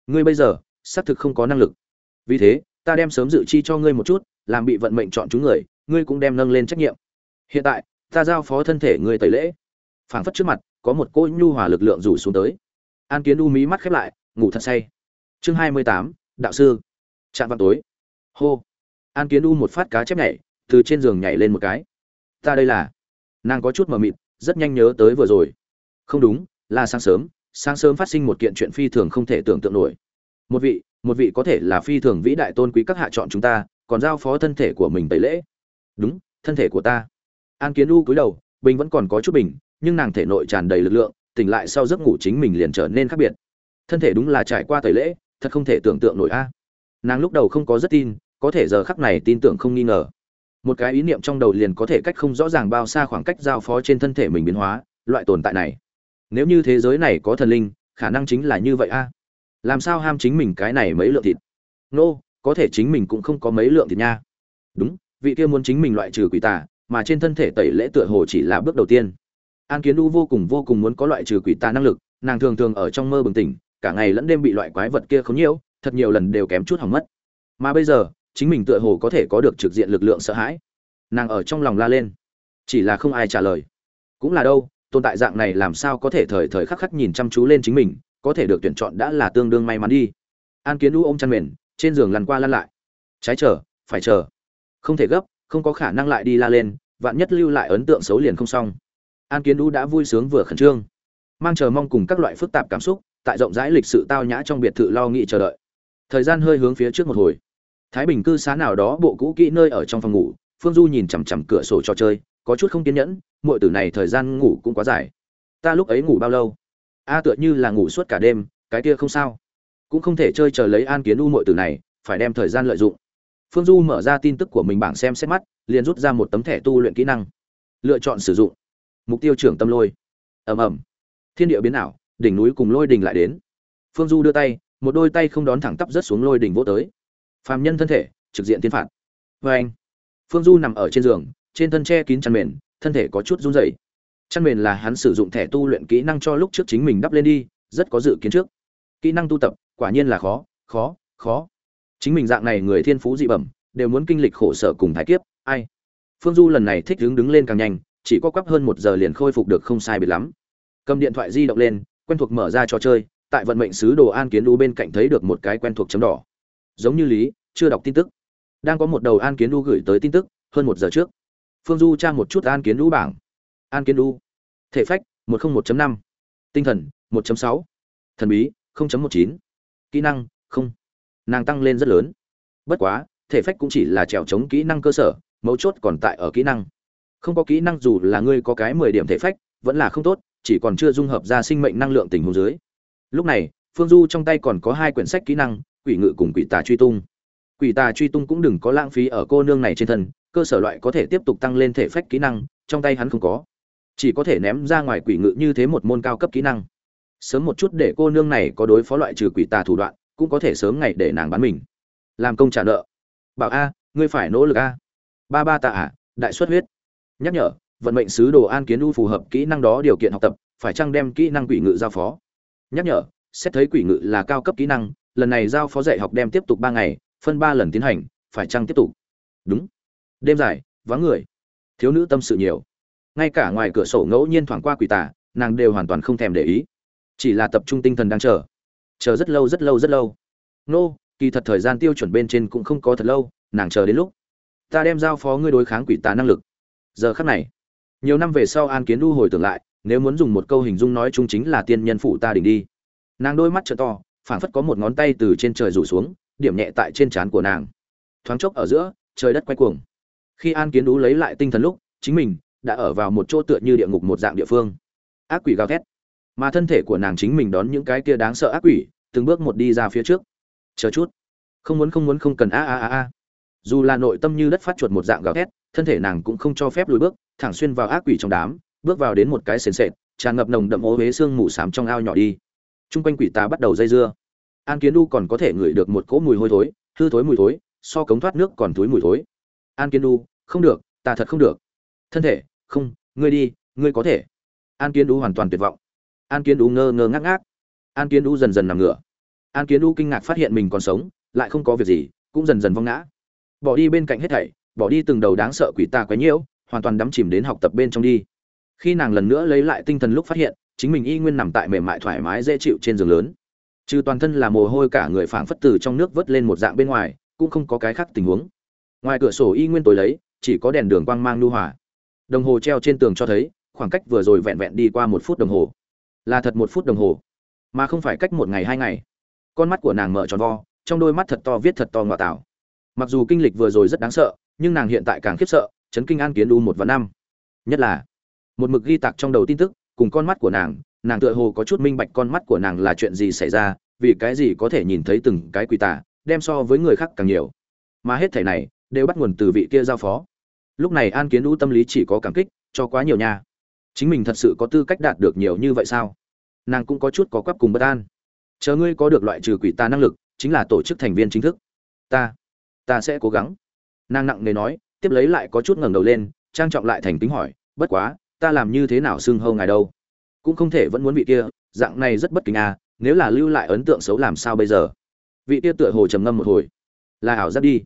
Ngươi bây giờ, xác thực không có năng lực. Vì thế, ta đem sớm dự chi cho ngươi một chút, làm bị vận mệnh chọn chúng người, ngươi cũng đem nâng lên trách nhiệm. Hiện tại, ta giao phó thân thể ngươi tẩy lễ phảng phất trước mặt, có một cô nhu hòa lực lượng rủ xuống tới. An kiến u mí mắt khép lại, ngủ thật say. Chương hai mươi tám, đạo sư. Chạm vào tối. Hô. An kiến u một phát cá chép nhảy, từ trên giường nhảy lên một cái. Ta đây là. Nàng có chút mờ mịt, rất nhanh nhớ tới vừa rồi. Không đúng, là sáng sớm sáng sớm phát sinh một kiện chuyện phi thường không thể tưởng tượng nổi. Một vị một vị có thể là phi thường vĩ đại tôn quý các hạ chọn chúng ta, còn giao phó thân thể của mình tẩy lễ. Đúng, thân thể của ta. An kiến u cúi đầu, bình vẫn còn có chút bình nhưng nàng thể nội tràn đầy lực lượng tỉnh lại sau giấc ngủ chính mình liền trở nên khác biệt. Thân thể đúng là trải qua tẩy lễ thật không thể tưởng tượng nổi a. Nàng lúc đầu không có rất tin có thể giờ khắc này tin tưởng không nghi ngờ. Một cái ý niệm trong đầu liền có thể cách không rõ ràng bao xa khoảng cách giao phó trên thân thể mình biến hóa loại tồn tại này. Nếu như thế giới này có thần linh khả năng chính là như vậy a. Làm sao ham chính mình cái này mấy lượng thịt? Nô、no, có thể chính mình cũng không có mấy lượng thịt nha. Đúng vị kia muốn chính mình loại trừ quỷ tà mà trên thân thể tẩy lễ tựa hồ chỉ là bước đầu tiên an kiến u vô cùng vô cùng muốn có loại trừ quỷ tà năng lực, nàng thường thường ở trong mơ bừng tỉnh, cả ngày lẫn đêm bị loại quái vật kia khống nhiễu, thật nhiều lần đều kém chút hỏng mất. Mà bây giờ, chính mình tựa hồ có thể có được trực diện lực lượng sợ hãi. Nàng ở trong lòng la lên. Chỉ là không ai trả lời. Cũng là đâu, tồn tại dạng này làm sao có thể thời thời khắc khắc nhìn chăm chú lên chính mình, có thể được tuyển chọn đã là tương đương may mắn đi. An kiến u ôm chăn mền, trên giường lăn qua lăn lại. Trái chờ, phải chờ. Không thể gấp, không có khả năng lại đi la lên, vạn nhất lưu lại ấn tượng xấu liền không xong an kiến u đã vui sướng vừa khẩn trương. Mang chờ mong cùng các loại phức tạp cảm xúc, tại rộng rãi lịch sự tao nhã trong biệt thự lo nghị chờ đợi. Thời gian hơi hướng phía trước một hồi. Thái bình cư xá nào đó bộ cũ kỹ nơi ở trong phòng ngủ, phương du nhìn chằm chằm cửa sổ trò chơi, có chút không kiên nhẫn, muội tử này thời gian ngủ cũng quá dài. Ta lúc ấy ngủ bao lâu? A, tựa như là ngủ suốt cả đêm, cái kia không sao. Cũng không thể chơi chờ lấy an kiến u muội tử này, phải đem thời gian lợi dụng. Phương du mở ra tin tức của mình bảng xem xét mắt, liền rút ra một tấm thẻ tu luyện kỹ năng. Lựa chọn sử dụng mục tiêu trưởng tâm lôi. Ầm ầm. Thiên địa biến ảo, đỉnh núi cùng lôi đỉnh lại đến. Phương du đưa tay, một đôi tay không đón thẳng tắp rớt xuống lôi đỉnh vô tới. Phàm nhân thân thể, trực diện thiên phạt. Vê anh, phương du nằm ở trên giường, trên thân che kín chăn mền, thân thể có chút run rẩy. Chăn mền là hắn sử dụng thẻ tu luyện kỹ năng cho lúc trước chính mình đắp lên đi, rất có dự kiến trước. Kỹ năng tu tập, quả nhiên là khó khó khó. Chính mình dạng này người thiên phú dị bẩm, đều muốn kinh lịch khổ sở cùng thái kiếp, ai? Phương du lần này thích đứng đứng lên càng nhanh chỉ có quắp hơn một giờ liền khôi phục được không sai biệt lắm. Cầm điện thoại di động lên quen thuộc mở ra trò chơi tại vận mệnh sứ đồ an kiến đu bên cạnh thấy được một cái quen thuộc chấm đỏ. Giống như lý chưa đọc tin tức. Đang có một đầu an kiến đu gửi tới tin tức hơn một giờ trước. Phương du tra một chút an kiến đu bảng. An kiến đu thể phách 101.5, tinh thần 1.6, thần bí 0.19, kỹ năng không. Nàng tăng lên rất lớn. Bất quá thể phách cũng chỉ là trèo chống kỹ năng cơ sở mấu chốt còn tại ở kỹ năng không có kỹ năng dù là ngươi có cái mười điểm thể phách vẫn là không tốt chỉ còn chưa dung hợp ra sinh mệnh năng lượng tình huống dưới. Lúc này phương du trong tay còn có hai quyển sách kỹ năng quỷ ngự cùng quỷ tà truy tung. Quỷ tà truy tung cũng đừng có lãng phí ở cô nương này trên thân cơ sở loại có thể tiếp tục tăng lên thể phách kỹ năng trong tay hắn không có. Chỉ có thể ném ra ngoài quỷ ngự như thế một môn cao cấp kỹ năng. Sớm một chút để cô nương này có đối phó loại trừ quỷ tà thủ đoạn cũng có thể sớm ngày để nàng bán mình. Làm công trả nợ. Bảo a ngươi phải nỗ lực a. Ba ba tạ à, đại xuất huyết nhắc nhở, vận mệnh sứ đồ an kiến u phù hợp kỹ năng đó điều kiện học tập, phải chăng đem kỹ năng quỷ ngự giao phó? Nhắc nhở, xét thấy quỷ ngự là cao cấp kỹ năng, lần này giao phó dạy học đem tiếp tục ba ngày, phân ba lần tiến hành, phải chăng tiếp tục? Đúng. Đêm dài, vắng người. Thiếu nữ tâm sự nhiều. Ngay cả ngoài cửa sổ ngẫu nhiên thoảng qua quỷ tà, nàng đều hoàn toàn không thèm để ý. Chỉ là tập trung tinh thần đang chờ. Chờ rất lâu rất lâu rất lâu. Nô, kỳ thật thời gian tiêu chuẩn bên trên cũng không có thật lâu, nàng chờ đến lúc. Ta đem giao phó ngươi đối kháng quỷ tà năng lực giờ khắc này, nhiều năm về sau an kiến đu hồi tưởng lại, nếu muốn dùng một câu hình dung nói chung chính là tiên nhân phụ ta đỉnh đi. Nàng đôi mắt t to, phảng phất có một ngón tay từ trên trời rủ xuống, điểm nhẹ tại trên trán của nàng. Thoáng chốc ở giữa, trời đất quay cuồng. Khi an kiến đu lấy lại tinh thần lúc, chính mình đã ở vào một chỗ tựa như địa ngục một dạng địa phương. Ác quỷ gào thét. Mà thân thể của nàng chính mình đón những cái kia đáng sợ ác quỷ, từng bước một đi ra phía trước. Chờ chút. Không muốn không muốn, không cần, a a a a. Dù là nội tâm như đất phát chuột một dạng gào thét thân thể nàng cũng không cho phép lùi bước, thẳng xuyên vào ác quỷ trong đám, bước vào đến một cái sền sệt, tràn ngập nồng đậm ố huế xương mù xám trong ao nhỏ đi. Trung quanh quỷ tà bắt đầu dây dưa. An kiến đu còn có thể ngửi được một cỗ mùi hôi thối, hư thối mùi thối, so cống thoát nước còn thối mùi thối. An kiến đu không được, ta thật không được. Thân thể, không, ngươi đi, ngươi có thể. An kiến đu hoàn toàn tuyệt vọng. An kiến đu ngơ ngơ ngác ngác. An kiến đu dần dần nằm ngửa. An kiến đu kinh ngạc phát hiện mình còn sống, lại không có việc gì, cũng dần dần vong ngã. Bỏ đi bên cạnh hết thảy bỏ đi từng đầu đáng sợ quỷ ta quấy nhiễu, hoàn toàn đắm chìm đến học tập bên trong đi. Khi nàng lần nữa lấy lại tinh thần lúc phát hiện, chính mình y nguyên nằm tại mềm mại thoải mái dễ chịu trên giường lớn. Trừ toàn thân là mồ hôi cả người phảng phất từ trong nước vớt lên một dạng bên ngoài, cũng không có cái khác tình huống. Ngoài cửa sổ y nguyên tối lấy, chỉ có đèn đường quang mang lưu hòa. Đồng hồ treo trên tường cho thấy, khoảng cách vừa rồi vẹn vẹn đi qua một phút đồng hồ. Là thật một phút đồng hồ, mà không phải cách một ngày hai ngày. Con mắt của nàng mở tròn vo, trong đôi mắt thật to viết thật to ngọa tạo. mặc dù kinh lịch vừa rồi rất đáng sợ nhưng nàng hiện tại càng khiếp sợ, chấn kinh an kiến u một và năm. Nhất là, một mực ghi tạc trong đầu tin tức, cùng con mắt của nàng nàng tựa hồ có chút minh bạch con mắt của nàng là chuyện gì xảy ra, vì cái gì có thể nhìn thấy từng cái quỷ tà, đem so với người khác càng nhiều. Mà hết thảy này, đều bắt nguồn từ vị kia giao phó. Lúc này an kiến u tâm lý chỉ có cảm kích, cho quá nhiều nha. Chính mình thật sự có tư cách đạt được nhiều như vậy sao? Nàng cũng có chút có quắp cùng bất an. Chờ ngươi có được loại trừ quỷ tà năng lực, chính là tổ chức thành viên chính thức. Ta ta sẽ cố gắng nàng nặng nề nói, tiếp lấy lại có chút ngẩng đầu lên, trang trọng lại thành kính hỏi, bất quá, ta làm như thế nào xưng hâu ngài đâu? Cũng không thể vẫn muốn vị kia, dạng này rất bất kính à nếu là lưu lại ấn tượng xấu làm sao bây giờ? Vị kia tựa hồ trầm ngâm một hồi. Là ảo giác đi.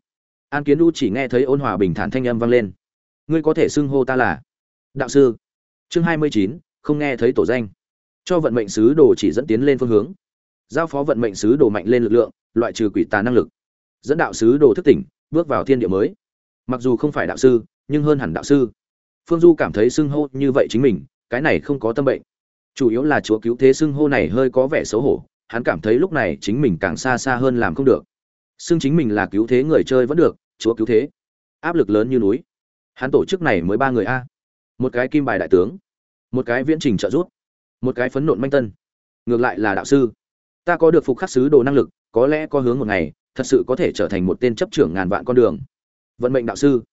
An kiến u chỉ nghe thấy ôn hòa bình thản thanh âm vang lên. Ngươi có thể xưng hô ta là đạo sư. Chương hai mươi chín, không nghe thấy tổ danh. Cho vận mệnh sứ đồ chỉ dẫn tiến lên phương hướng. Giao phó vận mệnh sứ đồ mạnh lên lực lượng, loại trừ quỷ tà năng lực. Dẫn đạo sứ đồ thức tỉnh bước vào thiên địa mới. Mặc dù không phải đạo sư, nhưng hơn hẳn đạo sư. Phương du cảm thấy xưng hô như vậy chính mình, cái này không có tâm bệnh. Chủ yếu là chúa cứu thế xưng hô này hơi có vẻ xấu hổ, hắn cảm thấy lúc này chính mình càng xa xa hơn làm không được. Xưng chính mình là cứu thế người chơi vẫn được, chúa cứu thế. Áp lực lớn như núi. Hắn tổ chức này mới ba người a. Một cái kim bài đại tướng. Một cái viễn trình trợ giúp. Một cái phấn nộn manh tân. Ngược lại là đạo sư. Ta có được phục khắc sứ đồ năng lực, có lẽ có hướng một ngày thật sự có thể trở thành một tên chấp trưởng ngàn vạn con đường. Vận mệnh đạo sư.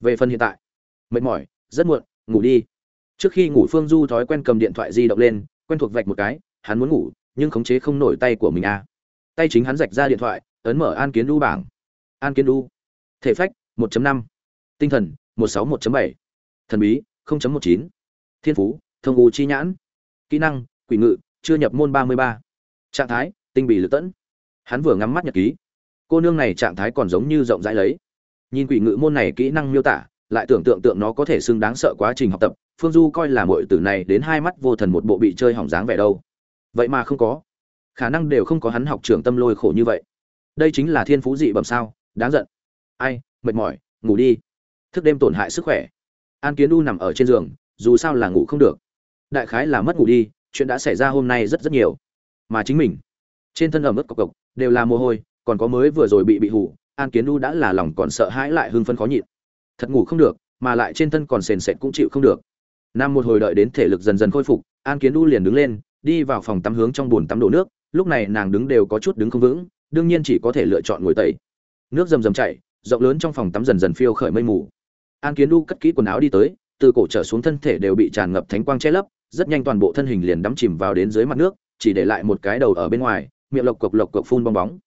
Về phần hiện tại mệt mỏi rất muộn ngủ đi. Trước khi ngủ phương du thói quen cầm điện thoại di động lên quen thuộc vạch một cái hắn muốn ngủ nhưng khống chế không nổi tay của mình a à. tay chính hắn rạch ra điện thoại ấn mở an kiến đu bảng. An kiến đu thể phách 1.5, tinh thần 161.7, thần bí 0.19, thiên phú thông u chi nhãn. Kỹ năng quỷ ngự chưa nhập môn 33. trạng thái tinh bị lực tẫn. Hắn vừa ngắm mắt nhật ký cô nương này trạng thái còn giống như rộng rãi lấy. Nhìn quỷ ngự môn này kỹ năng miêu tả, lại tưởng tượng tượng nó có thể xưng đáng sợ quá trình học tập, phương du coi là mọi tử này đến hai mắt vô thần một bộ bị chơi hỏng dáng vẻ đâu. Vậy mà không có. Khả năng đều không có hắn học trưởng tâm lôi khổ như vậy. Đây chính là thiên phú dị bẩm sao, đáng giận. Ai, mệt mỏi, ngủ đi. Thức đêm tổn hại sức khỏe. An kiến u nằm ở trên giường, dù sao là ngủ không được. Đại khái là mất ngủ đi, chuyện đã xảy ra hôm nay rất rất nhiều. Mà chính mình, trên thân ẩm ướt cộc cộc, đều là mồ hôi còn có mới vừa rồi bị bị hủ an kiến u đã là lòng còn sợ hãi lại hưng phấn khó nhịn thật ngủ không được mà lại trên thân còn sền sệt cũng chịu không được Nam một hồi đợi đến thể lực dần dần khôi phục, An Kiến Du liền đứng lên, đi vào phòng tắm hướng trong bồn tắm đổ nước, lúc này nàng đứng đều có chút đứng không vững, đương nhiên chỉ có thể lựa chọn ngồi tẩy. Nước rầm rầm chảy, rộng lớn trong phòng tắm dần dần phiêu khởi mây mù. An Kiến Du cất kỹ quần áo đi tới, từ cổ trở xuống thân thể đều bị tràn ngập thánh quang che lấp, rất nhanh toàn bộ thân hình liền đắm chìm vào đến dưới mặt nước, chỉ để lại một cái đầu ở bên ngoài, miệng lộc cộc lộc cộc phun bong bóng.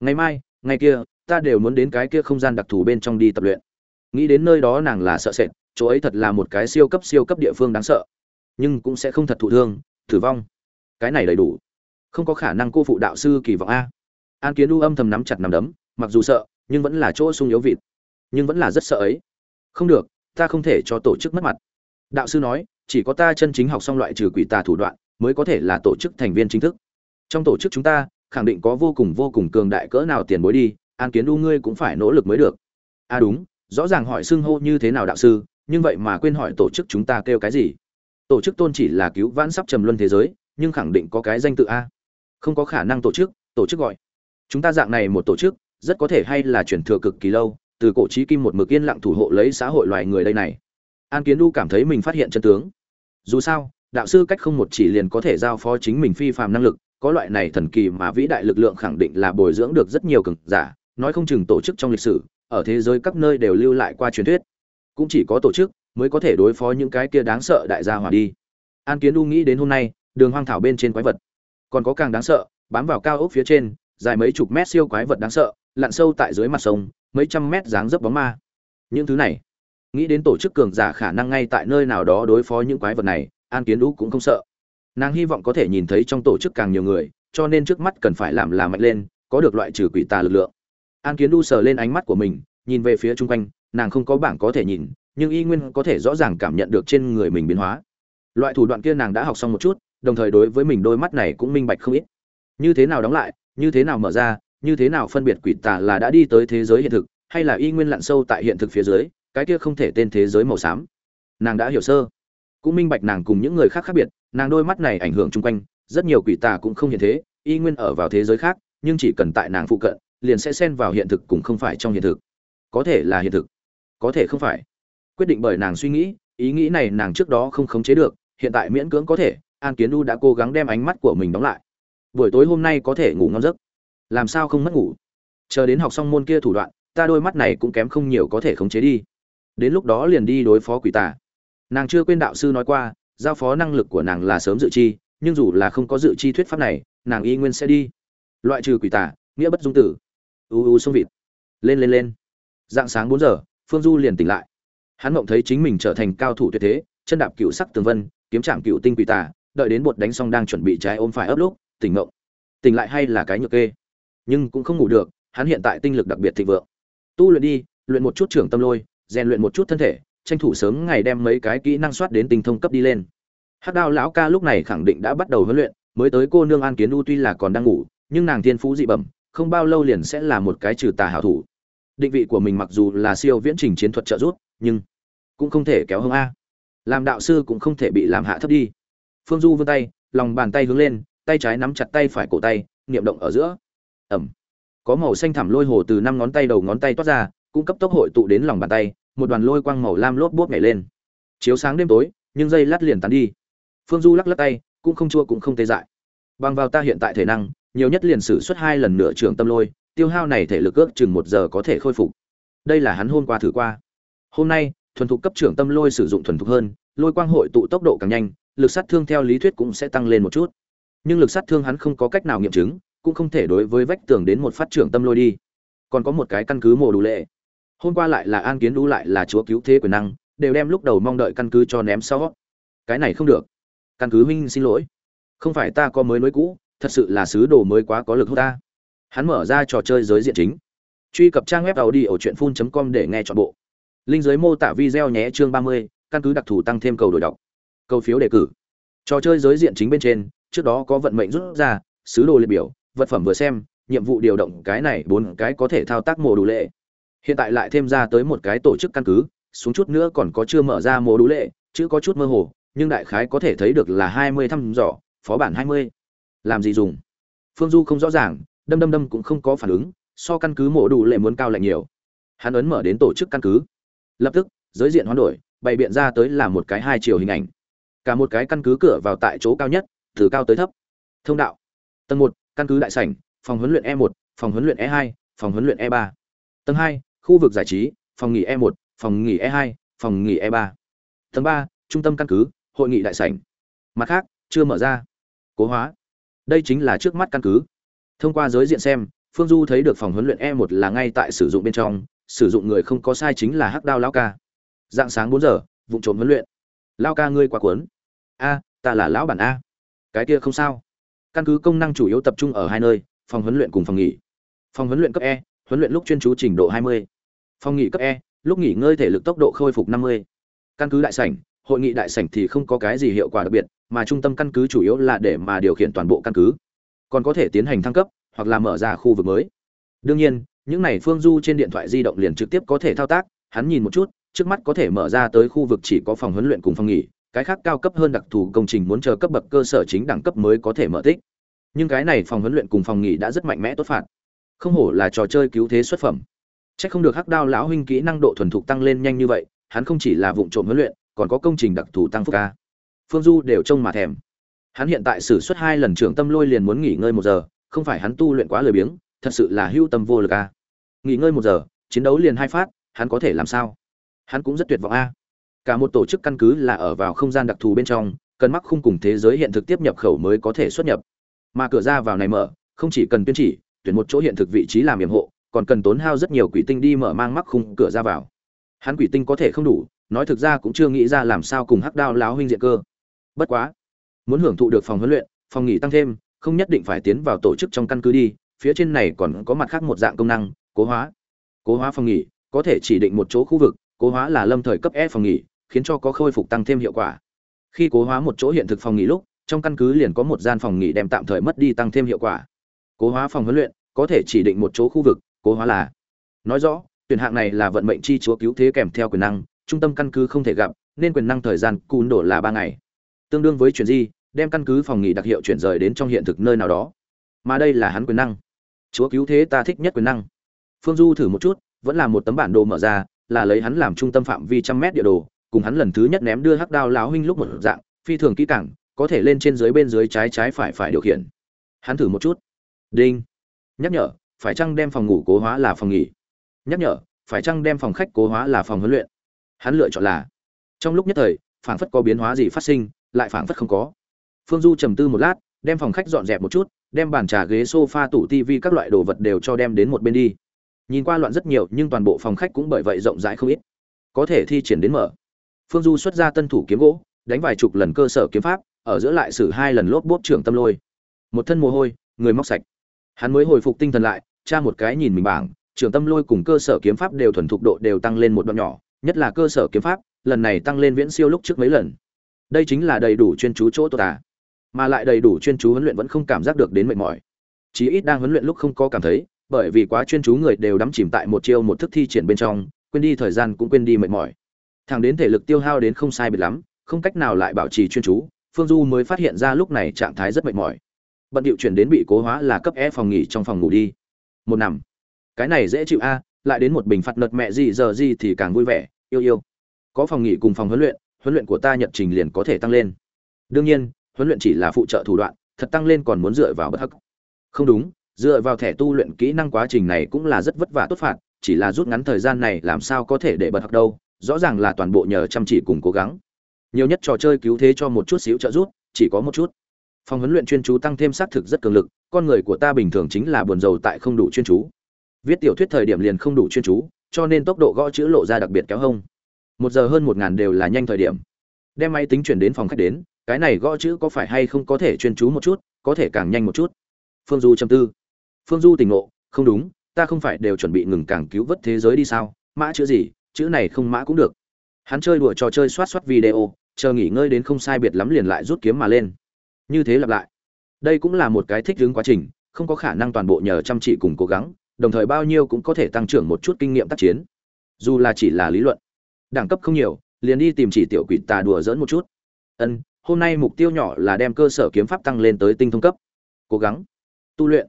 Ngày mai, ngày kia, ta đều muốn đến cái kia không gian đặc thù bên trong đi tập luyện. Nghĩ đến nơi đó nàng là sợ sệt, chỗ ấy thật là một cái siêu cấp siêu cấp địa phương đáng sợ. Nhưng cũng sẽ không thật thụ thương thử vong. Cái này đầy đủ. Không có khả năng cô phụ đạo sư kỳ vọng a. An kiến u âm thầm nắm chặt nắm đấm mặc dù sợ nhưng vẫn là chỗ sung yếu vịt. Nhưng vẫn là rất sợ ấy. Không được ta không thể cho tổ chức mất mặt. Đạo sư nói chỉ có ta chân chính học xong loại trừ quỷ tà thủ đoạn mới có thể là tổ chức thành viên chính thức. Trong tổ chức chúng ta khẳng định có vô cùng vô cùng cường đại cỡ nào tiền bối đi, an kiến u ngươi cũng phải nỗ lực mới được. A đúng, rõ ràng hỏi xưng hô như thế nào đạo sư, nhưng vậy mà quên hỏi tổ chức chúng ta kêu cái gì. Tổ chức tôn chỉ là cứu vãn sắp trầm luân thế giới, nhưng khẳng định có cái danh tự a. Không có khả năng tổ chức tổ chức gọi. Chúng ta dạng này một tổ chức, rất có thể hay là chuyển thừa cực kỳ lâu, từ cổ trí kim một mực yên lặng thủ hộ lấy xã hội loài người đây này. An kiến du cảm thấy mình phát hiện chân tướng. Dù sao, đạo sư cách không một chỉ liền có thể giao phó chính mình phi phàm năng lực có loại này thần kỳ mà vĩ đại lực lượng khẳng định là bồi dưỡng được rất nhiều cường giả, nói không chừng tổ chức trong lịch sử, ở thế giới các nơi đều lưu lại qua truyền thuyết. Cũng chỉ có tổ chức mới có thể đối phó những cái kia đáng sợ đại gia hỏa đi. An kiến Du nghĩ đến hôm nay, đường hoang thảo bên trên quái vật. Còn có càng đáng sợ, bám vào cao ốc phía trên, dài mấy chục mét siêu quái vật đáng sợ, lặn sâu tại dưới mặt sông, mấy trăm mét dáng dấp bóng ma. Những thứ này, nghĩ đến tổ chức cường giả khả năng ngay tại nơi nào đó đối phó những quái vật này, an kiến Du cũng không sợ nàng hy vọng có thể nhìn thấy trong tổ chức càng nhiều người, cho nên trước mắt cần phải làm là mạnh lên, có được loại trừ quỷ tà lực lượng. An kiến đu sờ lên ánh mắt của mình, nhìn về phía chung quanh, nàng không có bảng có thể nhìn, nhưng y nguyên có thể rõ ràng cảm nhận được trên người mình biến hóa. Loại thủ đoạn kia nàng đã học xong một chút, đồng thời đối với mình đôi mắt này cũng minh bạch không ít. Như thế nào đóng lại, như thế nào mở ra, như thế nào phân biệt quỷ tà là đã đi tới thế giới hiện thực, hay là y nguyên lặn sâu tại hiện thực phía dưới, cái kia không thể tên thế giới màu xám. Nàng đã hiểu sơ. Cũng minh bạch nàng cùng những người khác khác biệt nàng đôi mắt này ảnh hưởng chung quanh, rất nhiều quỷ tà cũng không hiện thế, y nguyên ở vào thế giới khác, nhưng chỉ cần tại nàng phụ cận, liền sẽ xen vào hiện thực cũng không phải trong hiện thực. Có thể là hiện thực, có thể không phải. Quyết định bởi nàng suy nghĩ, ý nghĩ này nàng trước đó không khống chế được, hiện tại miễn cưỡng có thể, an kiến u đã cố gắng đem ánh mắt của mình đóng lại. Buổi tối hôm nay có thể ngủ ngon giấc. Làm sao không mất ngủ? Chờ đến học xong môn kia thủ đoạn, ta đôi mắt này cũng kém không nhiều có thể khống chế đi. Đến lúc đó liền đi đối phó quỷ tà. Nàng chưa quên đạo sư nói qua giao phó năng lực của nàng là sớm dự chi, nhưng dù là không có dự chi thuyết pháp này, nàng y nguyên sẽ đi. Loại trừ quỷ tà nghĩa bất dung tử. U u sông vịt. Lên lên lên. Dạng sáng bốn giờ, phương du liền tỉnh lại. Hắn mộng thấy chính mình trở thành cao thủ tuyệt thế, chân đạp cựu sắc tường vân, kiếm trạm cựu tinh quỷ tà đợi đến bột đánh xong đang chuẩn bị trái ôm phải ấp lúc, tỉnh mộng. Tỉnh lại hay là cái nhược kê? Nhưng cũng không ngủ được, hắn hiện tại tinh lực đặc biệt thịnh vượng. Tu luyện đi, luyện một chút trưởng tâm lôi, rèn luyện một chút thân thể tranh thủ sớm ngày đem mấy cái kỹ năng soát đến tinh thông cấp đi lên. Hắc đao lão ca lúc này khẳng định đã bắt đầu huấn luyện, mới tới cô nương an kiến u tuy là còn đang ngủ, nhưng nàng thiên phú dị bẩm, không bao lâu liền sẽ là một cái trừ tà hảo thủ. Định vị của mình mặc dù là siêu viễn trình chiến thuật trợ giúp, nhưng cũng không thể kéo hông a. Làm đạo sư cũng không thể bị làm hạ thấp đi. Phương du vươn tay, lòng bàn tay hướng lên, tay trái nắm chặt tay phải cổ tay, niệm động ở giữa. Ẩm. Có màu xanh thẳm lôi hồ từ năm ngón tay đầu ngón tay toát ra cũng cấp tốc hội tụ đến lòng bàn tay một đoàn lôi quang màu lam lốp bốp nhảy lên. Chiếu sáng đêm tối, nhưng dây lát liền tán đi. Phương du lắc lắc tay, cũng không chua cũng không tê dại. Bằng vào ta hiện tại thể năng, nhiều nhất liền sử xuất hai lần nửa trường tâm lôi, tiêu hao này thể lực ước chừng một giờ có thể khôi phục. Đây là hắn hôm qua thử qua. Hôm nay, thuần thục cấp trưởng tâm lôi sử dụng thuần thục hơn, lôi quang hội tụ tốc độ càng nhanh, lực sát thương theo lý thuyết cũng sẽ tăng lên một chút. Nhưng lực sát thương hắn không có cách nào nghiệm chứng, cũng không thể đối với vách tường đến một phát trưởng tâm lôi đi. Còn có một cái căn cứ mồ đủ lệ hôm qua lại là an kiến đu lại là chúa cứu thế quyền năng, đều đem lúc đầu mong đợi căn cứ cho ném sau. Cái này không được. Căn cứ huynh xin lỗi. Không phải ta có mới nối cũ, thật sự là sứ đồ mới quá có lực hút ta. Hắn mở ra trò chơi giới diện chính. Truy cập trang web tàu đi ở truyện phun com để nghe chọn bộ. Linh giới mô tả video nhé chương ba mươi, căn cứ đặc thù tăng thêm cầu đổi đọc. Cầu phiếu đề cử. Trò chơi giới diện chính bên trên, trước đó có vận mệnh rút ra, sứ đồ liệt biểu, vật phẩm vừa xem, nhiệm vụ điều động cái này bốn cái có thể thao tác mổ đủ lệ hiện tại lại thêm ra tới một cái tổ chức căn cứ, xuống chút nữa còn có chưa mở ra mô đủ lệ, chứ có chút mơ hồ, nhưng đại khái có thể thấy được là hai mươi thăm dò, phó bản hai mươi. Làm gì dùng? Phương du không rõ ràng, đâm đâm đâm cũng không có phản ứng, so căn cứ mổ đủ lệ muốn cao lại nhiều. Hắn ấn mở đến tổ chức căn cứ. Lập tức, giới diện hoán đổi, bày biện ra tới là một cái hai chiều hình ảnh. Cả một cái căn cứ cửa vào tại chỗ cao nhất, từ cao tới thấp. Thông đạo. Tầng một, căn cứ đại sảnh, phòng huấn luyện e một, phòng huấn luyện e hai, phòng huấn luyện e ba. Tầng hai khu vực giải trí, phòng nghỉ e 1 phòng nghỉ e 2 phòng nghỉ e 3 tầng ba, trung tâm căn cứ, hội nghị đại sảnh. Mặt khác, chưa mở ra. Cố hóa. Đây chính là trước mắt căn cứ. Thông qua giới diện xem, phương du thấy được phòng huấn luyện e 1 là ngay tại sử dụng bên trong, sử dụng người không có sai chính là hắc đao lão ca. Dạng sáng bốn giờ, vụ trộm huấn luyện. Lao ca ngươi quá cuốn. A, ta là lão bản a. Cái kia không sao. Căn cứ công năng chủ yếu tập trung ở hai nơi, phòng huấn luyện cùng phòng nghỉ. Phòng huấn luyện cấp e huấn luyện lúc chuyên chú trình độ 20 phòng nghỉ cấp e lúc nghỉ ngơi thể lực tốc độ khôi phục 50. căn cứ đại sảnh, hội nghị đại sảnh thì không có cái gì hiệu quả đặc biệt, mà trung tâm căn cứ chủ yếu là để mà điều khiển toàn bộ căn cứ. Còn có thể tiến hành thăng cấp, hoặc là mở ra khu vực mới. Đương nhiên, những này phương du trên điện thoại di động liền trực tiếp có thể thao tác, hắn nhìn một chút, trước mắt có thể mở ra tới khu vực chỉ có phòng huấn luyện cùng phòng nghỉ, cái khác cao cấp hơn đặc thù công trình muốn chờ cấp bậc cơ sở chính đẳng cấp mới có thể mở tích. Nhưng cái này phòng huấn luyện cùng phòng nghỉ đã rất mạnh mẽ tốt phạt. Không hổ là trò chơi cứu thế xuất phẩm. Chắc không được hắc đao lão huynh kỹ năng độ thuần thục tăng lên nhanh như vậy, hắn không chỉ là vụng trộm huấn luyện, còn có công trình đặc thù tăng phúc ca. Phương du đều trông mà thèm. Hắn hiện tại sử xuất hai lần trưởng tâm lôi liền muốn nghỉ ngơi một giờ, không phải hắn tu luyện quá lười biếng, thật sự là hưu tâm vô lực a. Nghỉ ngơi một giờ, chiến đấu liền hai phát, hắn có thể làm sao? Hắn cũng rất tuyệt vọng a. Cả một tổ chức căn cứ là ở vào không gian đặc thù bên trong, cần mắc khung cùng thế giới hiện thực tiếp nhập khẩu mới có thể xuất nhập. Mà cửa ra vào này mở, không chỉ cần tuyên chỉ, tuyển một chỗ hiện thực vị trí làm yểm hộ còn cần tốn hao rất nhiều quỷ tinh đi mở mang mắc khung cửa ra vào. Hắn quỷ tinh có thể không đủ, nói thực ra cũng chưa nghĩ ra làm sao cùng hắc đao láo huynh diện cơ. Bất quá, muốn hưởng thụ được phòng huấn luyện, phòng nghỉ tăng thêm, không nhất định phải tiến vào tổ chức trong căn cứ đi, phía trên này còn có mặt khác một dạng công năng, cố hóa. Cố hóa phòng nghỉ, có thể chỉ định một chỗ khu vực, cố hóa là lâm thời cấp e phòng nghỉ, khiến cho có khôi phục tăng thêm hiệu quả. Khi cố hóa một chỗ hiện thực phòng nghỉ lúc, trong căn cứ liền có một gian phòng nghỉ đem tạm thời mất đi tăng thêm hiệu quả. Cố hóa phòng huấn luyện, có thể chỉ định một chỗ khu vực cố hóa là. Nói rõ, tuyển hạng này là vận mệnh chi chúa cứu thế kèm theo quyền năng, trung tâm căn cứ không thể gặp, nên quyền năng thời gian cún đổ là ba ngày. Tương đương với chuyển di, đem căn cứ phòng nghỉ đặc hiệu chuyển rời đến trong hiện thực nơi nào đó. Mà đây là hắn quyền năng. Chúa cứu thế ta thích nhất quyền năng. Phương du thử một chút, vẫn là một tấm bản đồ mở ra, là lấy hắn làm trung tâm phạm vi trăm mét địa đồ, cùng hắn lần thứ nhất ném đưa hắc đao láo huynh lúc một dạng, phi thường kỹ càng, có thể lên trên dưới bên dưới trái trái phải phải điều khiển. Hắn thử một chút. Đinh. Nhắc nhở phải chăng đem phòng ngủ cố hóa là phòng nghỉ? Nhắc nhở, phải chăng đem phòng khách cố hóa là phòng huấn luyện? Hắn lựa chọn là, trong lúc nhất thời, phảng phất có biến hóa gì phát sinh, lại phảng phất không có. Phương du trầm tư một lát, đem phòng khách dọn dẹp một chút, đem bàn trà ghế sofa, tủ tivi các loại đồ vật đều cho đem đến một bên đi. Nhìn qua loạn rất nhiều, nhưng toàn bộ phòng khách cũng bởi vậy rộng rãi không ít. Có thể thi triển đến mở. Phương du xuất ra tân thủ kiếm gỗ, đánh vài chục lần cơ sở kiếm pháp, ở giữa lại xử hai lần lốp bốp trưởng tâm lôi. Một thân mồ hôi, người móc sạch. Hắn mới hồi phục tinh thần lại tra một cái nhìn mình bảng, trường tâm lôi cùng cơ sở kiếm pháp đều thuần thục độ đều tăng lên một đoạn nhỏ, nhất là cơ sở kiếm pháp, lần này tăng lên viễn siêu lúc trước mấy lần. Đây chính là đầy đủ chuyên chú chỗ tốt ta. mà lại đầy đủ chuyên chú huấn luyện vẫn không cảm giác được đến mệt mỏi. Chí ít đang huấn luyện lúc không có cảm thấy, bởi vì quá chuyên chú người đều đắm chìm tại một chiêu một thức thi triển bên trong, quên đi thời gian cũng quên đi mệt mỏi. Thằng đến thể lực tiêu hao đến không sai biệt lắm, không cách nào lại bảo trì chuyên chú, phương du mới phát hiện ra lúc này trạng thái rất mệt mỏi. Bận điệu chuyển đến bị cố hóa là cấp e phòng nghỉ trong phòng ngủ đi một nằm. Cái này dễ chịu a, lại đến một bình phạt nợt mẹ gì, giờ gì thì càng vui vẻ, yêu yêu. Có phòng nghỉ cùng phòng huấn luyện huấn luyện của ta nhật trình liền có thể tăng lên. Đương nhiên, huấn luyện chỉ là phụ trợ thủ đoạn, thật tăng lên còn muốn dựa vào bất hắc. Không đúng, dựa vào thẻ tu luyện kỹ năng quá trình này cũng là rất vất vả tốt phạt, chỉ là rút ngắn thời gian này làm sao có thể để bật hắc đâu, rõ ràng là toàn bộ nhờ chăm chỉ cùng cố gắng. Nhiều nhất trò chơi cứu thế cho một chút xíu trợ giúp, chỉ có một chút phòng huấn luyện chuyên chú tăng thêm xác thực rất cường lực, con người của ta bình thường chính là buồn rầu tại không đủ chuyên chú. Viết tiểu thuyết thời điểm liền không đủ chuyên chú, cho nên tốc độ gõ chữ lộ ra đặc biệt kéo hông. Một giờ hơn một ngàn đều là nhanh thời điểm. Đem máy tính chuyển đến phòng khách đến, cái này gõ chữ có phải hay không có thể chuyên chú một chút, có thể càng nhanh một chút. Phương du châm tư. Phương du tỉnh ngộ, không đúng, ta không phải đều chuẩn bị ngừng càng cứu vớt thế giới đi sao, mã chữ gì, chữ này không mã cũng được. Hắn chơi đùa trò chơi soát soát video, chờ nghỉ ngơi đến không sai biệt lắm liền lại rút kiếm mà lên như thế lặp lại. Đây cũng là một cái thích ứng quá trình, không có khả năng toàn bộ nhờ chăm chỉ cùng cố gắng, đồng thời bao nhiêu cũng có thể tăng trưởng một chút kinh nghiệm tác chiến. Dù là chỉ là lý luận, đẳng cấp không nhiều, liền đi tìm chỉ tiểu quỷ tà đùa dỡn một chút. Ân, hôm nay mục tiêu nhỏ là đem cơ sở kiếm pháp tăng lên tới tinh thông cấp. Cố gắng, tu luyện.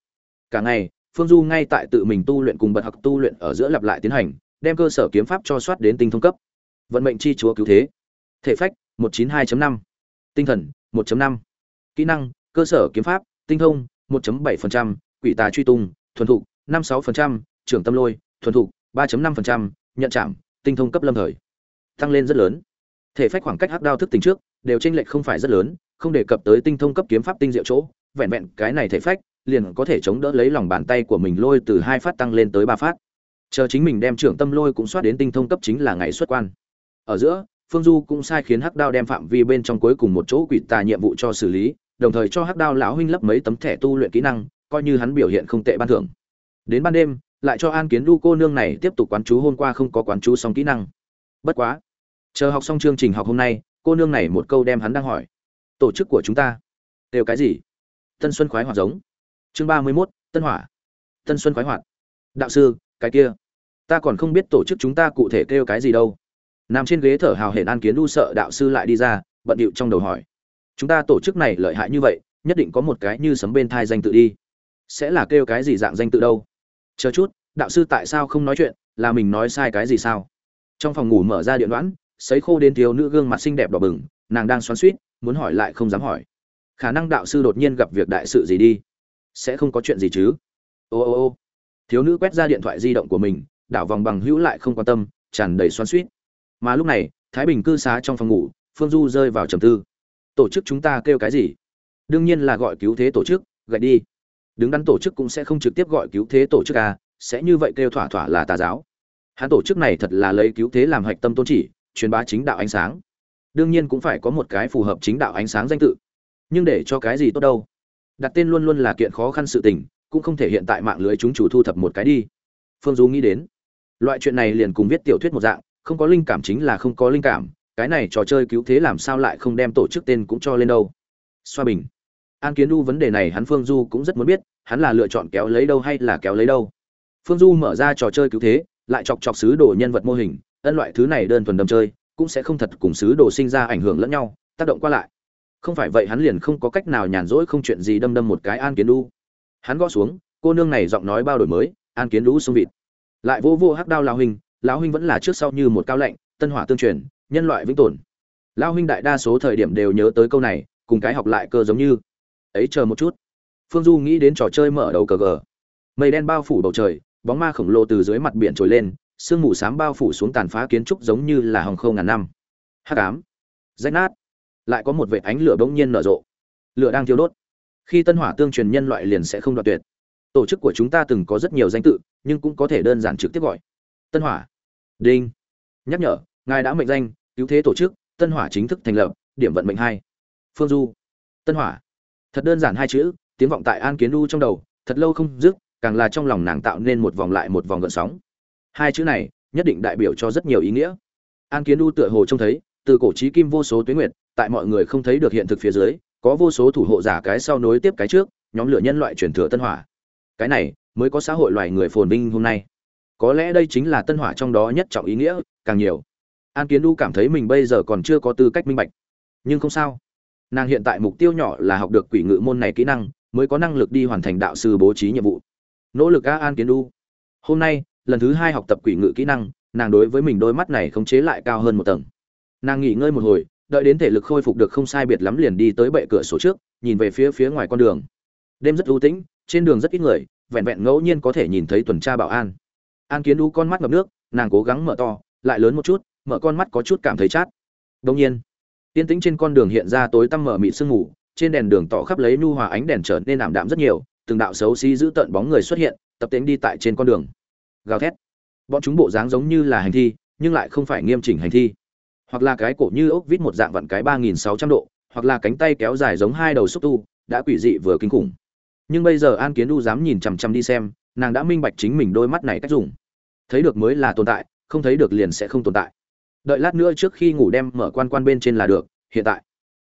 Cả ngày, phương du ngay tại tự mình tu luyện cùng bật học tu luyện ở giữa lặp lại tiến hành, đem cơ sở kiếm pháp cho soát đến tinh thông cấp. Vận mệnh chi chúa cứu thế. Thể phách 192.5. tinh thần 1.5 kỹ năng cơ sở kiếm pháp tinh thông 1.7%, quỷ tà truy tung thuần thục 56%, trưởng tâm lôi thuần thục 3.5%, nhận chạm tinh thông cấp lâm thời. Tăng lên rất lớn. Thể phách khoảng cách hắc đao thức tỉnh trước đều chênh lệch không phải rất lớn không đề cập tới tinh thông cấp kiếm pháp tinh diệu chỗ vẹn vẹn cái này thể phách liền có thể chống đỡ lấy lòng bàn tay của mình lôi từ hai phát tăng lên tới ba phát. Chờ chính mình đem trưởng tâm lôi cũng soát đến tinh thông cấp chính là ngày xuất quan. Ở giữa phương du cũng sai khiến hắc đao đem phạm vi bên trong cuối cùng một chỗ quỷ tà nhiệm vụ cho xử lý đồng thời cho hắc đao lão huynh lấp mấy tấm thẻ tu luyện kỹ năng, coi như hắn biểu hiện không tệ ban thưởng. Đến ban đêm, lại cho an kiến du cô nương này tiếp tục quán chú hôm qua không có quán chú xong kỹ năng. Bất quá, chờ học xong chương trình học hôm nay, cô nương này một câu đem hắn đang hỏi. Tổ chức của chúng ta, đều cái gì? Tân xuân khoái hoạt giống. Chương ba mươi mốt, tân hỏa. Tân xuân khoái hoạt. Đạo sư, cái kia. Ta còn không biết tổ chức chúng ta cụ thể kêu cái gì đâu. Nằm trên ghế thở hào hển an kiến đu sợ đạo sư lại đi ra, bận điệu trong đầu hỏi chúng ta tổ chức này lợi hại như vậy, nhất định có một cái như sấm bên thai danh tự đi. Sẽ là kêu cái gì dạng danh tự đâu? Chờ chút, đạo sư tại sao không nói chuyện? Là mình nói sai cái gì sao? Trong phòng ngủ mở ra điện đoán sấy khô đến thiếu nữ gương mặt xinh đẹp đỏ bừng, nàng đang xoắn suýt muốn hỏi lại không dám hỏi. Khả năng đạo sư đột nhiên gặp việc đại sự gì đi? Sẽ không có chuyện gì chứ? Ô ô ô. Thiếu nữ quét ra điện thoại di động của mình, đảo vòng bằng hữu lại không quan tâm, tràn đầy xoắn suýt mà lúc này, thái bình cư xá trong phòng ngủ, phương du rơi vào trầm tư tổ chức chúng ta kêu cái gì? Đương nhiên là gọi cứu thế tổ chức, gạch đi. Đứng đắn tổ chức cũng sẽ không trực tiếp gọi cứu thế tổ chức à sẽ như vậy kêu thỏa thỏa là tà giáo. Hắn tổ chức này thật là lấy cứu thế làm hạch tâm tôn chỉ, truyền bá chính đạo ánh sáng. Đương nhiên cũng phải có một cái phù hợp chính đạo ánh sáng danh tự. Nhưng để cho cái gì tốt đâu? Đặt tên luôn luôn là kiện khó khăn sự tình, cũng không thể hiện tại mạng lưới chúng chủ thu thập một cái đi. Phương du nghĩ đến. Loại chuyện này liền cùng viết tiểu thuyết một dạng, không có linh cảm chính là không có linh cảm cái này trò chơi cứu thế làm sao lại không đem tổ chức tên cũng cho lên đâu? Xoa bình. An kiến du vấn đề này hắn phương du cũng rất muốn biết, hắn là lựa chọn kéo lấy đâu hay là kéo lấy đâu? Phương du mở ra trò chơi cứu thế, lại chọc chọc sứ đồ nhân vật mô hình, ân loại thứ này đơn thuần đâm chơi, cũng sẽ không thật cùng sứ đồ sinh ra ảnh hưởng lẫn nhau, tác động qua lại. Không phải vậy hắn liền không có cách nào nhàn rỗi không chuyện gì đâm đâm một cái an kiến đu hắn gõ xuống, cô nương này giọng nói bao đổi mới, an kiến đu xung vịt. Lại vô vô hắc đao lao huynh, lão huynh vẫn là trước sau như một cao lệnh tân hỏa tương truyền nhân loại vĩnh tồn. Lao huynh đại đa số thời điểm đều nhớ tới câu này, cùng cái học lại cơ giống như. Ấy chờ một chút. Phương du nghĩ đến trò chơi mở đầu cờ gờ. Mây đen bao phủ bầu trời, bóng ma khổng lồ từ dưới mặt biển trồi lên, sương mù xám bao phủ xuống tàn phá kiến trúc giống như là hồng khâu ngàn năm. Hắc ám. Rách nát. Lại có một vệt ánh lửa bỗng nhiên nở rộ. Lửa đang thiêu đốt. Khi tân hỏa tương truyền nhân loại liền sẽ không đoạt tuyệt. Tổ chức của chúng ta từng có rất nhiều danh tự, nhưng cũng có thể đơn giản trực tiếp gọi. Tân hỏa. Đinh. Nhắc nhở ngài đã mệnh danh, cứu thế tổ chức, tân hỏa chính thức thành lập, điểm vận mệnh hai. Phương du. Tân hỏa. Thật đơn giản hai chữ, tiếng vọng tại an kiến du trong đầu, thật lâu không dứt, càng là trong lòng nàng tạo nên một vòng lại một vòng gợn sóng. Hai chữ này, nhất định đại biểu cho rất nhiều ý nghĩa. An kiến du tựa hồ trông thấy, từ cổ chí kim vô số tuyến nguyệt, tại mọi người không thấy được hiện thực phía dưới, có vô số thủ hộ giả cái sau nối tiếp cái trước, nhóm lửa nhân loại truyền thừa tân hỏa. Cái này, mới có xã hội loài người phồn vinh hôm nay. Có lẽ đây chính là tân hỏa trong đó nhất trọng ý nghĩa, càng nhiều an kiến du cảm thấy mình bây giờ còn chưa có tư cách minh bạch. Nhưng không sao. Nàng hiện tại mục tiêu nhỏ là học được quỷ ngự môn này kỹ năng, mới có năng lực đi hoàn thành đạo sư bố trí nhiệm vụ. Nỗ lực a an kiến du. Hôm nay, lần thứ hai học tập quỷ ngự kỹ năng, nàng đối với mình đôi mắt này khống chế lại cao hơn một tầng. Nàng nghỉ ngơi một hồi, đợi đến thể lực khôi phục được không sai biệt lắm liền đi tới bệ cửa sổ trước, nhìn về phía phía ngoài con đường. Đêm rất ưu tĩnh, trên đường rất ít người, vẹn vẹn ngẫu nhiên có thể nhìn thấy tuần tra bảo an. An kiến đu con mắt ngập nước, nàng cố gắng mở to, lại lớn một chút mở con mắt có chút cảm thấy chát. Đông nhiên, tiên tĩnh trên con đường hiện ra tối tăm mở mịt sương mù, trên đèn đường tỏ khắp lấy nhu hòa ánh đèn trở nên ảm đạm rất nhiều, từng đạo xấu xí giữ tợn bóng người xuất hiện, tập tính đi tại trên con đường. Gào thét. Bọn chúng bộ dáng giống như là hành thi, nhưng lại không phải nghiêm chỉnh hành thi. Hoặc là cái cổ như ốc vít một dạng vặn cái ba nghìn sáu trăm độ, hoặc là cánh tay kéo dài giống hai đầu xúc tu, đã quỷ dị vừa kinh khủng. Nhưng bây giờ an kiến đu dám nhìn chằm chằm đi xem, nàng đã minh bạch chính mình đôi mắt này cách dùng. Thấy được mới là tồn tại, không thấy được liền sẽ không tồn tại đợi lát nữa trước khi ngủ đem mở quan quan bên trên là được, hiện tại.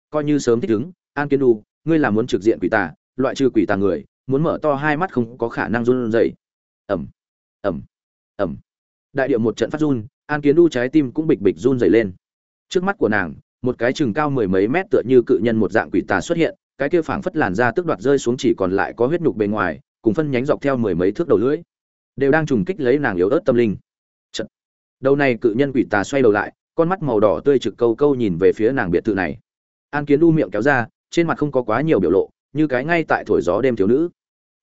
Coi như sớm thích ứng, an kiến đu, ngươi là muốn trực diện quỷ tà, loại trừ quỷ tà người, muốn mở to hai mắt không có khả năng run rẩy. Ẩm ẩm ẩm đại điệu một trận phát run, an kiến đu trái tim cũng bịch bịch run rẩy lên. Trước mắt của nàng, một cái chừng cao mười mấy mét tựa như cự nhân một dạng quỷ tà xuất hiện, cái kia phảng phất làn da tức đoạt rơi xuống chỉ còn lại có huyết nhục bề ngoài, cùng phân nhánh dọc theo mười mấy thước đầu lưỡi. Đều đang trùng kích lấy nàng yếu ớt tâm linh đầu này cự nhân quỷ tà xoay đầu lại, con mắt màu đỏ tươi trực câu câu nhìn về phía nàng biệt thự này. An kiến đu miệng kéo ra, trên mặt không có quá nhiều biểu lộ, như cái ngay tại thổi gió đêm thiếu nữ.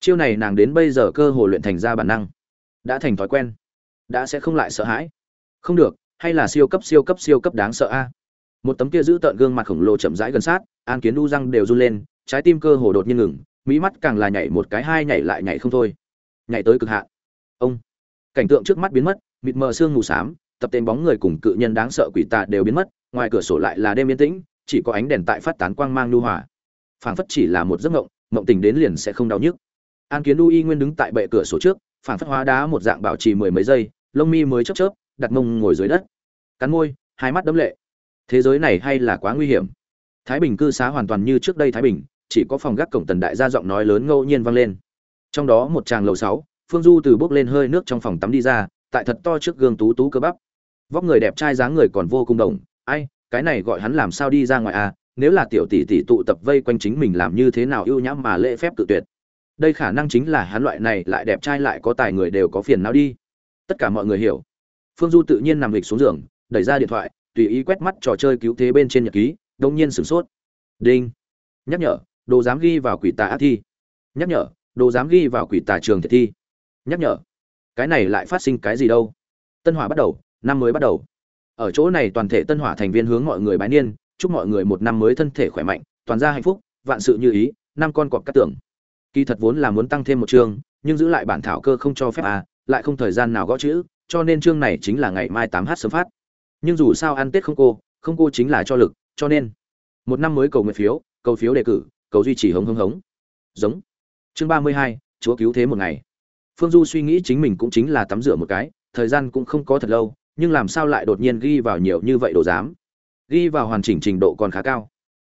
Chiêu này nàng đến bây giờ cơ hồ luyện thành ra bản năng. Đã thành thói quen. Đã sẽ không lại sợ hãi. Không được, hay là siêu cấp siêu cấp siêu cấp đáng sợ a. Một tấm kia giữ tợn gương mặt khổng lồ chậm rãi gần sát, an kiến đu răng đều run lên, trái tim cơ hồ đột nhiên ngừng, mỹ mắt càng là nhảy một cái hai nhảy lại nhảy không thôi. Nhảy tới cực hạn. Ông. Cảnh tượng trước mắt biến mất mịt mờ sương mù xám, tập tên bóng người cùng cự nhân đáng sợ quỷ tà đều biến mất, ngoài cửa sổ lại là đêm yên tĩnh, chỉ có ánh đèn tại phát tán quang mang lưu hòa. Phảng phất chỉ là một giấc mộng mộng tình đến liền sẽ không đau nhức. An kiến đu y nguyên đứng tại bệ cửa sổ trước, phảng phất hóa đá một dạng bảo trì mười mấy giây, lông mi mới chớp chớp, đặt mông ngồi dưới đất. Cắn môi, hai mắt đấm lệ. Thế giới này hay là quá nguy hiểm. Thái bình cư xá hoàn toàn như trước đây thái bình, chỉ có phòng gác cổng tần đại gia giọng nói lớn ngẫu nhiên vang lên. Trong đó một tràng lầu sáu, phương du từ bước lên hơi nước trong phòng tắm đi ra tại thật to trước gương tú tú cơ bắp. Vóc người đẹp trai dáng người còn vô cùng đồng. Ai, cái này gọi hắn làm sao đi ra ngoài à? Nếu là tiểu tỷ tỷ tụ tập vây quanh chính mình làm như thế nào ưu nhãm mà lễ phép tự tuyệt? Đây khả năng chính là hắn loại này lại đẹp trai lại có tài người đều có phiền não đi. Tất cả mọi người hiểu. Phương du tự nhiên nằm lịch xuống giường, đẩy ra điện thoại, tùy ý quét mắt trò chơi cứu thế bên trên nhật ký, đông nhiên sửng sốt. Đinh. Nhắc nhở, đồ dám ghi vào quỷ tà ác thi. Nhắc nhở, đồ dám ghi vào quỷ tà trường thiệt thi. Nhắc nhở cái này lại phát sinh cái gì đâu? Tân hỏa bắt đầu, năm mới bắt đầu. Ở chỗ này toàn thể tân hỏa thành viên hướng mọi người bái niên, chúc mọi người một năm mới thân thể khỏe mạnh, toàn gia hạnh phúc, vạn sự như ý, năm con cọp cắt tưởng kỳ thật vốn là muốn tăng thêm một chương, nhưng giữ lại bản thảo cơ không cho phép à lại không thời gian nào gõ chữ, cho nên chương này chính là ngày mai tám h sớm phát. Nhưng dù sao ăn tết không cô không cô chính là cho lực, cho nên. Một năm mới cầu nguyện phiếu, cầu phiếu đề cử, cầu duy trì hống hống hống. Giống. Chương ba mươi hai, chúa cứu thế một ngày phương du suy nghĩ chính mình cũng chính là tắm rửa một cái, thời gian cũng không có thật lâu, nhưng làm sao lại đột nhiên ghi vào nhiều như vậy đồ giám? Ghi vào hoàn chỉnh trình độ còn khá cao.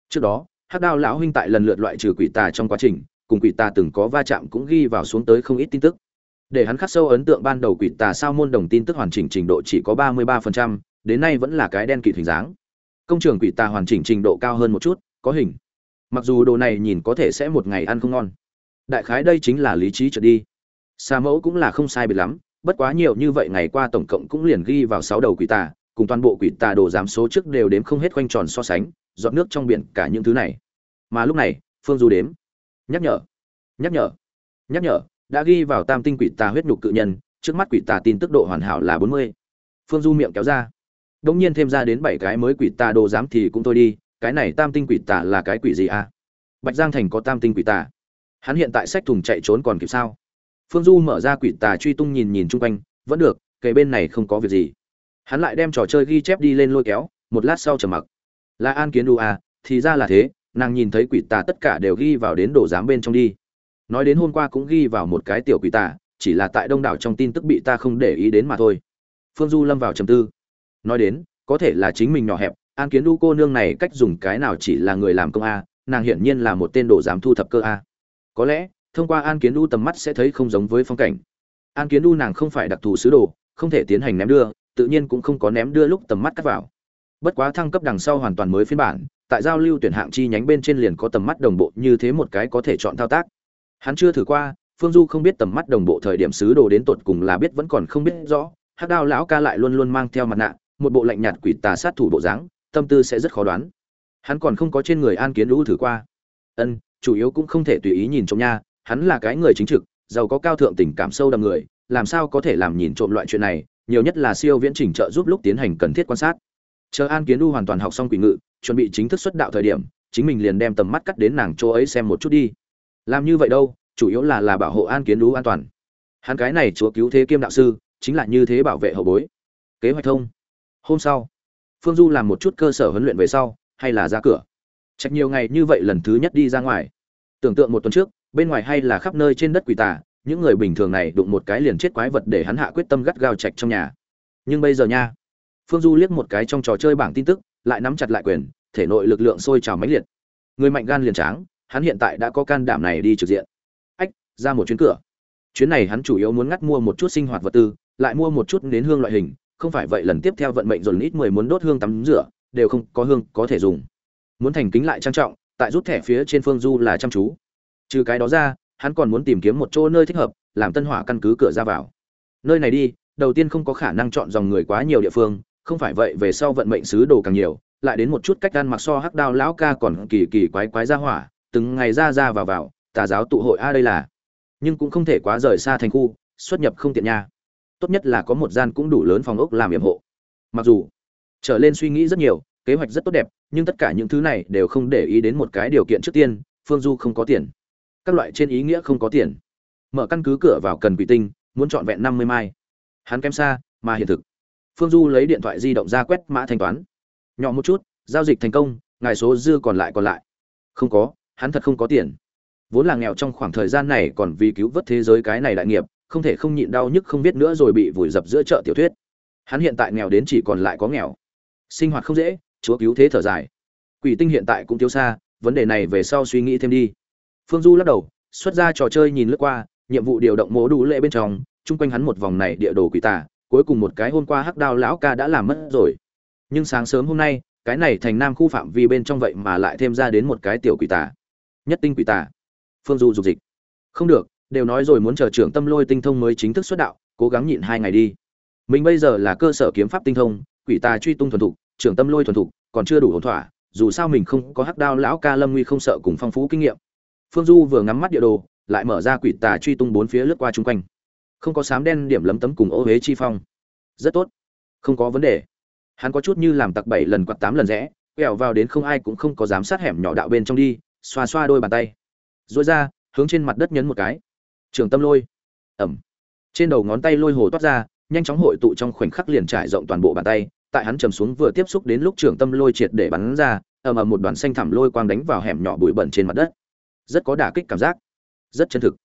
Trước đó, hắc đao lão huynh tại lần lượt loại trừ quỷ tà trong quá trình, cùng quỷ tà từng có va chạm cũng ghi vào xuống tới không ít tin tức. Để hắn khắc sâu ấn tượng ban đầu quỷ tà sao môn đồng tin tức hoàn chỉnh trình độ chỉ có ba mươi ba phần trăm, đến nay vẫn là cái đen kịt hình dáng. Công trường quỷ tà hoàn chỉnh trình độ cao hơn một chút, có hình. Mặc dù đồ này nhìn có thể sẽ một ngày ăn không ngon. Đại khái đây chính là lý trí trở đi xà mẫu cũng là không sai biệt lắm, bất quá nhiều như vậy ngày qua tổng cộng cũng liền ghi vào sáu đầu quỷ tà, cùng toàn bộ quỷ tà đồ giám số trước đều đếm không hết quanh tròn so sánh dọn nước trong biển cả những thứ này. Mà lúc này, phương du đếm. Nhắc nhở nhắc nhở nhắc nhở, đã ghi vào tam tinh quỷ tà huyết nhục cự nhân, trước mắt quỷ tà tin tức độ hoàn hảo là bốn mươi. Phương du miệng kéo ra. Đông nhiên thêm ra đến bảy cái mới quỷ tà đồ giám thì cũng thôi đi, cái này tam tinh quỷ tà là cái quỷ gì à? Bạch giang thành có tam tinh quỷ tà. Hắn hiện tại sách thùng chạy trốn còn kịp sao? Phương du mở ra quỷ tà truy tung nhìn nhìn chung quanh, vẫn được, kề bên này không có việc gì. Hắn lại đem trò chơi ghi chép đi lên lôi kéo, một lát sau trầm mặc. Là an kiến đu à thì ra là thế, nàng nhìn thấy quỷ tà tất cả đều ghi vào đến đồ giám bên trong đi. Nói đến hôm qua cũng ghi vào một cái tiểu quỷ tà, chỉ là tại đông đảo trong tin tức bị ta không để ý đến mà thôi. Phương du lâm vào trầm tư. Nói đến, có thể là chính mình nhỏ hẹp, an kiến đu cô nương này cách dùng cái nào chỉ là người làm công a, nàng hiển nhiên là một tên đồ giám thu thập cơ a. Có lẽ thông qua an kiến u tầm mắt sẽ thấy không giống với phong cảnh. An kiến u nàng không phải đặc thù sứ đồ, không thể tiến hành ném đưa, tự nhiên cũng không có ném đưa lúc tầm mắt cắt vào. Bất quá thăng cấp đằng sau hoàn toàn mới phiên bản, tại giao lưu tuyển hạng chi nhánh bên trên liền có tầm mắt đồng bộ như thế một cái có thể chọn thao tác. Hắn chưa thử qua, phương du không biết tầm mắt đồng bộ thời điểm sứ đồ đến tột cùng là biết vẫn còn không biết rõ hát đao lão ca lại luôn luôn mang theo mặt nạ, một bộ lạnh nhạt quỷ tà sát thủ bộ dáng, tâm tư sẽ rất khó đoán. Hắn còn không có trên người an kiến lũ thử qua. Ân, chủ yếu cũng không thể tùy ý nhìn trong nha hắn là cái người chính trực, giàu có cao thượng tình cảm sâu đậm người, làm sao có thể làm nhìn trộm loại chuyện này, nhiều nhất là siêu viễn trình trợ giúp lúc tiến hành cần thiết quan sát. Chờ an kiến U hoàn toàn học xong quỷ ngự chuẩn bị chính thức xuất đạo thời điểm, chính mình liền đem tầm mắt cắt đến nàng chỗ ấy xem một chút đi. Làm như vậy đâu, chủ yếu là là bảo hộ an kiến U an toàn. Hắn cái này chúa cứu thế kiêm đạo sư, chính là như thế bảo vệ hậu bối. Kế hoạch thông. Hôm sau, phương du làm một chút cơ sở huấn luyện về sau, hay là ra cửa. Trách nhiều ngày như vậy lần thứ nhất đi ra ngoài. Tưởng tượng một tuần trước bên ngoài hay là khắp nơi trên đất quỷ tà, những người bình thường này đụng một cái liền chết quái vật để hắn hạ quyết tâm gắt gao trạch trong nhà. Nhưng bây giờ nha, phương du liếc một cái trong trò chơi bảng tin tức, lại nắm chặt lại quyền, thể nội lực lượng sôi trào mãnh liệt. Người mạnh gan liền tráng, hắn hiện tại đã có can đảm này đi trực diện. Ách, ra một chuyến cửa. Chuyến này hắn chủ yếu muốn ngắt mua một chút sinh hoạt vật tư, lại mua một chút nến hương loại hình, không phải vậy lần tiếp theo vận mệnh dồn ít mười muốn đốt hương tắm rửa, đều không có hương có thể dùng. Muốn thành kính lại trang trọng, tại rút thẻ phía trên phương du là chăm chú trừ cái đó ra, hắn còn muốn tìm kiếm một chỗ nơi thích hợp, làm tân hỏa căn cứ cửa ra vào. Nơi này đi, đầu tiên không có khả năng chọn dòng người quá nhiều địa phương, không phải vậy về sau vận mệnh sứ đồ càng nhiều, lại đến một chút cách ăn mặc so hắc đao lão ca còn kỳ kỳ quái quái ra hỏa, từng ngày ra ra vào vào, tà giáo tụ hội a à đây là. Nhưng cũng không thể quá rời xa thành khu, xuất nhập không tiện nha. Tốt nhất là có một gian cũng đủ lớn phòng ốc làm yểm hộ. Mặc dù, trở lên suy nghĩ rất nhiều, kế hoạch rất tốt đẹp, nhưng tất cả những thứ này đều không để ý đến một cái điều kiện trước tiên, phương du không có tiền các loại trên ý nghĩa không có tiền. Mở căn cứ cửa vào cần quỷ tinh, muốn chọn vẹn năm mươi mai. Hắn kém xa, mà hiện thực. Phương du lấy điện thoại di động ra quét mã thanh toán. Nhỏ một chút, giao dịch thành công, ngài số dư còn lại còn lại. Không có, hắn thật không có tiền. Vốn là nghèo trong khoảng thời gian này còn vì cứu vớt thế giới cái này đại nghiệp, không thể không nhịn đau nhức không biết nữa rồi bị vùi dập giữa chợ tiểu thuyết. Hắn hiện tại nghèo đến chỉ còn lại có nghèo. Sinh hoạt không dễ, chúa cứu thế thở dài. Quỷ tinh hiện tại cũng thiếu xa, vấn đề này về sau suy nghĩ thêm đi phương du lắc đầu, xuất ra trò chơi nhìn lướt qua, nhiệm vụ điều động mố đủ lệ bên trong, chung quanh hắn một vòng này địa đồ quỷ tà, cuối cùng một cái hôm qua hắc đao lão ca đã làm mất rồi. Nhưng sáng sớm hôm nay, cái này thành nam khu phạm vi bên trong vậy mà lại thêm ra đến một cái tiểu quỷ tà. Nhất tinh quỷ tà. Phương du dục dịch. Không được, đều nói rồi muốn chờ trưởng tâm lôi tinh thông mới chính thức xuất đạo, cố gắng nhịn hai ngày đi. Mình bây giờ là cơ sở kiếm pháp tinh thông, quỷ tà truy tung thuần thục, trưởng tâm lôi thuần thục, còn chưa đủ ổn thỏa, dù sao mình không có hắc đao lão ca lâm nguy không sợ cùng phong phú kinh nghiệm phương du vừa ngắm mắt địa đồ, lại mở ra quỷ tà truy tung bốn phía lướt qua chung quanh. Không có sám đen điểm lấm tấm cùng ô huế chi phong. Rất tốt. Không có vấn đề. Hắn có chút như làm tặc bảy lần quạt tám lần rẽ, quẹo vào đến không ai cũng không có dám sát hẻm nhỏ đạo bên trong đi, xoa xoa đôi bàn tay. Rồi ra, hướng trên mặt đất nhấn một cái. Trường tâm lôi. Ẩm. Trên đầu ngón tay lôi hồ toát ra, nhanh chóng hội tụ trong khoảnh khắc liền trải rộng toàn bộ bàn tay, tại hắn trầm xuống vừa tiếp xúc đến lúc trường tâm lôi triệt để bắn ra, ầm ầm một đoàn xanh thẳm lôi quang đánh vào hẻm nhỏ bụi bẩn trên mặt đất rất có đả kích cảm giác. Rất chân thực.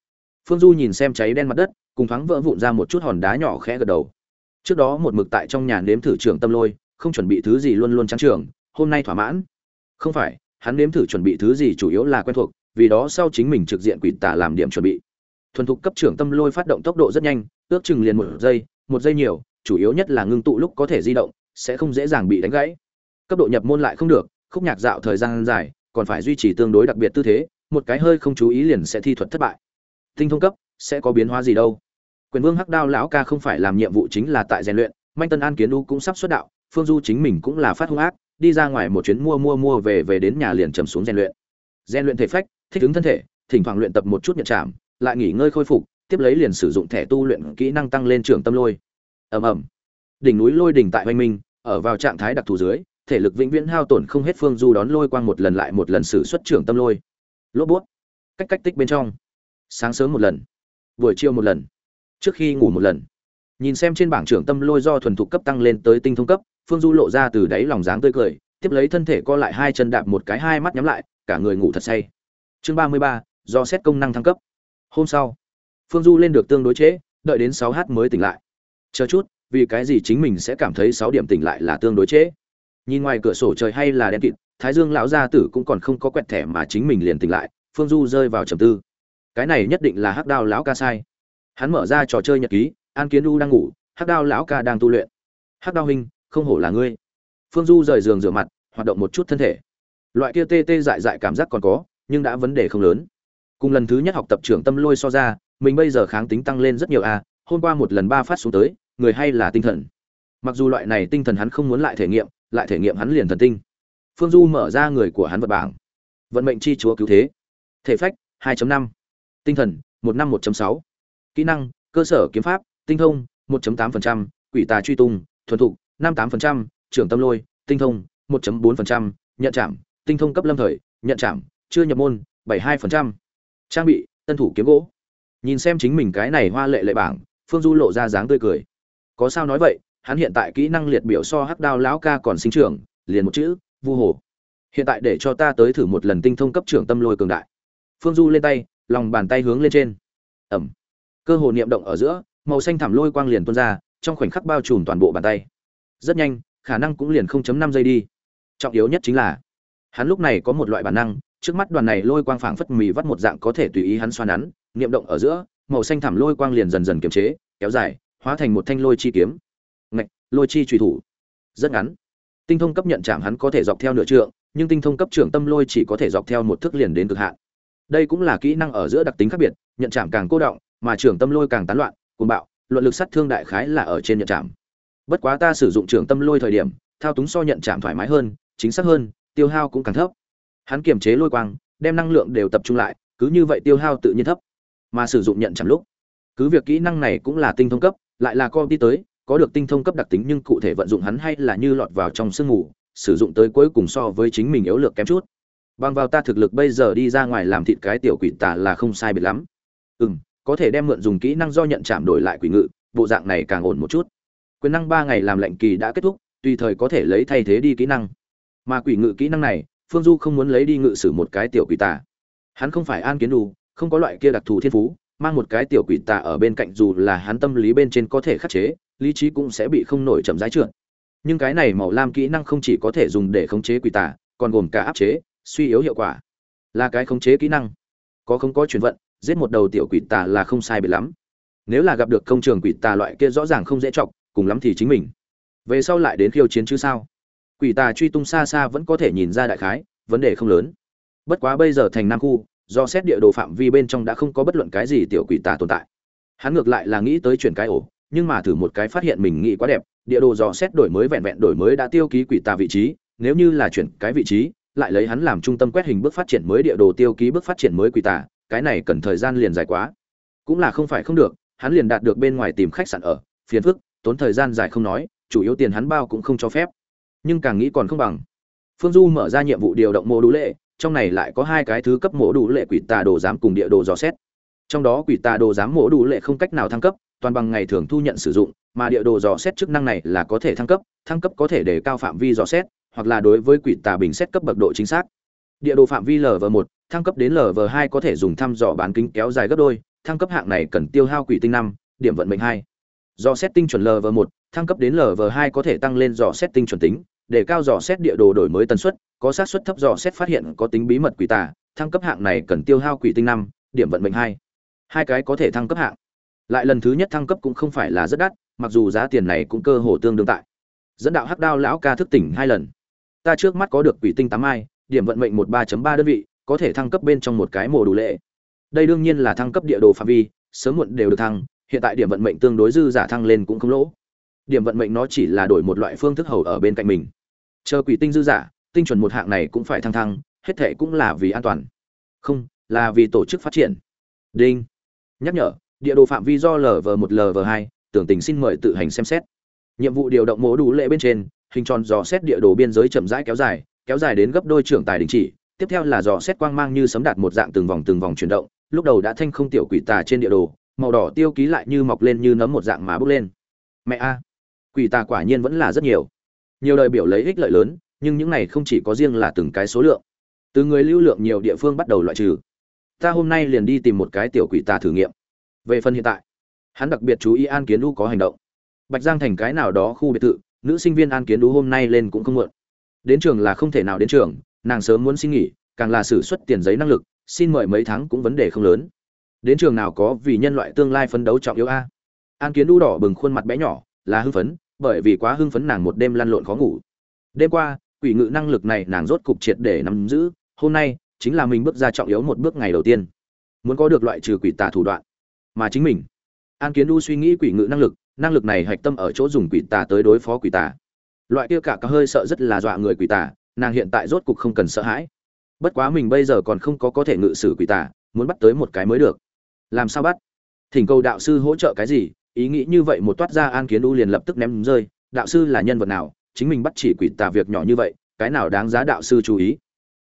Phương du nhìn xem cháy đen mặt đất, cùng thoáng vỡ vụn ra một chút hòn đá nhỏ khẽ gật đầu. Trước đó một mực tại trong nhà nếm thử trường tâm lôi, không chuẩn bị thứ gì luôn luôn trắng trường, hôm nay thỏa mãn. Không phải, hắn nếm thử chuẩn bị thứ gì chủ yếu là quen thuộc, vì đó sau chính mình trực diện quỷ tả làm điểm chuẩn bị. Thuần thục cấp trưởng tâm lôi phát động tốc độ rất nhanh, ước chừng liền một giây một giây nhiều, chủ yếu nhất là ngưng tụ lúc có thể di động, sẽ không dễ dàng bị đánh gãy. Cấp độ nhập môn lại không được, khúc nhạc dạo thời gian dài, còn phải duy trì tương đối đặc biệt tư thế một cái hơi không chú ý liền sẽ thi thuật thất bại. Tinh thông cấp, sẽ có biến hóa gì đâu? Quyền vương hắc đao lão ca không phải làm nhiệm vụ chính là tại rèn luyện, manh tân an kiến Đu cũng sắp xuất đạo, phương du chính mình cũng là phát hung ác, đi ra ngoài một chuyến mua mua mua về về đến nhà liền trầm xuống rèn luyện. Rèn luyện thể phách, thích ứng thân thể, thỉnh thoảng luyện tập một chút nhận chạm lại nghỉ ngơi khôi phục, tiếp lấy liền sử dụng thẻ tu luyện kỹ năng tăng lên trưởng tâm lôi. Ầm ầm. Đỉnh núi lôi đỉnh tại hoành minh, ở vào trạng thái đặc thù dưới, thể lực vĩnh viễn hao tổn không hết phương du đón lôi quang một lần lại một lần sử xuất trưởng tâm lôi lốp bút cách cách tích bên trong. Sáng sớm một lần, buổi chiều một lần, trước khi ngủ một lần. Nhìn xem trên bảng trưởng tâm lôi do thuần thục cấp tăng lên tới tinh thông cấp, phương du lộ ra từ đáy lòng dáng tươi cười, tiếp lấy thân thể co lại hai chân đạp một cái hai mắt nhắm lại, cả người ngủ thật say. Chương ba mươi ba, do xét công năng thăng cấp. Hôm sau, phương du lên được tương đối trễ, đợi đến sáu h mới tỉnh lại. Chờ chút, vì cái gì chính mình sẽ cảm thấy sáu điểm tỉnh lại là tương đối trễ? Nhìn ngoài cửa sổ trời hay là đen kịt thái dương lão gia tử cũng còn không có quẹt thẻ mà chính mình liền tỉnh lại, phương du rơi vào trầm tư. Cái này nhất định là hắc đao lão ca sai. Hắn mở ra trò chơi nhật ký, an kiến u đang ngủ, hắc đao lão ca đang tu luyện. Hắc đao huynh, không hổ là ngươi. Phương du rời giường rửa mặt, hoạt động một chút thân thể. Loại kia tê tê dại dại cảm giác còn có, nhưng đã vấn đề không lớn. Cùng lần thứ nhất học tập trưởng tâm lôi so ra, mình bây giờ kháng tính tăng lên rất nhiều a, hôm qua một lần ba phát xuống tới, người hay là tinh thần. Mặc dù loại này tinh thần hắn không muốn lại thể nghiệm, lại thể nghiệm hắn liền thần tinh phương du mở ra người của hắn vật bảng. Vận mệnh chi chúa cứu thế. Thể phách 2.5. tinh thần 151.6. kỹ năng cơ sở kiếm pháp tinh thông 1.8%, quỷ tà truy tung thuần thục 58%, trưởng tâm lôi tinh thông 1.4%, nhận chạm tinh thông cấp lâm thời. Nhận chạm chưa nhập môn 72%. trang bị tân thủ kiếm gỗ. Nhìn xem chính mình cái này hoa lệ lệ bảng phương du lộ ra dáng tươi cười. Có sao nói vậy hắn hiện tại kỹ năng liệt biểu so hắc đao lão ca còn sinh trưởng liền một chữ vu hồ. Hiện tại để cho ta tới thử một lần tinh thông cấp trưởng tâm lôi cường đại. Phương du lên tay, lòng bàn tay hướng lên trên. Ẩm. Cơ hồ niệm động ở giữa, màu xanh thảm lôi quang liền tuôn ra, trong khoảnh khắc bao trùm toàn bộ bàn tay. Rất nhanh, khả năng cũng liền 0.5 giây đi. Trọng yếu nhất chính là, hắn lúc này có một loại bản năng, trước mắt đoàn này lôi quang phảng phất mì vắt một dạng có thể tùy ý hắn xoa nắn, niệm động ở giữa, màu xanh thảm lôi quang liền dần dần kiềm chế, kéo dài, hóa thành một thanh lôi chi kiếm. Ngạch, lôi chi truy thủ. Rất ngắn tinh thông cấp nhận chạm hắn có thể dọc theo nửa trượng, nhưng tinh thông cấp trưởng tâm lôi chỉ có thể dọc theo một thước liền đến cực hạn. Đây cũng là kỹ năng ở giữa đặc tính khác biệt, nhận chạm càng cô động, mà trưởng tâm lôi càng tán loạn, cuồng bạo, luận lực sát thương đại khái là ở trên nhận chạm bất quá ta sử dụng trưởng tâm lôi thời điểm, thao túng so nhận chạm thoải mái hơn, chính xác hơn, tiêu hao cũng càng thấp. Hắn kiềm chế lôi quang, đem năng lượng đều tập trung lại, cứ như vậy tiêu hao tự nhiên thấp. Mà sử dụng nhận chạm lúc, cứ việc kỹ năng này cũng là tinh thông cấp, lại là co đi tới có được tinh thông cấp đặc tính nhưng cụ thể vận dụng hắn hay là như lọt vào trong sương mù, sử dụng tới cuối cùng so với chính mình yếu lược kém chút. Bằng vào ta thực lực bây giờ đi ra ngoài làm thịt cái tiểu quỷ tà là không sai biệt lắm. Ừ m có thể đem mượn dùng kỹ năng do nhận chạm đổi lại quỷ ngự, bộ dạng này càng ổn một chút. Quyền năng ba ngày làm lệnh kỳ đã kết thúc, tùy thời có thể lấy thay thế đi kỹ năng. Mà quỷ ngự kỹ năng này, phương du không muốn lấy đi ngự sử một cái tiểu quỷ tà. Hắn không phải an kiến đủ không có loại kia đặc thù thiên phú, mang một cái tiểu quỷ tà ở bên cạnh dù là hắn tâm lý bên trên có thể khắc chế lý trí cũng sẽ bị không nổi chậm rãi trượt. Nhưng cái này màu lam kỹ năng không chỉ có thể dùng để khống chế quỷ tà, còn gồm cả áp chế, suy yếu hiệu quả. Là cái khống chế kỹ năng. Có không có chuyển vận, giết một đầu tiểu quỷ tà là không sai biệt lắm. Nếu là gặp được công trường quỷ tà loại kia rõ ràng không dễ chọc, cùng lắm thì chính mình. Về sau lại đến khiêu chiến chứ sao? Quỷ tà truy tung xa xa vẫn có thể nhìn ra đại khái, vấn đề không lớn. Bất quá bây giờ thành nam khu, do xét địa đồ phạm vi bên trong đã không có bất luận cái gì tiểu quỷ tà tồn tại. Hắn ngược lại là nghĩ tới chuyển cái ổ nhưng mà thử một cái phát hiện mình nghĩ quá đẹp, địa đồ dò xét đổi mới vẹn vẹn đổi mới đã tiêu ký quỷ tà vị trí, nếu như là chuyển cái vị trí, lại lấy hắn làm trung tâm quét hình bước phát triển mới địa đồ tiêu ký bước phát triển mới quỷ tà, cái này cần thời gian liền dài quá. Cũng là không phải không được, hắn liền đạt được bên ngoài tìm khách sạn ở, phiền phức, tốn thời gian dài không nói, chủ yếu tiền hắn bao cũng không cho phép. Nhưng càng nghĩ còn không bằng. Phương du mở ra nhiệm vụ điều động mô đủ lệ, trong này lại có hai cái thứ cấp mổ đủ lệ quỷ tà đồ giám cùng địa đồ dò xét. Trong đó quỷ tà đồ giám mổ đủ lệ không cách nào thăng cấp toàn bằng ngày thường thu nhận sử dụng, mà địa đồ dò xét chức năng này là có thể thăng cấp thăng cấp có thể để cao phạm vi dò xét, hoặc là đối với quỷ tà bình xét cấp bậc độ chính xác. Địa đồ phạm vi lv một, thăng cấp đến lv hai có thể dùng thăm dò bán kính kéo dài gấp đôi, thăng cấp hạng này cần tiêu hao quỷ tinh năm, điểm vận mệnh hai. Dò xét tinh chuẩn lv một, thăng cấp đến lv hai có thể tăng lên dò xét tinh chuẩn tính, để cao dò xét địa đồ đổi mới tần suất, có xác suất thấp dò xét phát hiện có tính bí mật quỷ tà, thăng cấp hạng này cần tiêu hao quỷ tinh năm, điểm vận mệnh hai. Hai cái có thể thăng cấp hạng lại lần thứ nhất thăng cấp cũng không phải là rất đắt, mặc dù giá tiền này cũng cơ hồ tương đương tại. Dẫn đạo hắc đao lão ca thức tỉnh hai lần. Ta trước mắt có được quỷ tinh tám ai điểm vận mệnh một ba ba đơn vị, có thể thăng cấp bên trong một cái mổ đủ lệ. Đây đương nhiên là thăng cấp địa đồ phạm vi, sớm muộn đều được thăng, hiện tại điểm vận mệnh tương đối dư giả thăng lên cũng không lỗ. Điểm vận mệnh nó chỉ là đổi một loại phương thức hầu ở bên cạnh mình. Chờ quỷ tinh dư giả, tinh chuẩn một hạng này cũng phải thăng thăng, hết thệ cũng là vì an toàn. Không, là vì tổ chức phát triển. Đinh. Nhắc nhở địa đồ phạm vi do lv một lv hai, tưởng tình xin mời tự hành xem xét. Nhiệm vụ điều động mố đủ lệ bên trên, hình tròn dò xét địa đồ biên giới chậm rãi kéo dài kéo dài đến gấp đôi trưởng tài đình chỉ. Tiếp theo là dò xét quang mang như sấm đạt một dạng từng vòng từng vòng chuyển động, lúc đầu đã thanh không tiểu quỷ tà trên địa đồ, màu đỏ tiêu ký lại như mọc lên như nấm một dạng mà bốc lên. Mẹ a, quỷ tà quả nhiên vẫn là rất nhiều. Nhiều đời biểu lấy ích lợi lớn, nhưng những này không chỉ có riêng là từng cái số lượng. Từ người lưu lượng nhiều địa phương bắt đầu loại trừ. Ta hôm nay liền đi tìm một cái tiểu quỷ tà thử nghiệm về phần hiện tại, hắn đặc biệt chú ý an kiến đu có hành động. Bạch giang thành cái nào đó khu biệt thự, nữ sinh viên an kiến đu hôm nay lên cũng không muộn. Đến trường là không thể nào đến trường, nàng sớm muốn xin nghỉ, càng là xử suất tiền giấy năng lực, xin mời mấy tháng cũng vấn đề không lớn. Đến trường nào có vì nhân loại tương lai phấn đấu trọng yếu a? An kiến đu đỏ bừng khuôn mặt bé nhỏ, là hưng phấn, bởi vì quá hưng phấn nàng một đêm lăn lộn khó ngủ. Đêm qua, quỷ ngự năng lực này nàng rốt cục triệt để nắm giữ, hôm nay chính là mình bước ra trọng yếu một bước ngày đầu tiên. Muốn có được loại trừ quỷ tà thủ đoạn mà chính mình. An kiến đu suy nghĩ quỷ ngự năng lực năng lực này hạch tâm ở chỗ dùng quỷ tà tới đối phó quỷ tà. Loại kia cả có hơi sợ rất là dọa người quỷ tà, nàng hiện tại rốt cục không cần sợ hãi. Bất quá mình bây giờ còn không có có thể ngự sử quỷ tà, muốn bắt tới một cái mới được. Làm sao bắt? Thỉnh cầu đạo sư hỗ trợ cái gì? Ý nghĩ như vậy một toát ra, an kiến đu liền lập tức ném rơi. Đạo sư là nhân vật nào? Chính mình bắt chỉ quỷ tà việc nhỏ như vậy, cái nào đáng giá đạo sư chú ý?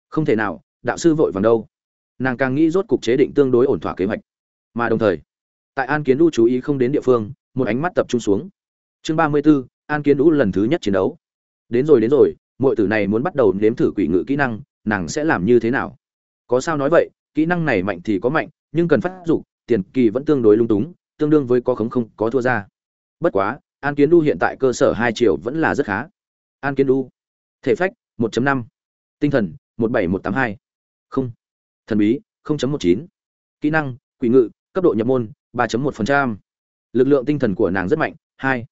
Không thể nào, đạo sư vội vàng đâu. Nàng càng nghĩ rốt cục chế định tương đối ổn thỏa kế hoạch. Mà đồng thời tại an kiến đu chú ý không đến địa phương một ánh mắt tập trung xuống. Chương ba mươi 34, an kiến đu lần thứ nhất chiến đấu. Đến rồi đến rồi muội tử này muốn bắt đầu nếm thử quỷ ngự kỹ năng nàng sẽ làm như thế nào? Có sao nói vậy kỹ năng này mạnh thì có mạnh nhưng cần phát dục tiền kỳ vẫn tương đối lung túng tương đương với có khống không có thua ra. Bất quá an kiến đu hiện tại cơ sở hai triệu vẫn là rất khá. An kiến đu thể phách 1.5. tinh thần 17182. không. Thần bí 0.19. kỹ năng quỷ ngự cấp độ nhập môn 3.1%. lực lượng tinh thần của nàng rất mạnh 2.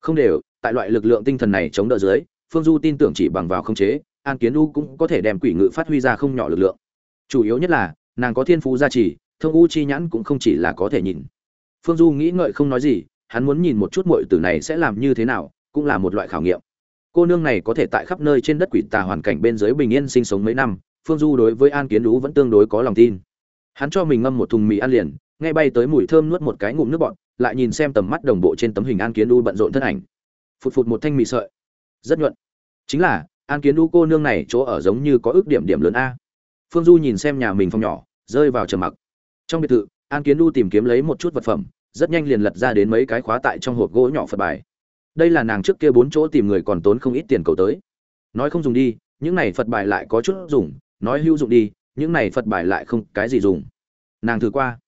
không đều, tại loại lực lượng tinh thần này chống đỡ dưới, phương du tin tưởng chỉ bằng vào khống chế, an kiến u cũng có thể đem quỷ ngự phát huy ra không nhỏ lực lượng chủ yếu nhất là, nàng có thiên phú gia trì, thông u chi nhãn cũng không chỉ là có thể nhìn phương du nghĩ ngợi không nói gì, hắn muốn nhìn một chút muội tử này sẽ làm như thế nào, cũng là một loại khảo nghiệm cô nương này có thể tại khắp nơi trên đất quỷ tà hoàn cảnh bên dưới bình yên sinh sống mấy năm, phương du đối với an kiến lú vẫn tương đối có lòng tin hắn cho mình ngâm một thùng mì ăn liền nghe bay tới mùi thơm nuốt một cái ngụm nước bọn lại nhìn xem tầm mắt đồng bộ trên tấm hình an kiến Du bận rộn thân ảnh. Phụt phụt một thanh mì sợi. Rất nhuận. Chính là, an kiến Du cô nương này chỗ ở giống như có ước điểm điểm lớn a. Phương du nhìn xem nhà mình phòng nhỏ, rơi vào trầm mặc. Trong biệt thự, an kiến Du tìm kiếm lấy một chút vật phẩm, rất nhanh liền lật ra đến mấy cái khóa tại trong hộp gỗ nhỏ phật bài. Đây là nàng trước kia bốn chỗ tìm người còn tốn không ít tiền cầu tới. Nói không dùng đi, những này phật bài lại có chút dùng, nói hữu dụng đi, những này phật bài lại không cái gì dùng. Nàng thử qua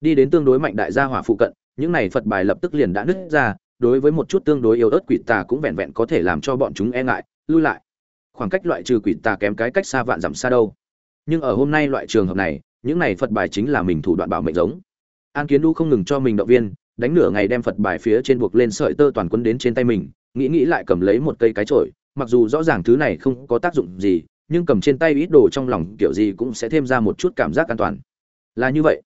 đi đến tương đối mạnh đại gia hỏa phụ cận, những này phật bài lập tức liền đã nứt ra, đối với một chút tương đối yếu ớt quỷ tà cũng vẹn vẹn có thể làm cho bọn chúng e ngại, lui lại. Khoảng cách loại trừ quỷ tà kém cái cách xa vạn dặm xa đâu. Nhưng ở hôm nay loại trường hợp này, những này phật bài chính là mình thủ đoạn bảo mệnh giống. An kiến đu không ngừng cho mình động viên, đánh nửa ngày đem phật bài phía trên buộc lên sợi tơ toàn quân đến trên tay mình, nghĩ nghĩ lại cầm lấy một cây cái chổi, mặc dù rõ ràng thứ này không có tác dụng gì, nhưng cầm trên tay ít đồ trong lòng kiểu gì cũng sẽ thêm ra một chút cảm giác an toàn. Là như vậy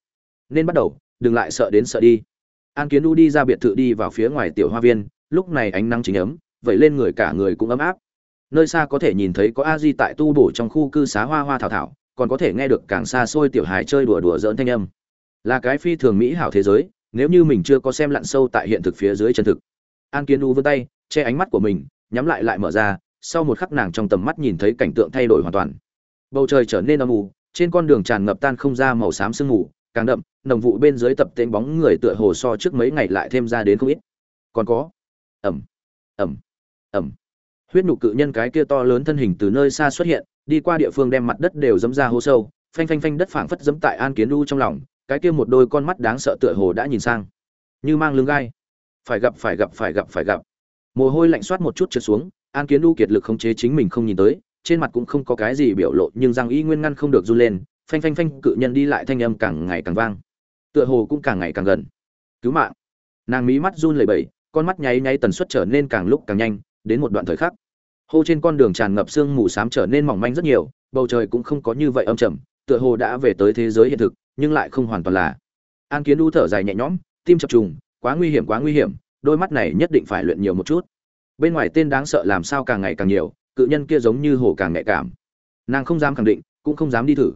nên bắt đầu đừng lại sợ đến sợ đi. An kiến U đi ra biệt thự đi vào phía ngoài tiểu hoa viên lúc này ánh nắng chính ấm vậy lên người cả người cũng ấm áp. Nơi xa có thể nhìn thấy có a di tại tu bổ trong khu cư xá hoa hoa thảo thảo còn có thể nghe được càng xa xôi tiểu hài chơi đùa đùa dỡn thanh âm. Là cái phi thường mỹ hảo thế giới nếu như mình chưa có xem lặn sâu tại hiện thực phía dưới chân thực. An kiến u vươn tay che ánh mắt của mình nhắm lại lại mở ra sau một khắc nàng trong tầm mắt nhìn thấy cảnh tượng thay đổi hoàn toàn. Bầu trời trở nên âm u, trên con đường tràn ngập tan không ra màu xám sương mù càng đậm, nồng vụ bên dưới tập tên bóng người tựa hồ so trước mấy ngày lại thêm ra đến không ít. Còn có ẩm ẩm ẩm huyết nhục cự nhân cái kia to lớn thân hình từ nơi xa xuất hiện, đi qua địa phương đem mặt đất đều dẫm ra hố sâu, phanh phanh phanh đất phảng phất dẫm tại an kiến u trong lòng, cái kia một đôi con mắt đáng sợ tựa hồ đã nhìn sang. Như mang lưng gai. Phải gặp phải gặp phải gặp phải gặp. Mồ hôi lạnh soát một chút trượt xuống, an kiến u kiệt lực khống chế chính mình không nhìn tới, trên mặt cũng không có cái gì biểu lộ, nhưng răng y nguyên ngăn không được run lên phanh phanh phanh, cự nhân đi lại thanh âm càng ngày càng vang. Tựa hồ cũng càng ngày càng gần. Cứu mạng. Nàng mí mắt run lẩy bẩy, con mắt nháy nháy tần suất trở nên càng lúc càng nhanh, đến một đoạn thời khắc. Hô trên con đường tràn ngập sương mù xám trở nên mỏng manh rất nhiều, bầu trời cũng không có như vậy âm trầm, tựa hồ đã về tới thế giới hiện thực, nhưng lại không hoàn toàn là. An kiến u thở dài nhẹ nhõm, tim chập trùng, quá nguy hiểm, quá nguy hiểm, đôi mắt này nhất định phải luyện nhiều một chút. Bên ngoài tên đáng sợ làm sao càng ngày càng nhiều, cự nhân kia giống như hồ càng nhạy cảm. Nàng không dám khẳng định, cũng không dám đi thử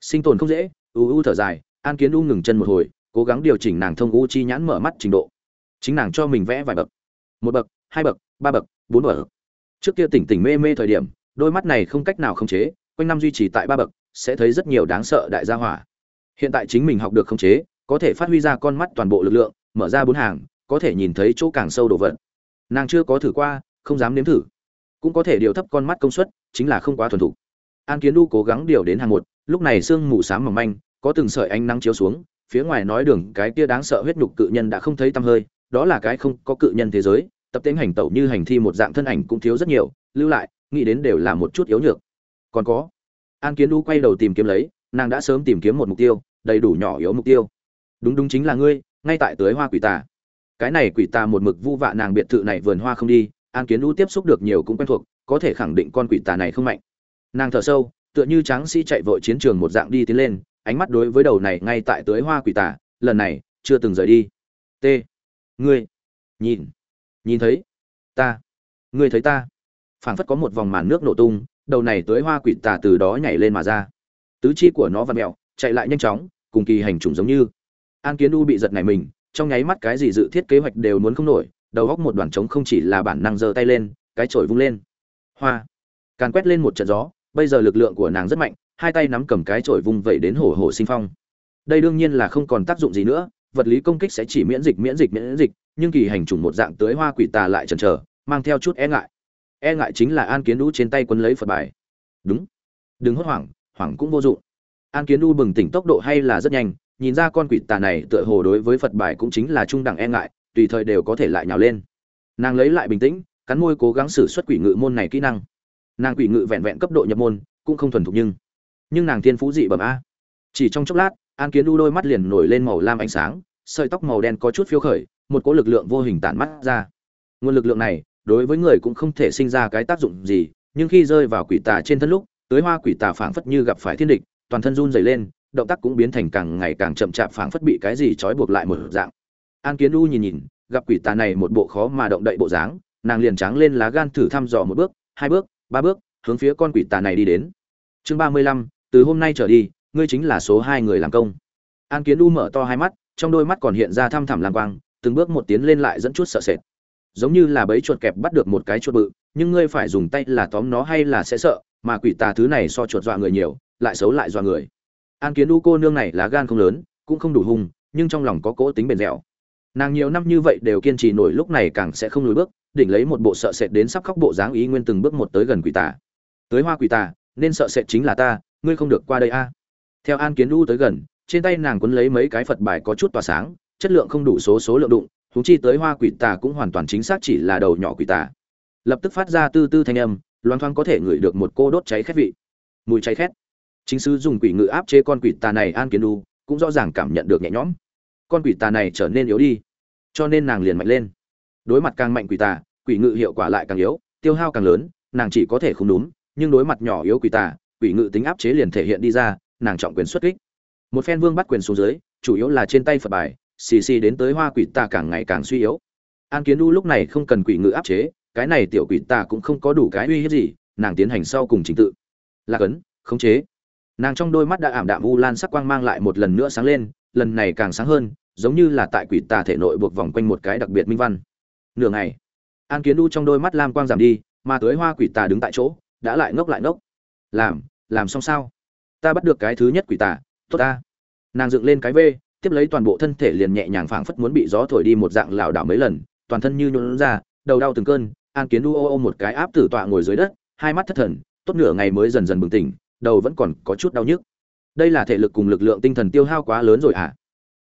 sinh tồn không dễ, u u thở dài, an kiến u ngừng chân một hồi, cố gắng điều chỉnh nàng thông u chi nhãn mở mắt trình độ. Chính nàng cho mình vẽ vài bậc. Một bậc, hai bậc, ba bậc, bốn bậc. Trước kia tỉnh tỉnh mê mê thời điểm, đôi mắt này không cách nào khống chế, quanh năm duy trì tại ba bậc, sẽ thấy rất nhiều đáng sợ đại gia hỏa. Hiện tại chính mình học được khống chế, có thể phát huy ra con mắt toàn bộ lực lượng, mở ra bốn hàng, có thể nhìn thấy chỗ càng sâu đồ vật. Nàng chưa có thử qua, không dám nếm thử. Cũng có thể điều thấp con mắt công suất, chính là không quá thuần thục. An kiến đu cố gắng điều đến hàng một lúc này sương mù sáng mỏng manh, có từng sợi ánh nắng chiếu xuống, phía ngoài nói đường cái kia đáng sợ huyết nhục cự nhân đã không thấy tăm hơi, đó là cái không có cự nhân thế giới, tập tính hành tẩu như hành thi một dạng thân ảnh cũng thiếu rất nhiều, lưu lại, nghĩ đến đều là một chút yếu nhược. Còn có, an kiến đu quay đầu tìm kiếm lấy, nàng đã sớm tìm kiếm một mục tiêu, đầy đủ nhỏ yếu mục tiêu. Đúng đúng chính là ngươi, ngay tại tưới hoa quỷ tà. Cái này quỷ tà một mực vu vạ nàng biệt thự này vườn hoa không đi, an kiến đu tiếp xúc được nhiều cũng quen thuộc, có thể khẳng định con quỷ tà này không mạnh. Nàng thở sâu tựa như tráng sĩ chạy vội chiến trường một dạng đi tiến lên, ánh mắt đối với đầu này ngay tại tưới hoa quỷ tả, lần này, chưa từng rời đi. T. Ngươi. Nhìn. Nhìn thấy. Ta. Ngươi thấy ta. Phảng phất có một vòng màn nước nổ tung, đầu này tưới hoa quỷ tà từ đó nhảy lên mà ra. Tứ chi của nó vặn mẹo chạy lại nhanh chóng, cùng kỳ hành trùng giống như. An kiến u bị giật này mình, trong nháy mắt cái gì dự thiết kế hoạch đều muốn không nổi, đầu góc một đoàn trống không chỉ là bản năng giơ tay lên, cái chổi vung lên. Hoa. Càn quét lên một trận gió bây giờ lực lượng của nàng rất mạnh, hai tay nắm cầm cái chổi vung vẩy đến hổ hổ sinh phong. Đây đương nhiên là không còn tác dụng gì nữa, vật lý công kích sẽ chỉ miễn dịch miễn dịch miễn dịch, nhưng kỳ hành trùng một dạng tưới hoa quỷ tà lại chần chờ, mang theo chút e ngại. E ngại chính là an kiến đũ trên tay quân lấy phật bài. Đúng. Đừng hốt hoảng hoảng cũng vô dụng. An kiến đu bừng tỉnh tốc độ hay là rất nhanh, nhìn ra con quỷ tà này tựa hồ đối với phật bài cũng chính là trung đẳng e ngại, tùy thời đều có thể lại nhào lên. Nàng lấy lại bình tĩnh, cắn môi cố gắng xử suất quỷ ngự môn này kỹ năng nàng quỷ ngự vẹn vẹn cấp độ nhập môn, cũng không thuần thục nhưng nhưng nàng thiên phú dị bẩm a. Chỉ trong chốc lát, an kiến đu đôi mắt liền nổi lên màu lam ánh sáng, sợi tóc màu đen có chút phiêu khởi, một cỗ lực lượng vô hình tản mắt ra. Nguồn lực lượng này, đối với người cũng không thể sinh ra cái tác dụng gì, nhưng khi rơi vào quỷ tà trên thân lúc, tới hoa quỷ tà phảng phất như gặp phải thiên địch, toàn thân run dày lên, động tác cũng biến thành càng ngày càng chậm chạp phảng phất bị cái gì trói buộc lại một dạng. An kiến đu nhìn nhìn, gặp quỷ tà này một bộ khó mà động đậy bộ dáng, nàng liền tráng lên lá gan thử thăm dò một bước, hai bước ba bước, hướng phía con quỷ tà này đi đến. Chương ba mươi lăm, từ hôm nay trở đi, ngươi chính là số hai người làm công. An kiến u mở to hai mắt, trong đôi mắt còn hiện ra thăm thẳm lang quang, từng bước một tiến lên lại dẫn chút sợ sệt. Giống như là bấy chuột kẹp bắt được một cái chuột bự, nhưng ngươi phải dùng tay là tóm nó hay là sẽ sợ, mà quỷ tà thứ này so chuột dọa người nhiều, lại xấu lại dọa người. An kiến u cô nương này lá gan không lớn, cũng không đủ hung, nhưng trong lòng có cố tính bền dẻo nàng nhiều năm như vậy đều kiên trì nổi lúc này càng sẽ không lùi bước, đỉnh lấy một bộ sợ sệt đến sắp khóc bộ dáng ý nguyên từng bước một tới gần quỷ tà. Tới hoa quỷ tà, nên sợ sệt chính là ta, ngươi không được qua đây a. Theo an kiến u tới gần, trên tay nàng quấn lấy mấy cái phật bài có chút tỏa sáng, chất lượng không đủ số số lượng đụng thú chi tới hoa quỷ tà cũng hoàn toàn chính xác chỉ là đầu nhỏ quỷ tà. Lập tức phát ra tư tư thanh âm loan thoáng có thể ngửi được một cô đốt cháy khét vị. Mùi cháy khét. Chính sư dùng quỷ ngự áp chế con quỷ tà này an kiến đu cũng rõ ràng cảm nhận được nhẹ nhõm. Con quỷ tà này trở nên yếu đi cho nên nàng liền mạnh lên. Đối mặt càng mạnh quỷ tà, quỷ ngự hiệu quả lại càng yếu, tiêu hao càng lớn, nàng chỉ có thể không đúng, nhưng đối mặt nhỏ yếu quỷ tà, quỷ ngự tính áp chế liền thể hiện đi ra, nàng trọng quyền xuất kích. Một phen vương bắt quyền xuống dưới, chủ yếu là trên tay phật bài, xì xì đến tới hoa quỷ tà càng ngày càng suy yếu. An kiến U lúc này không cần quỷ ngự áp chế, cái này tiểu quỷ tà cũng không có đủ cái uy hiếp gì, nàng tiến hành sau cùng trình tự. Lạc ấn, khống chế. Nàng trong đôi mắt đã ảm đạm u lan sắc quang mang lại một lần nữa sáng lên, lần này càng sáng hơn giống như là tại quỷ tà thể nội buộc vòng quanh một cái đặc biệt minh văn. Nửa ngày, an kiến đu trong đôi mắt lam quang giảm đi, mà tới hoa quỷ tà đứng tại chỗ, đã lại ngốc lại ngốc. Làm làm xong sao? Ta bắt được cái thứ nhất quỷ tà, tốt ta. Nàng dựng lên cái v tiếp lấy toàn bộ thân thể liền nhẹ nhàng phảng phất muốn bị gió thổi đi một dạng lảo đảo mấy lần, toàn thân như nhuộn ra đầu đau từng cơn, an kiến đu ô ô một cái áp tử tọa ngồi dưới đất, hai mắt thất thần, tốt nửa ngày mới dần dần bừng tỉnh, đầu vẫn còn có chút đau nhức. Đây là thể lực cùng lực lượng tinh thần tiêu hao quá lớn rồi à?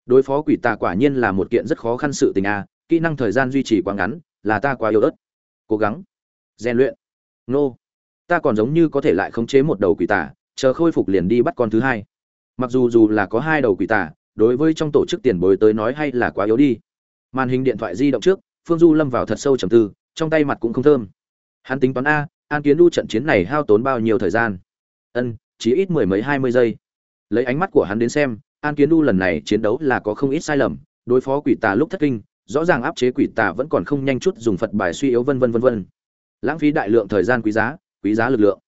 Đối phó quỷ tà quả nhiên là một kiện rất khó khăn sự tình à kỹ năng thời gian duy trì quá ngắn, là ta quá yếu ớt. Cố gắng. Rèn luyện. Nô. Ta còn giống như có thể lại khống chế một đầu quỷ tà, chờ khôi phục liền đi bắt con thứ hai. Mặc dù dù là có hai đầu quỷ tà, đối với trong tổ chức tiền bối tới nói hay là quá yếu đi. Màn hình điện thoại di động trước, phương du lâm vào thật sâu trầm tư, trong tay mặt cũng không thơm. Hắn tính toán a, an kiến đu trận chiến này hao tốn bao nhiêu thời gian? Ân, chỉ ít mười mấy hai mươi giây. Lấy ánh mắt của hắn đến xem an kiến đu lần này chiến đấu là có không ít sai lầm, đối phó quỷ tà lúc thất kinh, rõ ràng áp chế quỷ tà vẫn còn không nhanh chút dùng phật bài suy yếu vân vân vân vân. Lãng phí đại lượng thời gian quý giá quý giá lực lượng.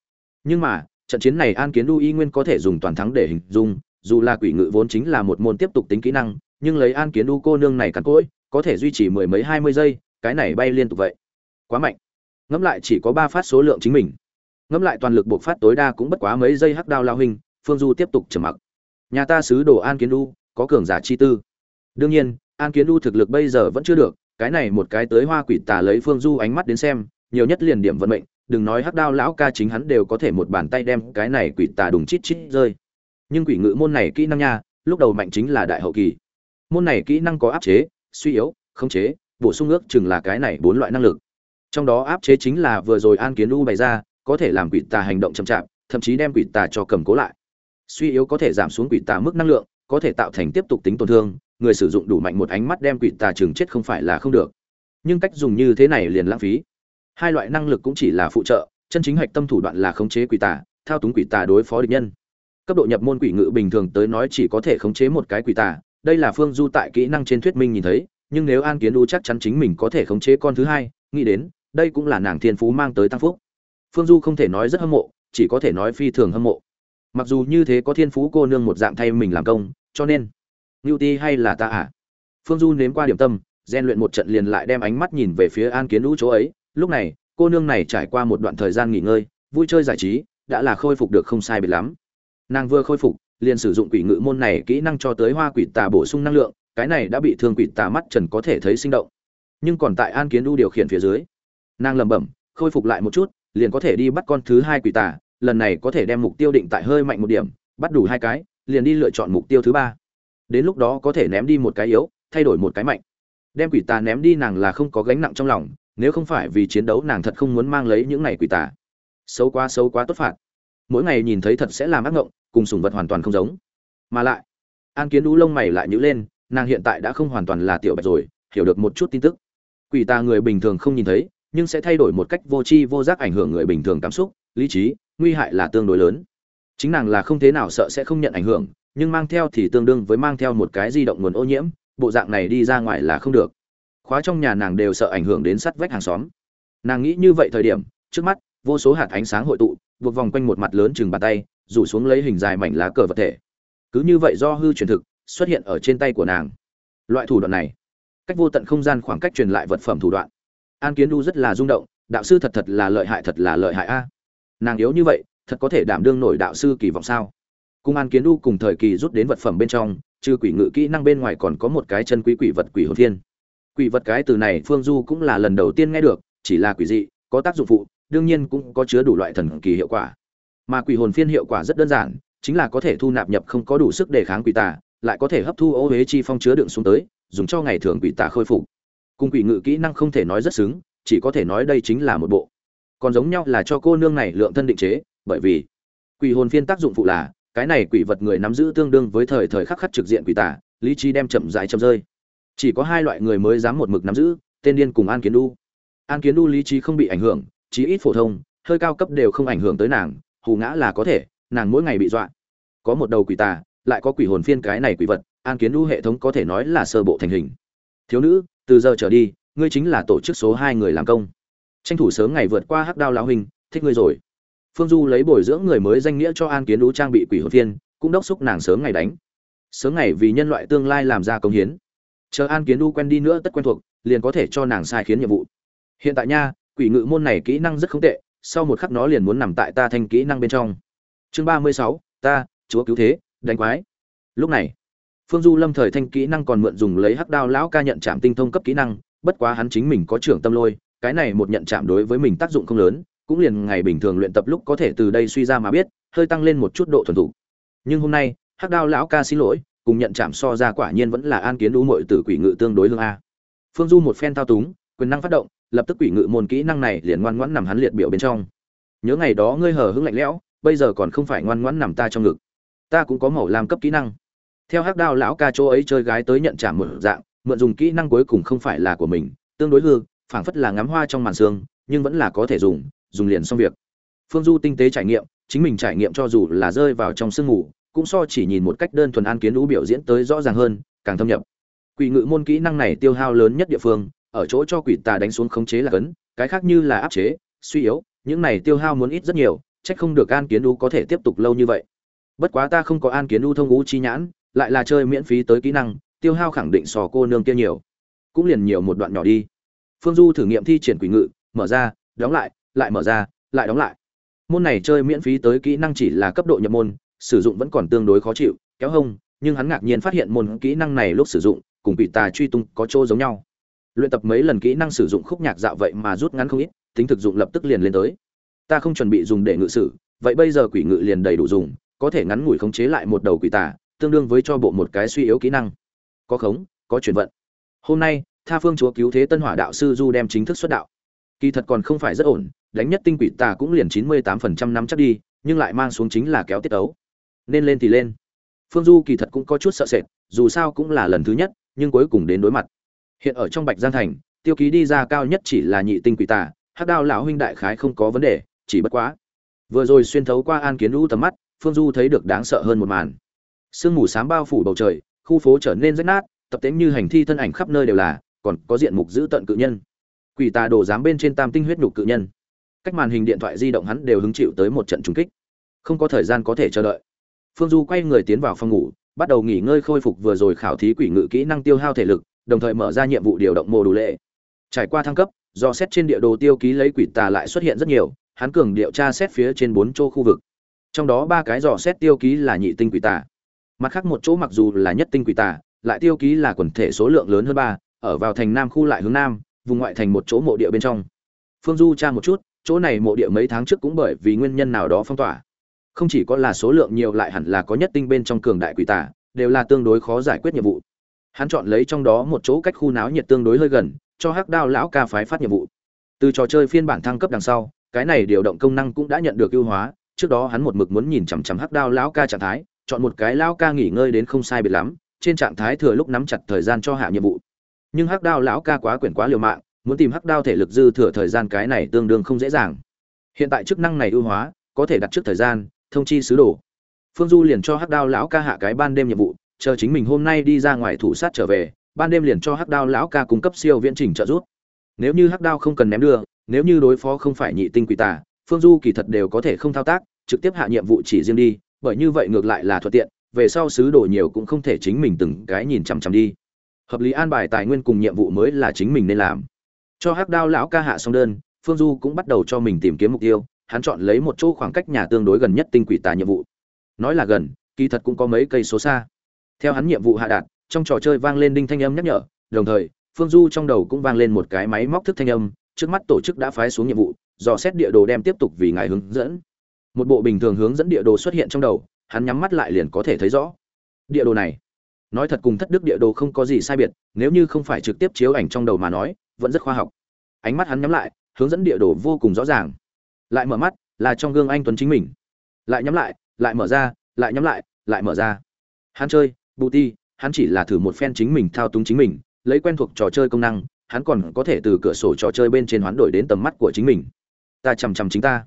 Nhưng mà, trận chiến này an kiến đu y nguyên có thể dùng toàn thắng để hình dung, dù là quỷ ngự vốn chính là một môn tiếp tục tính kỹ năng, nhưng lấy an kiến đu cô nương này cắn cỗi, có thể duy trì mười mấy hai mươi giây, cái này bay liên tục vậy. Quá mạnh. Ngẫm lại chỉ có ba phát số lượng chính mình. Ngẫm lại toàn lực buộc phát tối đa cũng bất quá mấy giây hắc đao lao hình, phương du tiếp tục trầm mặc nhà ta sứ đồ an kiến đu, có cường giả chi tư. Đương nhiên, an kiến đu thực lực bây giờ vẫn chưa được, cái này một cái tới hoa quỷ tà lấy phương du ánh mắt đến xem, nhiều nhất liền điểm vận mệnh, đừng nói hắc đao lão ca chính hắn đều có thể một bàn tay đem cái này quỷ tà đùng chít chít rơi. Nhưng quỷ ngự môn này kỹ năng nha, lúc đầu mạnh chính là đại hậu kỳ. Môn này kỹ năng có áp chế, suy yếu, khống chế, bổ sung ước chừng là cái này bốn loại năng lực. Trong đó áp chế chính là vừa rồi an kiến u bày ra, có thể làm quỷ tà hành động chậm chạp, thậm chí đem quỷ tà cho cầm cố lại suy yếu có thể giảm xuống quỷ tà mức năng lượng, có thể tạo thành tiếp tục tính tổn thương, người sử dụng đủ mạnh một ánh mắt đem quỷ tà chừng chết không phải là không được. Nhưng cách dùng như thế này liền lãng phí. Hai loại năng lực cũng chỉ là phụ trợ, chân chính hạch tâm thủ đoạn là khống chế quỷ tà, thao túng quỷ tà đối phó địch nhân. Cấp độ nhập môn quỷ ngự bình thường tới nói chỉ có thể khống chế một cái quỷ tà, đây là phương du tại kỹ năng trên thuyết minh nhìn thấy, nhưng nếu an kiến u chắc chắn chính mình có thể khống chế con thứ hai, nghĩ đến, đây cũng là nàng thiên phú mang tới tăng phúc. Phương du không thể nói rất hâm mộ, chỉ có thể nói phi thường hâm mộ mặc dù như thế có thiên phú cô nương một dạng thay mình làm công, cho nên ngưu ti hay là ta à? Phương du nếm qua điểm tâm gian luyện một trận liền lại đem ánh mắt nhìn về phía an kiến lũ chỗ ấy. Lúc này, cô nương này trải qua một đoạn thời gian nghỉ ngơi, vui chơi giải trí, đã là khôi phục được không sai biệt lắm. Nàng vừa khôi phục, liền sử dụng quỷ ngự môn này kỹ năng cho tới hoa quỷ tà bổ sung năng lượng, cái này đã bị thương quỷ tà mắt trần có thể thấy sinh động. Nhưng còn tại an kiến đu điều khiển phía dưới, nàng lẩm bẩm, khôi phục lại một chút, liền có thể đi bắt con thứ hai quỷ tà lần này có thể đem mục tiêu định tại hơi mạnh một điểm, bắt đủ hai cái, liền đi lựa chọn mục tiêu thứ ba. Đến lúc đó có thể ném đi một cái yếu, thay đổi một cái mạnh. Đem quỷ tà ném đi nàng là không có gánh nặng trong lòng, nếu không phải vì chiến đấu nàng thật không muốn mang lấy những này quỷ tà. Xấu quá xấu quá, tốt phạt. Mỗi ngày nhìn thấy thật sẽ làm ác ngộng, cùng sùng vật hoàn toàn không giống. Mà lại, an kiến đũ lông mày lại nhữ lên, nàng hiện tại đã không hoàn toàn là tiểu bạch rồi, hiểu được một chút tin tức. Quỷ tà người bình thường không nhìn thấy, nhưng sẽ thay đổi một cách vô tri vô giác ảnh hưởng người bình thường cảm xúc, lý trí nguy hại là tương đối lớn. Chính nàng là không thế nào sợ sẽ không nhận ảnh hưởng, nhưng mang theo thì tương đương với mang theo một cái di động nguồn ô nhiễm, bộ dạng này đi ra ngoài là không được. Khóa trong nhà nàng đều sợ ảnh hưởng đến sắt vách hàng xóm. Nàng nghĩ như vậy thời điểm, trước mắt, vô số hạt ánh sáng hội tụ, buộc vòng quanh một mặt lớn chừng bàn tay, rủ xuống lấy hình dài mảnh lá cờ vật thể. Cứ như vậy do hư truyền thực, xuất hiện ở trên tay của nàng. Loại thủ đoạn này, cách vô tận không gian khoảng cách truyền lại vật phẩm thủ đoạn. An kiến đu rất là rung động, đạo sư thật thật là lợi hại thật là lợi hại a nàng yếu như vậy, thật có thể đảm đương nổi đạo sư kỳ vọng sao? Cung an kiến đu cùng thời kỳ rút đến vật phẩm bên trong, trừ quỷ ngự kỹ năng bên ngoài còn có một cái chân quý quỷ vật quỷ hồn thiên. Quỷ vật cái từ này phương du cũng là lần đầu tiên nghe được, chỉ là quỷ dị, có tác dụng phụ, đương nhiên cũng có chứa đủ loại thần kỳ hiệu quả. Mà quỷ hồn phiên hiệu quả rất đơn giản, chính là có thể thu nạp nhập không có đủ sức đề kháng quỷ tà, lại có thể hấp thu ô huế chi phong chứa đựng xuống tới, dùng cho ngày thường quỷ tà khôi phục. Cùng quỷ ngự kỹ năng không thể nói rất xứng, chỉ có thể nói đây chính là một bộ còn giống nhau là cho cô nương này lượng thân định chế, bởi vì quỷ hồn phiên tác dụng phụ là, cái này quỷ vật người nắm giữ tương đương với thời thời khắc khắc trực diện quỷ tà lý trí đem chậm rãi chậm rơi. Chỉ có hai loại người mới dám một mực nắm giữ, tên điên cùng an kiến đu an kiến đu lý trí không bị ảnh hưởng, chí ít phổ thông, hơi cao cấp đều không ảnh hưởng tới nàng, hù ngã là có thể, nàng mỗi ngày bị dọa. Có một đầu quỷ tà, lại có quỷ hồn phiên cái này quỷ vật, an kiến đu hệ thống có thể nói là sơ bộ thành hình. Thiếu nữ, từ giờ trở đi, ngươi chính là tổ chức số hai người làm công tranh thủ sớm ngày vượt qua hắc đao lão huynh thích ngươi rồi. Phương du lấy bồi dưỡng người mới danh nghĩa cho an kiến đu trang bị quỷ hồn viên, cũng đốc xúc nàng sớm ngày đánh. Sớm ngày vì nhân loại tương lai làm ra công hiến. Chờ an kiến đu quen đi nữa tất quen thuộc liền có thể cho nàng sai khiến nhiệm vụ. Hiện tại nha quỷ ngự môn này kỹ năng rất không tệ sau một khắc nó liền muốn nằm tại ta thành kỹ năng bên trong. Chương ba mươi sáu ta chúa cứu thế đánh quái. Lúc này phương du lâm thời thanh kỹ năng còn mượn dùng lấy hắc đao lão ca nhận chạm tinh thông cấp kỹ năng bất quá hắn chính mình có trưởng tâm lôi cái này một nhận chạm đối với mình tác dụng không lớn, cũng liền ngày bình thường luyện tập lúc có thể từ đây suy ra mà biết, hơi tăng lên một chút độ thuần thủ nhưng hôm nay, hắc đao lão ca xin lỗi, cùng nhận chạm so ra quả nhiên vẫn là an kiến đũ mội từ quỷ ngự tương đối lương a. Phương du một phen thao túng, quyền năng phát động, lập tức quỷ ngự môn kỹ năng này liền ngoan ngoãn nằm hắn liệt biểu bên trong. Nhớ ngày đó ngươi hờ hững lạnh lẽo, bây giờ còn không phải ngoan ngoãn nằm ta trong ngực. Ta cũng có màu làm cấp kỹ năng. Theo hắc đao lão ca chỗ ấy chơi gái tới nhận trả một dạng, mượn dùng kỹ năng cuối cùng không phải là của mình, tương đối hư phảng phất là ngắm hoa trong màn sương nhưng vẫn là có thể dùng dùng liền xong việc. Phương du tinh tế trải nghiệm chính mình trải nghiệm cho dù là rơi vào trong sương ngủ, cũng so chỉ nhìn một cách đơn thuần an kiến lũ biểu diễn tới rõ ràng hơn càng thâm nhập. Quỷ ngự môn kỹ năng này tiêu hao lớn nhất địa phương ở chỗ cho quỷ tà đánh xuống khống chế là cấn cái khác như là áp chế suy yếu những này tiêu hao muốn ít rất nhiều trách không được an kiến lũ có thể tiếp tục lâu như vậy. Bất quá ta không có an kiến lũ thông ngũ chi nhãn lại là chơi miễn phí tới kỹ năng tiêu hao khẳng định sò cô nương kia nhiều. Cũng liền nhiều một đoạn nhỏ đi phương du thử nghiệm thi triển quỷ ngự, mở ra, đóng lại lại mở ra, lại đóng lại. Môn này chơi miễn phí tới kỹ năng chỉ là cấp độ nhập môn, sử dụng vẫn còn tương đối khó chịu, kéo hông, nhưng hắn ngạc nhiên phát hiện môn kỹ năng này lúc sử dụng, cùng bị tà truy tung có chỗ giống nhau. Luyện tập mấy lần kỹ năng sử dụng khúc nhạc dạo vậy mà rút ngắn không ít, tính thực dụng lập tức liền lên tới. Ta không chuẩn bị dùng để ngự sử, vậy bây giờ quỷ ngự liền đầy đủ dùng, có thể ngắn ngủi khống chế lại một đầu quỷ tà, tương đương với cho bộ một cái suy yếu kỹ năng. Có khống, có chuyển vận. Hôm nay tha phương chúa cứu thế tân hỏa đạo sư du đem chính thức xuất đạo. Kỳ thật còn không phải rất ổn, đánh nhất tinh quỷ tà cũng liền chín mươi tám phần trăm năm chắc đi, nhưng lại mang xuống chính là kéo tiết ấu nên lên thì lên. Phương du kỳ thật cũng có chút sợ sệt, dù sao cũng là lần thứ nhất, nhưng cuối cùng đến đối mặt. Hiện ở trong bạch giang thành, tiêu ký đi ra cao nhất chỉ là nhị tinh quỷ tà, hắc đao lão huynh đại khái không có vấn đề, chỉ bất quá. Vừa rồi xuyên thấu qua an kiến lũ tầm mắt, phương du thấy được đáng sợ hơn một màn. Sương mù sám bao phủ bầu trời, khu phố trở nên rách nát, tập tính như hành thi thân ảnh khắp nơi đều là còn có diện mục giữ tận cự nhân. Quỷ tà đồ dám bên trên tam tinh huyết nhục cự nhân. Cách màn hình điện thoại di động hắn đều hứng chịu tới một trận trùng kích. Không có thời gian có thể chờ đợi. Phương du quay người tiến vào phòng ngủ, bắt đầu nghỉ ngơi khôi phục vừa rồi khảo thí quỷ ngự kỹ năng tiêu hao thể lực, đồng thời mở ra nhiệm vụ điều động mô đủ lệ. Trải qua thăng cấp, do xét trên địa đồ tiêu ký lấy quỷ tà lại xuất hiện rất nhiều, hắn cường điệu tra xét phía trên bốn chỗ khu vực. Trong đó ba cái dò xét tiêu ký là nhị tinh quỷ tà. Mặt khác một chỗ mặc dù là nhất tinh quỷ tà, lại tiêu ký là quần thể số lượng lớn hơn ba ở vào thành nam khu lại hướng nam, vùng ngoại thành một chỗ mộ địa bên trong. Phương du tra một chút, chỗ này mộ địa mấy tháng trước cũng bởi vì nguyên nhân nào đó phong tỏa. Không chỉ có là số lượng nhiều lại hẳn là có nhất tinh bên trong cường đại quỷ tả đều là tương đối khó giải quyết nhiệm vụ. Hắn chọn lấy trong đó một chỗ cách khu náo nhiệt tương đối hơi gần, cho hắc đao lão ca phái phát nhiệm vụ. Từ trò chơi phiên bản thăng cấp đằng sau, cái này điều động công năng cũng đã nhận được ưu hóa, trước đó hắn một mực muốn nhìn chằm chằm hắc đao lão ca trạng thái, chọn một cái lão ca nghỉ ngơi đến không sai biệt lắm, trên trạng thái thừa lúc nắm chặt thời gian cho hạ nhiệm vụ nhưng hắc đao lão ca quá quyển quá liều mạng, muốn tìm hắc đao thể lực dư thừa thời gian cái này tương đương không dễ dàng. Hiện tại chức năng này ưu hóa, có thể đặt trước thời gian, thông chi sứ đồ. Phương du liền cho hắc đao lão ca hạ cái ban đêm nhiệm vụ, chờ chính mình hôm nay đi ra ngoài thủ sát trở về, ban đêm liền cho hắc đao lão ca cung cấp siêu viễn trình trợ giúp. Nếu như hắc đao không cần ném đưa, nếu như đối phó không phải nhị tinh quỷ tà, phương du kỳ thật đều có thể không thao tác, trực tiếp hạ nhiệm vụ chỉ riêng đi, bởi như vậy ngược lại là thuận tiện, về sau sứ đồ nhiều cũng không thể chính mình từng cái nhìn chằm chằm đi hợp lý an bài tài nguyên cùng nhiệm vụ mới là chính mình nên làm. Cho hắc đao lão ca hạ xong đơn, phương du cũng bắt đầu cho mình tìm kiếm mục tiêu, hắn chọn lấy một chỗ khoảng cách nhà tương đối gần nhất tinh quỷ tà nhiệm vụ. Nói là gần, kỳ thật cũng có mấy cây số xa. Theo hắn nhiệm vụ hạ đạt, trong trò chơi vang lên đinh thanh âm nhắc nhở, đồng thời, phương du trong đầu cũng vang lên một cái máy móc thức thanh âm, trước mắt tổ chức đã phái xuống nhiệm vụ, dò xét địa đồ đem tiếp tục vì ngài hướng dẫn. Một bộ bình thường hướng dẫn địa đồ xuất hiện trong đầu, hắn nhắm mắt lại liền có thể thấy rõ. Địa đồ này nói thật cùng thất đức địa đồ không có gì sai biệt, nếu như không phải trực tiếp chiếu ảnh trong đầu mà nói, vẫn rất khoa học. Ánh mắt hắn nhắm lại, hướng dẫn địa đồ vô cùng rõ ràng. Lại mở mắt, là trong gương anh tuấn chính mình. Lại nhắm lại lại mở ra, lại nhắm lại lại mở ra. Hắn chơi, bù ti, hắn chỉ là thử một phen chính mình thao túng chính mình, lấy quen thuộc trò chơi công năng, hắn còn có thể từ cửa sổ trò chơi bên trên hoán đổi đến tầm mắt của chính mình. Ta chằm chằm chính ta.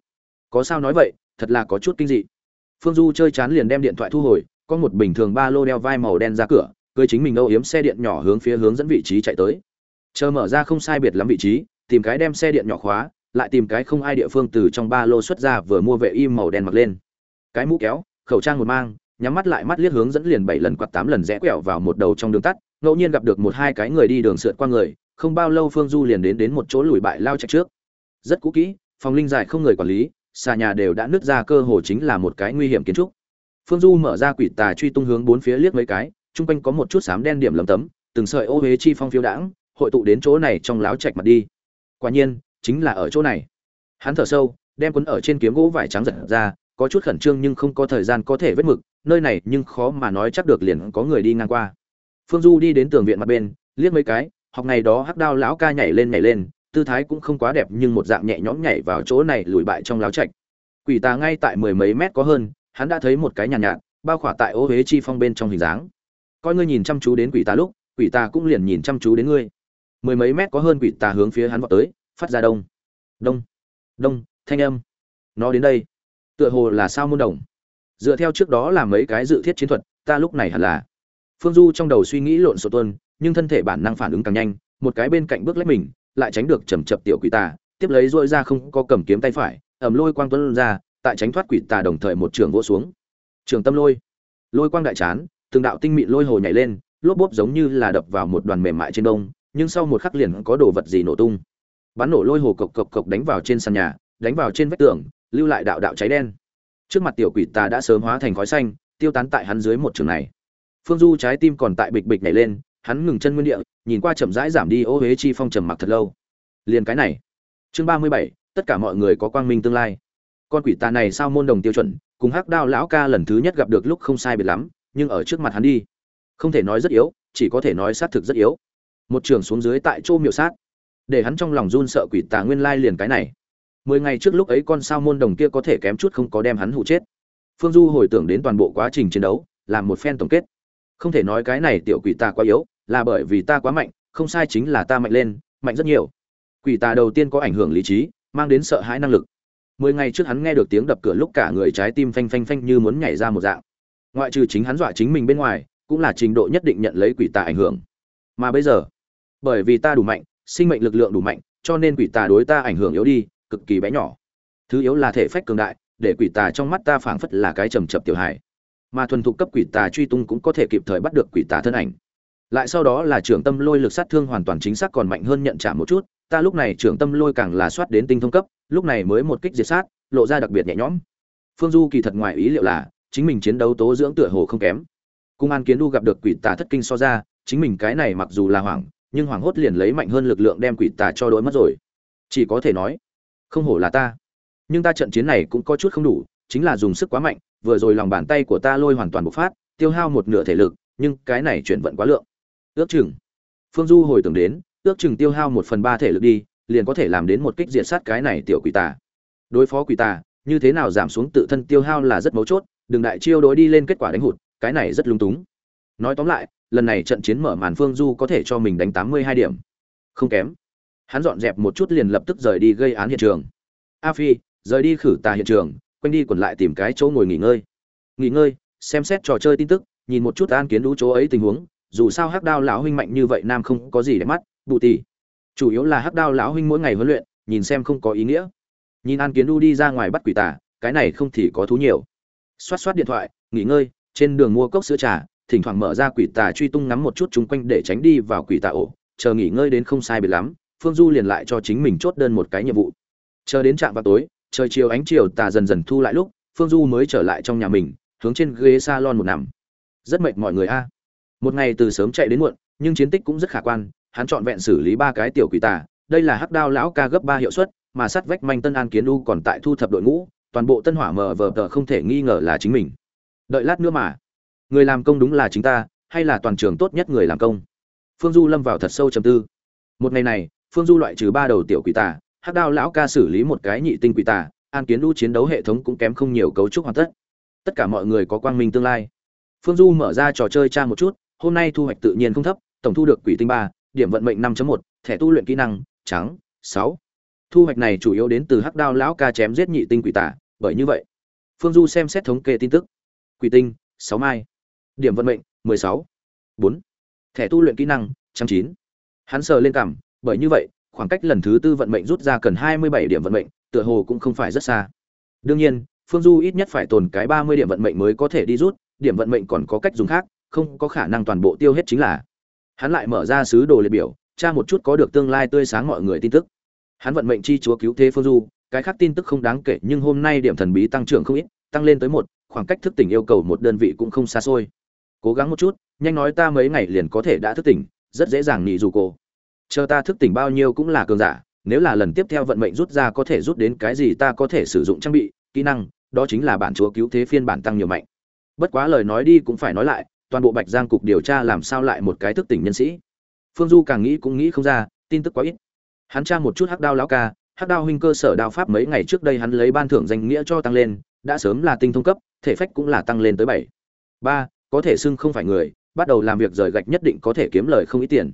Có sao nói vậy, thật là có chút kinh dị. Phương du chơi chán liền đem điện thoại thu hồi có một bình thường ba lô đeo vai màu đen ra cửa, cưới chính mình âu yếm xe điện nhỏ hướng phía hướng dẫn vị trí chạy tới. Chờ mở ra không sai biệt lắm vị trí, tìm cái đem xe điện nhỏ khóa, lại tìm cái không ai địa phương từ trong ba lô xuất ra vừa mua vệ im màu đen mặc lên. Cái mũ kéo, khẩu trang một mang, nhắm mắt lại mắt liếc hướng dẫn liền bảy lần quạt tám lần rẽ quẹo vào một đầu trong đường tắt, ngẫu nhiên gặp được một hai cái người đi đường sượt qua người, không bao lâu phương du liền đến đến một chỗ lùi bại lao chạy trước. Rất cũ kỹ, phòng linh dài không người quản lý, xà nhà đều đã nứt ra, cơ hồ chính là một cái nguy hiểm kiến trúc phương du mở ra quỷ tà truy tung hướng bốn phía liếc mấy cái, chung quanh có một chút xám đen điểm lấm tấm, từng sợi ô huế chi phong phiêu đãng, hội tụ đến chỗ này trong láo chạch mặt đi. Quả nhiên, chính là ở chỗ này. Hắn thở sâu, đem quấn ở trên kiếm gỗ vải trắng giật ra, có chút khẩn trương nhưng không có thời gian có thể vết mực, nơi này nhưng khó mà nói chắc được liền có người đi ngang qua. Phương du đi đến tường viện mặt bên, liếc mấy cái, học ngày đó hắc đao lão ca nhảy lên nhảy lên, tư thái cũng không quá đẹp nhưng một dạng nhẹ nhõm nhảy vào chỗ này lùi bại trong láo chạch quỷ tà ngay tại mười mấy mét có hơn hắn đã thấy một cái nhàn nhạt, nhạt bao khỏa tại ô huế chi phong bên trong hình dáng. Coi ngươi nhìn chăm chú đến quỷ tà lúc quỷ tà cũng liền nhìn chăm chú đến ngươi. Mười mấy mét có hơn quỷ tà hướng phía hắn vọt tới phát ra đông. Đông. Đông thanh âm. Nó đến đây. Tựa hồ là sao môn đồng. Dựa theo trước đó là mấy cái dự thiết chiến thuật ta lúc này hẳn là. Phương du trong đầu suy nghĩ lộn xộn tuân nhưng thân thể bản năng phản ứng càng nhanh một cái bên cạnh bước lách mình lại tránh được chầm chập tiểu quỷ tà tiếp lấy dội ra không có cầm kiếm tay phải ẩm lôi quang tuấn ra tại tránh thoát quỷ tà đồng thời một trường vỗ xuống. Trường tâm lôi. Lôi quang đại chán, từng đạo tinh mịn lôi hồ nhảy lên, lốp bốp giống như là đập vào một đoàn mềm mại trên đông nhưng sau một khắc liền có đồ vật gì nổ tung. Bắn nổ lôi hồ cộc cộc cộc đánh vào trên sàn nhà, đánh vào trên vách tường, lưu lại đạo đạo cháy đen. Trước mặt tiểu quỷ tà đã sớm hóa thành khói xanh, tiêu tán tại hắn dưới một trường này. Phương du trái tim còn tại bịch bịch nhảy lên, hắn ngừng chân nguyên địa, nhìn qua chậm rãi giảm đi ô huế chi phong trầm mặc thật lâu. Liền cái này. Chương ba mươi bảy, tất cả mọi người có quang minh tương lai con quỷ tà này sao môn đồng tiêu chuẩn, cùng hắc đao lão ca lần thứ nhất gặp được lúc không sai biệt lắm, nhưng ở trước mặt hắn đi. Không thể nói rất yếu, chỉ có thể nói xác thực rất yếu. Một trường xuống dưới tại chỗ miệu sát. Để hắn trong lòng run sợ quỷ tà nguyên lai liền cái này. Mười ngày trước lúc ấy con sao môn đồng kia có thể kém chút không có đem hắn hụ chết. Phương du hồi tưởng đến toàn bộ quá trình chiến đấu, làm một phen tổng kết. Không thể nói cái này tiểu quỷ ta quá yếu, là bởi vì ta quá mạnh, không sai chính là ta mạnh lên, mạnh rất nhiều. Quỷ tà đầu tiên có ảnh hưởng lý trí, mang đến sợ hãi năng lực mười ngày trước hắn nghe được tiếng đập cửa lúc cả người trái tim phanh phanh phanh như muốn nhảy ra một dạng. Ngoại trừ chính hắn dọa chính mình bên ngoài, cũng là trình độ nhất định nhận lấy quỷ tà ảnh hưởng. Mà bây giờ, bởi vì ta đủ mạnh, sinh mệnh lực lượng đủ mạnh, cho nên quỷ tà đối ta ảnh hưởng yếu đi, cực kỳ bé nhỏ. Thứ yếu là thể phách cường đại, để quỷ tà trong mắt ta phảng phất là cái trầm chập tiểu hài. Mà thuần thục cấp quỷ tà truy tung cũng có thể kịp thời bắt được quỷ tà thân ảnh. Lại sau đó là trưởng tâm lôi lực sát thương hoàn toàn chính xác còn mạnh hơn nhận trả một chút, ta lúc này trưởng tâm lôi càng là soát đến tinh thông cấp lúc này mới một kích diệt sát, lộ ra đặc biệt nhẹ nhõm. Phương du kỳ thật ngoài ý liệu là, chính mình chiến đấu tố dưỡng tựa hồ không kém. Cung an kiến du gặp được quỷ tà thất kinh so ra, chính mình cái này mặc dù là hoảng, nhưng hoảng hốt liền lấy mạnh hơn lực lượng đem quỷ tà cho đối mất rồi. Chỉ có thể nói, không hổ là ta. Nhưng ta trận chiến này cũng có chút không đủ, chính là dùng sức quá mạnh, vừa rồi lòng bàn tay của ta lôi hoàn toàn bộc phát, tiêu hao một nửa thể lực, nhưng cái này chuyển vận quá lượng. Ước chừng. Phương du hồi tưởng đến, ước chừng tiêu hao một phần ba thể lực đi liền có thể làm đến một kích diệt sát cái này tiểu quỷ tà. Đối phó quỷ tà, như thế nào giảm xuống tự thân tiêu hao là rất mấu chốt, đừng đại chiêu đối đi lên kết quả đánh hụt, cái này rất lung túng. Nói tóm lại, lần này trận chiến mở màn phương du có thể cho mình đánh tám mươi hai điểm. Không kém. Hắn dọn dẹp một chút liền lập tức rời đi gây án hiện trường. A phi, rời đi khử tà hiện trường, quanh đi quẩn lại tìm cái chỗ ngồi nghỉ ngơi. Nghỉ ngơi, xem xét trò chơi tin tức, nhìn một chút an kiến đũ chỗ ấy tình huống, dù sao hắc đao lão huynh mạnh như vậy nam không có gì để mắt, bù tỷ chủ yếu là hắc đao lão huynh mỗi ngày huấn luyện, nhìn xem không có ý nghĩa. Nhìn an kiến đu đi ra ngoài bắt quỷ tà, cái này không thì có thú nhiều. Xoát xoát điện thoại, nghỉ ngơi, trên đường mua cốc sữa trà, thỉnh thoảng mở ra quỷ tà truy tung ngắm một chút chung quanh để tránh đi vào quỷ tà ổ, chờ nghỉ ngơi đến không sai biệt lắm, phương du liền lại cho chính mình chốt đơn một cái nhiệm vụ. Chờ đến trạm vào tối, trời chiều ánh chiều tà dần dần thu lại lúc, phương du mới trở lại trong nhà mình, hướng trên ghế salon một nằm. Rất mệt mọi người a. Một ngày từ sớm chạy đến muộn, nhưng chiến tích cũng rất khả quan hắn chọn vẹn xử lý ba cái tiểu quỷ tà, đây là hắc đao lão ca gấp ba hiệu suất, mà sát vách manh tân an kiến u còn tại thu thập đội ngũ, toàn bộ tân hỏa mờ vờ tờ không thể nghi ngờ là chính mình. Đợi lát nữa mà, người làm công đúng là chính ta, hay là toàn trường tốt nhất người làm công? Phương du lâm vào thật sâu trầm tư. Một ngày này, phương du loại trừ ba đầu tiểu quỷ tà, hắc đao lão ca xử lý một cái nhị tinh quỷ tà, an kiến u chiến đấu hệ thống cũng kém không nhiều cấu trúc hoàn tất. Tất cả mọi người có quang minh tương lai. Phương du mở ra trò chơi tra một chút, hôm nay thu hoạch tự nhiên không thấp, tổng thu được quỷ tinh ba điểm vận mệnh năm một, thẻ tu luyện kỹ năng, trắng, sáu. Thu hoạch này chủ yếu đến từ hắc đao lão ca chém giết nhị tinh quỷ tà bởi như vậy, phương du xem xét thống kê tin tức. Quỷ tinh, sáu mai. Điểm vận mệnh, mười sáu. Bốn. Thẻ tu luyện kỹ năng, trắng chín. Hắn sờ lên cảm, bởi như vậy, khoảng cách lần thứ tư vận mệnh rút ra cần hai mươi bảy điểm vận mệnh, tựa hồ cũng không phải rất xa. Đương nhiên, phương du ít nhất phải tồn cái ba mươi điểm vận mệnh mới có thể đi rút, điểm vận mệnh còn có cách dùng khác, không có khả năng toàn bộ tiêu hết chính là hắn lại mở ra sứ đồ liệt biểu, tra một chút có được tương lai tươi sáng mọi người tin tức. Hắn vận mệnh chi chúa cứu thế phương du, cái khác tin tức không đáng kể, nhưng hôm nay điểm thần bí tăng trưởng không ít, tăng lên tới một, khoảng cách thức tỉnh yêu cầu một đơn vị cũng không xa xôi. Cố gắng một chút, nhanh nói ta mấy ngày liền có thể đã thức tỉnh, rất dễ dàng nghỉ dù cô chờ ta thức tỉnh bao nhiêu cũng là cường giả, nếu là lần tiếp theo vận mệnh rút ra có thể rút đến cái gì ta có thể sử dụng trang bị, kỹ năng, đó chính là bản chúa cứu thế phiên bản tăng nhiều mạnh. Bất quá lời nói đi cũng phải nói lại toàn bộ bạch giang cục điều tra làm sao lại một cái thức tỉnh nhân sĩ? Phương du càng nghĩ cũng nghĩ không ra, tin tức quá ít. Hắn tra một chút hắc đao lão ca, hắc đao huynh cơ sở đao pháp mấy ngày trước đây hắn lấy ban thưởng danh nghĩa cho tăng lên, đã sớm là tinh thông cấp, thể phách cũng là tăng lên tới bảy. Ba, có thể xưng không phải người, bắt đầu làm việc rời gạch nhất định có thể kiếm lời không ít tiền.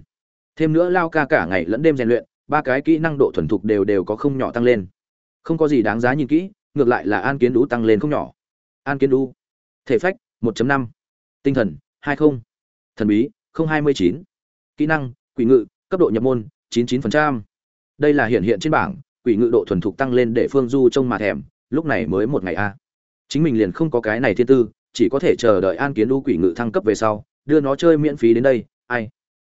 Thêm nữa lao ca cả ngày lẫn đêm rèn luyện, ba cái kỹ năng độ thuần thục đều đều có không nhỏ tăng lên. Không có gì đáng giá nhìn kỹ, ngược lại là an kiến đũ tăng lên không nhỏ. An kiến đũ thể phách 1.5. tinh thần 20. thần bí 029. kỹ năng, quỷ ngự, cấp độ nhập môn 99%. đây là hiện hiện trên bảng, quỷ ngự độ thuần thục tăng lên để phương du trông mà thèm, lúc này mới một ngày a chính mình liền không có cái này thiên tư, chỉ có thể chờ đợi an kiến đu quỷ ngự thăng cấp về sau, đưa nó chơi miễn phí đến đây, ai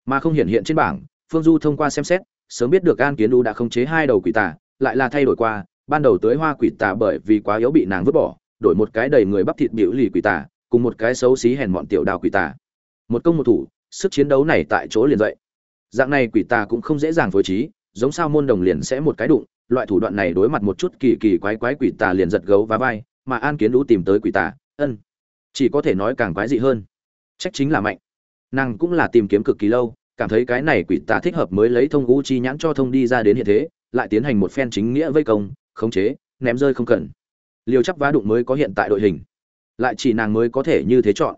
mà không hiện hiện trên bảng, phương du thông qua xem xét, sớm biết được an kiến đu đã khống chế hai đầu quỷ tà, lại là thay đổi qua, ban đầu tới hoa quỷ tà bởi vì quá yếu bị nàng vứt bỏ, đổi một cái đầy người bắp thịt biểu lì quỷ tà cùng một cái xấu xí hèn mọn tiểu đào quỷ tà. Một công một thủ, sức chiến đấu này tại chỗ liền dậy. Dạng này quỷ tà cũng không dễ dàng phối trí, giống sao môn đồng liền sẽ một cái đụng, loại thủ đoạn này đối mặt một chút kỳ kỳ quái quái quỷ tà liền giật gấu và vai, mà an kiến đũ tìm tới quỷ tà, ân, chỉ có thể nói càng quái dị hơn. Trách chính là mạnh. Nàng cũng là tìm kiếm cực kỳ lâu, cảm thấy cái này quỷ tà thích hợp mới lấy thông u chi nhãn cho thông đi ra đến hiện thế, lại tiến hành một phen chính nghĩa vây công, khống chế, ném rơi không cần. Liều chắc vá đụng mới có hiện tại đội hình lại chỉ nàng mới có thể như thế chọn.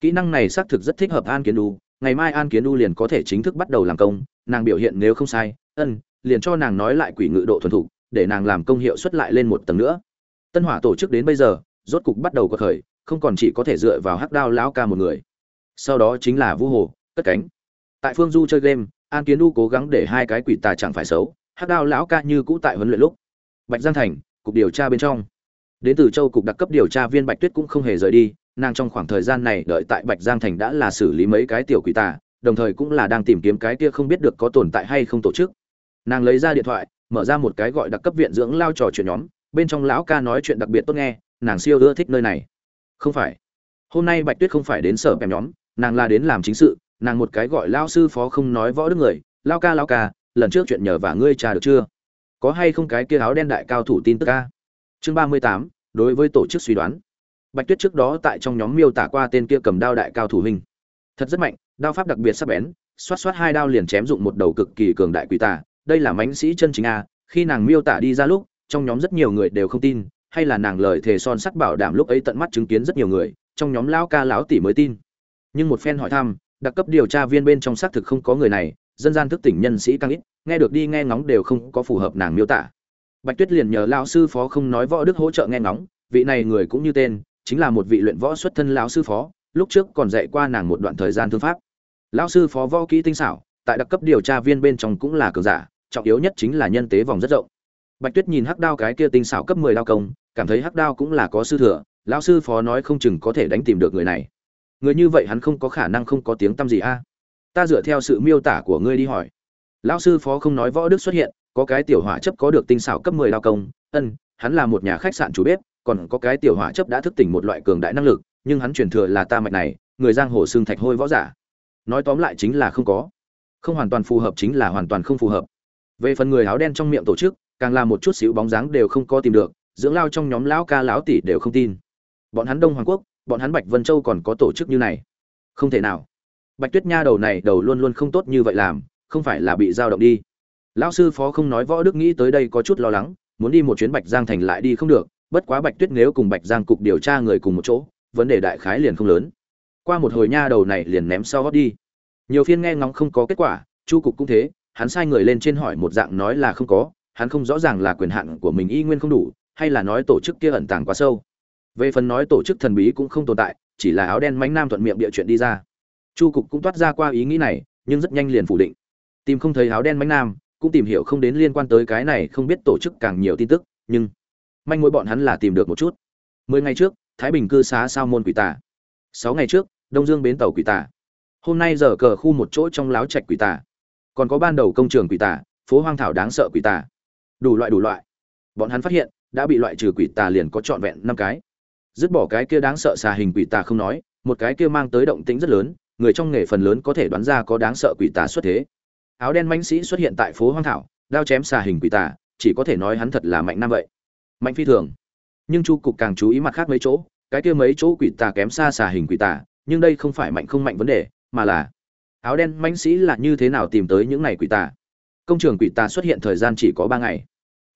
Kỹ năng này xác thực rất thích hợp an kiến đu ngày mai an kiến đu liền có thể chính thức bắt đầu làm công, nàng biểu hiện nếu không sai, ân, liền cho nàng nói lại quỷ ngự độ thuần thục, để nàng làm công hiệu xuất lại lên một tầng nữa. Tân hỏa tổ chức đến bây giờ, rốt cục bắt đầu có khởi, không còn chỉ có thể dựa vào hắc đao lão ca một người. Sau đó chính là vu hồ, cất cánh. Tại phương du chơi game, an kiến đu cố gắng để hai cái quỷ tà chẳng phải xấu, hắc đao lão ca như cũ tại huấn luyện lúc. Bạch giang thành, cục điều tra bên trong đến từ châu cục đặc cấp điều tra viên bạch tuyết cũng không hề rời đi, nàng trong khoảng thời gian này đợi tại bạch giang thành đã là xử lý mấy cái tiểu quỷ tà, đồng thời cũng là đang tìm kiếm cái kia không biết được có tồn tại hay không tổ chức. Nàng lấy ra điện thoại, mở ra một cái gọi đặc cấp viện dưỡng lao trò chuyện nhóm, bên trong lão ca nói chuyện đặc biệt tốt nghe, nàng siêu ưa thích nơi này. Không phải. Hôm nay bạch tuyết không phải đến sở kèm nhóm, nàng là đến làm chính sự, nàng một cái gọi lao sư phó không nói võ đức người, lao ca lao ca, lần trước chuyện nhờ vả ngươi trà được chưa? Có hay không cái kia áo đen đại cao thủ tin tức ca? Chương ba mươi tám, đối với tổ chức suy đoán. Bạch tuyết trước đó tại trong nhóm miêu tả qua tên kia cầm đao đại cao thủ hình. Thật rất mạnh, đao pháp đặc biệt sắc bén, xoát xoát hai đao liền chém dụng một đầu cực kỳ cường đại quỷ tà. Đây là mãnh sĩ chân chính a, khi nàng miêu tả đi ra lúc, trong nhóm rất nhiều người đều không tin, hay là nàng lời thề son sắt bảo đảm lúc ấy tận mắt chứng kiến rất nhiều người, trong nhóm lão ca lão tỷ mới tin. Nhưng một phen hỏi thăm, đặc cấp điều tra viên bên trong xác thực không có người này, dân gian thức tỉnh nhân sĩ càng ít, nghe được đi nghe ngóng đều không có phù hợp nàng miêu tả bạch tuyết liền nhờ lão sư phó không nói võ đức hỗ trợ nghe ngóng, vị này người cũng như tên, chính là một vị luyện võ xuất thân lão sư phó, lúc trước còn dạy qua nàng một đoạn thời gian thương pháp. Lão sư phó võ kỹ tinh xảo, tại đặc cấp điều tra viên bên trong cũng là cường giả, trọng yếu nhất chính là nhân tế vòng rất rộng. Bạch tuyết nhìn hắc đao cái kia tinh xảo cấp mười đao công, cảm thấy hắc đao cũng là có sư thừa, lão sư phó nói không chừng có thể đánh tìm được người này. Người như vậy hắn không có khả năng không có tiếng tăm gì a. Ta dựa theo sự miêu tả của ngươi đi hỏi. Lão sư phó không nói võ đức xuất hiện có cái tiểu hỏa chấp có được tinh xảo cấp mười đao công, ân, hắn là một nhà khách sạn chủ bếp, còn có cái tiểu hỏa chấp đã thức tỉnh một loại cường đại năng lực, nhưng hắn truyền thừa là ta mạch này, người giang hồ xương thạch hôi võ giả. Nói tóm lại chính là không có. Không hoàn toàn phù hợp chính là hoàn toàn không phù hợp. Về phần người áo đen trong miệng tổ chức, càng là một chút xíu bóng dáng đều không có tìm được, dưỡng lao trong nhóm lão ca lão tỷ đều không tin. Bọn hắn đông hoàng quốc, bọn hắn bạch vân châu còn có tổ chức như này. Không thể nào. Bạch tuyết nha đầu này đầu luôn luôn không tốt như vậy làm, không phải là bị dao động đi lão sư phó không nói võ đức nghĩ tới đây có chút lo lắng, muốn đi một chuyến bạch giang thành lại đi không được, bất quá bạch tuyết nếu cùng bạch giang cục điều tra người cùng một chỗ, vấn đề đại khái liền không lớn. Qua một hồi nha đầu này liền ném sau gót đi. Nhiều phiên nghe ngóng không có kết quả, chu cục cũng thế, hắn sai người lên trên hỏi một dạng nói là không có, hắn không rõ ràng là quyền hạn của mình y nguyên không đủ, hay là nói tổ chức kia ẩn tàng quá sâu. Về phần nói tổ chức thần bí cũng không tồn tại, chỉ là áo đen mánh nam thuận miệng địa chuyện đi ra. Chu cục cũng toát ra qua ý nghĩ này, nhưng rất nhanh liền phủ định. Tìm không thấy áo đen mánh nam cũng tìm hiểu không đến liên quan tới cái này, không biết tổ chức càng nhiều tin tức, nhưng manh mối bọn hắn là tìm được một chút. Mười ngày trước, thái bình cư xá sao môn quỷ tà. Sáu ngày trước, đông dương bến tàu quỷ tà. Hôm nay giờ cờ khu một chỗ trong láo trạch quỷ tà. Còn có ban đầu công trường quỷ tà, phố hoang thảo đáng sợ quỷ tà. Đủ loại đủ loại. Bọn hắn phát hiện, đã bị loại trừ quỷ tà liền có trọn vẹn năm cái. Dứt bỏ cái kia đáng sợ xà hình quỷ tà không nói, một cái kia mang tới động tĩnh rất lớn, người trong nghề phần lớn có thể đoán ra có đáng sợ quỷ tà xuất thế áo đen mãnh sĩ xuất hiện tại phố hoang thảo, đao chém xà hình quỷ tà, chỉ có thể nói hắn thật là mạnh nam vậy. Mạnh phi thường. Nhưng chu cục càng chú ý mặt khác mấy chỗ, cái kia mấy chỗ quỷ tà kém xa xà hình quỷ tà, nhưng đây không phải mạnh không mạnh vấn đề, mà là áo đen mãnh sĩ là như thế nào tìm tới những này quỷ tà? Công trường quỷ tà xuất hiện thời gian chỉ có ba ngày.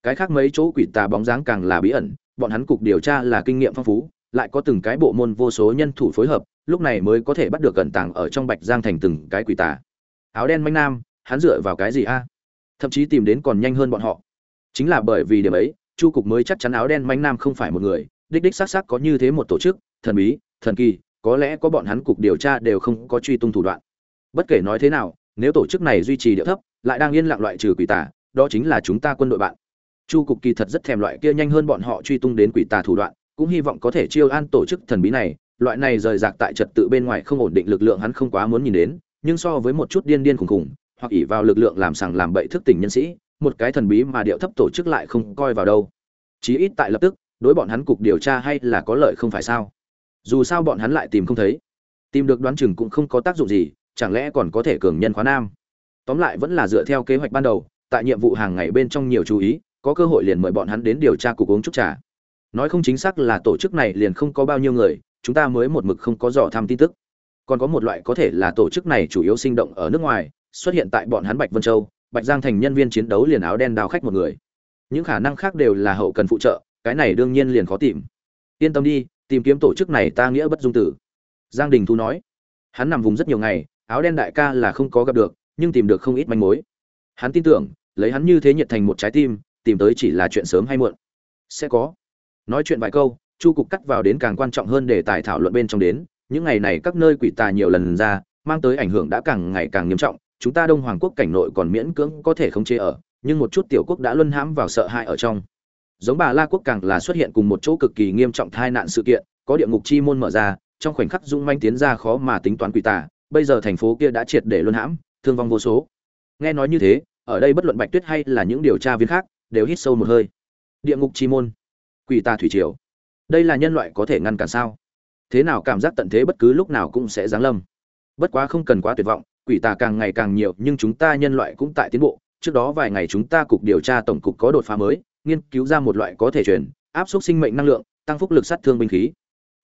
Cái khác mấy chỗ quỷ tà bóng dáng càng là bí ẩn, bọn hắn cục điều tra là kinh nghiệm phong phú, lại có từng cái bộ môn vô số nhân thủ phối hợp, lúc này mới có thể bắt được cẩn tàng ở trong bạch giang thành từng cái quỷ tà. Áo đen manh nam hắn dựa vào cái gì a? Thậm chí tìm đến còn nhanh hơn bọn họ. Chính là bởi vì điểm ấy, chu cục mới chắc chắn áo đen manh nam không phải một người, đích đích xác xác có như thế một tổ chức, thần bí, thần kỳ, có lẽ có bọn hắn cục điều tra đều không có truy tung thủ đoạn. Bất kể nói thế nào, nếu tổ chức này duy trì địa thấp, lại đang yên lặng loại trừ quỷ tà, đó chính là chúng ta quân đội bạn. Chu cục kỳ thật rất thèm loại kia nhanh hơn bọn họ truy tung đến quỷ tà thủ đoạn, cũng hy vọng có thể chiêu an tổ chức thần bí này, loại này rời rạc tại trật tự bên ngoài không ổn định lực lượng hắn không quá muốn nhìn đến, nhưng so với một chút điên điên khùng khùng hoặc ỷ vào lực lượng làm sằng làm bậy thức tỉnh nhân sĩ, một cái thần bí mà điệu thấp tổ chức lại không coi vào đâu. Chí ít tại lập tức, đối bọn hắn cục điều tra hay là có lợi không phải sao? Dù sao bọn hắn lại tìm không thấy. Tìm được đoán chừng cũng không có tác dụng gì, chẳng lẽ còn có thể cường nhân khóa nam? Tóm lại vẫn là dựa theo kế hoạch ban đầu, tại nhiệm vụ hàng ngày bên trong nhiều chú ý, có cơ hội liền mời bọn hắn đến điều tra cục uống chút trà. Nói không chính xác là tổ chức này liền không có bao nhiêu người, chúng ta mới một mực không có dò thăm tin tức. Còn có một loại có thể là tổ chức này chủ yếu sinh động ở nước ngoài xuất hiện tại bọn hắn bạch vân châu, bạch giang thành nhân viên chiến đấu liền áo đen đào khách một người. Những khả năng khác đều là hậu cần phụ trợ, cái này đương nhiên liền khó tìm. Yên tâm đi, tìm kiếm tổ chức này ta nghĩa bất dung tử. Giang đình thu nói. Hắn nằm vùng rất nhiều ngày, áo đen đại ca là không có gặp được, nhưng tìm được không ít manh mối. Hắn tin tưởng, lấy hắn như thế nhiệt thành một trái tim, tìm tới chỉ là chuyện sớm hay muộn. Sẽ có. Nói chuyện vài câu, chu cục cắt vào đến càng quan trọng hơn để tài thảo luận bên trong đến. Những ngày này các nơi quỷ tà nhiều lần ra, mang tới ảnh hưởng đã càng ngày càng nghiêm trọng chúng ta đông hoàng quốc cảnh nội còn miễn cưỡng có thể không chế ở, nhưng một chút tiểu quốc đã luân hãm vào sợ hãi ở trong. Giống bà la quốc càng là xuất hiện cùng một chỗ cực kỳ nghiêm trọng tai nạn sự kiện, có địa ngục chi môn mở ra, trong khoảnh khắc dung manh tiến ra khó mà tính toán quỷ tà, bây giờ thành phố kia đã triệt để luân hãm, thương vong vô số. Nghe nói như thế, ở đây bất luận bạch tuyết hay là những điều tra viên khác đều hít sâu một hơi. Địa ngục chi môn, quỷ tà thủy triều. Đây là nhân loại có thể ngăn cản sao? Thế nào cảm giác tận thế bất cứ lúc nào cũng sẽ giáng lâm? Bất quá không cần quá tuyệt vọng quỷ tà càng ngày càng nhiều, nhưng chúng ta nhân loại cũng tại tiến bộ. Trước đó vài ngày chúng ta cục điều tra tổng cục có đột phá mới, nghiên cứu ra một loại có thể truyền, áp suất sinh mệnh năng lượng, tăng phúc lực sát thương binh khí.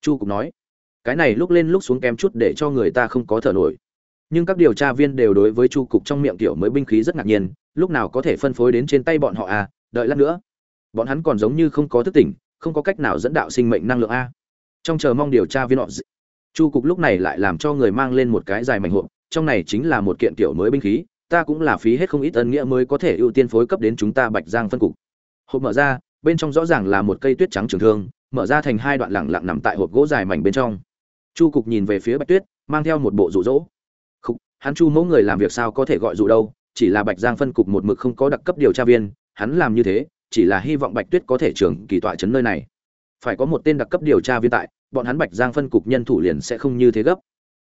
Chu cục nói, cái này lúc lên lúc xuống kém chút để cho người ta không có thở nổi. Nhưng các điều tra viên đều đối với chu cục trong miệng tiểu mới binh khí rất ngạc nhiên, lúc nào có thể phân phối đến trên tay bọn họ à? Đợi lát nữa. Bọn hắn còn giống như không có thức tỉnh, không có cách nào dẫn đạo sinh mệnh năng lượng a. Trong chờ mong điều tra viên họ chu cục lúc này lại làm cho người mang lên một cái dài mảnh hộp trong này chính là một kiện tiểu mới binh khí ta cũng là phí hết không ít ân nghĩa mới có thể ưu tiên phối cấp đến chúng ta bạch giang phân cục. Hộp mở ra bên trong rõ ràng là một cây tuyết trắng trường thương mở ra thành hai đoạn lẳng lặng nằm tại hộp gỗ dài mảnh bên trong. Chu cục nhìn về phía bạch tuyết mang theo một bộ rụ rỗ Khúc, hắn chu mẫu người làm việc sao có thể gọi dụ đâu chỉ là bạch giang phân cục một mực không có đặc cấp điều tra viên hắn làm như thế chỉ là hy vọng bạch tuyết có thể trưởng kỳ tọa chấn nơi này. Phải có một tên đặc cấp điều tra viên tại bọn hắn bạch giang phân cục nhân thủ liền sẽ không như thế gấp.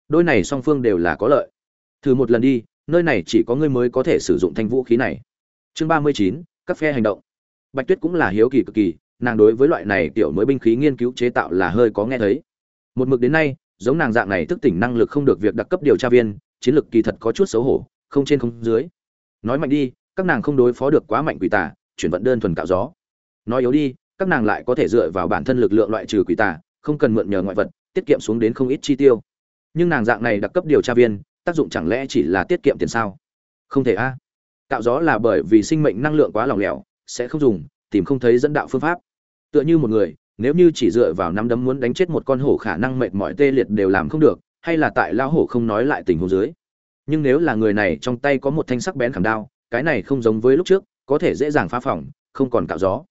Đôi này song phương đều là có lợi thử một lần đi, nơi này chỉ có ngươi mới có thể sử dụng thanh vũ khí này. Chương ba mươi chín, các phe hành động. Bạch tuyết cũng là hiếu kỳ cực kỳ, nàng đối với loại này tiểu mới binh khí nghiên cứu chế tạo là hơi có nghe thấy. Một mực đến nay, giống nàng dạng này thức tỉnh năng lực không được việc đặc cấp điều tra viên, chiến lược kỳ thật có chút xấu hổ, không trên không dưới. Nói mạnh đi, các nàng không đối phó được quá mạnh quỷ tà, chuyển vận đơn thuần cạo gió. Nói yếu đi, các nàng lại có thể dựa vào bản thân lực lượng loại trừ quỷ tà, không cần mượn nhờ ngoại vật, tiết kiệm xuống đến không ít chi tiêu. Nhưng nàng dạng này đặc cấp điều tra viên tác dụng chẳng lẽ chỉ là tiết kiệm tiền sao? Không thể a. Cạo gió là bởi vì sinh mệnh năng lượng quá lỏng lẻo, sẽ không dùng, tìm không thấy dẫn đạo phương pháp. Tựa như một người, nếu như chỉ dựa vào nắm đấm muốn đánh chết một con hổ khả năng mệt mỏi tê liệt đều làm không được, hay là tại lão hổ không nói lại tình huống dưới. Nhưng nếu là người này trong tay có một thanh sắc bén khảm đao, cái này không giống với lúc trước, có thể dễ dàng phá phỏng không còn cạo gió.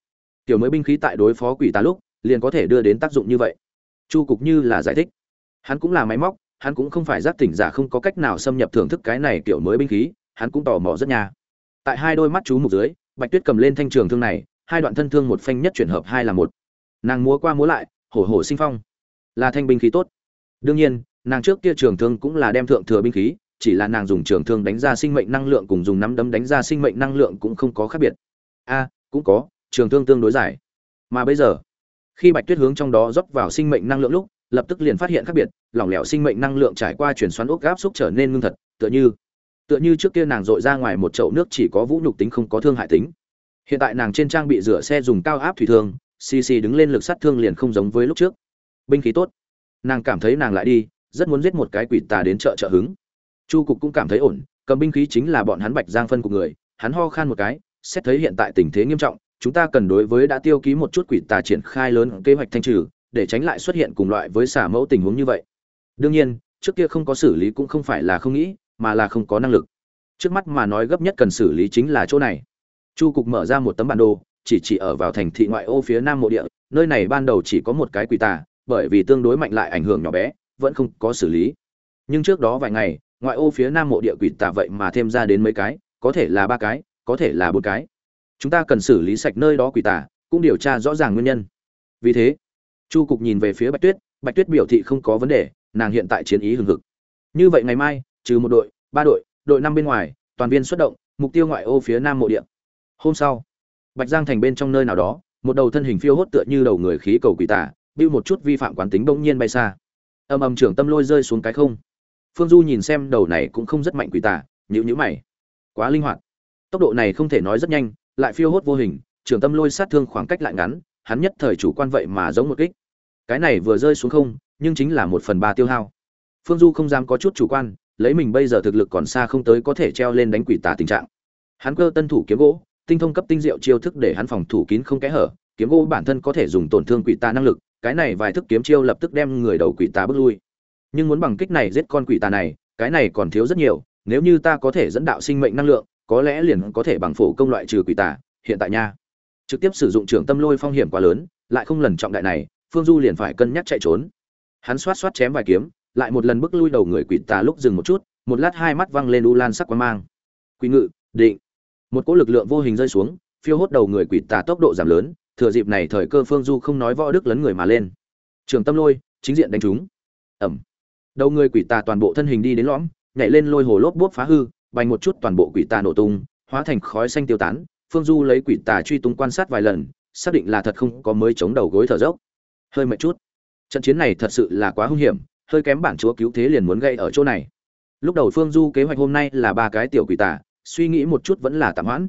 Tiểu mới binh khí tại đối phó quỷ tà lúc, liền có thể đưa đến tác dụng như vậy. Chu cục như là giải thích. Hắn cũng là máy móc hắn cũng không phải giác tỉnh giả không có cách nào xâm nhập thưởng thức cái này kiểu mới binh khí, hắn cũng tò mò rất nha. Tại hai đôi mắt chú mục dưới, bạch tuyết cầm lên thanh trường thương này, hai đoạn thân thương một phanh nhất chuyển hợp hai là một. Nàng múa qua múa lại, hổ hổ sinh phong. Là thanh binh khí tốt. Đương nhiên, nàng trước kia trường thương cũng là đem thượng thừa binh khí, chỉ là nàng dùng trường thương đánh ra sinh mệnh năng lượng cùng dùng nắm đấm đánh ra sinh mệnh năng lượng cũng không có khác biệt. A, cũng có, trường thương tương đối dài. Mà bây giờ, khi bạch tuyết hướng trong đó rót vào sinh mệnh năng lượng lúc lập tức liền phát hiện khác biệt, lỏng lẻo sinh mệnh năng lượng trải qua chuyển xoắn ốc gáp xúc trở nên ngưng thật, tựa như tựa như trước kia nàng dội ra ngoài một chậu nước chỉ có vũ nhục tính không có thương hại tính. Hiện tại nàng trên trang bị rửa xe dùng cao áp thủy thương xì xì đứng lên lực sát thương liền không giống với lúc trước. Binh khí tốt. Nàng cảm thấy nàng lại đi, rất muốn giết một cái quỷ tà đến chợ trợ hứng. Chu cục cũng cảm thấy ổn, cầm binh khí chính là bọn hắn bạch giang phân của người, hắn ho khan một cái, xét thấy hiện tại tình thế nghiêm trọng, chúng ta cần đối với đã tiêu ký một chút quỷ tà triển khai lớn kế hoạch thanh trừ để tránh lại xuất hiện cùng loại với xả mẫu tình huống như vậy. Đương nhiên, trước kia không có xử lý cũng không phải là không nghĩ, mà là không có năng lực. Trước mắt mà nói gấp nhất cần xử lý chính là chỗ này. Chu cục mở ra một tấm bản đồ, chỉ chỉ ở vào thành thị ngoại ô phía nam mộ địa, nơi này ban đầu chỉ có một cái quỷ tà, bởi vì tương đối mạnh lại ảnh hưởng nhỏ bé, vẫn không có xử lý. Nhưng trước đó vài ngày, ngoại ô phía nam mộ địa quỷ tà vậy mà thêm ra đến mấy cái, có thể là ba cái, có thể là bốn cái. Chúng ta cần xử lý sạch nơi đó quỷ tà, cũng điều tra rõ ràng nguyên nhân. Vì thế chu cục nhìn về phía bạch tuyết bạch tuyết biểu thị không có vấn đề nàng hiện tại chiến ý hừng hực. Như vậy ngày mai trừ một đội ba đội đội năm bên ngoài toàn viên xuất động mục tiêu ngoại ô phía nam mộ địa. Hôm sau bạch giang thành bên trong nơi nào đó một đầu thân hình phiêu hốt tựa như đầu người khí cầu quỷ tả, bưu một chút vi phạm quán tính bỗng nhiên bay xa. Ầm ầm trưởng tâm lôi rơi xuống cái không. Phương du nhìn xem đầu này cũng không rất mạnh quỷ tả, nhữ nhữ mày. Quá linh hoạt. Tốc độ này không thể nói rất nhanh lại phiêu hốt vô hình trưởng tâm lôi sát thương khoảng cách lại ngắn hắn nhất thời chủ quan vậy mà giống một kích. Cái này vừa rơi xuống không, nhưng chính là một phần ba tiêu hao. Phương du không dám có chút chủ quan, lấy mình bây giờ thực lực còn xa không tới có thể treo lên đánh quỷ tà tình trạng. Hắn cơ tân thủ kiếm gỗ, tinh thông cấp tinh diệu chiêu thức để hắn phòng thủ kín không kẽ hở, kiếm gỗ bản thân có thể dùng tổn thương quỷ tà năng lực, cái này vài thức kiếm chiêu lập tức đem người đầu quỷ tà bước lui. Nhưng muốn bằng kích này giết con quỷ tà này, cái này còn thiếu rất nhiều, nếu như ta có thể dẫn đạo sinh mệnh năng lượng, có lẽ liền có thể bằng phổ công loại trừ quỷ tà, hiện tại nha trực tiếp sử dụng trường tâm lôi phong hiểm quá lớn, lại không lần trọng đại này, phương du liền phải cân nhắc chạy trốn. Hắn xoát xoát chém vài kiếm, lại một lần bước lui đầu người quỷ tà lúc dừng một chút, một lát hai mắt văng lên u lan sắc quang mang. Quỷ ngự, định. Một cỗ lực lượng vô hình rơi xuống, phiêu hốt đầu người quỷ tà tốc độ giảm lớn, thừa dịp này thời cơ phương du không nói võ đức lấn người mà lên. Trường tâm lôi, chính diện đánh trúng. ẩm. Đầu người quỷ tà toàn bộ thân hình đi đến lõm, nhảy lên lôi hồ lốp bốp phá hư, bành một chút toàn bộ quỷ tà nổ tung, hóa thành khói xanh tiêu tán phương du lấy quỷ tà truy tung quan sát vài lần, xác định là thật không có mới chống đầu gối thở dốc. Hơi mệt chút. Trận chiến này thật sự là quá hung hiểm, hơi kém bản chúa cứu thế liền muốn gây ở chỗ này. Lúc đầu phương du kế hoạch hôm nay là ba cái tiểu quỷ tà, suy nghĩ một chút vẫn là tạm hoãn.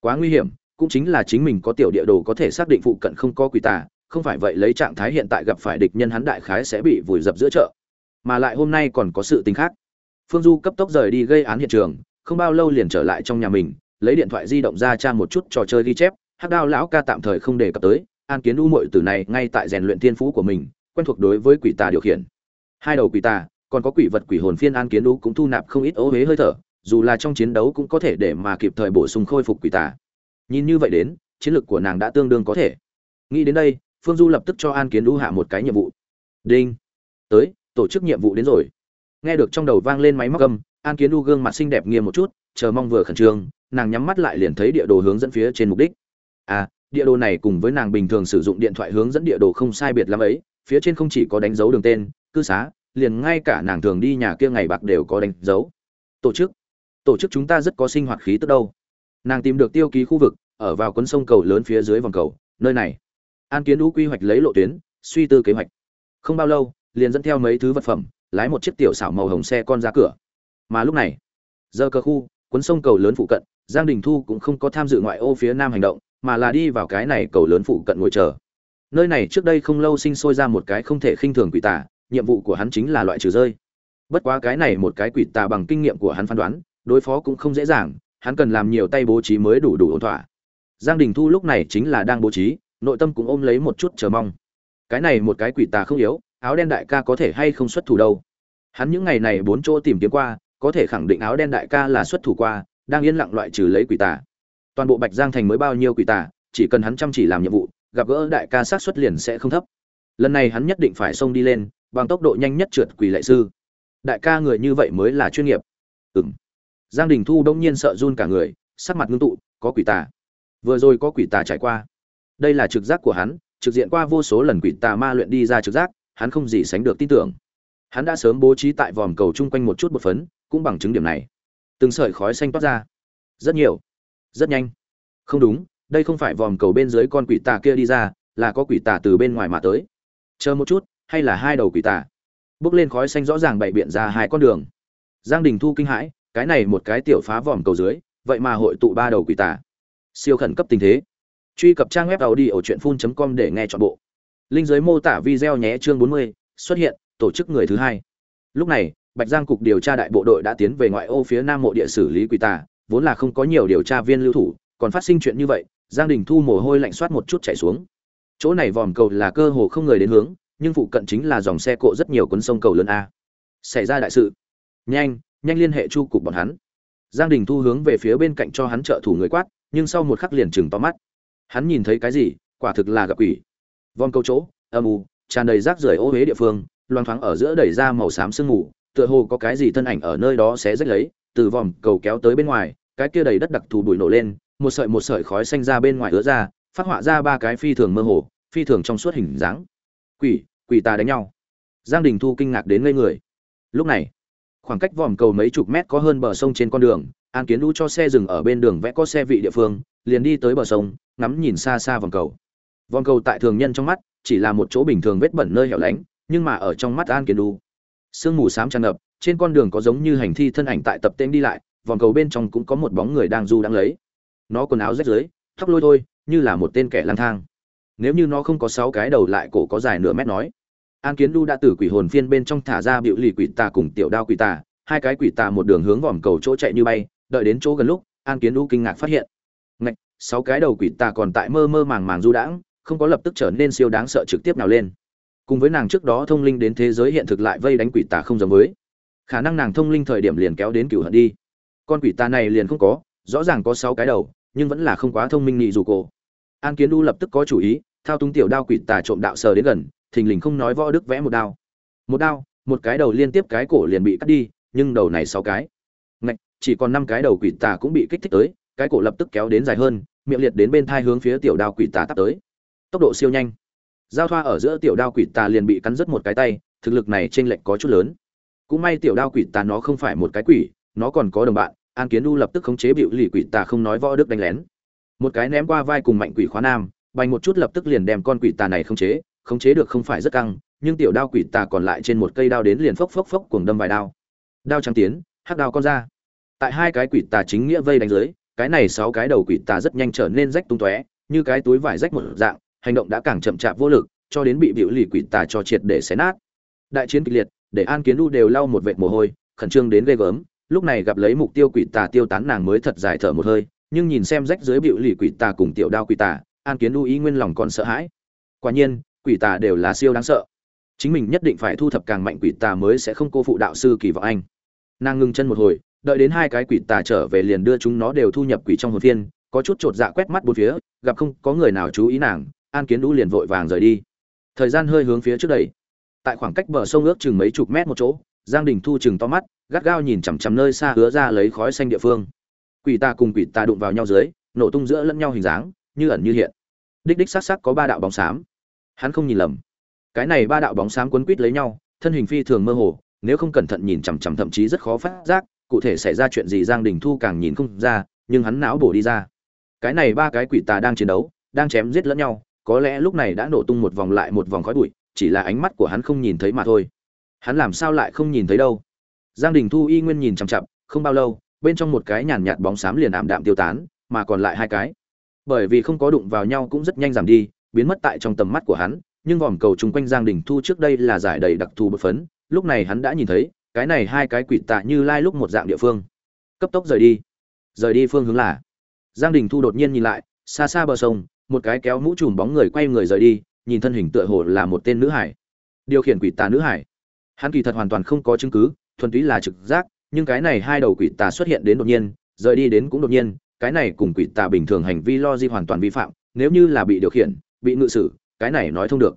Quá nguy hiểm, cũng chính là chính mình có tiểu địa đồ có thể xác định phụ cận không có quỷ tà, không phải vậy lấy trạng thái hiện tại gặp phải địch nhân hắn đại khái sẽ bị vùi dập giữa chợ. Mà lại hôm nay còn có sự tình khác. Phương du cấp tốc rời đi gây án hiện trường, không bao lâu liền trở lại trong nhà mình lấy điện thoại di động ra tra một chút trò chơi ghi chép, hắc đao lão ca tạm thời không đề cập tới, an kiến u mội từ này ngay tại rèn luyện thiên phú của mình, quen thuộc đối với quỷ tà điều khiển. Hai đầu quỷ tà, còn có quỷ vật quỷ hồn phiên an kiến u cũng thu nạp không ít ố huế hơi thở, dù là trong chiến đấu cũng có thể để mà kịp thời bổ sung khôi phục quỷ tà. Nhìn như vậy đến, chiến lược của nàng đã tương đương có thể. Nghĩ đến đây, phương du lập tức cho an kiến u hạ một cái nhiệm vụ. Đinh. Tới, tổ chức nhiệm vụ đến rồi. Nghe được trong đầu vang lên máy móc âm, an kiến u gương mặt xinh đẹp nghiêm một chút, chờ mong vừa khẩn trương nàng nhắm mắt lại liền thấy địa đồ hướng dẫn phía trên mục đích. À địa đồ này cùng với nàng bình thường sử dụng điện thoại hướng dẫn địa đồ không sai biệt lắm ấy, phía trên không chỉ có đánh dấu đường tên, cư xá, liền ngay cả nàng thường đi nhà kia ngày bạc đều có đánh dấu. Tổ chức tổ chức chúng ta rất có sinh hoạt khí tức đâu. Nàng tìm được tiêu ký khu vực, ở vào quấn sông cầu lớn phía dưới vòng cầu, nơi này. An kiến đũ quy hoạch lấy lộ tuyến, suy tư kế hoạch. Không bao lâu, liền dẫn theo mấy thứ vật phẩm, lái một chiếc tiểu xảo màu hồng xe con ra cửa. Mà lúc này, giờ cơ khu quấn sông cầu lớn phụ cận giang đình thu cũng không có tham dự ngoại ô phía nam hành động, mà là đi vào cái này cầu lớn phụ cận ngồi chờ. Nơi này trước đây không lâu sinh sôi ra một cái không thể khinh thường quỷ tà, nhiệm vụ của hắn chính là loại trừ rơi. Bất quá cái này một cái quỷ tà bằng kinh nghiệm của hắn phán đoán, đối phó cũng không dễ dàng, hắn cần làm nhiều tay bố trí mới đủ đủ ổn thỏa. Giang đình thu lúc này chính là đang bố trí, nội tâm cũng ôm lấy một chút chờ mong. Cái này một cái quỷ tà không yếu, áo đen đại ca có thể hay không xuất thủ đâu? Hắn những ngày này bốn chỗ tìm kiếm qua, có thể khẳng định áo đen đại ca là xuất thủ qua đang yên lặng loại trừ lấy quỷ tà. Toàn bộ bạch giang thành mới bao nhiêu quỷ tà, chỉ cần hắn chăm chỉ làm nhiệm vụ, gặp gỡ đại ca sát xuất liền sẽ không thấp. Lần này hắn nhất định phải xông đi lên, bằng tốc độ nhanh nhất trượt quỷ lệ sư. Đại ca người như vậy mới là chuyên nghiệp. Ừng giang đình thu đông nhiên sợ run cả người, sắc mặt ngưng tụ, có quỷ tà. Vừa rồi có quỷ tà trải qua. Đây là trực giác của hắn, trực diện qua vô số lần quỷ tà ma luyện đi ra trực giác, hắn không gì sánh được tin tưởng. Hắn đã sớm bố trí tại vòm cầu chung quanh một chút bột phấn, cũng bằng chứng điểm này từng sợi khói xanh toát ra. Rất nhiều. Rất nhanh. Không đúng đây không phải vòm cầu bên dưới con quỷ tà kia đi ra là có quỷ tà từ bên ngoài mà tới. Chờ một chút hay là hai đầu quỷ tà. Bước lên khói xanh rõ ràng bày biện ra hai con đường. Giang đình thu kinh hãi cái này một cái tiểu phá vòm cầu dưới vậy mà hội tụ ba đầu quỷ tà. Siêu khẩn cấp tình thế. Truy cập trang web tàu đi ở truyện phun com để nghe chọn bộ. Linh giới mô tả video nhé chương 40, xuất hiện tổ chức người thứ hai. Lúc này bạch giang cục điều tra đại bộ đội đã tiến về ngoại ô phía nam mộ địa xử lý quỷ tà, vốn là không có nhiều điều tra viên lưu thủ, còn phát sinh chuyện như vậy, giang đình thu mồ hôi lạnh soát một chút chảy xuống. Chỗ này vòm cầu là cơ hồ không người đến hướng, nhưng phụ cận chính là dòng xe cộ rất nhiều cuốn sông cầu lớn a. Xảy ra đại sự. Nhanh nhanh liên hệ chu cục bọn hắn. Giang đình thu hướng về phía bên cạnh cho hắn trợ thủ người quát, nhưng sau một khắc liền chừng to mắt. Hắn nhìn thấy cái gì, quả thực là gặp quỷ. Vòm cầu chỗ, âm u, tràn đầy rác rưởi ô uế địa phương, loang thoáng ở giữa đẩy ra màu xám sương mù tựa hồ có cái gì thân ảnh ở nơi đó sẽ rách lấy, từ vòm cầu kéo tới bên ngoài, cái kia đầy đất đặc thù bụi nổ lên, một sợi một sợi khói xanh ra bên ngoài ứa ra, phát họa ra ba cái phi thường mơ hồ, phi thường trong suốt hình dáng. Quỷ quỷ ta đánh nhau. Giang đình thu kinh ngạc đến ngây người. Lúc này, khoảng cách vòm cầu mấy chục mét có hơn bờ sông trên con đường, an kiến đu cho xe dừng ở bên đường vẽ có xe vị địa phương, liền đi tới bờ sông, ngắm nhìn xa xa vòng cầu. Vòng cầu tại thường nhân trong mắt, chỉ là một chỗ bình thường vết bẩn nơi hẻo lánh, nhưng mà ở trong mắt an kiến đu sương mù xám tràn ngập, trên con đường có giống như hành thi thân ảnh tại tập tên đi lại, vòng cầu bên trong cũng có một bóng người đang du đang lấy. Nó quần áo rách rưới, tóc lôi thôi, như là một tên kẻ lang thang. Nếu như nó không có sáu cái đầu lại cổ có dài nửa mét nói, an kiến đu đã từ quỷ hồn phiên bên trong thả ra biểu lì quỷ tà cùng tiểu đao quỷ tà, hai cái quỷ tà một đường hướng vòm cầu chỗ chạy như bay, đợi đến chỗ gần lúc, an kiến đu kinh ngạc phát hiện. Ngạch, sáu cái đầu quỷ tà còn tại mơ mơ màng màng du đãng, không có lập tức trở nên siêu đáng sợ trực tiếp nào lên cùng với nàng trước đó thông linh đến thế giới hiện thực lại vây đánh quỷ tà không giống với. Khả năng nàng thông linh thời điểm liền kéo đến cửu hận đi. Con quỷ tà này liền không có, rõ ràng có sáu cái đầu, nhưng vẫn là không quá thông minh nhị dù cổ. An kiến đu lập tức có chủ ý, thao túng tiểu đao quỷ tà trộm đạo sờ đến gần, thình lình không nói võ đức vẽ một đao. Một đao, một cái đầu liên tiếp cái cổ liền bị cắt đi, nhưng đầu này sáu cái. Ngạch, chỉ còn năm cái đầu quỷ tà cũng bị kích thích tới, cái cổ lập tức kéo đến dài hơn, miệng liệt đến bên thai hướng phía tiểu đao quỷ tà tắt tới. Tốc độ siêu nhanh giao thoa ở giữa tiểu đao quỷ tà liền bị cắn rứt một cái tay, thực lực này trên lệnh có chút lớn. Cũng may tiểu đao quỷ tà nó không phải một cái quỷ, nó còn có đồng bạn, an kiến u lập tức khống chế bịu lì quỷ tà không nói võ đức đánh lén. Một cái ném qua vai cùng mạnh quỷ khóa nam, bành một chút lập tức liền đem con quỷ tà này khống chế khống chế được không phải rất căng, nhưng tiểu đao quỷ tà còn lại trên một cây đao đến liền phốc phốc phốc cuồng đâm vài đao. Đao trắng tiến, hắc đao con ra. Tại hai cái quỷ tà chính nghĩa vây đánh dưới, cái này sáu cái đầu quỷ tà rất nhanh trở nên rách tung tóe, như cái túi vải rách một dạng hành động đã càng chậm chạp vô lực, cho đến bị biểu lì quỷ tà cho triệt để xé nát. Đại chiến kịch liệt, để an kiến đu đều lau một vệt mồ hôi, khẩn trương đến ghê gớm. Lúc này gặp lấy mục tiêu quỷ tà tiêu tán nàng mới thật dài thở một hơi, nhưng nhìn xem rách dưới biểu lì quỷ tà cùng tiểu đao quỷ tà, an kiến đu ý nguyên lòng còn sợ hãi. Quả nhiên, quỷ tà đều là siêu đáng sợ. Chính mình nhất định phải thu thập càng mạnh quỷ tà mới sẽ không cô phụ đạo sư kỳ vọng anh. Nàng ngừng chân một hồi, đợi đến hai cái quỷ tà trở về liền đưa chúng nó đều thu nhập quỷ trong hồn phiên, có chút chột dạ quét mắt bốn phía, gặp không có người nào chú ý nàng an kiến đũ liền vội vàng rời đi. Thời gian hơi hướng phía trước đây. Tại khoảng cách bờ sông ước chừng mấy chục mét một chỗ, giang đình thu chừng to mắt, gắt gao nhìn chằm chằm nơi xa hứa ra lấy khói xanh địa phương. Quỷ ta cùng quỷ ta đụng vào nhau dưới, nổ tung giữa lẫn nhau hình dáng, như ẩn như hiện. Đích đích s á c s á c có ba đạo bóng xám. Hắn không nhìn lầm. Cái này ba đạo bóng xám quấn quít lấy nhau, thân hình phi thường mơ hồ, nếu không cẩn thận nhìn chằm chằm thậm chí rất khó phát giác, cụ thể xảy ra chuyện gì giang đình thu càng nhìn không ra, nhưng hắn não bổ đi ra. Cái này ba cái quỷ tà đang chiến đấu, đang chém giết lẫn nhau có lẽ lúc này đã nổ tung một vòng lại một vòng khói bụi, chỉ là ánh mắt của hắn không nhìn thấy mà thôi. Hắn làm sao lại không nhìn thấy đâu? Giang đình thu y nguyên nhìn chằm chặp không bao lâu, bên trong một cái nhàn nhạt bóng xám liền ảm đạm tiêu tán, mà còn lại hai cái. Bởi vì không có đụng vào nhau cũng rất nhanh giảm đi, biến mất tại trong tầm mắt của hắn, nhưng vòm cầu chung quanh giang đình thu trước đây là giải đầy đặc thù bất phấn, lúc này hắn đã nhìn thấy, cái này hai cái quỷ tạ như lai lúc một dạng địa phương. Cấp tốc rời đi. Rời đi phương hướng là, giang đình thu đột nhiên nhìn lại, xa xa bờ sông một cái kéo mũ trùm bóng người quay người rời đi nhìn thân hình tựa hồ là một tên nữ hải. Điều khiển quỷ tà nữ hải. Hắn kỳ thật hoàn toàn không có chứng cứ thuần túy là trực giác nhưng cái này hai đầu quỷ tà xuất hiện đến đột nhiên rời đi đến cũng đột nhiên cái này cùng quỷ tà bình thường hành vi lo di hoàn toàn vi phạm nếu như là bị điều khiển bị ngự xử, cái này nói thông được.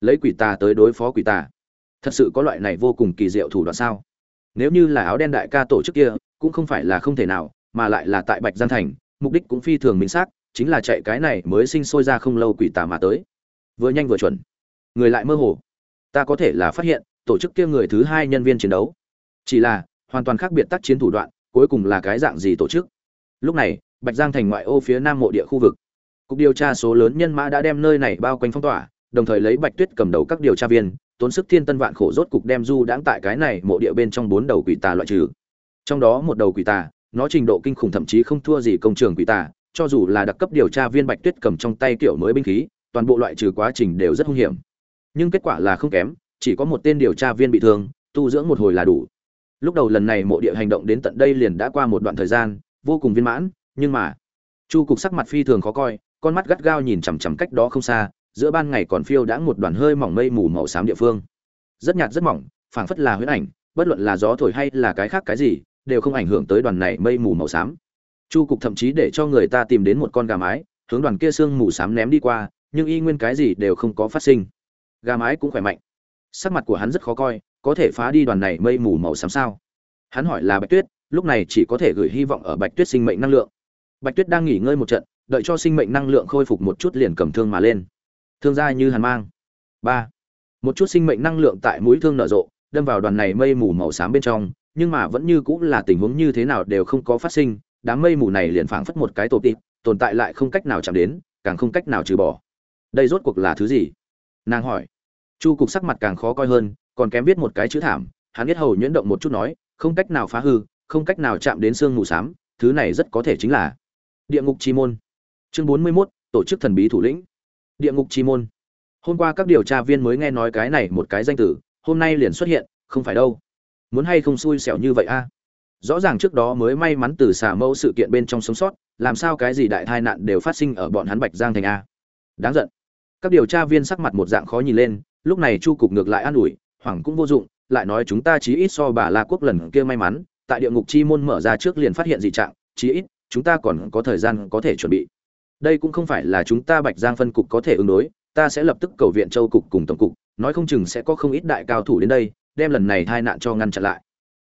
Lấy quỷ tà tới đối phó quỷ tà. Thật sự có loại này vô cùng kỳ diệu thủ đoạn sao? Nếu như là áo đen đại ca tổ chức kia cũng không phải là không thể nào mà lại là tại bạch giang thành mục đích cũng phi thường minh xác chính là chạy cái này mới sinh sôi ra không lâu quỷ tà mà tới. Vừa nhanh vừa chuẩn. Người lại mơ hồ. Ta có thể là phát hiện, tổ chức kia người thứ hai nhân viên chiến đấu. Chỉ là, hoàn toàn khác biệt tác chiến thủ đoạn, cuối cùng là cái dạng gì tổ chức. Lúc này, bạch giang thành ngoại ô phía nam mộ địa khu vực. Cục điều tra số lớn nhân mã đã đem nơi này bao quanh phong tỏa, đồng thời lấy bạch tuyết cầm đầu các điều tra viên, tốn sức thiên tân vạn khổ rốt cục đem du đãng tại cái này mộ địa bên trong bốn đầu quỷ tà loại trừ. Trong đó một đầu quỷ tà, nó trình độ kinh khủng thậm chí không thua gì công trường quỷ tà cho dù là đặc cấp điều tra viên bạch tuyết cầm trong tay kiểu mới binh khí, toàn bộ loại trừ quá trình đều rất hung hiểm. Nhưng kết quả là không kém, chỉ có một tên điều tra viên bị thương, tu dưỡng một hồi là đủ. Lúc đầu lần này mộ địa hành động đến tận đây liền đã qua một đoạn thời gian, vô cùng viên mãn, nhưng mà, chu cục sắc mặt phi thường khó coi, con mắt gắt gao nhìn chằm chằm cách đó không xa, giữa ban ngày còn phiêu đã một đoàn hơi mỏng mây mù màu xám địa phương. Rất nhạt rất mỏng, phảng phất là huyễn ảnh, bất luận là gió thổi hay là cái khác cái gì, đều không ảnh hưởng tới đoàn này mây mù màu xám chu cục thậm chí để cho người ta tìm đến một con gà mái, hướng đoàn kia xương mù xám ném đi qua, nhưng y nguyên cái gì đều không có phát sinh. Gà mái cũng khỏe mạnh. Sắc mặt của hắn rất khó coi, có thể phá đi đoàn này mây mù màu xám sao? Hắn hỏi là bạch tuyết, lúc này chỉ có thể gửi hy vọng ở bạch tuyết sinh mệnh năng lượng. Bạch tuyết đang nghỉ ngơi một trận, đợi cho sinh mệnh năng lượng khôi phục một chút liền cầm thương mà lên. Thương gia như hàn mang. Ba. Một chút sinh mệnh năng lượng tại mũi thương nở rộ, đâm vào đoàn này mây mù màu xám bên trong, nhưng mà vẫn như cũng là tình huống như thế nào đều không có phát sinh đám mây mù này liền phảng phất một cái tổ tịp tồn tại lại không cách nào chạm đến càng không cách nào trừ bỏ. Đây rốt cuộc là thứ gì? Nàng hỏi. Chu cục sắc mặt càng khó coi hơn còn kém viết một cái chữ thảm hắn biết hầu nhuyễn động một chút nói không cách nào phá hư không cách nào chạm đến xương mù xám thứ này rất có thể chính là địa ngục chi môn. Chương bốn mươi 41, tổ chức thần bí thủ lĩnh. Địa ngục chi môn. Hôm qua các điều tra viên mới nghe nói cái này một cái danh tử hôm nay liền xuất hiện không phải đâu. Muốn hay không xui xẻo như vậy a? Rõ ràng trước đó mới may mắn từ xả mẫu sự kiện bên trong sống sót, làm sao cái gì đại tai nạn đều phát sinh ở bọn hắn bạch giang thành a. Đáng giận. Các điều tra viên sắc mặt một dạng khó nhìn lên, lúc này chu cục ngược lại an ủi hoảng cũng vô dụng, lại nói chúng ta chí ít so bà la quốc lần kia may mắn, tại địa ngục chi môn mở ra trước liền phát hiện dị trạng, chí ít chúng ta còn có thời gian có thể chuẩn bị. Đây cũng không phải là chúng ta bạch giang phân cục có thể ứng đối, ta sẽ lập tức cầu viện châu cục cùng tổng cục, nói không chừng sẽ có không ít đại cao thủ đến đây, đem lần này tai nạn cho ngăn chặn lại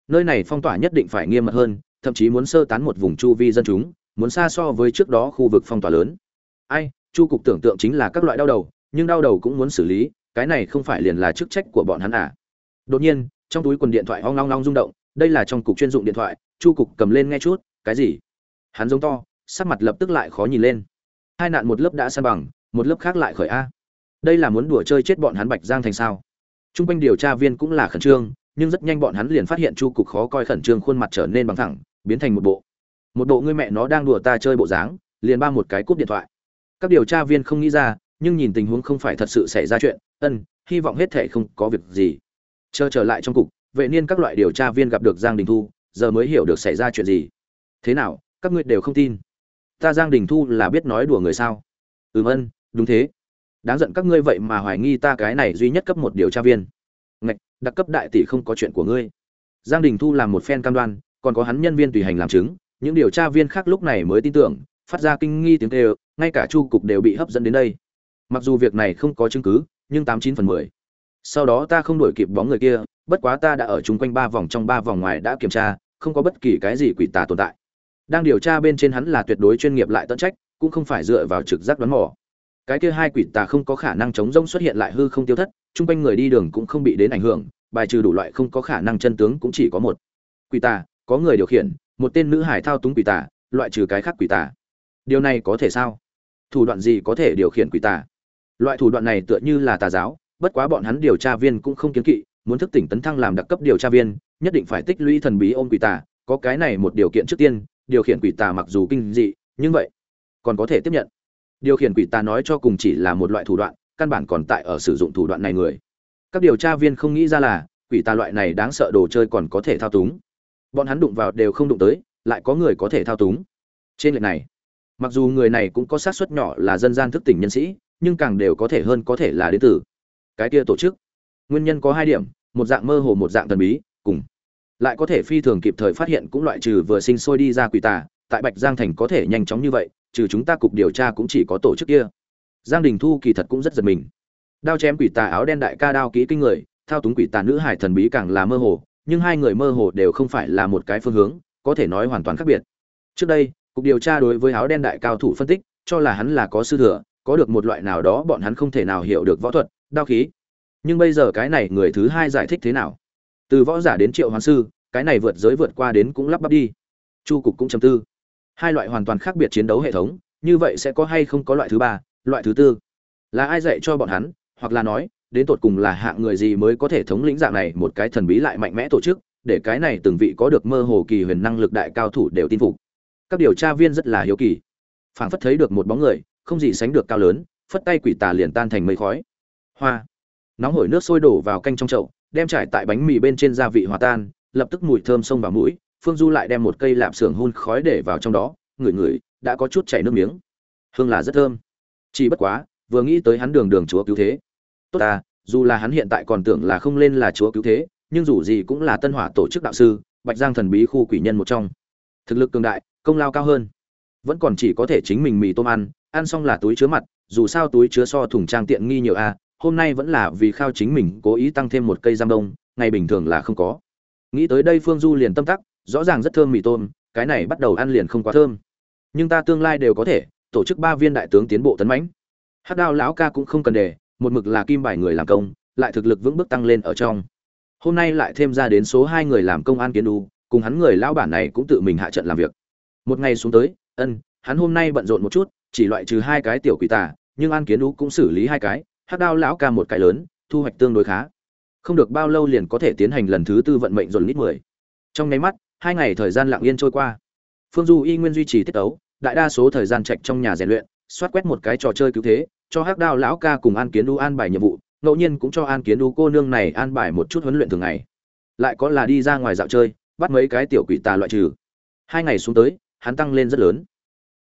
nơi này phong tỏa nhất định phải nghiêm mật hơn, thậm chí muốn sơ tán một vùng chu vi dân chúng, muốn xa so với trước đó khu vực phong tỏa lớn. Ai, chu cục tưởng tượng chính là các loại đau đầu, nhưng đau đầu cũng muốn xử lý, cái này không phải liền là chức trách của bọn hắn à? Đột nhiên, trong túi quần điện thoại hoang long long rung động, đây là trong cục chuyên dụng điện thoại, chu cục cầm lên nghe chút, cái gì? Hắn giống to, sắc mặt lập tức lại khó nhìn lên. Hai nạn một lớp đã san bằng, một lớp khác lại khởi a. Đây là muốn đùa chơi chết bọn hắn bạch giang thành sao? T r u n g quanh điều tra viên cũng là khẩn trương nhưng rất nhanh bọn hắn liền phát hiện chu cục khó coi khẩn trương khuôn mặt trở nên bằng thẳng, biến thành một bộ. Một bộ người mẹ nó đang đùa ta chơi bộ dáng, liền ba một cái cúp điện thoại. Các điều tra viên không nghĩ ra, nhưng nhìn tình huống không phải thật sự xảy ra chuyện, ân, hy vọng hết thể không có việc gì. Chờ trở lại trong cục, vệ niên các loại điều tra viên gặp được giang đình thu, giờ mới hiểu được xảy ra chuyện gì. Thế nào, các ngươi đều không tin. Ta giang đình thu là biết nói đùa người sao? Ừm ân, đúng thế. Đáng giận các ngươi vậy mà hoài nghi ta cái này duy nhất cấp một điều tra viên đặc cấp đại tỷ không có chuyện của ngươi. Giang đình thu làm một phen cam đoan, còn có hắn nhân viên tùy hành làm chứng, những điều tra viên khác lúc này mới tin tưởng, phát ra kinh nghi tiếng kêu, ngay cả chu cục đều bị hấp dẫn đến đây. Mặc dù việc này không có chứng cứ, nhưng tám chín phần mười. Sau đó ta không đổi kịp bóng người kia, bất quá ta đã ở chung quanh ba vòng trong ba vòng ngoài đã kiểm tra, không có bất kỳ cái gì quỷ tà tồn tại. Đang điều tra bên trên hắn là tuyệt đối chuyên nghiệp lại tận trách, cũng không phải dựa vào trực giác đoán mò. Cái kia hai quỷ tà không có khả năng chống rông xuất hiện lại hư không tiêu thất chung quanh người đi đường cũng không bị đến ảnh hưởng, bài trừ đủ loại không có khả năng chân tướng cũng chỉ có một. Quỷ tà, có người điều khiển, một tên nữ hải thao túng quỷ tà, loại trừ cái khác quỷ tà. Điều này có thể sao? Thủ đoạn gì có thể điều khiển quỷ tà? Loại thủ đoạn này tựa như là tà giáo, bất quá bọn hắn điều tra viên cũng không kiến kỵ, muốn thức tỉnh tấn thăng làm đặc cấp điều tra viên, nhất định phải tích lũy thần bí ôm quỷ tà, có cái này một điều kiện trước tiên, điều khiển quỷ tà mặc dù kinh dị, nhưng vậy, còn có thể tiếp nhận. Điều khiển quỷ tà nói cho cùng chỉ là một loại thủ đoạn căn bản còn tại ở sử dụng thủ đoạn này người. Các điều tra viên không nghĩ ra là, quỷ tà loại này đáng sợ đồ chơi còn có thể thao túng. Bọn hắn đụng vào đều không đụng tới, lại có người có thể thao túng. Trên lệch này, mặc dù người này cũng có xác suất nhỏ là dân gian thức tỉnh nhân sĩ, nhưng càng đều có thể hơn có thể là đến từ cái kia tổ chức. Nguyên nhân có hai điểm, một dạng mơ hồ, một dạng thần bí, cùng lại có thể phi thường kịp thời phát hiện cũng loại trừ vừa sinh sôi đi ra quỷ tà, tại bạch giang thành có thể nhanh chóng như vậy, trừ chúng ta cục điều tra cũng chỉ có tổ chức kia giang đình thu kỳ thật cũng rất giật mình. Đao chém quỷ tà áo đen đại ca đao kỹ kinh người, thao túng quỷ tà nữ hải thần bí càng là mơ hồ, nhưng hai người mơ hồ đều không phải là một cái phương hướng, có thể nói hoàn toàn khác biệt. Trước đây, cục điều tra đối với áo đen đại cao thủ phân tích, cho là hắn là có sư thừa, có được một loại nào đó bọn hắn không thể nào hiểu được võ thuật, đao khí. Nhưng bây giờ cái này người thứ hai giải thích thế nào? Từ võ giả đến triệu hoán sư, cái này vượt giới vượt qua đến cũng lắp bắp đi. Chu cục cũng chầm tư. Hai loại hoàn toàn khác biệt chiến đấu hệ thống, như vậy sẽ có hay không có loại thứ ba loại thứ tư. Là ai dạy cho bọn hắn, hoặc là nói, đến tột cùng là hạng người gì mới có thể thống lĩnh dạng này một cái thần bí lại mạnh mẽ tổ chức, để cái này từng vị có được mơ hồ kỳ huyền năng lực đại cao thủ đều tin phục. Các điều tra viên rất là hiếu kỳ. Phảng phất thấy được một bóng người, không gì sánh được cao lớn, phất tay quỷ tà liền tan thành mây khói. Hoa. Nóng hổi nước sôi đổ vào canh trong chậu, đem trải tại bánh mì bên trên gia vị hòa tan, lập tức mùi thơm xông vào mũi, phương du lại đem một cây lạp xưởng hun khói để vào trong đó, ngửi ngửi, đã có chút chảy nước miếng. Hương là rất thơm chỉ bất quá, vừa nghĩ tới hắn đường đường chúa cứu thế. Tốt ta, dù là hắn hiện tại còn tưởng là không lên là chúa cứu thế, nhưng dù gì cũng là tân hỏa tổ chức đạo sư, bạch giang thần bí khu quỷ nhân một trong. Thực lực cường đại, công lao cao hơn. Vẫn còn chỉ có thể chính mình mì tôm ăn ăn xong là túi chứa mặt, dù sao túi chứa so thùng trang tiện nghi nhiều a, hôm nay vẫn là vì khao chính mình cố ý tăng thêm một cây giam đông, ngày bình thường là không có. Nghĩ tới đây phương du liền tâm tắc, rõ ràng rất thơm mì tôm, cái này bắt đầu ăn liền không quá thơm. Nhưng ta tương lai đều có thể tổ chức ba viên đại tướng tiến bộ tấn mãnh. Hắc đao lão ca cũng không cần đề một mực là kim bài người làm công, lại thực lực vững bước tăng lên ở trong. Hôm nay lại thêm ra đến số hai người làm công an kiến đu, cùng hắn người lão bản này cũng tự mình hạ trận làm việc. Một ngày xuống tới, ân, hắn hôm nay bận rộn một chút, chỉ loại trừ hai cái tiểu quỷ tà, nhưng an kiến đu cũng xử lý hai cái, hắc đao lão ca một cái lớn, thu hoạch tương đối khá. Không được bao lâu liền có thể tiến hành lần thứ tư vận mệnh dồn lít mười. Trong nháy mắt, hai ngày thời gian lặng yên trôi qua. Phương du y nguyên duy trì tiết tấu đại đa số thời gian trạch trong nhà rèn luyện xoát quét một cái trò chơi cứu thế, cho hắc đao lão ca cùng an kiến đu an bài nhiệm vụ, ngẫu nhiên cũng cho an kiến đu cô nương này an bài một chút huấn luyện thường ngày. Lại có là đi ra ngoài dạo chơi, bắt mấy cái tiểu quỷ tà loại trừ. Hai ngày xuống tới, hắn tăng lên rất lớn.